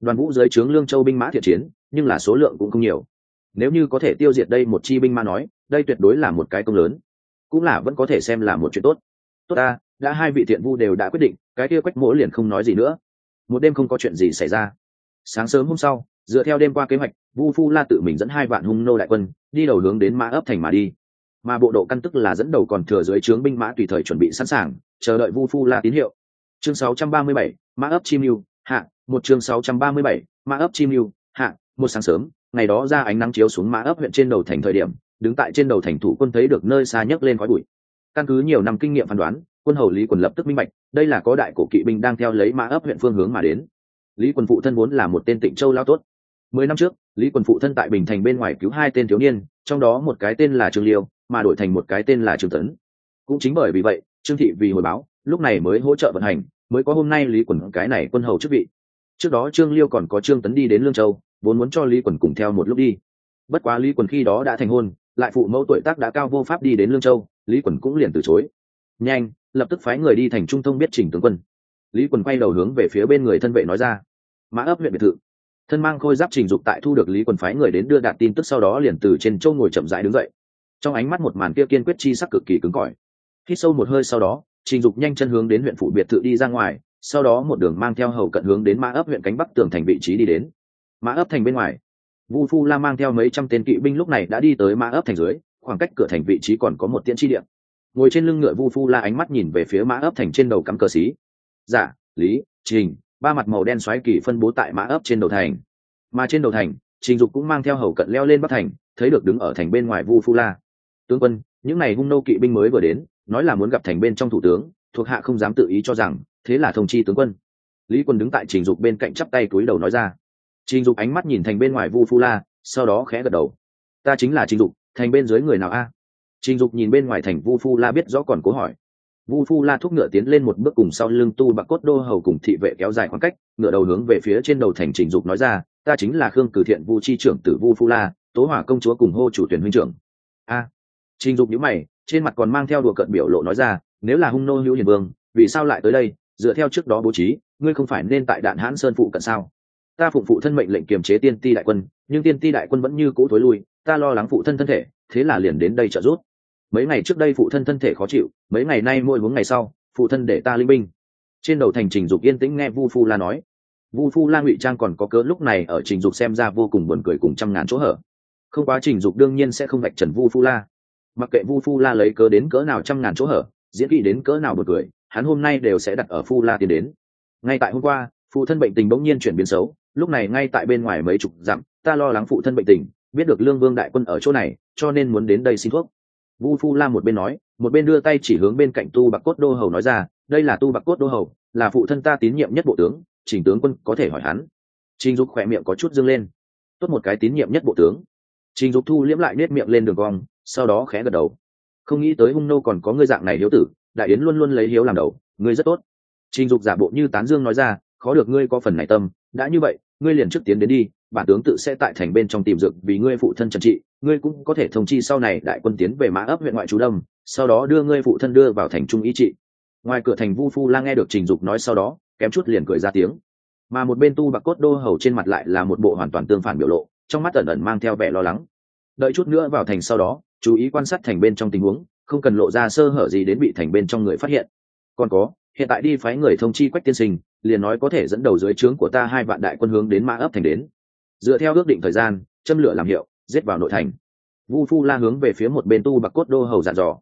Đoàn vũ dưới trướng lương châu binh mã thiện chiến, nhưng là số lượng cũng không nhiều. Nếu như có thể tiêu diệt đây một chi binh mã nói, đây tuyệt đối là một cái công lớn. Cũng là vẫn có thể xem là một chuyện tốt. Tốt ta, đã hai vị thiện vu đều đã quyết định, cái kia quách mỗ liền không nói gì nữa. Một đêm không có chuyện gì xảy ra. Sáng sớm hôm sau dựa theo đêm qua kế hoạch vu phu la tự mình dẫn hai vạn hung nô đại quân đi đầu hướng đến mã ấp thành mà đi. Mà bộ độ căn tức là dẫn đầu còn thừa dưới trướng binh mã tùy thời chuẩn bị sẵn sàng chờ đợi vu phu la tín hiệu. Chương 637, mã ấp chim mưu hạ một chương 637, mã ấp chim mưu hạ một sáng sớm ngày đó ra ánh nắng chiếu xuống mã ấp huyện trên đầu thành thời điểm đứng tại trên đầu thành thủ quân thấy được nơi xa nhấc lên khói bụi. Căn cứ nhiều năm kinh nghiệm phán đoán quân hầu lý quần lập tức minh bạch đây là có đại cổ kỵ binh đang theo lấy mã ấp huyện phương hướng mà đến. Lý quần phụ thân vốn là một tên tịnh châu lao tốt mười năm trước, lý quần phụ thân tại bình thành bên ngoài cứu hai tên thiếu niên, trong đó một cái tên là trương liêu, mà đổi thành một cái tên là trương tấn. Cũng chính bởi vì vậy, trương thị vì hồi báo, lúc này mới hỗ trợ vận hành, mới có hôm nay lý quần cái này quân hầu chức vị. Trước đó trương liêu còn có trương tấn đi đến lương châu, vốn muốn cho lý quần cùng theo một lúc đi. Bất quá lý quần khi đó đã thành hôn, lại phụ mẫu tuổi tác đã cao vô pháp đi đến lương châu, lý quần cũng liền từ chối. Nhanh, lập tức phái người đi thành trung thông biết trình tướng quân. Lý quần quay đầu hướng về phía bên người thân vệ nói ra. Mã ấp huyện biệt thự thân mang khôi giáp trình dục tại thu được lý quần phái người đến đưa đạt tin tức sau đó liền từ trên châu ngồi chậm rãi đứng dậy. Trong ánh mắt một màn kia kiên quyết chi sắc cực kỳ cứng cỏi. Hít sâu một hơi sau đó, trình dục nhanh chân hướng đến huyện phủ biệt thự đi ra ngoài, sau đó một đường mang theo hầu cận hướng đến mã ấp huyện cánh bắc tường thành vị trí đi đến. Mã ấp thành bên ngoài. Vu phu la mang theo mấy trăm tên kỵ binh lúc này đã đi tới mã ấp thành dưới, khoảng cách cửa thành vị trí còn có một tiễn chi điện. Ngồi trên lưng ngựa vu phu la ánh mắt nhìn về phía mã ấp thành trên đầu cắm cờ xí. Giả lý, trình ba mặt màu đen xoáy kỳ phân bố tại mã ấp trên đầu thành. Mà trên đầu thành, trình dục cũng mang theo hầu cận leo lên bắc thành, thấy được đứng ở thành bên ngoài vu phu la. Tướng quân, những n à y hung nô kỵ binh mới vừa đến, nói là muốn gặp thành bên trong thủ tướng, thuộc hạ không dám tự ý cho rằng, thế là thông chi tướng quân. Lý quân đứng tại trình dục bên cạnh chắp tay túi đầu nói ra. Trình dục ánh mắt nhìn thành bên ngoài vu phu la, sau đó khẽ gật đầu. Ta chính là trình dục, thành bên dưới người nào a? Trình dục nhìn bên ngoài thành vu phu la biết rõ còn cố hỏi vu phu la thúc ngựa tiến lên một bước cùng sau lưng tu bạc cốt đô hầu cùng thị vệ kéo dài khoảng cách, ngựa đầu hướng về phía trên đầu thành trình dục nói ra, ta chính là khương cử thiện vu chi trưởng tử vu phu la, tố hỏa công chúa cùng hô chủ tuyển huynh trưởng. A. Trình dục nhíu mày, trên mặt còn mang theo đùa cận biểu lộ nói ra, nếu là hung nô hữu hiền vương, vì sao lại tới đây? Dựa theo trước đó bố trí, ngươi không phải nên tại đạn hãn sơn phụ cận sao? Ta phụng phụ thân mệnh lệnh kiềm chế tiên ti đại quân, nhưng tiên ti đại quân vẫn như cũ thối lui, ta lo lắng phụ thân thân thể, thế là liền đến đây trợ giúp mấy ngày trước đây phụ thân thân thể khó chịu, mấy ngày nay mỗi bốn ngày sau, phụ thân để ta linh binh. Trên đầu thành trình dục yên tĩnh nghe vu phu la nói. Vu phu la ngụy trang còn có cớ lúc này ở trình dục xem ra vô cùng buồn cười cùng trăm ngàn chỗ hở. Không quá trình dục đương nhiên sẽ không vạch trần vu phu la. Mặc kệ vu phu la lấy cớ đến cỡ nào trăm ngàn chỗ hở, diễn kỹ đến cỡ nào buồn cười, hắn hôm nay đều sẽ đặt ở phu la tiến đến. Ngay tại hôm qua, phụ thân bệnh tình bỗng nhiên chuyển biến xấu, lúc này ngay tại bên ngoài mấy chục dặm, ta lo lắng phụ thân bệnh tình, biết được lương vương đại quân ở chỗ này, cho nên muốn đến đây xin thuốc vu phu la một bên nói, một bên đưa tay chỉ hướng bên cạnh tu bạc cốt đô hầu nói ra, đây là tu bạc cốt đô hầu, là phụ thân ta tín nhiệm nhất bộ tướng, chỉnh tướng quân có thể hỏi hắn. Trình dục khỏe miệng có chút dâng lên. Tốt một cái tín nhiệm nhất bộ tướng. Trình dục thu liễm lại nết miệng lên đường cong, sau đó khẽ gật đầu. Không nghĩ tới hung nô còn có ngươi dạng này hiếu tử, đại yến luôn luôn lấy hiếu làm đầu, ngươi rất tốt. Trình dục giả bộ như tán dương nói ra, khó được ngươi có phần này tâm, đã như vậy, ngươi liền trước tiến đến đi bản tướng tự sẽ tại thành bên trong tìm dược vì ngươi phụ thân trần trị, ngươi cũng có thể thông chi sau này đại quân tiến về mã ấp huyện ngoại trú đông, sau đó đưa ngươi phụ thân đưa vào thành trung ý trị. Ngoài cửa thành vu phu la nghe được trình dục nói sau đó, kém chút liền cười ra tiếng. Mà một bên tu bạc cốt đô hầu trên mặt lại là một bộ hoàn toàn tương phản biểu lộ, trong mắt ẩn ẩn mang theo vẻ lo lắng. Đợi chút nữa vào thành sau đó, chú ý quan sát thành bên trong tình huống, không cần lộ ra sơ hở gì đến bị thành bên trong người phát hiện. Còn có, hiện tại đi phái người thông chi quách tiên sinh, liền nói có thể dẫn đầu dưới trướng của ta hai vạn đại quân hướng đến mã ấp thành đến dựa theo ước định thời gian, châm lửa làm hiệu, giết vào nội thành. Vu phu la hướng về phía một bên tu bạc cốt đô hầu dặn dò.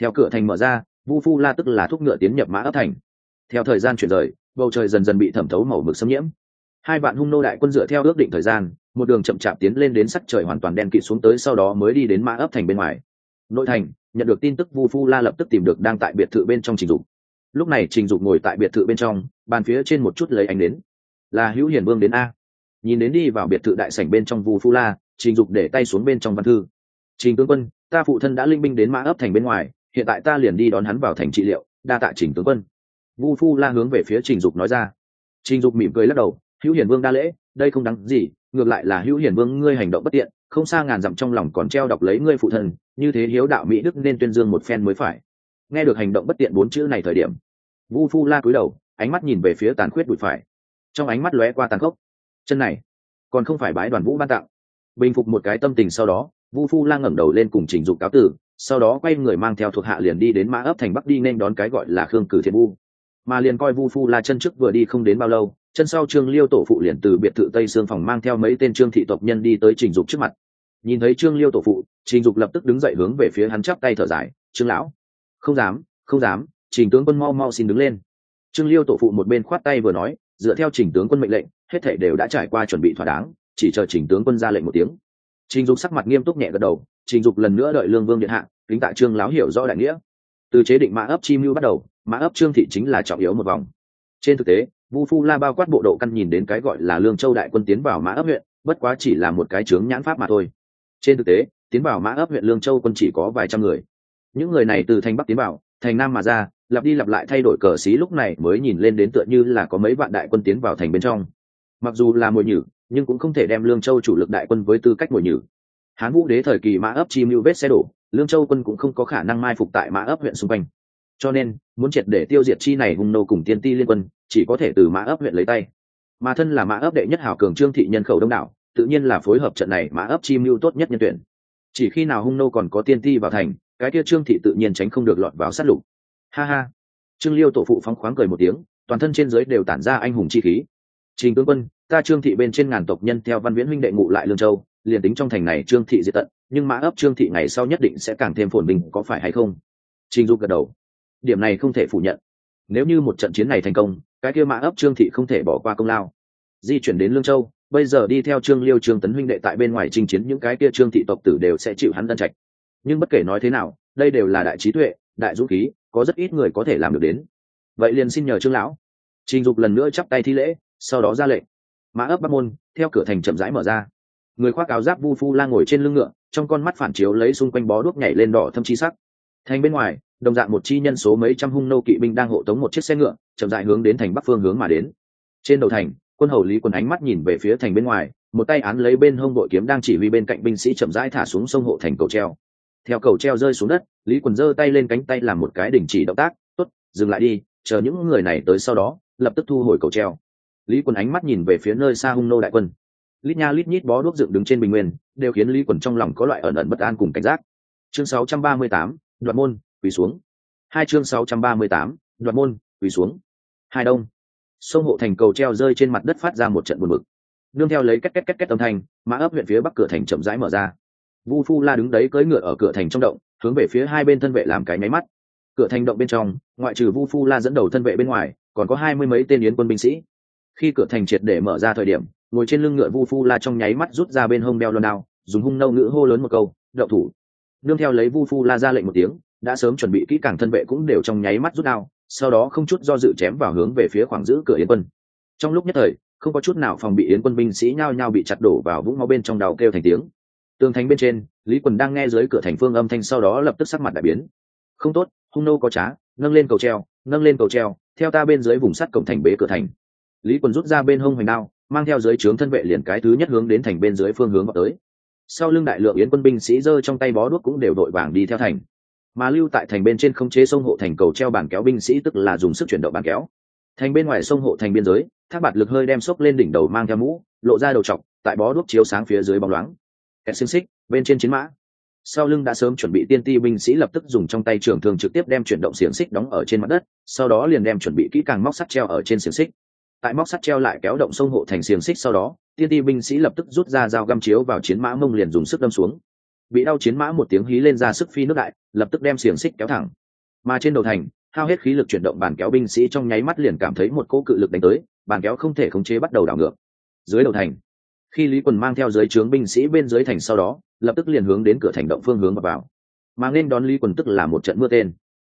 Theo cửa thành mở ra, vu phu la tức là thúc ngựa tiến nhập mã ấp thành. Theo thời gian chuyển rời, bầu trời dần dần bị thẩm thấu màu mực xâm nhiễm. Hai bạn hung nô đại quân dựa theo ước định thời gian, một đường chậm chạp tiến lên đến sắc trời hoàn toàn đen kịt xuống tới sau đó mới đi đến mã ấp thành bên ngoài. Nội thành, nhận được tin tức vu phu la lập tức tìm được đang tại biệt thự bên trong trình dục. Lúc này trình dục ngồi tại biệt thự bên trong, bàn phía trên một chút lấy ánh đến là hữu hiền vương đến a? Nhìn đến đi vào biệt thự đại sảnh bên trong vu phu la, trình dục để tay xuống bên trong văn thư. Trình tướng quân, ta phụ thân đã linh binh đến mã ấp thành bên ngoài, hiện tại ta liền đi đón hắn vào thành trị liệu, đa tạ trình tướng quân. Vu phu la hướng về phía trình dục nói ra. Trình dục mỉm cười lắc đầu, hữu hiền vương đa lễ, đây không đáng gì, ngược lại là hữu hiền vương ngươi hành động bất tiện, không xa ngàn dặm trong lòng còn treo đọc lấy ngươi phụ thân, như thế hiếu đạo mỹ đức nên tuyên dương một phen mới phải. Nghe được hành động bất tiện bốn chữ này thời điểm, vu phu la cúi đầu, ánh mắt nhìn về phía tàn khuyết bụi phải. Trong ánh mắt lóe qua tàn khốc chân này, còn không phải bái đoàn vũ ban tặng. Bình phục một cái tâm tình sau đó vu phu lang ngẩng đầu lên cùng trình dục cáo tử, sau đó quay người mang theo thuộc hạ liền đi đến mã ấp thành bắc đi nên đón cái gọi là khương cử thiện vu. Mà liền coi vu phu la chân trước vừa đi không đến bao lâu, chân sau trương liêu tổ phụ liền từ biệt thự tây sương phòng mang theo mấy tên trương thị tộc nhân đi tới trình dục trước mặt. Nhìn thấy trương liêu tổ phụ trình dục lập tức đứng dậy hướng về phía hắn chắp tay thở dài, trương lão. Không dám không dám trình tướng quân mau mau xin đứng lên. Trương liêu tổ phụ một bên khoát tay vừa nói, dựa theo trình tướng quân mệnh lệnh hết thảy đều đã trải qua chuẩn bị thỏa đáng, chỉ chờ trình tướng quân ra lệnh một tiếng. Trình dục sắc mặt nghiêm túc nhẹ gật đầu, trình dục lần nữa đợi lương vương điện hạ, kính tạ trương láo hiểu rõ đại nghĩa. Từ chế định mã ấp chi mưu bắt đầu, mã ấp trương thị chính là trọng yếu một vòng. Trên thực tế, vu phu la bao quát bộ độ căn nhìn đến cái gọi là lương châu đại quân tiến vào mã ấp huyện, bất quá chỉ là một cái chướng nhãn pháp mà thôi. Trên thực tế, tiến vào mã ấp huyện lương châu quân chỉ có vài trăm người. Những người này từ thành bắc tiến vào, thành nam mà ra, lặp đi lặp lại thay đổi cờ xí lúc này mới nhìn lên đến tựa như là có mấy vạn đại quân tiến vào thành bên trong mặc dù là mồi nhử, nhưng cũng không thể đem lương châu chủ lực đại quân với tư cách mồi nhử. Hán vũ đế thời kỳ mã ấp chi mưu vết xe đổ, lương châu quân cũng không có khả năng mai phục tại mã ấp huyện xung quanh. Cho nên, muốn triệt để tiêu diệt chi này hung nô cùng tiên ti liên quân, chỉ có thể từ mã ấp huyện lấy tay. Mà thân là mã ấp đệ nhất hảo cường trương thị nhân khẩu đông đảo, tự nhiên là phối hợp trận này mã ấp chi mưu tốt nhất nhân tuyển. Chỉ khi nào hung nô còn có tiên ti vào thành, cái kia trương thị tự nhiên tránh không được lọt vào sát lục. Ha ha. Trương liêu tổ phụ phóng khoáng cười một tiếng, toàn thân trên giới đều tản ra anh hùng chi khí trình tướng quân, ta trương thị bên trên ngàn tộc nhân theo văn viễn huynh đệ ngụ lại lương châu, liền tính trong thành này trương thị diệt tận, nhưng mã ấp trương thị ngày sau nhất định sẽ càng thêm phồn bình, có phải hay không? Trình dục gật đầu. Điểm này không thể phủ nhận. Nếu như một trận chiến này thành công, cái kia mã ấp trương thị không thể bỏ qua công lao. Di chuyển đến lương châu, bây giờ đi theo trương liêu, trương tấn huynh đệ tại bên ngoài chinh chiến, những cái kia trương thị tộc tử đều sẽ chịu hắn tân trạch. Nhưng bất kể nói thế nào, đây đều là đại trí tuệ, đại dũng khí, có rất ít người có thể làm được đến. Vậy liền xin nhờ trương lão. Trình dục lần nữa chắp tay thi lễ sau đó ra lệnh. Mã ấp bắc môn, theo cửa thành chậm rãi mở ra. Người khoác áo giáp vu phu la ngồi trên lưng ngựa, trong con mắt phản chiếu lấy xung quanh bó đuốc nhảy lên đỏ thâm chi sắc. Thành bên ngoài, đồng dạng một chi nhân số mấy trăm hung nô kỵ binh đang hộ tống một chiếc xe ngựa, chậm dại hướng đến thành bắc phương hướng mà đến. Trên đầu thành, quân hầu lý quân ánh mắt nhìn về phía thành bên ngoài, một tay án lấy bên hông bội kiếm đang chỉ huy bên cạnh binh sĩ chậm rãi thả xuống sông hộ thành cầu treo. Theo cầu treo rơi xuống đất, lý quần giơ tay lên cánh tay làm một cái đình chỉ động tác, tốt, dừng lại đi, chờ những người này tới sau đó, lập tức thu hồi cầu treo lý quần ánh mắt nhìn về phía nơi xa hung nô đại quân. Lít nha lít nhít bó đuốc dựng đứng trên bình nguyên đều khiến lý quần trong lòng có loại ẩn ẩn bất an cùng cảnh giác. Chương 638, đoạt môn quỳ xuống. Hai chương 638, đoạt môn quỳ xuống. Hai đông. Sông hộ thành cầu treo rơi trên mặt đất phát ra một trận buồn bực. Nương theo lấy két két két két âm thanh mã ấp huyện phía bắc cửa thành chậm rãi mở ra. Vu phu la đứng đấy cưỡi ngựa ở cửa thành trong động hướng về phía hai bên thân vệ làm cái máy mắt. Cửa thành động bên trong ngoại trừ vu phu la dẫn đầu thân vệ bên ngoài còn có hai mươi mấy tên yến quân binh sĩ khi cửa thành triệt để mở ra thời điểm, ngồi trên lưng ngựa vu phu la trong nháy mắt rút ra bên hông đeo lon đao, dùng hung nâu ngữ hô lớn một câu, đậu thủ. Nương theo lấy vu phu la ra lệnh một tiếng, đã sớm chuẩn bị kỹ càng thân vệ cũng đều trong nháy mắt rút đao, sau đó không chút do dự chém vào hướng về phía khoảng giữ cửa yến quân. Trong lúc nhất thời, không có chút nào phòng bị yến quân binh sĩ nhao nhao bị chặt đổ vào vũng máu bên trong đào kêu thành tiếng. Tường thành bên trên, lý quần đang nghe dưới cửa thành phương âm thanh sau đó lập tức sắc mặt đại biến. Không tốt, hung nô có trá, nâng lên cầu treo, nâng lên cầu treo, theo ta bên dưới vùng sắt cổng thành bế cửa thành lý quần rút ra bên hông hoành đao, mang theo dưới trướng thân vệ liền cái thứ nhất hướng đến thành bên dưới phương hướng vào tới. Sau lưng đại lượng yến quân binh sĩ giơ trong tay bó đuốc cũng đều đội vàng đi theo thành. Mà lưu tại thành bên trên không chế sông hộ thành cầu treo bàn kéo binh sĩ tức là dùng sức chuyển động bàn kéo. Thành bên ngoài sông hộ thành biên giới, thác bạt lực hơi đem xốc lên đỉnh đầu mang theo mũ, lộ ra đầu trọc, tại bó đuốc chiếu sáng phía dưới bóng loáng. Kẹt xương xích, bên trên chiến mã. Sau lưng đã sớm chuẩn bị tiên ti binh sĩ lập tức dùng trong tay trường thường trực tiếp đem chuyển động xiềng xích đóng ở trên mặt đất, sau đó liền đem chuẩn bị kỹ càng móc sắt treo ở trên xiềng xích tại móc sắt treo lại kéo động sông hộ thành xiềng xích sau đó, tiên ti binh sĩ lập tức rút ra dao găm chiếu vào chiến mã mông liền dùng sức đâm xuống. Bị đau chiến mã một tiếng hí lên ra sức phi nước đại, lập tức đem xiềng xích kéo thẳng. Mà trên đầu thành, hao hết khí lực chuyển động bàn kéo binh sĩ trong nháy mắt liền cảm thấy một cỗ cự lực đánh tới, bàn kéo không thể khống chế bắt đầu đảo ngược. Dưới đầu thành, khi lý quần mang theo dưới trướng binh sĩ bên dưới thành sau đó, lập tức liền hướng đến cửa thành động phương hướng và vào. Mà nên đón lý quần tức là một trận mưa tên.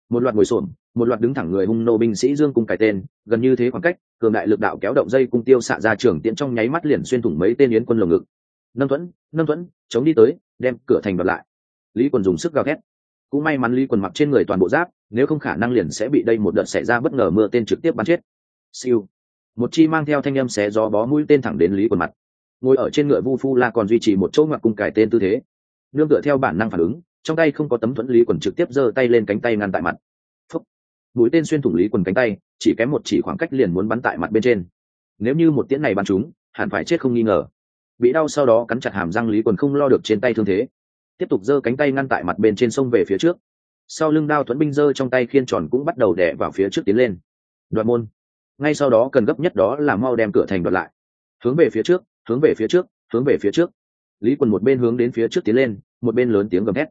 Một loạt ngồi xổm một loạt đứng thẳng người hung nô binh sĩ dương cung cài tên, gần như thế khoảng cách, cường đại lực đạo kéo động dây cung tiêu xạ ra trường tiễn trong nháy mắt liền xuyên thủng mấy tên yến quân lồng ngực. Nâng thuẫn nâng thuẫn, chống đi tới, đem cửa thành bật lại. Lý quần dùng sức gào thét. Cũng may mắn lý quần mặc trên người toàn bộ giáp, nếu không khả năng liền sẽ bị đây một đợt xảy ra bất ngờ mưa tên trực tiếp bắn chết. Siêu. Một chi mang theo thanh âm xé gió bó mũi tên thẳng đến lý quần mặt. Ngồi ở trên ngựa vu phu la còn duy trì một chỗ ngoặc cung cải tên tư thế. Nương tựa theo bản năng phản ứng, trong tay không có tấm thuẫn lý quần trực tiếp giơ tay lên cánh tay ngăn tại mặt mũi tên xuyên thủng lý quần cánh tay, chỉ kém một chỉ khoảng cách liền muốn bắn tại mặt bên trên. Nếu như một tiễn này bắn chúng hẳn phải chết không nghi ngờ. Bị đau sau đó cắn chặt hàm răng lý quần không lo được trên tay thương thế. Tiếp tục giơ cánh tay ngăn tại mặt bên trên sông về phía trước. Sau lưng đao thuẫn binh giơ trong tay khiên tròn cũng bắt đầu đè vào phía trước tiến lên. Đoạn môn. Ngay sau đó cần gấp nhất đó là mau đem cửa thành đoạt lại. Hướng về phía trước, hướng về phía trước, hướng về phía trước. Lý quần một bên hướng đến phía trước tiến lên, một bên lớn tiếng gầm hét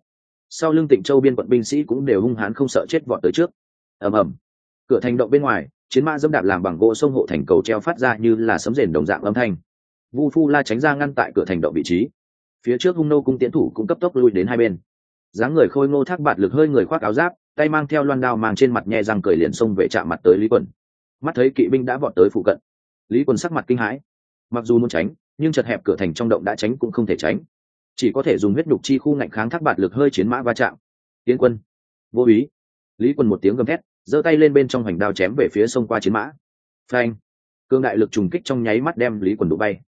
sau lưng tịnh châu biên quận binh sĩ cũng đều hung hãn không sợ chết vọt tới trước ầm ầm. Cửa thành động bên ngoài, chiến mã dẫm đạp làm bằng gỗ sông hộ thành cầu treo phát ra như là sấm rền đồng dạng âm thanh. Vu phu la tránh ra ngăn tại cửa thành động vị trí. Phía trước hung nô cung tiến thủ cũng cấp tốc lui đến hai bên. Dáng người khôi ngô thác bạt lực hơi người khoác áo giáp, tay mang theo loan đao mang trên mặt nhe răng cười liền xông về chạm mặt tới lý quần. Mắt thấy kỵ binh đã vọt tới phụ cận, lý quần sắc mặt kinh hãi. Mặc dù muốn tránh, nhưng chật hẹp cửa thành trong động đã tránh cũng không thể tránh. Chỉ có thể dùng huyết nhục chi khu ngạnh kháng thác bạt lực hơi chiến mã va chạm. Tiến quân. Vô ý. Lý quân một tiếng gầm thét giơ tay lên bên trong hoành đao chém về phía sông qua chiến mã. Phanh! Cương đại lực trùng kích trong nháy mắt đem lý quần đụng bay.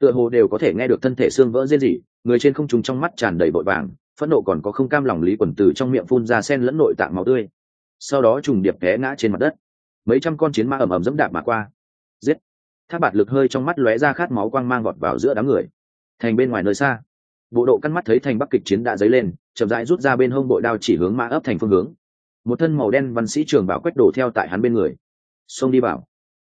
Tựa hồ đều có thể nghe được thân thể xương vỡ riêng rỉ, người trên không trùng trong mắt tràn đầy vội vàng phẫn nộ còn có không cam lòng lý quần từ trong miệng phun ra sen lẫn nội tạng máu tươi. Sau đó trùng điệp té ngã trên mặt đất. Mấy trăm con chiến mã ầm ầm dẫm đạp mà qua. Giết! Thác bạt lực hơi trong mắt lóe ra khát máu quang mang gọt vào giữa đám người. Thành bên ngoài nơi xa bộ độ căn mắt thấy thành bắc kịch chiến đã dấy lên chậm rãi rút ra bên hông bội đao chỉ hướng mã ấp thành phương hướng một thân màu đen văn sĩ trường bảo quét đổ theo tại hắn bên người. Xông đi bảo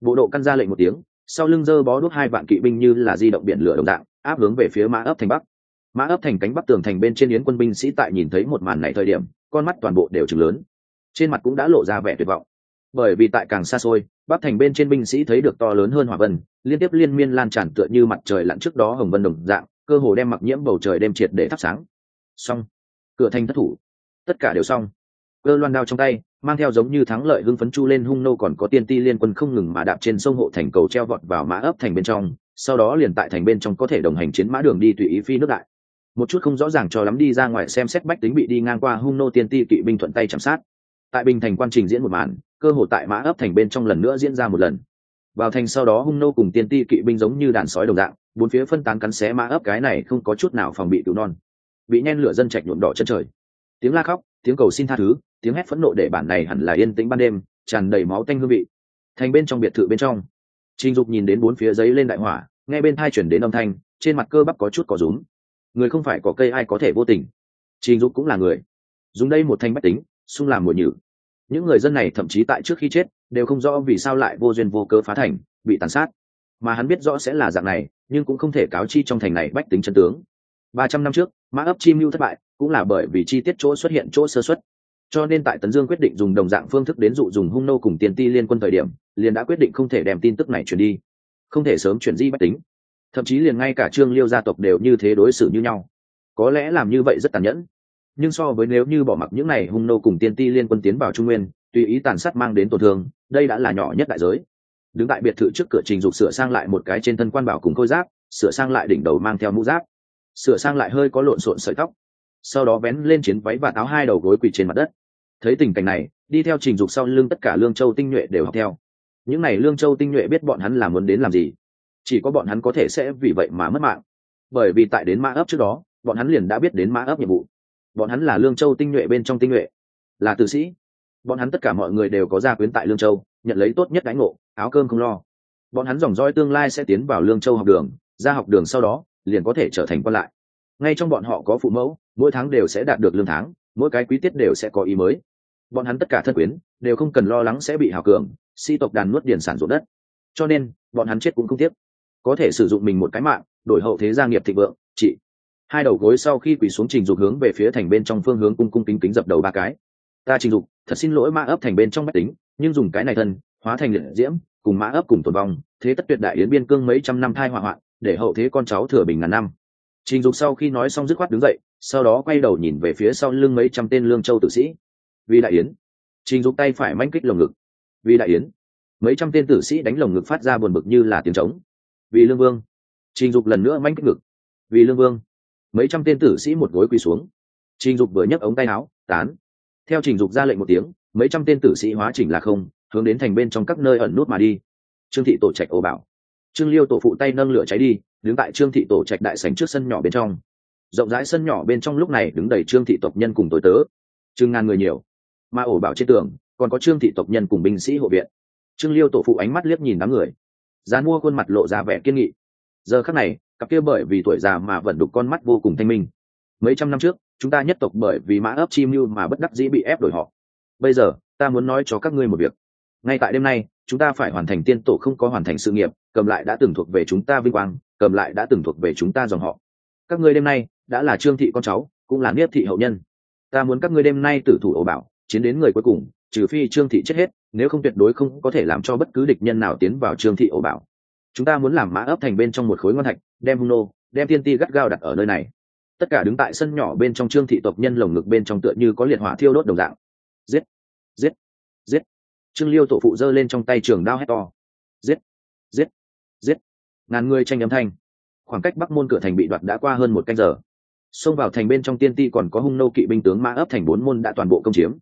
bộ độ căn ra lệnh một tiếng, sau lưng dơ bó đuốc hai vạn kỵ binh như là di động biển lửa đồng dạng, áp hướng về phía mã ấp thành bắc. Mã ấp thành cánh bắc tường thành bên trên yến quân binh sĩ tại nhìn thấy một màn này thời điểm, con mắt toàn bộ đều chừng lớn. Trên mặt cũng đã lộ ra vẻ tuyệt vọng. Bởi vì tại càng xa xôi, bắc thành bên trên binh sĩ thấy được to lớn hơn hỏa vân, liên tiếp liên miên lan tràn tựa như mặt trời lặn trước đó hồng vân đồng dạng, cơ hồ đem mặc nhiễm bầu trời đêm triệt để thắp sáng. Xong. Cửa thành thất thủ. Tất cả đều xong cơ loan đao trong tay, mang theo giống như thắng lợi hưng phấn chu lên hung nô còn có tiên ti liên quân không ngừng mà đạp trên sông hộ thành cầu treo vọt vào mã ấp thành bên trong, sau đó liền tại thành bên trong có thể đồng hành chiến mã đường đi tùy ý phi nước đại. Một chút không rõ ràng cho lắm đi ra ngoài xem xét bách tính bị đi ngang qua hung nô tiên ti kỵ binh thuận tay chạm sát. Tại bình thành quan trình diễn một màn, cơ hội tại mã ấp thành bên trong lần nữa diễn ra một lần. Vào thành sau đó hung nô cùng tiên ti kỵ binh giống như đàn sói đồng dạng, bốn phía phân tán cắn xé mã ấp cái này không có chút nào phòng bị cứu non. Bị nhen lửa dân trạch nhuộm đỏ chân trời. Tiếng la khóc, tiếng cầu xin tha thứ tiếng hét phẫn nộ để bản này hẳn là yên tĩnh ban đêm, tràn đầy máu tanh hương vị. Thành bên trong biệt thự bên trong, trình dục nhìn đến bốn phía giấy lên đại hỏa, nghe bên thai chuyển đến âm thanh, trên mặt cơ bắp có chút có rúm. Người không phải có cây ai có thể vô tình. Trình dục cũng là người. Dùng đây một thanh bách tính, xung làm mùi nhử. Những người dân này thậm chí tại trước khi chết, đều không rõ vì sao lại vô duyên vô cớ phá thành, bị tàn sát. Mà hắn biết rõ sẽ là dạng này, nhưng cũng không thể cáo chi trong thành này bách tính chân tướng. Ba trăm năm trước, mã ấp chi mưu thất bại, cũng là bởi vì chi tiết chỗ xuất hiện chỗ sơ xuất cho nên tại tấn dương quyết định dùng đồng dạng phương thức đến dụ dùng hung nô cùng tiền ti liên quân thời điểm, liền đã quyết định không thể đem tin tức này truyền đi. Không thể sớm chuyển di bách tính. Thậm chí liền ngay cả trương liêu gia tộc đều như thế đối xử như nhau. Có lẽ làm như vậy rất tàn nhẫn. Nhưng so với nếu như bỏ mặc những này hung nô cùng tiên ti liên quân tiến vào trung nguyên, tùy ý tàn sát mang đến tổn thương, đây đã là nhỏ nhất đại giới. Đứng tại biệt thự trước cửa trình dục sửa sang lại một cái trên thân quan bảo cùng khôi giáp, sửa sang lại đỉnh đầu mang theo mũ giáp. Sửa sang lại hơi có lộn xộn sợi tóc. Sau đó vén lên chiến váy và áo hai đầu gối quỳ trên mặt đất thấy tình cảnh này, đi theo trình dục sau lưng tất cả lương châu tinh nhuệ đều học theo. Những n à y lương châu tinh nhuệ biết bọn hắn là muốn đến làm gì. Chỉ có bọn hắn có thể sẽ vì vậy mà mất mạng. Bởi vì tại đến mã ấp trước đó, bọn hắn liền đã biết đến mã ấp nhiệm vụ. Bọn hắn là lương châu tinh nhuệ bên trong tinh nhuệ. Là tử sĩ. Bọn hắn tất cả mọi người đều có gia quyến tại lương châu, nhận lấy tốt nhất đánh ngộ, áo cơm không lo. Bọn hắn dòng roi tương lai sẽ tiến vào lương châu học đường, ra học đường sau đó, liền có thể trở thành quan lại. Ngay trong bọn họ có phụ mẫu, mỗi tháng đều sẽ đạt được lương tháng, mỗi cái quý tiết đều sẽ có ý mới bọn hắn tất cả thân quyến, đều không cần lo lắng sẽ bị hào cường, si tộc đàn nuốt điển sản ruộng đất. Cho nên, bọn hắn chết cũng không tiếc. Có thể sử dụng mình một cái mạng, đổi hậu thế gia nghiệp thịnh vượng, chị. Hai đầu gối sau khi quỳ xuống trình dục hướng về phía thành bên trong phương hướng cung cung kính kính dập đầu ba cái. Ta trình dục, thật xin lỗi mã ấp thành bên trong mách tính, nhưng dùng cái này thân, hóa thành liệt diễm, cùng mã ấp cùng tồn vong, thế tất tuyệt đại yến biên cương mấy trăm năm thai hỏa hoạn, để hậu thế con cháu thừa bình ngàn năm. Trình dục sau khi nói xong dứt khoát đứng dậy, sau đó quay đầu nhìn về phía sau lưng mấy trăm tên lương châu tử sĩ vì đại yến. Trình dục tay phải manh kích lồng ngực. Vì đại yến. Mấy trăm tên tử sĩ đánh lồng ngực phát ra buồn bực như là tiếng trống. Vì lương vương. Trình dục lần nữa manh kích ngực. Vì lương vương. Mấy trăm tên tử sĩ một gối quỳ xuống. Trình dục vừa nhấc ống tay áo, tán. Theo trình dục ra lệnh một tiếng, mấy trăm tên tử sĩ hóa chỉnh là không, hướng đến thành bên trong các nơi ẩn nút mà đi. Trương thị tổ trạch ồ bảo. Trương liêu tổ phụ tay nâng lửa cháy đi, đứng tại trương thị tổ trạch đại sảnh trước sân nhỏ bên trong. Rộng rãi sân nhỏ bên trong lúc này đứng đầy trương thị tộc nhân cùng tối tớ. Chừng ngàn người nhiều mà ổ bảo trên tường, còn có trương thị tộc nhân cùng binh sĩ hộ viện. Trương liêu tổ phụ ánh mắt liếc nhìn đám người. Dán mua khuôn mặt lộ ra vẻ kiên nghị. Giờ khắc này, cặp kia bởi vì tuổi già mà vẫn đục con mắt vô cùng thanh minh. Mấy trăm năm trước, chúng ta nhất tộc bởi vì mã ấp chim mưu mà bất đắc dĩ bị ép đổi họ. Bây giờ, ta muốn nói cho các ngươi một việc. Ngay tại đêm nay, chúng ta phải hoàn thành tiên tổ không có hoàn thành sự nghiệp, cầm lại đã từng thuộc về chúng ta vinh quang, cầm lại đã từng thuộc về chúng ta dòng họ. Các ngươi đêm nay, đã là trương thị con cháu, cũng là niết thị hậu nhân. Ta muốn các ngươi đêm nay tử thủ ổ bảo chiến đến người cuối cùng, trừ phi trương thị chết hết, nếu không tuyệt đối không có thể làm cho bất cứ địch nhân nào tiến vào trương thị ổ bảo. Chúng ta muốn làm mã ấp thành bên trong một khối ngon thạch, đem hung nô, đem tiên ti gắt gao đặt ở nơi này. Tất cả đứng tại sân nhỏ bên trong trương thị tộc nhân lồng ngực bên trong tựa như có liệt hỏa thiêu đốt đồng dạng. Giết! Giết! Giết! Trương liêu tổ phụ giơ lên trong tay trường đao hét to. Giết! Giết! Giết! Ngàn người tranh âm thanh. Khoảng cách bắc môn cửa thành bị đoạt đã qua hơn một canh giờ. Xông vào thành bên trong tiên ti còn có hung nô kỵ binh tướng mã ấp thành bốn môn đã toàn bộ công chiếm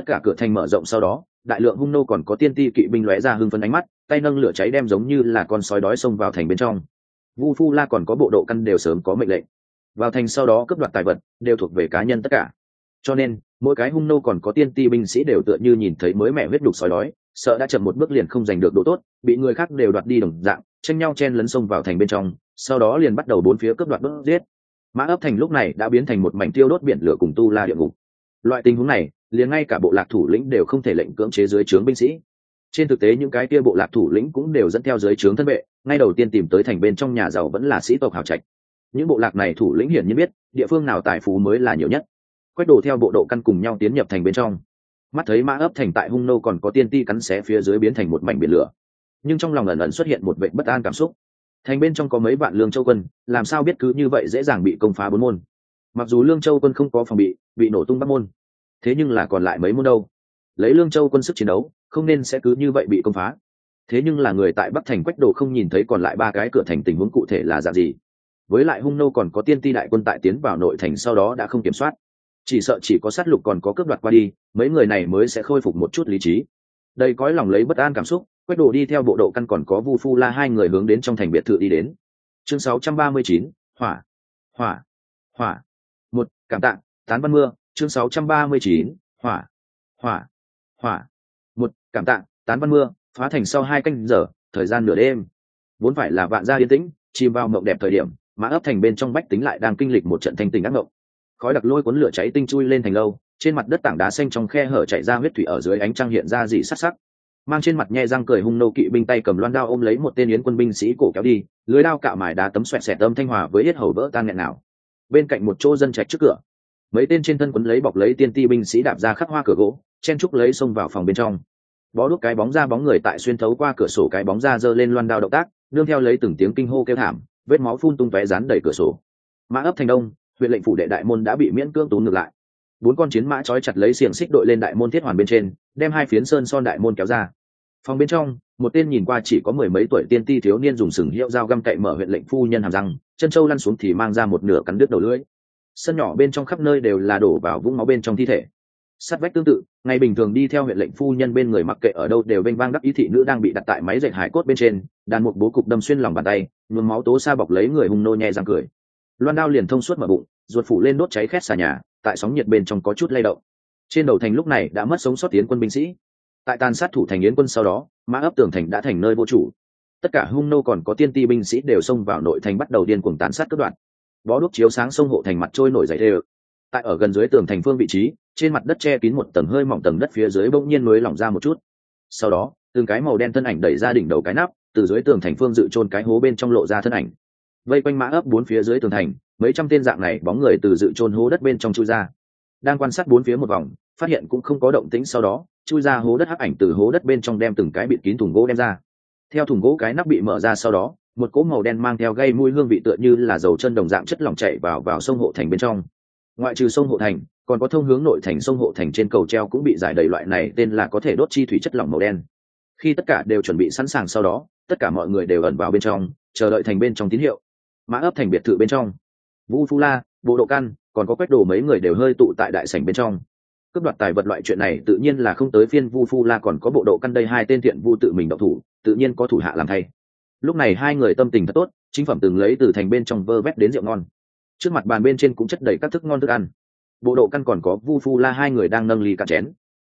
tất cả cửa thành mở rộng sau đó, đại lượng hung nô còn có tiên ti kỵ binh lóe ra hưng phấn ánh mắt, tay nâng lửa cháy đem giống như là con sói đói xông vào thành bên trong. Vu phu la còn có bộ độ căn đều sớm có mệnh lệnh. Vào thành sau đó cướp đoạt tài vật, đều thuộc về cá nhân tất cả. Cho nên, mỗi cái hung nô còn có tiên ti binh sĩ đều tựa như nhìn thấy mới mẹ huyết đục sói đói, sợ đã chậm một bước liền không giành được độ tốt, bị người khác đều đoạt đi đồng dạng, tranh nhau chen lấn sông vào thành bên trong, sau đó liền bắt đầu bốn phía cướp đoạt bước giết. Mã ấp thành lúc này đã biến thành một mảnh tiêu đốt biển lửa cùng tu la địa ngục. Loại tình huống này liền ngay cả bộ lạc thủ lĩnh đều không thể lệnh cưỡng chế dưới trướng binh sĩ. Trên thực tế, những cái kia bộ lạc thủ lĩnh cũng đều dẫn theo dưới trướng thân vệ, ngay đầu tiên tìm tới thành bên trong nhà giàu vẫn là sĩ tộc hào trạch. Những bộ lạc này thủ lĩnh hiển nhiên biết, địa phương nào tài phú mới là nhiều nhất. Quét đồ theo bộ độ căn cùng nhau tiến nhập thành bên trong. Mắt thấy mã ấp thành tại hung nô còn có tiên ti cắn xé phía dưới biến thành một mảnh biển lửa. Nhưng trong lòng ẩn ẩn xuất hiện một vệ bất an cảm xúc. Thành bên trong có mấy vạn lương châu quân, làm sao biết cứ như vậy dễ dàng bị công phá bốn môn. Mặc dù lương châu quân không có phòng bị bị nổ tung bắc môn thế nhưng là còn lại mấy môn đâu? Lấy lương châu quân sức chiến đấu không nên sẽ cứ như vậy bị công phá. Thế nhưng là người tại bắc thành quách đồ không nhìn thấy còn lại ba cái cửa thành tình huống cụ thể là dạng gì. Với lại hung nô còn có tiên ti đại quân tại tiến vào nội thành sau đó đã không kiểm soát. Chỉ sợ chỉ có sát lục còn có cướp đoạt qua đi mấy người này mới sẽ khôi phục một chút lý trí. Đây cõi lòng lấy bất an cảm xúc quét đồ đi theo bộ độ căn còn có vu phu la hai người hướng đến trong thành biệt thự đi đến. Chương 639, hỏa hỏa hỏa. Một cảm tạ tán văn mưa chương 639, hỏa hỏa hỏa. Một cảm tạ tán văn mưa phá thành sau hai canh giờ thời gian nửa đêm. Vốn phải là vạn gia yên tĩnh chìm vào mộng đẹp thời điểm mã ấp thành bên trong bách tính lại đang kinh lịch một trận thanh tình ác mộng. Khói đặc lôi cuốn lửa cháy tinh chui lên thành lâu trên mặt đất tảng đá xanh trong khe hở chạy ra huyết thủy ở dưới ánh trăng hiện ra dị sắc sắc. Mang trên mặt nhe răng cười hung nô kỵ binh tay cầm loan đao ôm lấy một tên yến quân binh sĩ cổ kéo đi lưới đao cạo mài đá tấm xoẹt xẹt âm thanh hòa với hết hầu vỡ tan nghẹn nào bên cạnh một chỗ dân trạch trước cửa mấy tên trên thân quấn lấy bọc lấy tiên ti binh sĩ đạp ra khắc hoa cửa gỗ, chen trúc lấy xông vào phòng bên trong. Bó đuốc cái bóng ra bóng người tại xuyên thấu qua cửa sổ cái bóng ra giơ lên loan đao động tác đương theo lấy từng tiếng kinh hô kêu thảm, vết máu phun tung tóe rán đầy cửa sổ. Mã ấp thành đông, huyện lệnh phủ đệ đại môn đã bị miễn cưỡng tốn ngược lại. Bốn con chiến mã trói chặt lấy xiềng xích đội lên đại môn thiết hoàn bên trên, đem hai phiến sơn son đại môn kéo ra. Phòng bên trong, một tên nhìn qua chỉ có mười mấy tuổi tiên ti thiếu niên dùng sừng hiệu dao găm cậy mở huyện lệnh phu nhân hàm răng, chân trâu lăn xuống thì mang ra một nửa cắn đứt đầu lưỡi sân nhỏ bên trong khắp nơi đều là đổ vào vũng máu bên trong thi thể. Sát vách tương tự ngày bình thường đi theo huyện lệnh phu nhân bên người mặc kệ ở đâu đều vênh vang đắc ý thị nữ đang bị đặt tại máy dệt hải cốt bên trên, đàn một bố cục đâm xuyên lòng bàn tay, nhuốm máu tố xa bọc lấy người hung nô nhẹ răng cười. Loan đao liền thông suốt mở bụng, ruột phủ lên đốt cháy khét xà nhà, tại sóng nhiệt bên trong có chút lay động. Trên đầu thành lúc này đã mất sống sót tiến quân binh sĩ. Tại tàn sát thủ thành yến quân sau đó, mã ấp tường thành đã thành nơi vô chủ. Tất cả hung nô còn có tiên ti binh sĩ đều xông vào nội thành bắt đầu điên cuồng tàn sát cướp đoạn bó đuốc chiếu sáng sông hộ thành mặt trôi nổi dày đều. tại ở gần dưới tường thành phương vị trí, trên mặt đất che kín một tầng hơi mỏng tầng đất phía dưới bỗng nhiên nối lỏng ra một chút. Sau đó, từng cái màu đen thân ảnh đẩy ra đỉnh đầu cái nắp, từ dưới tường thành phương dự trôn cái hố bên trong lộ ra thân ảnh. Vây quanh mã ấp bốn phía dưới tường thành, mấy trăm tên dạng này bóng người từ dự trôn hố đất bên trong chui ra. Đang quan sát bốn phía một vòng, phát hiện cũng không có động tĩnh sau đó, chui ra hố đất hắc ảnh từ hố đất bên trong đem từng cái bịt kín thùng gỗ đem ra. Theo thùng gỗ cái nắp bị mở ra sau đó một cỗ màu đen mang theo gây mùi hương vị tựa như là dầu chân đồng dạng chất lỏng chảy vào vào sông hộ thành bên trong. Ngoại trừ sông hộ thành, còn có thông hướng nội thành sông hộ thành trên cầu treo cũng bị giải đầy loại này tên là có thể đốt chi thủy chất lỏng màu đen. Khi tất cả đều chuẩn bị sẵn sàng sau đó, tất cả mọi người đều ẩn vào bên trong, chờ đợi thành bên trong tín hiệu. Mã ấp thành biệt thự bên trong. Vu phu la, bộ độ căn, còn có quét đồ mấy người đều hơi tụ tại đại sảnh bên trong. Cướp đoạt tài vật loại chuyện này tự nhiên là không tới phiên vu phu la còn có bộ độ căn đây hai tên thiện vu tự mình độc thủ, tự nhiên có thủ hạ làm thay lúc này hai người tâm tình thật tốt, chính phẩm từng lấy từ thành bên trong vơ vét đến rượu ngon. Trước mặt bàn bên trên cũng chất đầy các thức ngon thức ăn. Bộ độ căn còn có vu phu la hai người đang nâng ly cạn chén.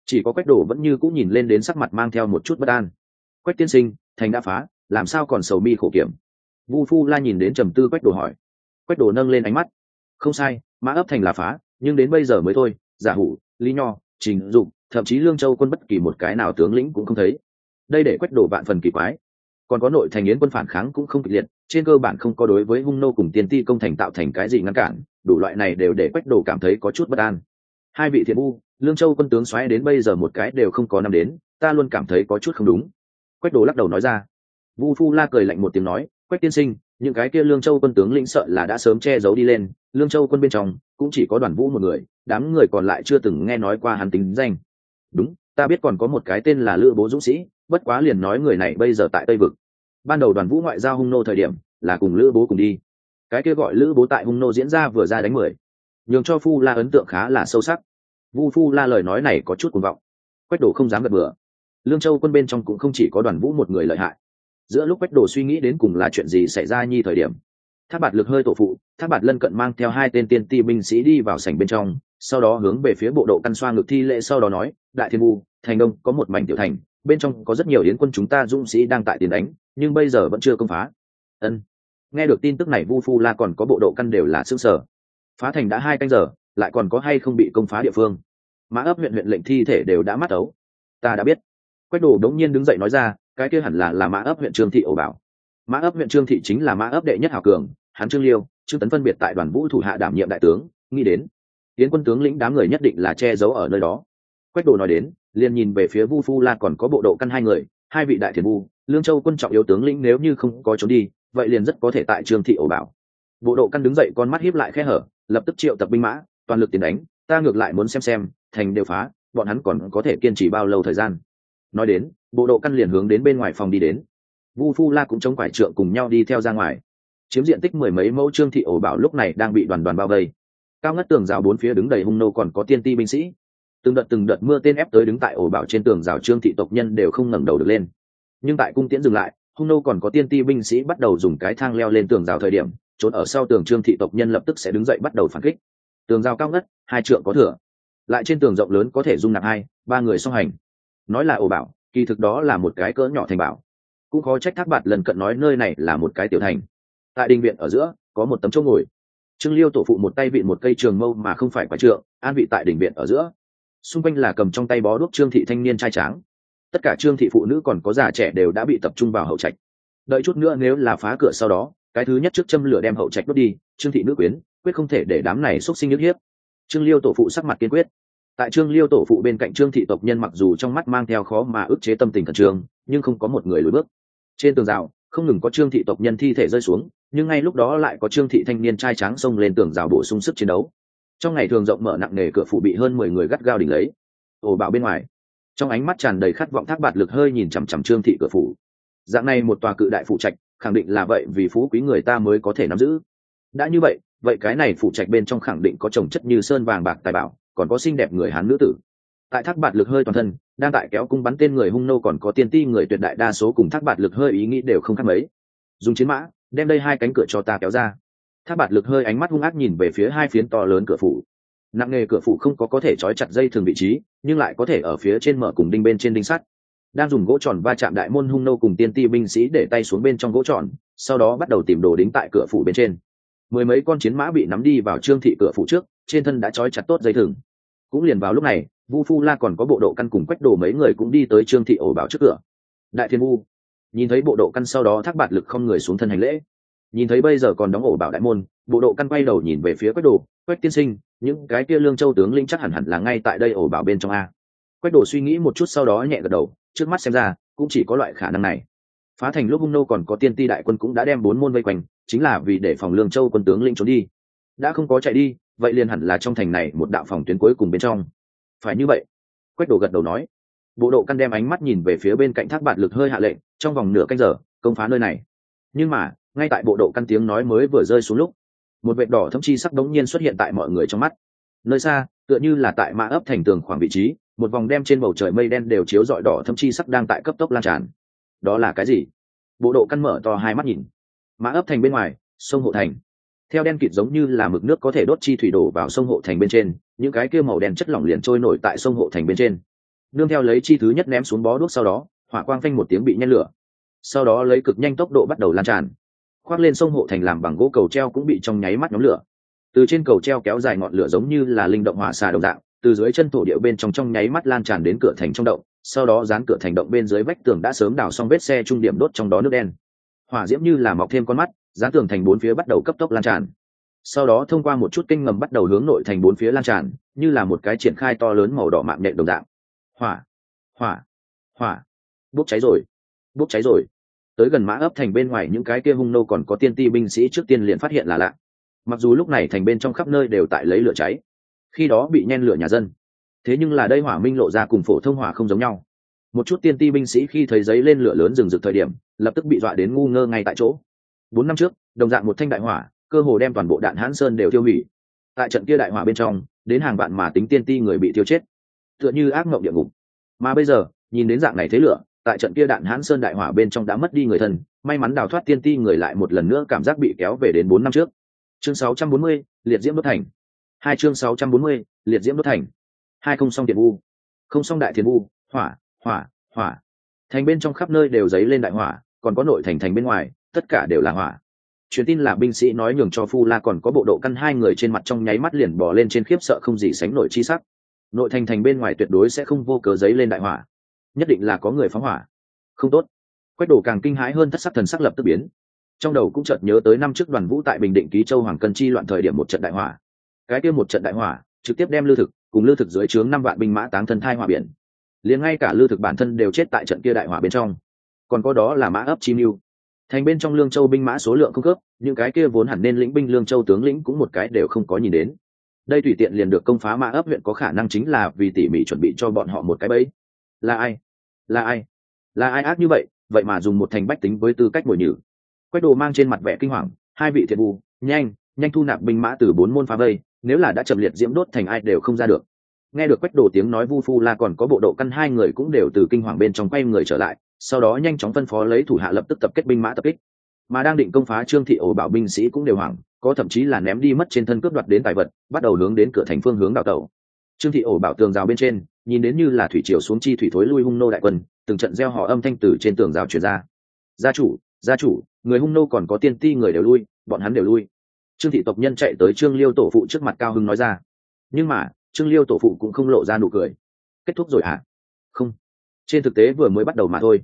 Chỉ có quách đồ vẫn như cũng nhìn lên đến sắc mặt mang theo một chút bất an. Quách tiên sinh, thành đã phá, làm sao còn sầu mi khổ kiểm? Vu phu la nhìn đến trầm tư quách đồ hỏi. Quách đồ nâng lên ánh mắt. Không sai, mã ấp thành là phá, nhưng đến bây giờ mới thôi, giả hủ lý nho, trình dụng, thậm chí lương châu quân bất kỳ một cái nào tướng lĩnh cũng không thấy. Đây để quách đồ vạn phần kỳ quái còn có nội thành yến quân phản kháng cũng không kịch liệt, trên cơ bản không có đối với hung nô cùng tiên ti công thành tạo thành cái gì ngăn cản, đủ loại này đều để quách đồ cảm thấy có chút bất an. Hai vị thiện u, lương châu quân tướng xoáy đến bây giờ một cái đều không có năm đến, ta luôn cảm thấy có chút không đúng. Quách đồ lắc đầu nói ra. Vu phu la cười lạnh một tiếng nói, quách tiên sinh, những cái kia lương châu quân tướng lĩnh sợ là đã sớm che giấu đi lên, lương châu quân bên trong cũng chỉ có đoàn vũ một người, đám người còn lại chưa từng nghe nói qua hắn tính danh. Đúng, ta biết còn có một cái tên là lữ bố dũng sĩ, bất quá liền nói người này bây giờ tại tây vực ban đầu đoàn vũ ngoại giao hung nô thời điểm là cùng lữ bố cùng đi. Cái kia gọi lữ bố tại hung nô diễn ra vừa ra đánh mười. Nhường cho phu la ấn tượng khá là sâu sắc. Vu phu la lời nói này có chút cuồng vọng. Quách đồ không dám gật bừa. Lương châu quân bên trong cũng không chỉ có đoàn vũ một người lợi hại. Giữa lúc quách đồ suy nghĩ đến cùng là chuyện gì xảy ra nhi thời điểm tháp bạt lực hơi tổ phụ tháp bạt lân cận mang theo hai tên tiên ti binh sĩ đi vào sảnh bên trong, sau đó hướng về phía bộ độ căn xoa ngực thi lễ sau đó nói, đại thiên vu, thành đông, có một mảnh tiểu thành bên trong có rất nhiều yến quân chúng ta dũng sĩ đang tại tiền đánh, nhưng bây giờ vẫn chưa công phá. Ân, nghe được tin tức này vu phu la còn có bộ độ căn đều là xương sở phá thành đã hai canh giờ, lại còn có hay không bị công phá địa phương? Mã ấp huyện huyện lệnh thi thể đều đã mắt ấu. Ta đã biết. Quách đồ đống nhiên đứng dậy nói ra, cái kia hẳn là là mã ấp huyện trương thị ổ bảo. Mã ấp huyện trương thị chính là mã ấp đệ nhất hảo cường hán trương liêu, trương tấn phân biệt tại đoàn vũ thủ hạ đảm nhiệm đại tướng, nghĩ đến. Tiến quân tướng lĩnh đám người nhất định là che giấu ở nơi đó quách đồ nói đến, liền nhìn về phía vu phu la còn có bộ độ căn hai người, hai vị đại thiền vu, lương châu quân trọng yếu tướng lĩnh nếu như không có trốn đi, vậy liền rất có thể tại trương thị ổ bảo. Bộ độ căn đứng dậy con mắt hiếp lại khe hở, lập tức triệu tập binh mã, toàn lực tiến đánh, ta ngược lại muốn xem xem, thành đều phá, bọn hắn còn có thể kiên trì bao lâu thời gian. Nói đến, bộ độ căn liền hướng đến bên ngoài phòng đi đến. Vu phu la cũng chống quải trượng cùng nhau đi theo ra ngoài. Chiếm diện tích mười mấy mẫu trương thị ổ bảo lúc này đang bị đoàn đoàn bao vây. Cao ngất tường rào bốn phía đứng đầy hung nô còn có tiên ti binh sĩ từng đợt từng đợt mưa tên ép tới đứng tại ổ bảo trên tường rào trương thị tộc nhân đều không ngẩng đầu được lên. Nhưng tại cung tiễn dừng lại, hung nô còn có tiên ti binh sĩ bắt đầu dùng cái thang leo lên tường rào thời điểm, trốn ở sau tường trương thị tộc nhân lập tức sẽ đứng dậy bắt đầu phản kích. Tường rào cao ngất, hai trượng có thừa. Lại trên tường rộng lớn có thể dung nạp hai, ba người song hành. Nói là ổ bảo, kỳ thực đó là một cái cỡ nhỏ thành bảo. Cũng khó trách thác bạt lần cận nói nơi này là một cái tiểu thành. Tại đình viện ở giữa, có một tấm chỗ ngồi. Trương liêu tổ phụ một tay vịn một cây trường mâu mà không phải quả trượng, an vị tại đình viện ở giữa xung quanh là cầm trong tay bó đuốc trương thị thanh niên trai tráng. Tất cả trương thị phụ nữ còn có già trẻ đều đã bị tập trung vào hậu trạch. Đợi chút nữa nếu là phá cửa sau đó, cái thứ nhất trước châm lửa đem hậu trạch đốt đi, trương thị nữ quyến, quyết không thể để đám này xúc sinh nhức hiếp. Trương liêu tổ phụ sắc mặt kiên quyết. Tại trương liêu tổ phụ bên cạnh trương thị tộc nhân mặc dù trong mắt mang theo khó mà ức chế tâm tình khẩn trương, nhưng không có một người lùi bước. Trên tường rào, không ngừng có trương thị tộc nhân thi thể rơi xuống, nhưng ngay lúc đó lại có trương thị thanh niên trai tráng xông lên tường rào bổ sung sức chiến đấu trong ngày thường rộng mở nặng nề cửa phụ bị hơn mười người gắt gao đỉnh lấy. Ổ bảo bên ngoài. Trong ánh mắt tràn đầy khát vọng thác bạt lực hơi nhìn chằm chằm trương thị cửa phủ. Dạng này một tòa cự đại phụ trạch, khẳng định là vậy vì phú quý người ta mới có thể nắm giữ. Đã như vậy vậy cái này phụ trạch bên trong khẳng định có trồng chất như sơn vàng bạc tài bảo, còn có xinh đẹp người hán nữ tử. Tại thác bạt lực hơi toàn thân, đang tại kéo cung bắn tên người hung nô còn có tiên ti người tuyệt đại đa số cùng thác bạt lực hơi ý nghĩ đều không khác mấy. Dùng chiến mã, đem đây hai cánh cửa cho ta kéo ra tháp bạt lực hơi ánh mắt hung ác nhìn về phía hai phiến to lớn cửa phủ. Nặng nghề cửa phủ không có có thể trói chặt dây thường vị trí, nhưng lại có thể ở phía trên mở cùng đinh bên trên đinh sắt. Đang dùng gỗ tròn va chạm đại môn hung nô cùng tiên ti binh sĩ để tay xuống bên trong gỗ tròn, sau đó bắt đầu tìm đồ đính tại cửa phủ bên trên. Mười mấy con chiến mã bị nắm đi vào trương thị cửa phủ trước, trên thân đã trói chặt tốt dây thừng cũng liền vào lúc này, vu phu la còn có bộ độ căn cùng quách đồ mấy người cũng đi tới trương thị ổ bảo trước cửa. Đại thiên vu, nhìn thấy bộ độ căn sau đó thác bạt lực không người xuống thân hành lễ nhìn thấy bây giờ còn đóng ổ bảo đại môn, bộ độ căn quay đầu nhìn về phía quách đồ. Quách tiên sinh, những cái kia lương châu tướng linh chắc hẳn hẳn là ngay tại đây ổ bảo bên trong a. Quách đồ suy nghĩ một chút sau đó nhẹ gật đầu, trước mắt xem ra, cũng chỉ có loại khả năng này. Phá thành lúc hung nô còn có tiên ti đại quân cũng đã đem bốn môn vây quanh, chính là vì để phòng lương châu quân tướng linh trốn đi. Đã không có chạy đi, vậy liền hẳn là trong thành này một đạo phòng tuyến cuối cùng bên trong. Phải như vậy, quách đồ gật đầu nói. Bộ độ căn đem ánh mắt nhìn về phía bên cạnh thác bạt lực hơi hạ lệnh, trong vòng nửa canh giờ, công phá nơi này. Nhưng mà ngay tại bộ độ căn tiếng nói mới vừa rơi xuống lúc, một vệt đỏ thâm chi sắc đống nhiên xuất hiện tại mọi người trong mắt. Nơi xa, tựa như là tại mã ấp thành tường khoảng vị trí, một vòng đem trên bầu trời mây đen đều chiếu rọi đỏ thâm chi sắc đang tại cấp tốc lan tràn. Đó là cái gì? Bộ độ căn mở to hai mắt nhìn. Mã ấp thành bên ngoài, sông hộ thành. Theo đen kịt giống như là mực nước có thể đốt chi thủy đổ vào sông hộ thành bên trên, những cái kia màu đen chất lỏng liền trôi nổi tại sông hộ thành bên trên. Nương theo lấy chi thứ nhất ném xuống bó đuốc sau đó, hỏa quang phanh một tiếng bị nhen lửa. Sau đó lấy cực nhanh tốc độ bắt đầu lan tràn khoác lên sông hộ thành làm bằng gỗ cầu treo cũng bị trong nháy mắt nhóm lửa. Từ trên cầu treo kéo dài ngọn lửa giống như là linh động hỏa xà đồng dạng, từ dưới chân thổ địa bên trong trong nháy mắt lan tràn đến cửa thành trong động, sau đó dán cửa thành động bên dưới vách tường đã sớm đào xong vết xe trung điểm đốt trong đó nước đen. Hỏa diễm như là mọc thêm con mắt, dán tường thành bốn phía bắt đầu cấp tốc lan tràn. Sau đó thông qua một chút kinh ngầm bắt đầu hướng nội thành bốn phía lan tràn, như là một cái triển khai to lớn màu đỏ mạng nhện đồng dạng. Hỏa hỏa hỏa. Bốc cháy rồi, bốc cháy rồi tới gần mã ấp thành bên ngoài những cái kia hung nô còn có tiên ti binh sĩ trước tiên liền phát hiện là lạ. Mặc dù lúc này thành bên trong khắp nơi đều tại lấy lửa cháy, khi đó bị nhen lửa nhà dân. Thế nhưng là đây hỏa minh lộ ra cùng phổ thông hỏa không giống nhau. Một chút tiên ti binh sĩ khi thấy giấy lên lửa lớn rừng rực thời điểm, lập tức bị dọa đến ngu ngơ ngay tại chỗ. Bốn năm trước, đồng dạng một thanh đại hỏa, cơ hồ đem toàn bộ đạn hãn sơn đều tiêu hủy. Tại trận kia đại hỏa bên trong, đến hàng vạn mà tính tiên ti người bị tiêu chết. Tựa như ác mộng địa ngục. Mà bây giờ, nhìn đến dạng này thế lửa tại trận kia đạn hãn sơn đại hỏa bên trong đã mất đi người thân may mắn đào thoát tiên ti người lại một lần nữa cảm giác bị kéo về đến bốn năm trước. Chương 640, liệt diễm đốt thành. Hai chương 640, liệt diễm đốt thành. Hai không xong điện vu không xong đại thiền vu hỏa hỏa hỏa. Thành bên trong khắp nơi đều dấy lên đại hỏa còn có nội thành thành bên ngoài tất cả đều là hỏa. Truyền tin là binh sĩ nói nhường cho phu la còn có bộ độ căn hai người trên mặt trong nháy mắt liền bỏ lên trên khiếp sợ không gì sánh nổi chi sắc. Nội thành thành bên ngoài tuyệt đối sẽ không vô cớ giấy lên đại hỏa nhất định là có người phóng hỏa. Không tốt. Quách Đổ càng kinh hãi hơn thất sắc thần sắc lập tức biến. Trong đầu cũng chợt nhớ tới năm trước đoàn vũ tại bình định ký châu hoàng cân chi loạn thời điểm một trận đại hỏa. Cái kia một trận đại hỏa, trực tiếp đem lưu thực, cùng lưu thực dưới trướng năm vạn binh mã táng thân thai hỏa biển. Liền ngay cả lưu thực bản thân đều chết tại trận kia đại hỏa bên trong. Còn có đó là mã ấp chi mưu. Thành bên trong lương châu binh mã số lượng không khớp, những cái kia vốn hẳn nên lĩnh binh lương châu tướng lĩnh cũng một cái đều không có nhìn đến. Đây tùy tiện liền được công phá mã ấp huyện có khả năng chính là vì tỉ mỉ chuẩn bị cho bọn họ một cái bẫy là ai? Là ai? Là ai ác như vậy? Vậy mà dùng một thành bách tính với tư cách bồi nhử. Quách đồ mang trên mặt vẻ kinh hoàng, hai vị thiện vu nhanh nhanh thu nạp binh mã từ bốn môn phá vây, nếu là đã chậm liệt diễm đốt thành ai đều không ra được. Nghe được quách đồ tiếng nói vu phu la còn có bộ độ căn hai người cũng đều từ kinh hoàng bên trong quay người trở lại, sau đó nhanh chóng phân phó lấy thủ hạ lập tức tập kết binh mã tập kích. Mà đang định công phá trương thị ổ bảo binh sĩ cũng đều hoảng, có thậm chí là ném đi mất trên thân cướp đoạt đến tài vật, bắt đầu hướng đến cửa thành phương hướng đào tẩu trương thị ổ bảo tường rào bên trên, nhìn đến như là thủy triều xuống chi thủy thối lui hung nô đại quân, từng trận gieo họ âm thanh từ trên tường rào truyền ra. Gia chủ gia chủ, người hung nô còn có tiên ti người đều lui, bọn hắn đều lui. Trương thị tộc nhân chạy tới trương liêu tổ phụ trước mặt cao hưng nói ra. Nhưng mà, trương liêu tổ phụ cũng không lộ ra nụ cười. Kết thúc rồi à? không. Trên thực tế vừa mới bắt đầu mà thôi.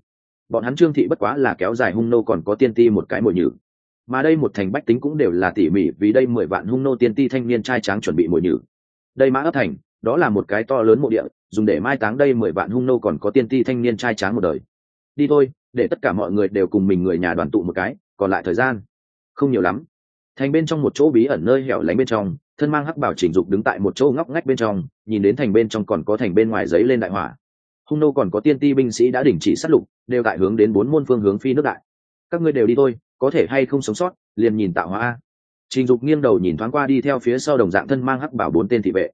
Bọn hắn trương thị bất quá là kéo dài hung nô còn có tiên ti một cái mồi nhử. Mà đây một thành bách tính cũng đều là tỉ mỉ vì đây mười vạn hung nô tiên ti thanh niên trai tráng chuẩn bị mồi nhử. Đây mã ấp thành đó là một cái to lớn mộ địa, dùng để mai táng đây mười vạn hung nô còn có tiên ti thanh niên trai tráng một đời. Đi thôi, để tất cả mọi người đều cùng mình người nhà đoàn tụ một cái, còn lại thời gian? Không nhiều lắm. Thành bên trong một chỗ bí ẩn nơi hẻo lánh bên trong, thân mang hắc bảo chỉnh dục đứng tại một chỗ ngóc ngách bên trong, nhìn đến thành bên trong còn có thành bên ngoài giấy lên đại hỏa. Hung nô còn có tiên ti binh sĩ đã đình chỉ sát lục, đều tại hướng đến bốn môn phương hướng phi nước đại. Các ngươi đều đi thôi, có thể hay không sống sót, liền nhìn tạo hóa trình dục nghiêng đầu nhìn thoáng qua đi theo phía sau đồng dạng thân mang hắc bảo bốn tên thị vệ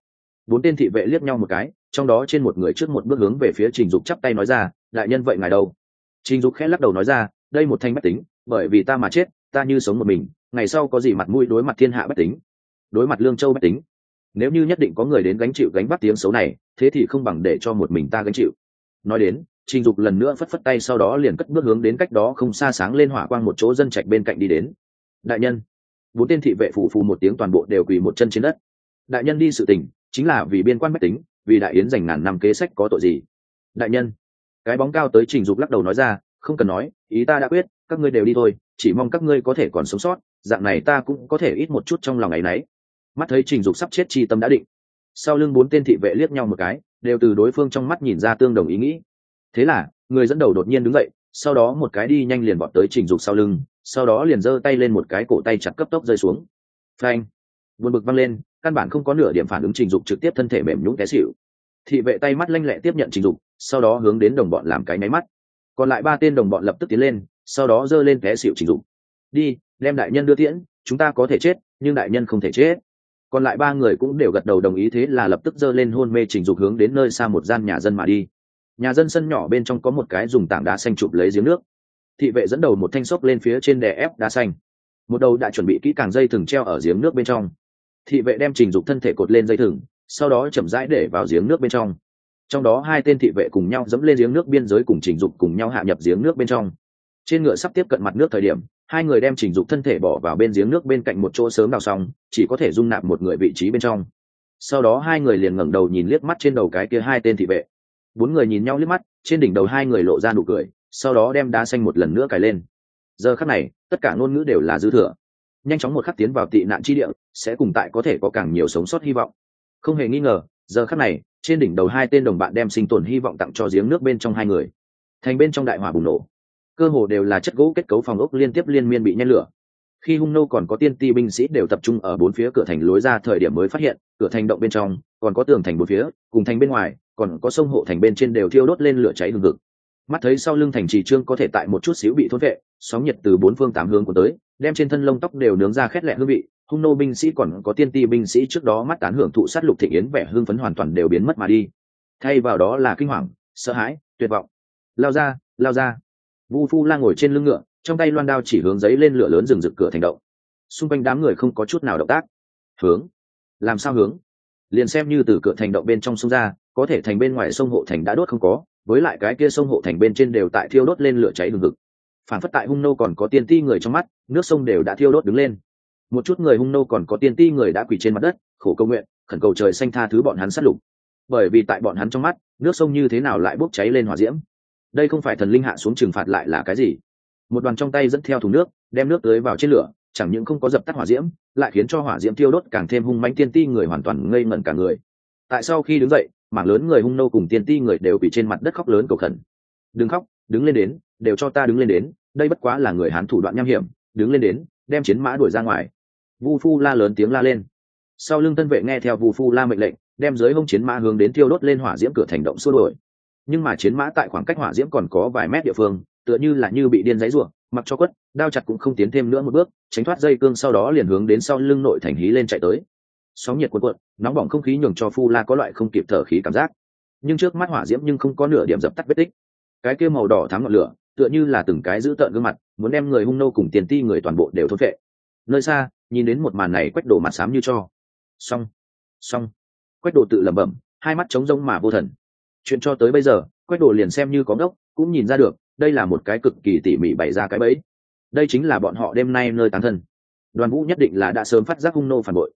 bốn tên thị vệ liếc nhau một cái, trong đó trên một người trước một bước hướng về phía trình dục chắp tay nói ra, đại nhân vậy ngài đâu? Trình dục khẽ lắc đầu nói ra, đây một thanh bách tính, bởi vì ta mà chết, ta như sống một mình, ngày sau có gì mặt mũi đối mặt thiên hạ bách tính, đối mặt lương châu bách tính. Nếu như nhất định có người đến gánh chịu gánh bắt tiếng xấu này, thế thì không bằng để cho một mình ta gánh chịu. Nói đến, trình dục lần nữa phất phất tay sau đó liền cất bước hướng đến cách đó không xa sáng lên hỏa quang một chỗ dân trạch bên cạnh đi đến. Đại nhân. Bốn tên thị vệ phủ phù một tiếng toàn bộ đều quỳ một chân trên đất. Đại nhân đi sự tình chính là vì biên quan bách tính, vì đại yến dành ngàn năm kế sách có tội gì? Đại nhân, cái bóng cao tới trình dục lắc đầu nói ra, không cần nói, ý ta đã quyết, các ngươi đều đi thôi, chỉ mong các ngươi có thể còn sống sót, dạng này ta cũng có thể ít một chút trong lòng ngày nấy. Mắt thấy trình dục sắp chết chi tâm đã định. Sau lưng bốn tên thị vệ liếc nhau một cái, đều từ đối phương trong mắt nhìn ra tương đồng ý nghĩ. Thế là, người dẫn đầu đột nhiên đứng dậy, sau đó một cái đi nhanh liền bọt tới trình dục sau lưng, sau đó liền giơ tay lên một cái cổ tay chặt cấp tốc rơi xuống. Phanh! Buồn bực văng lên căn bản không có nửa điểm phản ứng trình dục trực tiếp thân thể mềm nhũng té xịu thị vệ tay mắt lanh lẹ tiếp nhận trình dục, sau đó hướng đến đồng bọn làm cái máy mắt. Còn lại ba tên đồng bọn lập tức tiến lên, sau đó giơ lên té xịu trình dục. Đi, đem đại nhân đưa tiễn, chúng ta có thể chết, nhưng đại nhân không thể chết. Còn lại ba người cũng đều gật đầu đồng ý thế là lập tức giơ lên hôn mê trình dục hướng đến nơi xa một gian nhà dân mà đi. Nhà dân sân nhỏ bên trong có một cái dùng tảng đá xanh chụp lấy giếng nước. Thị vệ dẫn đầu một thanh xốc lên phía trên đè ép đá xanh. Một đầu đã chuẩn bị kỹ càng dây thừng treo ở giếng nước bên trong thị vệ đem trình dục thân thể cột lên dây thừng, sau đó chậm rãi để vào giếng nước bên trong. Trong đó hai tên thị vệ cùng nhau dẫm lên giếng nước biên giới cùng trình dục cùng nhau hạ nhập giếng nước bên trong. Trên ngựa sắp tiếp cận mặt nước thời điểm, hai người đem trình dục thân thể bỏ vào bên giếng nước bên cạnh một chỗ sớm đào xong, chỉ có thể dung nạp một người vị trí bên trong. Sau đó hai người liền ngẩng đầu nhìn liếc mắt trên đầu cái kia hai tên thị vệ. Bốn người nhìn nhau liếc mắt, trên đỉnh đầu hai người lộ ra nụ cười, sau đó đem đá xanh một lần nữa cài lên. Giờ khắc này, tất cả ngôn ngữ đều là dư thừa nhanh chóng một khắc tiến vào tị nạn chi địa, sẽ cùng tại có thể có càng nhiều sống sót hy vọng. Không hề nghi ngờ, giờ khắc này, trên đỉnh đầu hai tên đồng bạn đem sinh tồn hy vọng tặng cho giếng nước bên trong hai người. Thành bên trong đại hỏa bùng nổ. Cơ hồ đều là chất gỗ kết cấu phòng ốc liên tiếp liên miên bị nhen lửa. Khi hung nô còn có tiên ti binh sĩ đều tập trung ở bốn phía cửa thành lối ra thời điểm mới phát hiện, cửa thành động bên trong, còn có tường thành bốn phía, cùng thành bên ngoài, còn có sông hộ thành bên trên đều thiêu đốt lên lửa cháy hừng hực mắt thấy sau lưng thành trì trương có thể tại một chút xíu bị thốt vệ, sóng nhiệt từ bốn phương tám hướng của tới, đem trên thân lông tóc đều nướng ra khét lẹ hương vị. Hung nô binh sĩ còn có tiên ti binh sĩ trước đó mắt tán hưởng thụ sát lục thị yến vẻ hương phấn hoàn toàn đều biến mất mà đi. Thay vào đó là kinh hoàng, sợ hãi, tuyệt vọng. Lao ra lao ra. Vu phu la ngồi trên lưng ngựa, trong tay loan đao chỉ hướng giấy lên lửa lớn rừng rực cửa thành động. Xung quanh đám người không có chút nào động tác. Hướng. Làm sao hướng? Liền xem như từ cửa thành động bên trong sông ra, có thể thành bên ngoài sông hộ thành đã đốt không có với lại cái kia sông hộ thành bên trên đều tại thiêu đốt lên lửa cháy hừng hực. Phản phất tại hung nô còn có tiên ti người trong mắt, nước sông đều đã thiêu đốt đứng lên. Một chút người hung nô còn có tiên ti người đã quỳ trên mặt đất, khổ cầu nguyện, khẩn cầu trời xanh tha thứ bọn hắn sát lục. Bởi vì tại bọn hắn trong mắt, nước sông như thế nào lại bốc cháy lên hỏa diễm? Đây không phải thần linh hạ xuống trừng phạt lại là cái gì? Một đoàn trong tay dẫn theo thùng nước, đem nước tưới vào trên lửa, chẳng những không có dập tắt hỏa diễm, lại khiến cho hỏa diễm tiêu đốt càng thêm hung manh tiên ti người hoàn toàn ngây ngẩn cả người. Tại sau khi đứng dậy mảng lớn người hung nô cùng tiên ti người đều bị trên mặt đất khóc lớn cầu khẩn. Đừng khóc, đứng lên đến, đều cho ta đứng lên đến, đây bất quá là người hán thủ đoạn nham hiểm, đứng lên đến, đem chiến mã đuổi ra ngoài. Vu phu la lớn tiếng la lên. Sau lưng tân vệ nghe theo vu phu la mệnh lệnh, đem dưới hông chiến mã hướng đến tiêu đốt lên hỏa diễm cửa thành động xua đuổi. Nhưng mà chiến mã tại khoảng cách hỏa diễm còn có vài mét địa phương, tựa như là như bị điên giấy ruộng mặc cho quất, đao chặt cũng không tiến thêm nữa một bước, tránh thoát dây cương sau đó liền hướng đến sau lưng nội thành hí lên chạy tới sóng nhiệt cuộn cuộn, nóng bỏng không khí nhường cho phu la có loại không kịp thở khí cảm giác. Nhưng trước mắt hỏa diễm nhưng không có nửa điểm dập tắt vết tích. Cái kia màu đỏ thắm ngọn lửa, tựa như là từng cái giữ tợn gương mặt, muốn đem người hung nô cùng tiền ti người toàn bộ đều thốt vệ nơi xa, nhìn đến một màn này quách đổ mặt xám như cho. Xong xong. Quách đồ tự lẩm bẩm, hai mắt trống rông mà vô thần. Chuyện cho tới bây giờ, quách đồ liền xem như có ngốc cũng nhìn ra được, đây là một cái cực kỳ tỉ mỉ bày ra cái bẫy. Đây chính là bọn họ đêm nay nơi tán thân. Đoàn vũ nhất định là đã sớm phát giác hung nô phản bội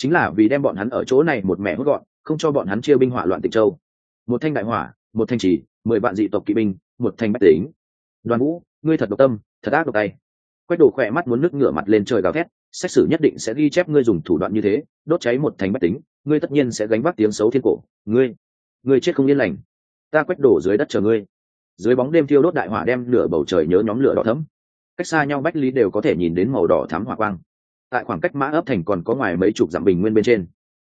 chính là vì đem bọn hắn ở chỗ này một mẹ hút gọn, không cho bọn hắn chia binh hỏa loạn tịch châu. Một thanh đại hỏa, một thanh trì mười vạn dị tộc kỵ binh, một thanh bách tính. Đoàn vũ, ngươi thật độc tâm, thật ác độc tay. Quách Đổ khỏe mắt muốn nước ngửa mặt lên trời gào thét, xét xử nhất định sẽ ghi chép ngươi dùng thủ đoạn như thế, đốt cháy một thành bách tính, ngươi tất nhiên sẽ gánh vác tiếng xấu thiên cổ. Ngươi ngươi chết không yên lành. Ta quách đổ dưới đất chờ ngươi. Dưới bóng đêm thiêu đốt đại hỏa đem nửa bầu trời nhớ nhóm lửa đỏ thấm cách xa nhau bách lý đều có thể nhìn đến màu đỏ thám hỏa quang tại khoảng cách mã ấp thành còn có ngoài mấy chục dặm bình nguyên bên trên.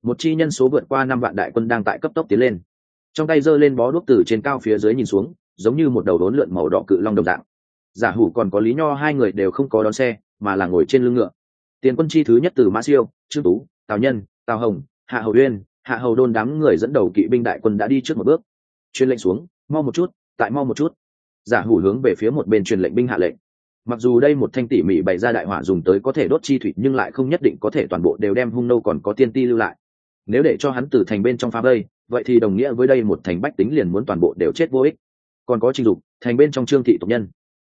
Một chi nhân số vượt qua năm vạn đại quân đang tại cấp tốc tiến lên. Trong tay giơ lên bó đuốc từ trên cao phía dưới nhìn xuống, giống như một đầu đốn lượn màu đỏ cự long đồng dạng. Giả hủ còn có lý nho hai người đều không có đón xe, mà là ngồi trên lưng ngựa. Tiền quân chi thứ nhất từ mã siêu trương tú, tào nhân, tào hồng, hạ hầu uyên, hạ hầu đôn đám người dẫn đầu kỵ binh đại quân đã đi trước một bước. Truyền lệnh xuống, mau một chút, tại mau một chút. Giả hủ hướng về phía một bên truyền lệnh binh hạ lệnh mặc dù đây một thanh tỉ mỉ bày ra đại hỏa dùng tới có thể đốt chi thủy, nhưng lại không nhất định có thể toàn bộ đều đem hung nâu còn có tiên ti lưu lại. Nếu để cho hắn từ thành bên trong phá vây, vậy thì đồng nghĩa với đây một thành bách tính liền muốn toàn bộ đều chết vô ích. Còn có trình dục, thành bên trong trương thị tộc nhân.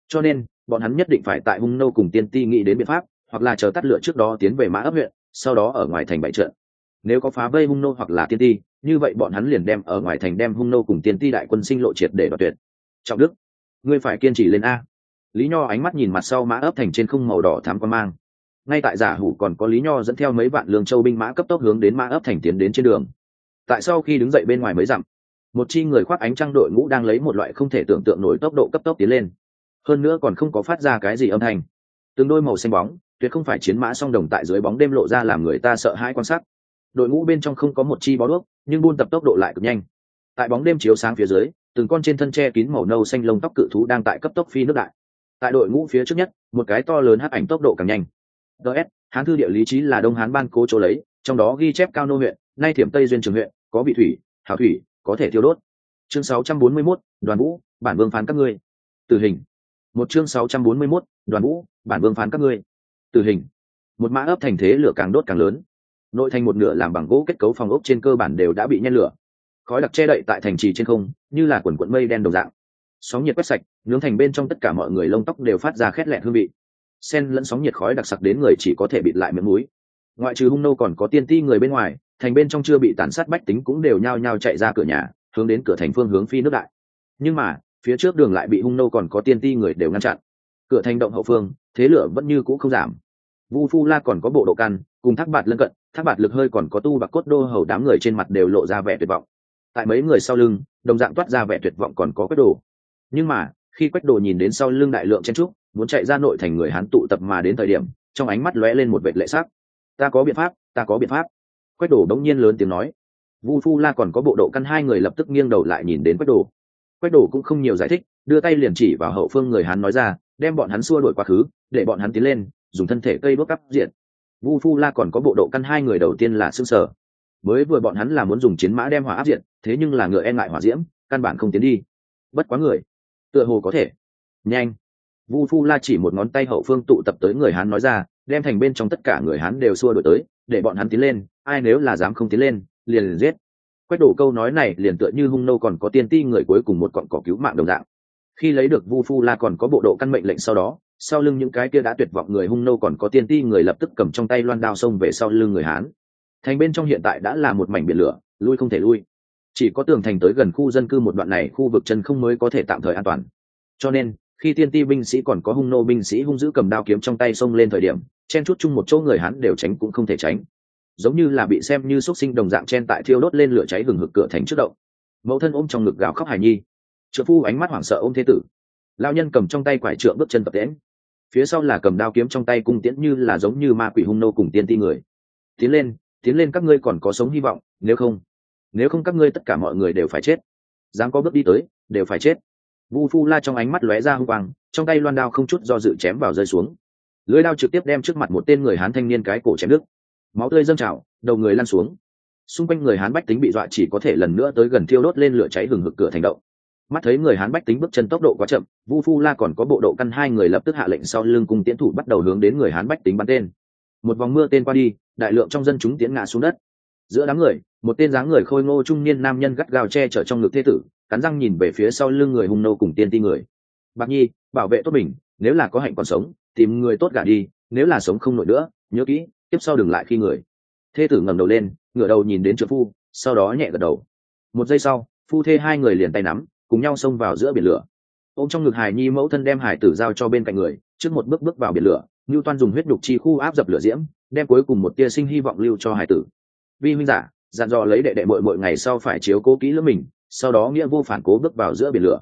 Cho nên, bọn hắn nhất định phải tại hung nâu cùng tiên ti nghĩ đến biện pháp, hoặc là chờ tắt lửa trước đó tiến về mã ấp huyện, sau đó ở ngoài thành bại trận. Nếu có phá vây hung nô hoặc là tiên ti, như vậy bọn hắn liền đem ở ngoài thành đem hung nô cùng tiên ti đại quân sinh lộ triệt để đoạt tuyệt. Trọng đức, ngươi phải kiên trì lên a lý nho ánh mắt nhìn mặt sau mã ấp thành trên không màu đỏ thám quan mang. Ngay tại giả hủ còn có lý nho dẫn theo mấy vạn lương châu binh mã cấp tốc hướng đến mã ấp thành tiến đến trên đường. Tại sau khi đứng dậy bên ngoài mới dặm, một chi người khoác ánh trăng đội ngũ đang lấy một loại không thể tưởng tượng nổi tốc độ cấp tốc tiến lên. Hơn nữa còn không có phát ra cái gì âm thanh. Từng đôi màu xanh bóng, tuyệt không phải chiến mã song đồng tại dưới bóng đêm lộ ra làm người ta sợ hãi quan sát. Đội ngũ bên trong không có một chi bó đuốc, nhưng buôn tập tốc độ lại cực nhanh. Tại bóng đêm chiếu sáng phía dưới, từng con trên thân tre kín màu nâu xanh lông tóc cự thú đang tại cấp tốc phi nước đại tại đội ngũ phía trước nhất một cái to lớn hắc ảnh tốc độ càng nhanh. Ts hán thư địa lý trí là đông hán ban cố chỗ lấy trong đó ghi chép cao nô huyện nay thiểm tây duyên trường huyện có vị thủy hào thủy có thể thiêu đốt. Chương 641, đoàn vũ bản vương phán các ngươi. Tử hình. Một chương 641, đoàn vũ bản vương phán các ngươi. Tử hình. Một mã ấp thành thế lửa càng đốt càng lớn. Nội thành một nửa làm bằng gỗ kết cấu phòng ốc trên cơ bản đều đã bị nhen lửa. Khói đặc che đậy tại thành trì trên không như là quần quận mây đen đồng dạng sóng nhiệt quét sạch, nướng thành bên trong tất cả mọi người lông tóc đều phát ra khét lẹt hương vị. Sen lẫn sóng nhiệt khói đặc sặc đến người chỉ có thể bịt lại miệng mũi. Ngoại trừ hung nô còn có tiên ti người bên ngoài, thành bên trong chưa bị tàn sát bách tính cũng đều nhao nhao chạy ra cửa nhà, hướng đến cửa thành phương hướng phi nước đại. Nhưng mà, phía trước đường lại bị hung nô còn có tiên ti người đều ngăn chặn. Cửa thành động hậu phương, thế lửa vẫn như cũ không giảm. Vu phu la còn có bộ độ căn, cùng thác bạt lân cận, thác bạt lực hơi còn có tu bạc cốt đô hầu đám người trên mặt đều lộ ra vẻ tuyệt vọng. Tại mấy người sau lưng, đồng dạng toát ra vẻ tuyệt vọng còn có quét đồ nhưng mà, khi quách đồ nhìn đến sau lưng đại lượng chen trúc muốn chạy ra nội thành người hán tụ tập mà đến thời điểm, trong ánh mắt lóe lên một vệt lệ sắc. Ta có biện pháp, ta có biện pháp. Quách đồ đống nhiên lớn tiếng nói. Vu phu la còn có bộ độ căn hai người lập tức nghiêng đầu lại nhìn đến quách đồ. Quách đồ cũng không nhiều giải thích, đưa tay liền chỉ vào hậu phương người hán nói ra, đem bọn hắn xua đuổi quá khứ, để bọn hắn tiến lên, dùng thân thể cây bước cắp diện. Vu phu la còn có bộ độ căn hai người đầu tiên là xương sở mới vừa bọn hắn là muốn dùng chiến mã đem hỏa áp diện, thế nhưng là ngựa e ngại hỏa diễm, căn bản không tiến đi. Bất quá người tựa hồ có thể. Nhanh. Vu phu la chỉ một ngón tay hậu phương tụ tập tới người hán nói ra, đem thành bên trong tất cả người hán đều xua đổi tới, để bọn hắn tiến lên, ai nếu là dám không tiến lên, liền liền giết. Quét đổ câu nói này liền tựa như hung nâu còn có tiên ti người cuối cùng một cọn cỏ cứu mạng đồng dạng. Khi lấy được vu phu la còn có bộ độ căn mệnh lệnh sau đó, sau lưng những cái kia đã tuyệt vọng người hung nô còn có tiên ti người lập tức cầm trong tay loan đao xông về sau lưng người hán. Thành bên trong hiện tại đã là một mảnh biển lửa, lui không thể lui chỉ có tường thành tới gần khu dân cư một đoạn này, khu vực chân không mới có thể tạm thời an toàn. Cho nên, khi tiên ti binh sĩ còn có hung nô binh sĩ hung dữ cầm đao kiếm trong tay xông lên thời điểm, chen chút chung một chỗ người hắn đều tránh cũng không thể tránh. Giống như là bị xem như x u ấ t sinh đồng dạng chen tại thiêu đốt lên lửa cháy hừng hực cửa thành trước động. Mẫu thân ôm trong ngực gào khóc hài nhi. Trợ phu ánh mắt hoảng sợ ôm thế tử. Lao nhân cầm trong tay quải trượng bước chân tập tễm phía sau là cầm đao kiếm trong tay cung tiễn như là giống như ma quỷ hung nô cùng tiên ti người. Tiến lên tiến lên, các ngươi còn có sống hy vọng, nếu không nếu không các ngươi tất cả mọi người đều phải chết. Dám có bước đi tới, đều phải chết. Vu phu la trong ánh mắt lóe ra hung quang, trong tay loan đao không chút do dự chém vào rơi xuống. Lưới đao trực tiếp đem trước mặt một tên người hán thanh niên cái cổ chém đứt. Máu tươi dâng trào, đầu người lăn xuống. Xung quanh người hán bách tính bị dọa chỉ có thể lần nữa tới gần thiêu đốt lên lửa cháy hừng hực cửa thành động. Mắt thấy người hán bách tính bước chân tốc độ quá chậm, vu phu la còn có bộ độ căn hai người lập tức hạ lệnh sau lưng cùng tiến thủ bắt đầu hướng đến người hán bách tính bắn tên. Một vòng mưa tên qua đi, đại lượng trong dân chúng tiến ngã xuống đất giữa đám người, một tên dáng người khôi ngô trung niên nam nhân gắt gao che chở trong ngực thế tử, cắn răng nhìn về phía sau lưng người hung nô cùng tiên ti người. Bạc nhi, bảo vệ tốt mình, nếu là có hạnh còn sống, tìm người tốt gả đi, nếu là sống không nổi nữa, nhớ kỹ tiếp sau đừng lại khi người. Thê tử ngẩng đầu lên, ngửa đầu nhìn đến trợ phu, sau đó nhẹ gật đầu. Một giây sau, phu thê hai người liền tay nắm, cùng nhau xông vào giữa biển lửa. Ôm trong ngực hải nhi mẫu thân đem hải tử giao cho bên cạnh người, trước một bước bước vào biển lửa ngưu toan dùng huyết đục chi khu áp dập lửa diễm, đem cuối cùng một tia sinh hy vọng lưu cho hải tử vi huynh giả, dặn dò lấy đệ đệ mội mội ngày sau phải chiếu cố kỹ lưỡng mình, sau đó nghĩa vô phản cố bước vào giữa biển lửa.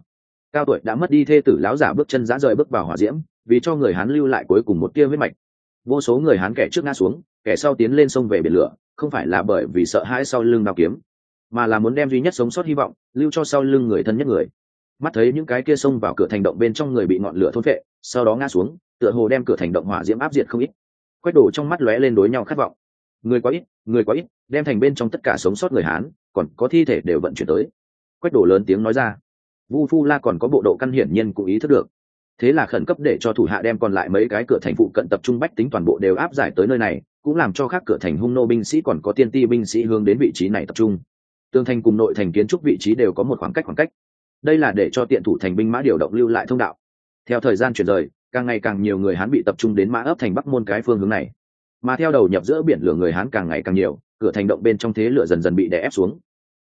Cao tuổi đã mất đi thê tử láo giả bước chân giã rời bước vào hỏa diễm, vì cho người hán lưu lại cuối cùng một tia huyết mạch. Vô số người hán kẻ trước ngã xuống, kẻ sau tiến lên sông về biển lửa, không phải là bởi vì sợ hãi sau lưng đao kiếm, mà là muốn đem duy nhất sống sót hy vọng lưu cho sau lưng người thân nhất người. Mắt thấy những cái kia xông vào cửa thành động bên trong người bị ngọn lửa thôn vệ sau đó ngã xuống, tựa hồ đem cửa thành động hỏa diễm áp diệt không ít. Quét đổ trong mắt lóe lên đối nhau khát vọng người quá ít, người quá ít, đem thành bên trong tất cả sống sót người hán, còn có thi thể đều vận chuyển tới. Quách đổ lớn tiếng nói ra. Vu phu la còn có bộ độ căn hiển nhiên cũng ý thức được. Thế là khẩn cấp để cho thủ hạ đem còn lại mấy cái cửa thành phụ cận tập trung bách tính toàn bộ đều áp giải tới nơi này, cũng làm cho các cửa thành hung nô binh sĩ còn có tiên ti binh sĩ hướng đến vị trí này tập trung. Tương thành cùng nội thành kiến trúc vị trí đều có một khoảng cách khoảng cách. Đây là để cho tiện thủ thành binh mã điều động lưu lại thông đạo. Theo thời gian chuyển rời, càng ngày càng nhiều người hán bị tập trung đến mã ấp thành bắc môn cái phương hướng này mà theo đầu nhập giữa biển lửa người hán càng ngày càng nhiều, cửa thành động bên trong thế lửa dần dần bị đè ép xuống.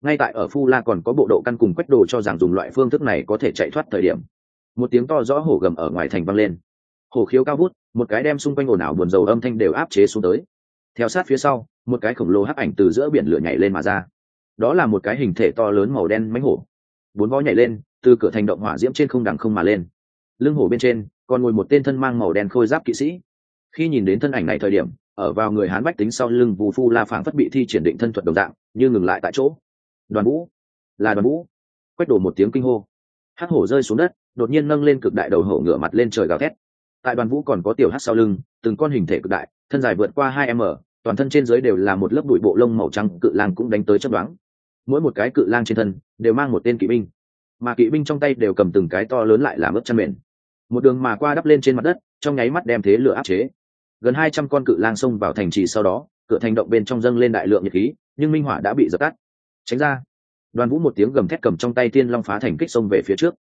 Ngay tại ở phu la còn có bộ độ căn cùng quách đồ cho rằng dùng loại phương thức này có thể chạy thoát thời điểm, một tiếng to rõ hổ gầm ở ngoài thành vang lên. Hổ khiếu cao vút, một cái đem xung quanh ồn ào buồn dầu âm thanh đều áp chế xuống tới. Theo sát phía sau, một cái khổng lồ hắc ảnh từ giữa biển lửa nhảy lên mà ra. Đó là một cái hình thể to lớn màu đen mánh hổ. Bốn vó nhảy lên, từ cửa thành động hỏa diễm trên không đằng không mà lên. Lưng hổ bên trên, còn ngồi một tên thân mang màu đen khôi giáp kỵ sĩ. Khi nhìn đến thân ảnh này thời điểm ở vào người hán bách tính sau lưng vù phu la phảng phất bị thi triển định thân thuật đồng dạng, như ngừng lại tại chỗ. Đoàn vũ, là đoàn vũ. Quét đổ một tiếng kinh hô. Hắc hổ rơi xuống đất, đột nhiên nâng lên cực đại đầu hổ ngửa mặt lên trời gào thét. Tại đoàn vũ còn có tiểu hắc sau lưng, từng con hình thể cực đại, thân dài vượt qua hai m, toàn thân trên dưới đều là một lớp bụi bộ lông màu trắng, cự lang cũng đánh tới chấp đoán. Mỗi một cái cự lang trên thân, đều mang một tên kỵ binh. Mà kỵ binh trong tay đều cầm từng cái to lớn lại làm ướp chân mền. Một đường mà qua đắp lên trên mặt đất, trong nháy mắt đem thế lửa áp chế gần hai trăm con cự lang xông vào thành trì sau đó, cửa thành động bên trong dâng lên đại lượng nhiệt khí, nhưng minh hỏa đã bị dập tắt. Tránh ra. Đoàn vũ một tiếng gầm thét cầm trong tay tiên long phá thành kích xông về phía trước.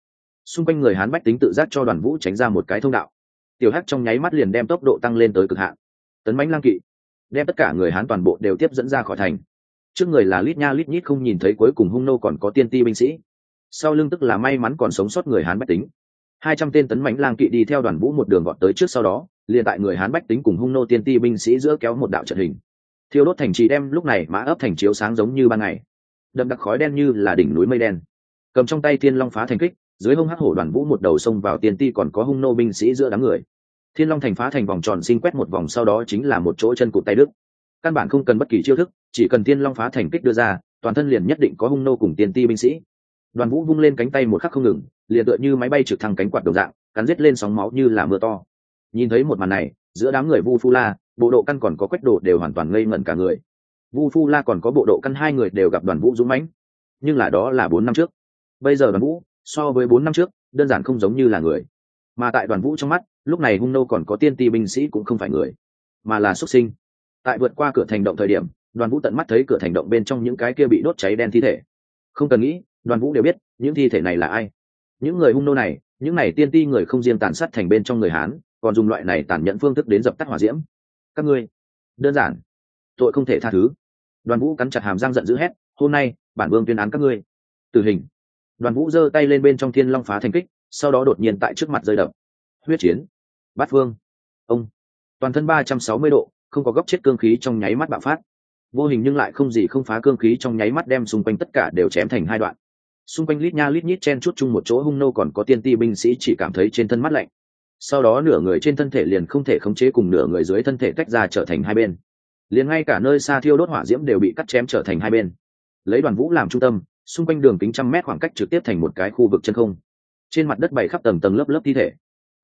Xung quanh người hán bách tính tự giác cho đoàn vũ tránh ra một cái thông đạo. Tiểu hắc trong nháy mắt liền đem tốc độ tăng lên tới cực hạn. Tấn bánh lang kỵ. Đem tất cả người hán toàn bộ đều tiếp dẫn ra khỏi thành. Trước người là lít nha lít nhít không nhìn thấy cuối cùng hung nô còn có tiên ti binh sĩ. Sau lưng tức là may mắn còn sống sót người hán bách tính. Hai trăm tên tấn mãnh lang kỵ đi theo đoàn vũ một đường gọn tới trước sau đó liền tại người hán bách tính cùng hung nô tiên ti binh sĩ giữa kéo một đạo trận hình. Thiêu đốt thành trì đem lúc này mã ấp thành chiếu sáng giống như ban ngày. Đậm đặc khói đen như là đỉnh núi mây đen. Cầm trong tay thiên long phá thành kích, dưới hông hắc hổ đoàn vũ một đầu sông vào tiên ti còn có hung nô binh sĩ giữa đám người. Thiên long thành phá thành vòng tròn sinh quét một vòng sau đó chính là một chỗ chân cụt tay đức căn bản không cần bất kỳ chiêu thức, chỉ cần thiên long phá thành kích đưa ra, toàn thân liền nhất định có hung nô cùng tiên ti binh sĩ. Đoàn vũ vung lên cánh tay một khắc không ngừng, liền tựa như máy bay trực thăng cánh quạt đầu dạng, cắn rết lên sóng máu như là mưa to nhìn thấy một màn này, giữa đám người vu phu la, bộ độ căn còn có quách đồ đều hoàn toàn ngây ngẩn cả người. Vu phu la còn có bộ độ căn hai người đều gặp đoàn vũ dũng mãnh. Nhưng là đó là bốn năm trước. Bây giờ đoàn vũ, so với bốn năm trước, đơn giản không giống như là người. Mà tại đoàn vũ trong mắt, lúc này hung nô còn có tiên ti binh sĩ cũng không phải người, mà là xuất sinh. Tại vượt qua cửa thành động thời điểm, đoàn vũ tận mắt thấy cửa thành động bên trong những cái kia bị đốt cháy đen thi thể. Không cần nghĩ, đoàn vũ đều biết, những thi thể này là ai. Những người hung nô này, những này tiên ti người không riêng tàn sát thành bên trong người hán còn dùng loại này tàn nhẫn phương thức đến dập tắt hỏa diễm. Các ngươi, đơn giản, tội không thể tha thứ. Đoàn vũ cắn chặt hàm răng giận dữ hét, hôm nay, bản vương tuyên án các ngươi. Tử hình. Đoàn vũ giơ tay lên bên trong thiên long phá thành kích, sau đó đột nhiên tại trước mặt rơi đập. Huyết chiến. Bát phương ông. Toàn thân ba trăm sáu mươi độ, không có góc chết cương khí trong nháy mắt bạo phát. Vô hình nhưng lại không gì không phá cương khí trong nháy mắt đem xung quanh tất cả đều chém thành hai đoạn. Xung quanh lít nha lít nhít chen chút chung một chỗ hung nô còn có tiên ti binh sĩ chỉ cảm thấy trên thân mắt lạnh sau đó nửa người trên thân thể liền không thể khống chế cùng nửa người dưới thân thể tách ra trở thành hai bên. Liền ngay cả nơi xa thiêu đốt hỏa diễm đều bị cắt chém trở thành hai bên. Lấy đoàn vũ làm trung tâm, xung quanh đường kính trăm mét khoảng cách trực tiếp thành một cái khu vực chân không. Trên mặt đất bày khắp tầng tầng lớp lớp thi thể.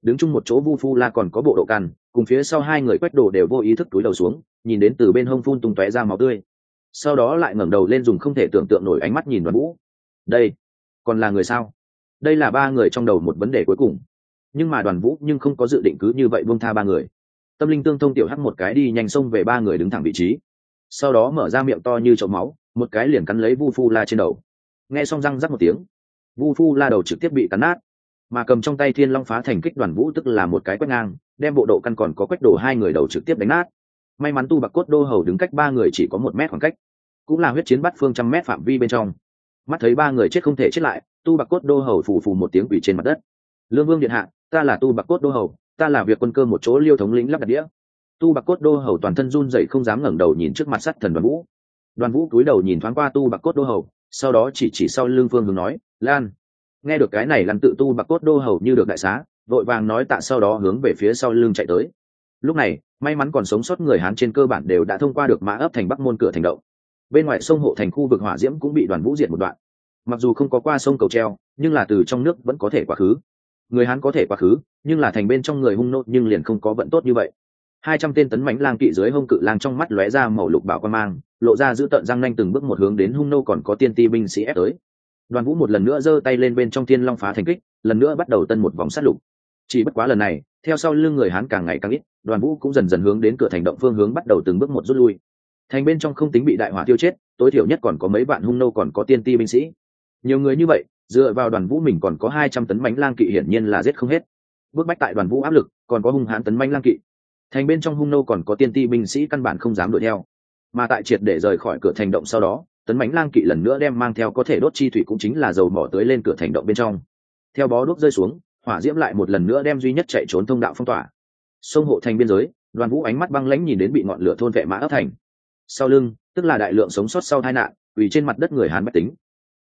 Đứng chung một chỗ vu phu la còn có bộ độ căn cùng phía sau hai người quét đồ đều vô ý thức túi đầu xuống, nhìn đến từ bên hông phun tung tóe ra máu tươi. Sau đó lại ngẩng đầu lên dùng không thể tưởng tượng nổi ánh mắt nhìn đoàn vũ. Đây, còn là người sao? Đây là ba người trong đầu một vấn đề cuối cùng nhưng mà đoàn vũ nhưng không có dự định cứ như vậy buông tha ba người. Tâm linh tương thông tiểu hắt một cái đi nhanh xông về ba người đứng thẳng vị trí. Sau đó mở ra miệng to như chậu máu, một cái liền cắn lấy vu phu la trên đầu. Nghe xong răng rắc một tiếng, vu phu la đầu trực tiếp bị cắn nát. Mà cầm trong tay thiên long phá thành kích đoàn vũ tức là một cái quét ngang, đem bộ độ căn còn có quét đổ hai người đầu trực tiếp đánh nát. May mắn tu bạc cốt đô hầu đứng cách ba người chỉ có một mét khoảng cách, cũng là huyết chiến bắt phương trăm mét phạm vi bên trong. Mắt thấy ba người chết không thể chết lại, tu bạc cốt đô hầu phù phù một tiếng quỷ trên mặt đất. Lương vương điện hạ ta là tu bạc cốt đô hầu, ta là việc quân cơ một chỗ liêu thống lĩnh lắp đặt đĩa. Tu bạc cốt đô hầu toàn thân run dậy không dám ngẩng đầu nhìn trước mặt sắt thần đoàn vũ. Đoàn vũ cúi đầu nhìn thoáng qua tu bạc cốt đô hầu, sau đó chỉ chỉ sau lương phương hướng nói, lan. Nghe được cái này lăn tự tu bạc cốt đô hầu như được đại xá, vội vàng nói tạ sau đó hướng về phía sau lưng chạy tới. Lúc này, may mắn còn sống sót người hán trên cơ bản đều đã thông qua được mã ấp thành bắc môn cửa thành động. Bên ngoài sông hộ thành khu vực hỏa diễm cũng bị đoàn vũ diệt một đoạn. Mặc dù không có qua sông cầu treo, nhưng là từ trong nước vẫn có thể quá khứ người hán có thể quá khứ, nhưng là thành bên trong người hung nốt nhưng liền không có vận tốt như vậy. Hai trăm tên tấn mãnh lang kỵ dưới hông cự lang trong mắt lóe ra màu lục bảo quan mang, lộ ra giữ tợn răng nanh từng bước một hướng đến hung nô còn có tiên ti binh sĩ ép tới. Đoàn vũ một lần nữa giơ tay lên bên trong thiên long phá thành kích, lần nữa bắt đầu tân một vòng sát lục. Chỉ bất quá lần này, theo sau lưng người hán càng ngày càng ít, đoàn vũ cũng dần dần hướng đến cửa thành động phương hướng bắt đầu từng bước một rút lui. Thành bên trong không tính bị đại hỏa tiêu chết, tối thiểu nhất còn có mấy vạn hung nô còn có tiên ti binh sĩ nhiều người như vậy, dựa vào đoàn vũ mình còn có hai trăm tấn bánh lang kỵ hiển nhiên là giết không hết. Bước bách tại đoàn vũ áp lực, còn có hung hãn tấn bánh lang kỵ. Thành bên trong hung nô còn có tiên ti binh sĩ căn bản không dám đuổi theo. Mà tại triệt để rời khỏi cửa thành động sau đó, tấn bánh lang kỵ lần nữa đem mang theo có thể đốt chi thủy cũng chính là dầu mỏ tới lên cửa thành động bên trong. Theo bó đốt rơi xuống, hỏa diễm lại một lần nữa đem duy nhất chạy trốn thông đạo phong tỏa. Sông hộ thành biên giới, đoàn vũ ánh mắt băng lãnh nhìn đến bị ngọn lửa thôn vệ mã ấp thành. Sau lưng, tức là đại lượng sống sót sau tai nạn ủy trên mặt đất người hán bách tính.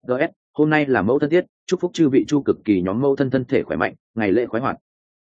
Gs hôm nay là mẫu thân tiết chúc phúc chư vị chu cực kỳ nhóm mẫu thân thân thể khỏe mạnh, ngày lễ khoái hoạt.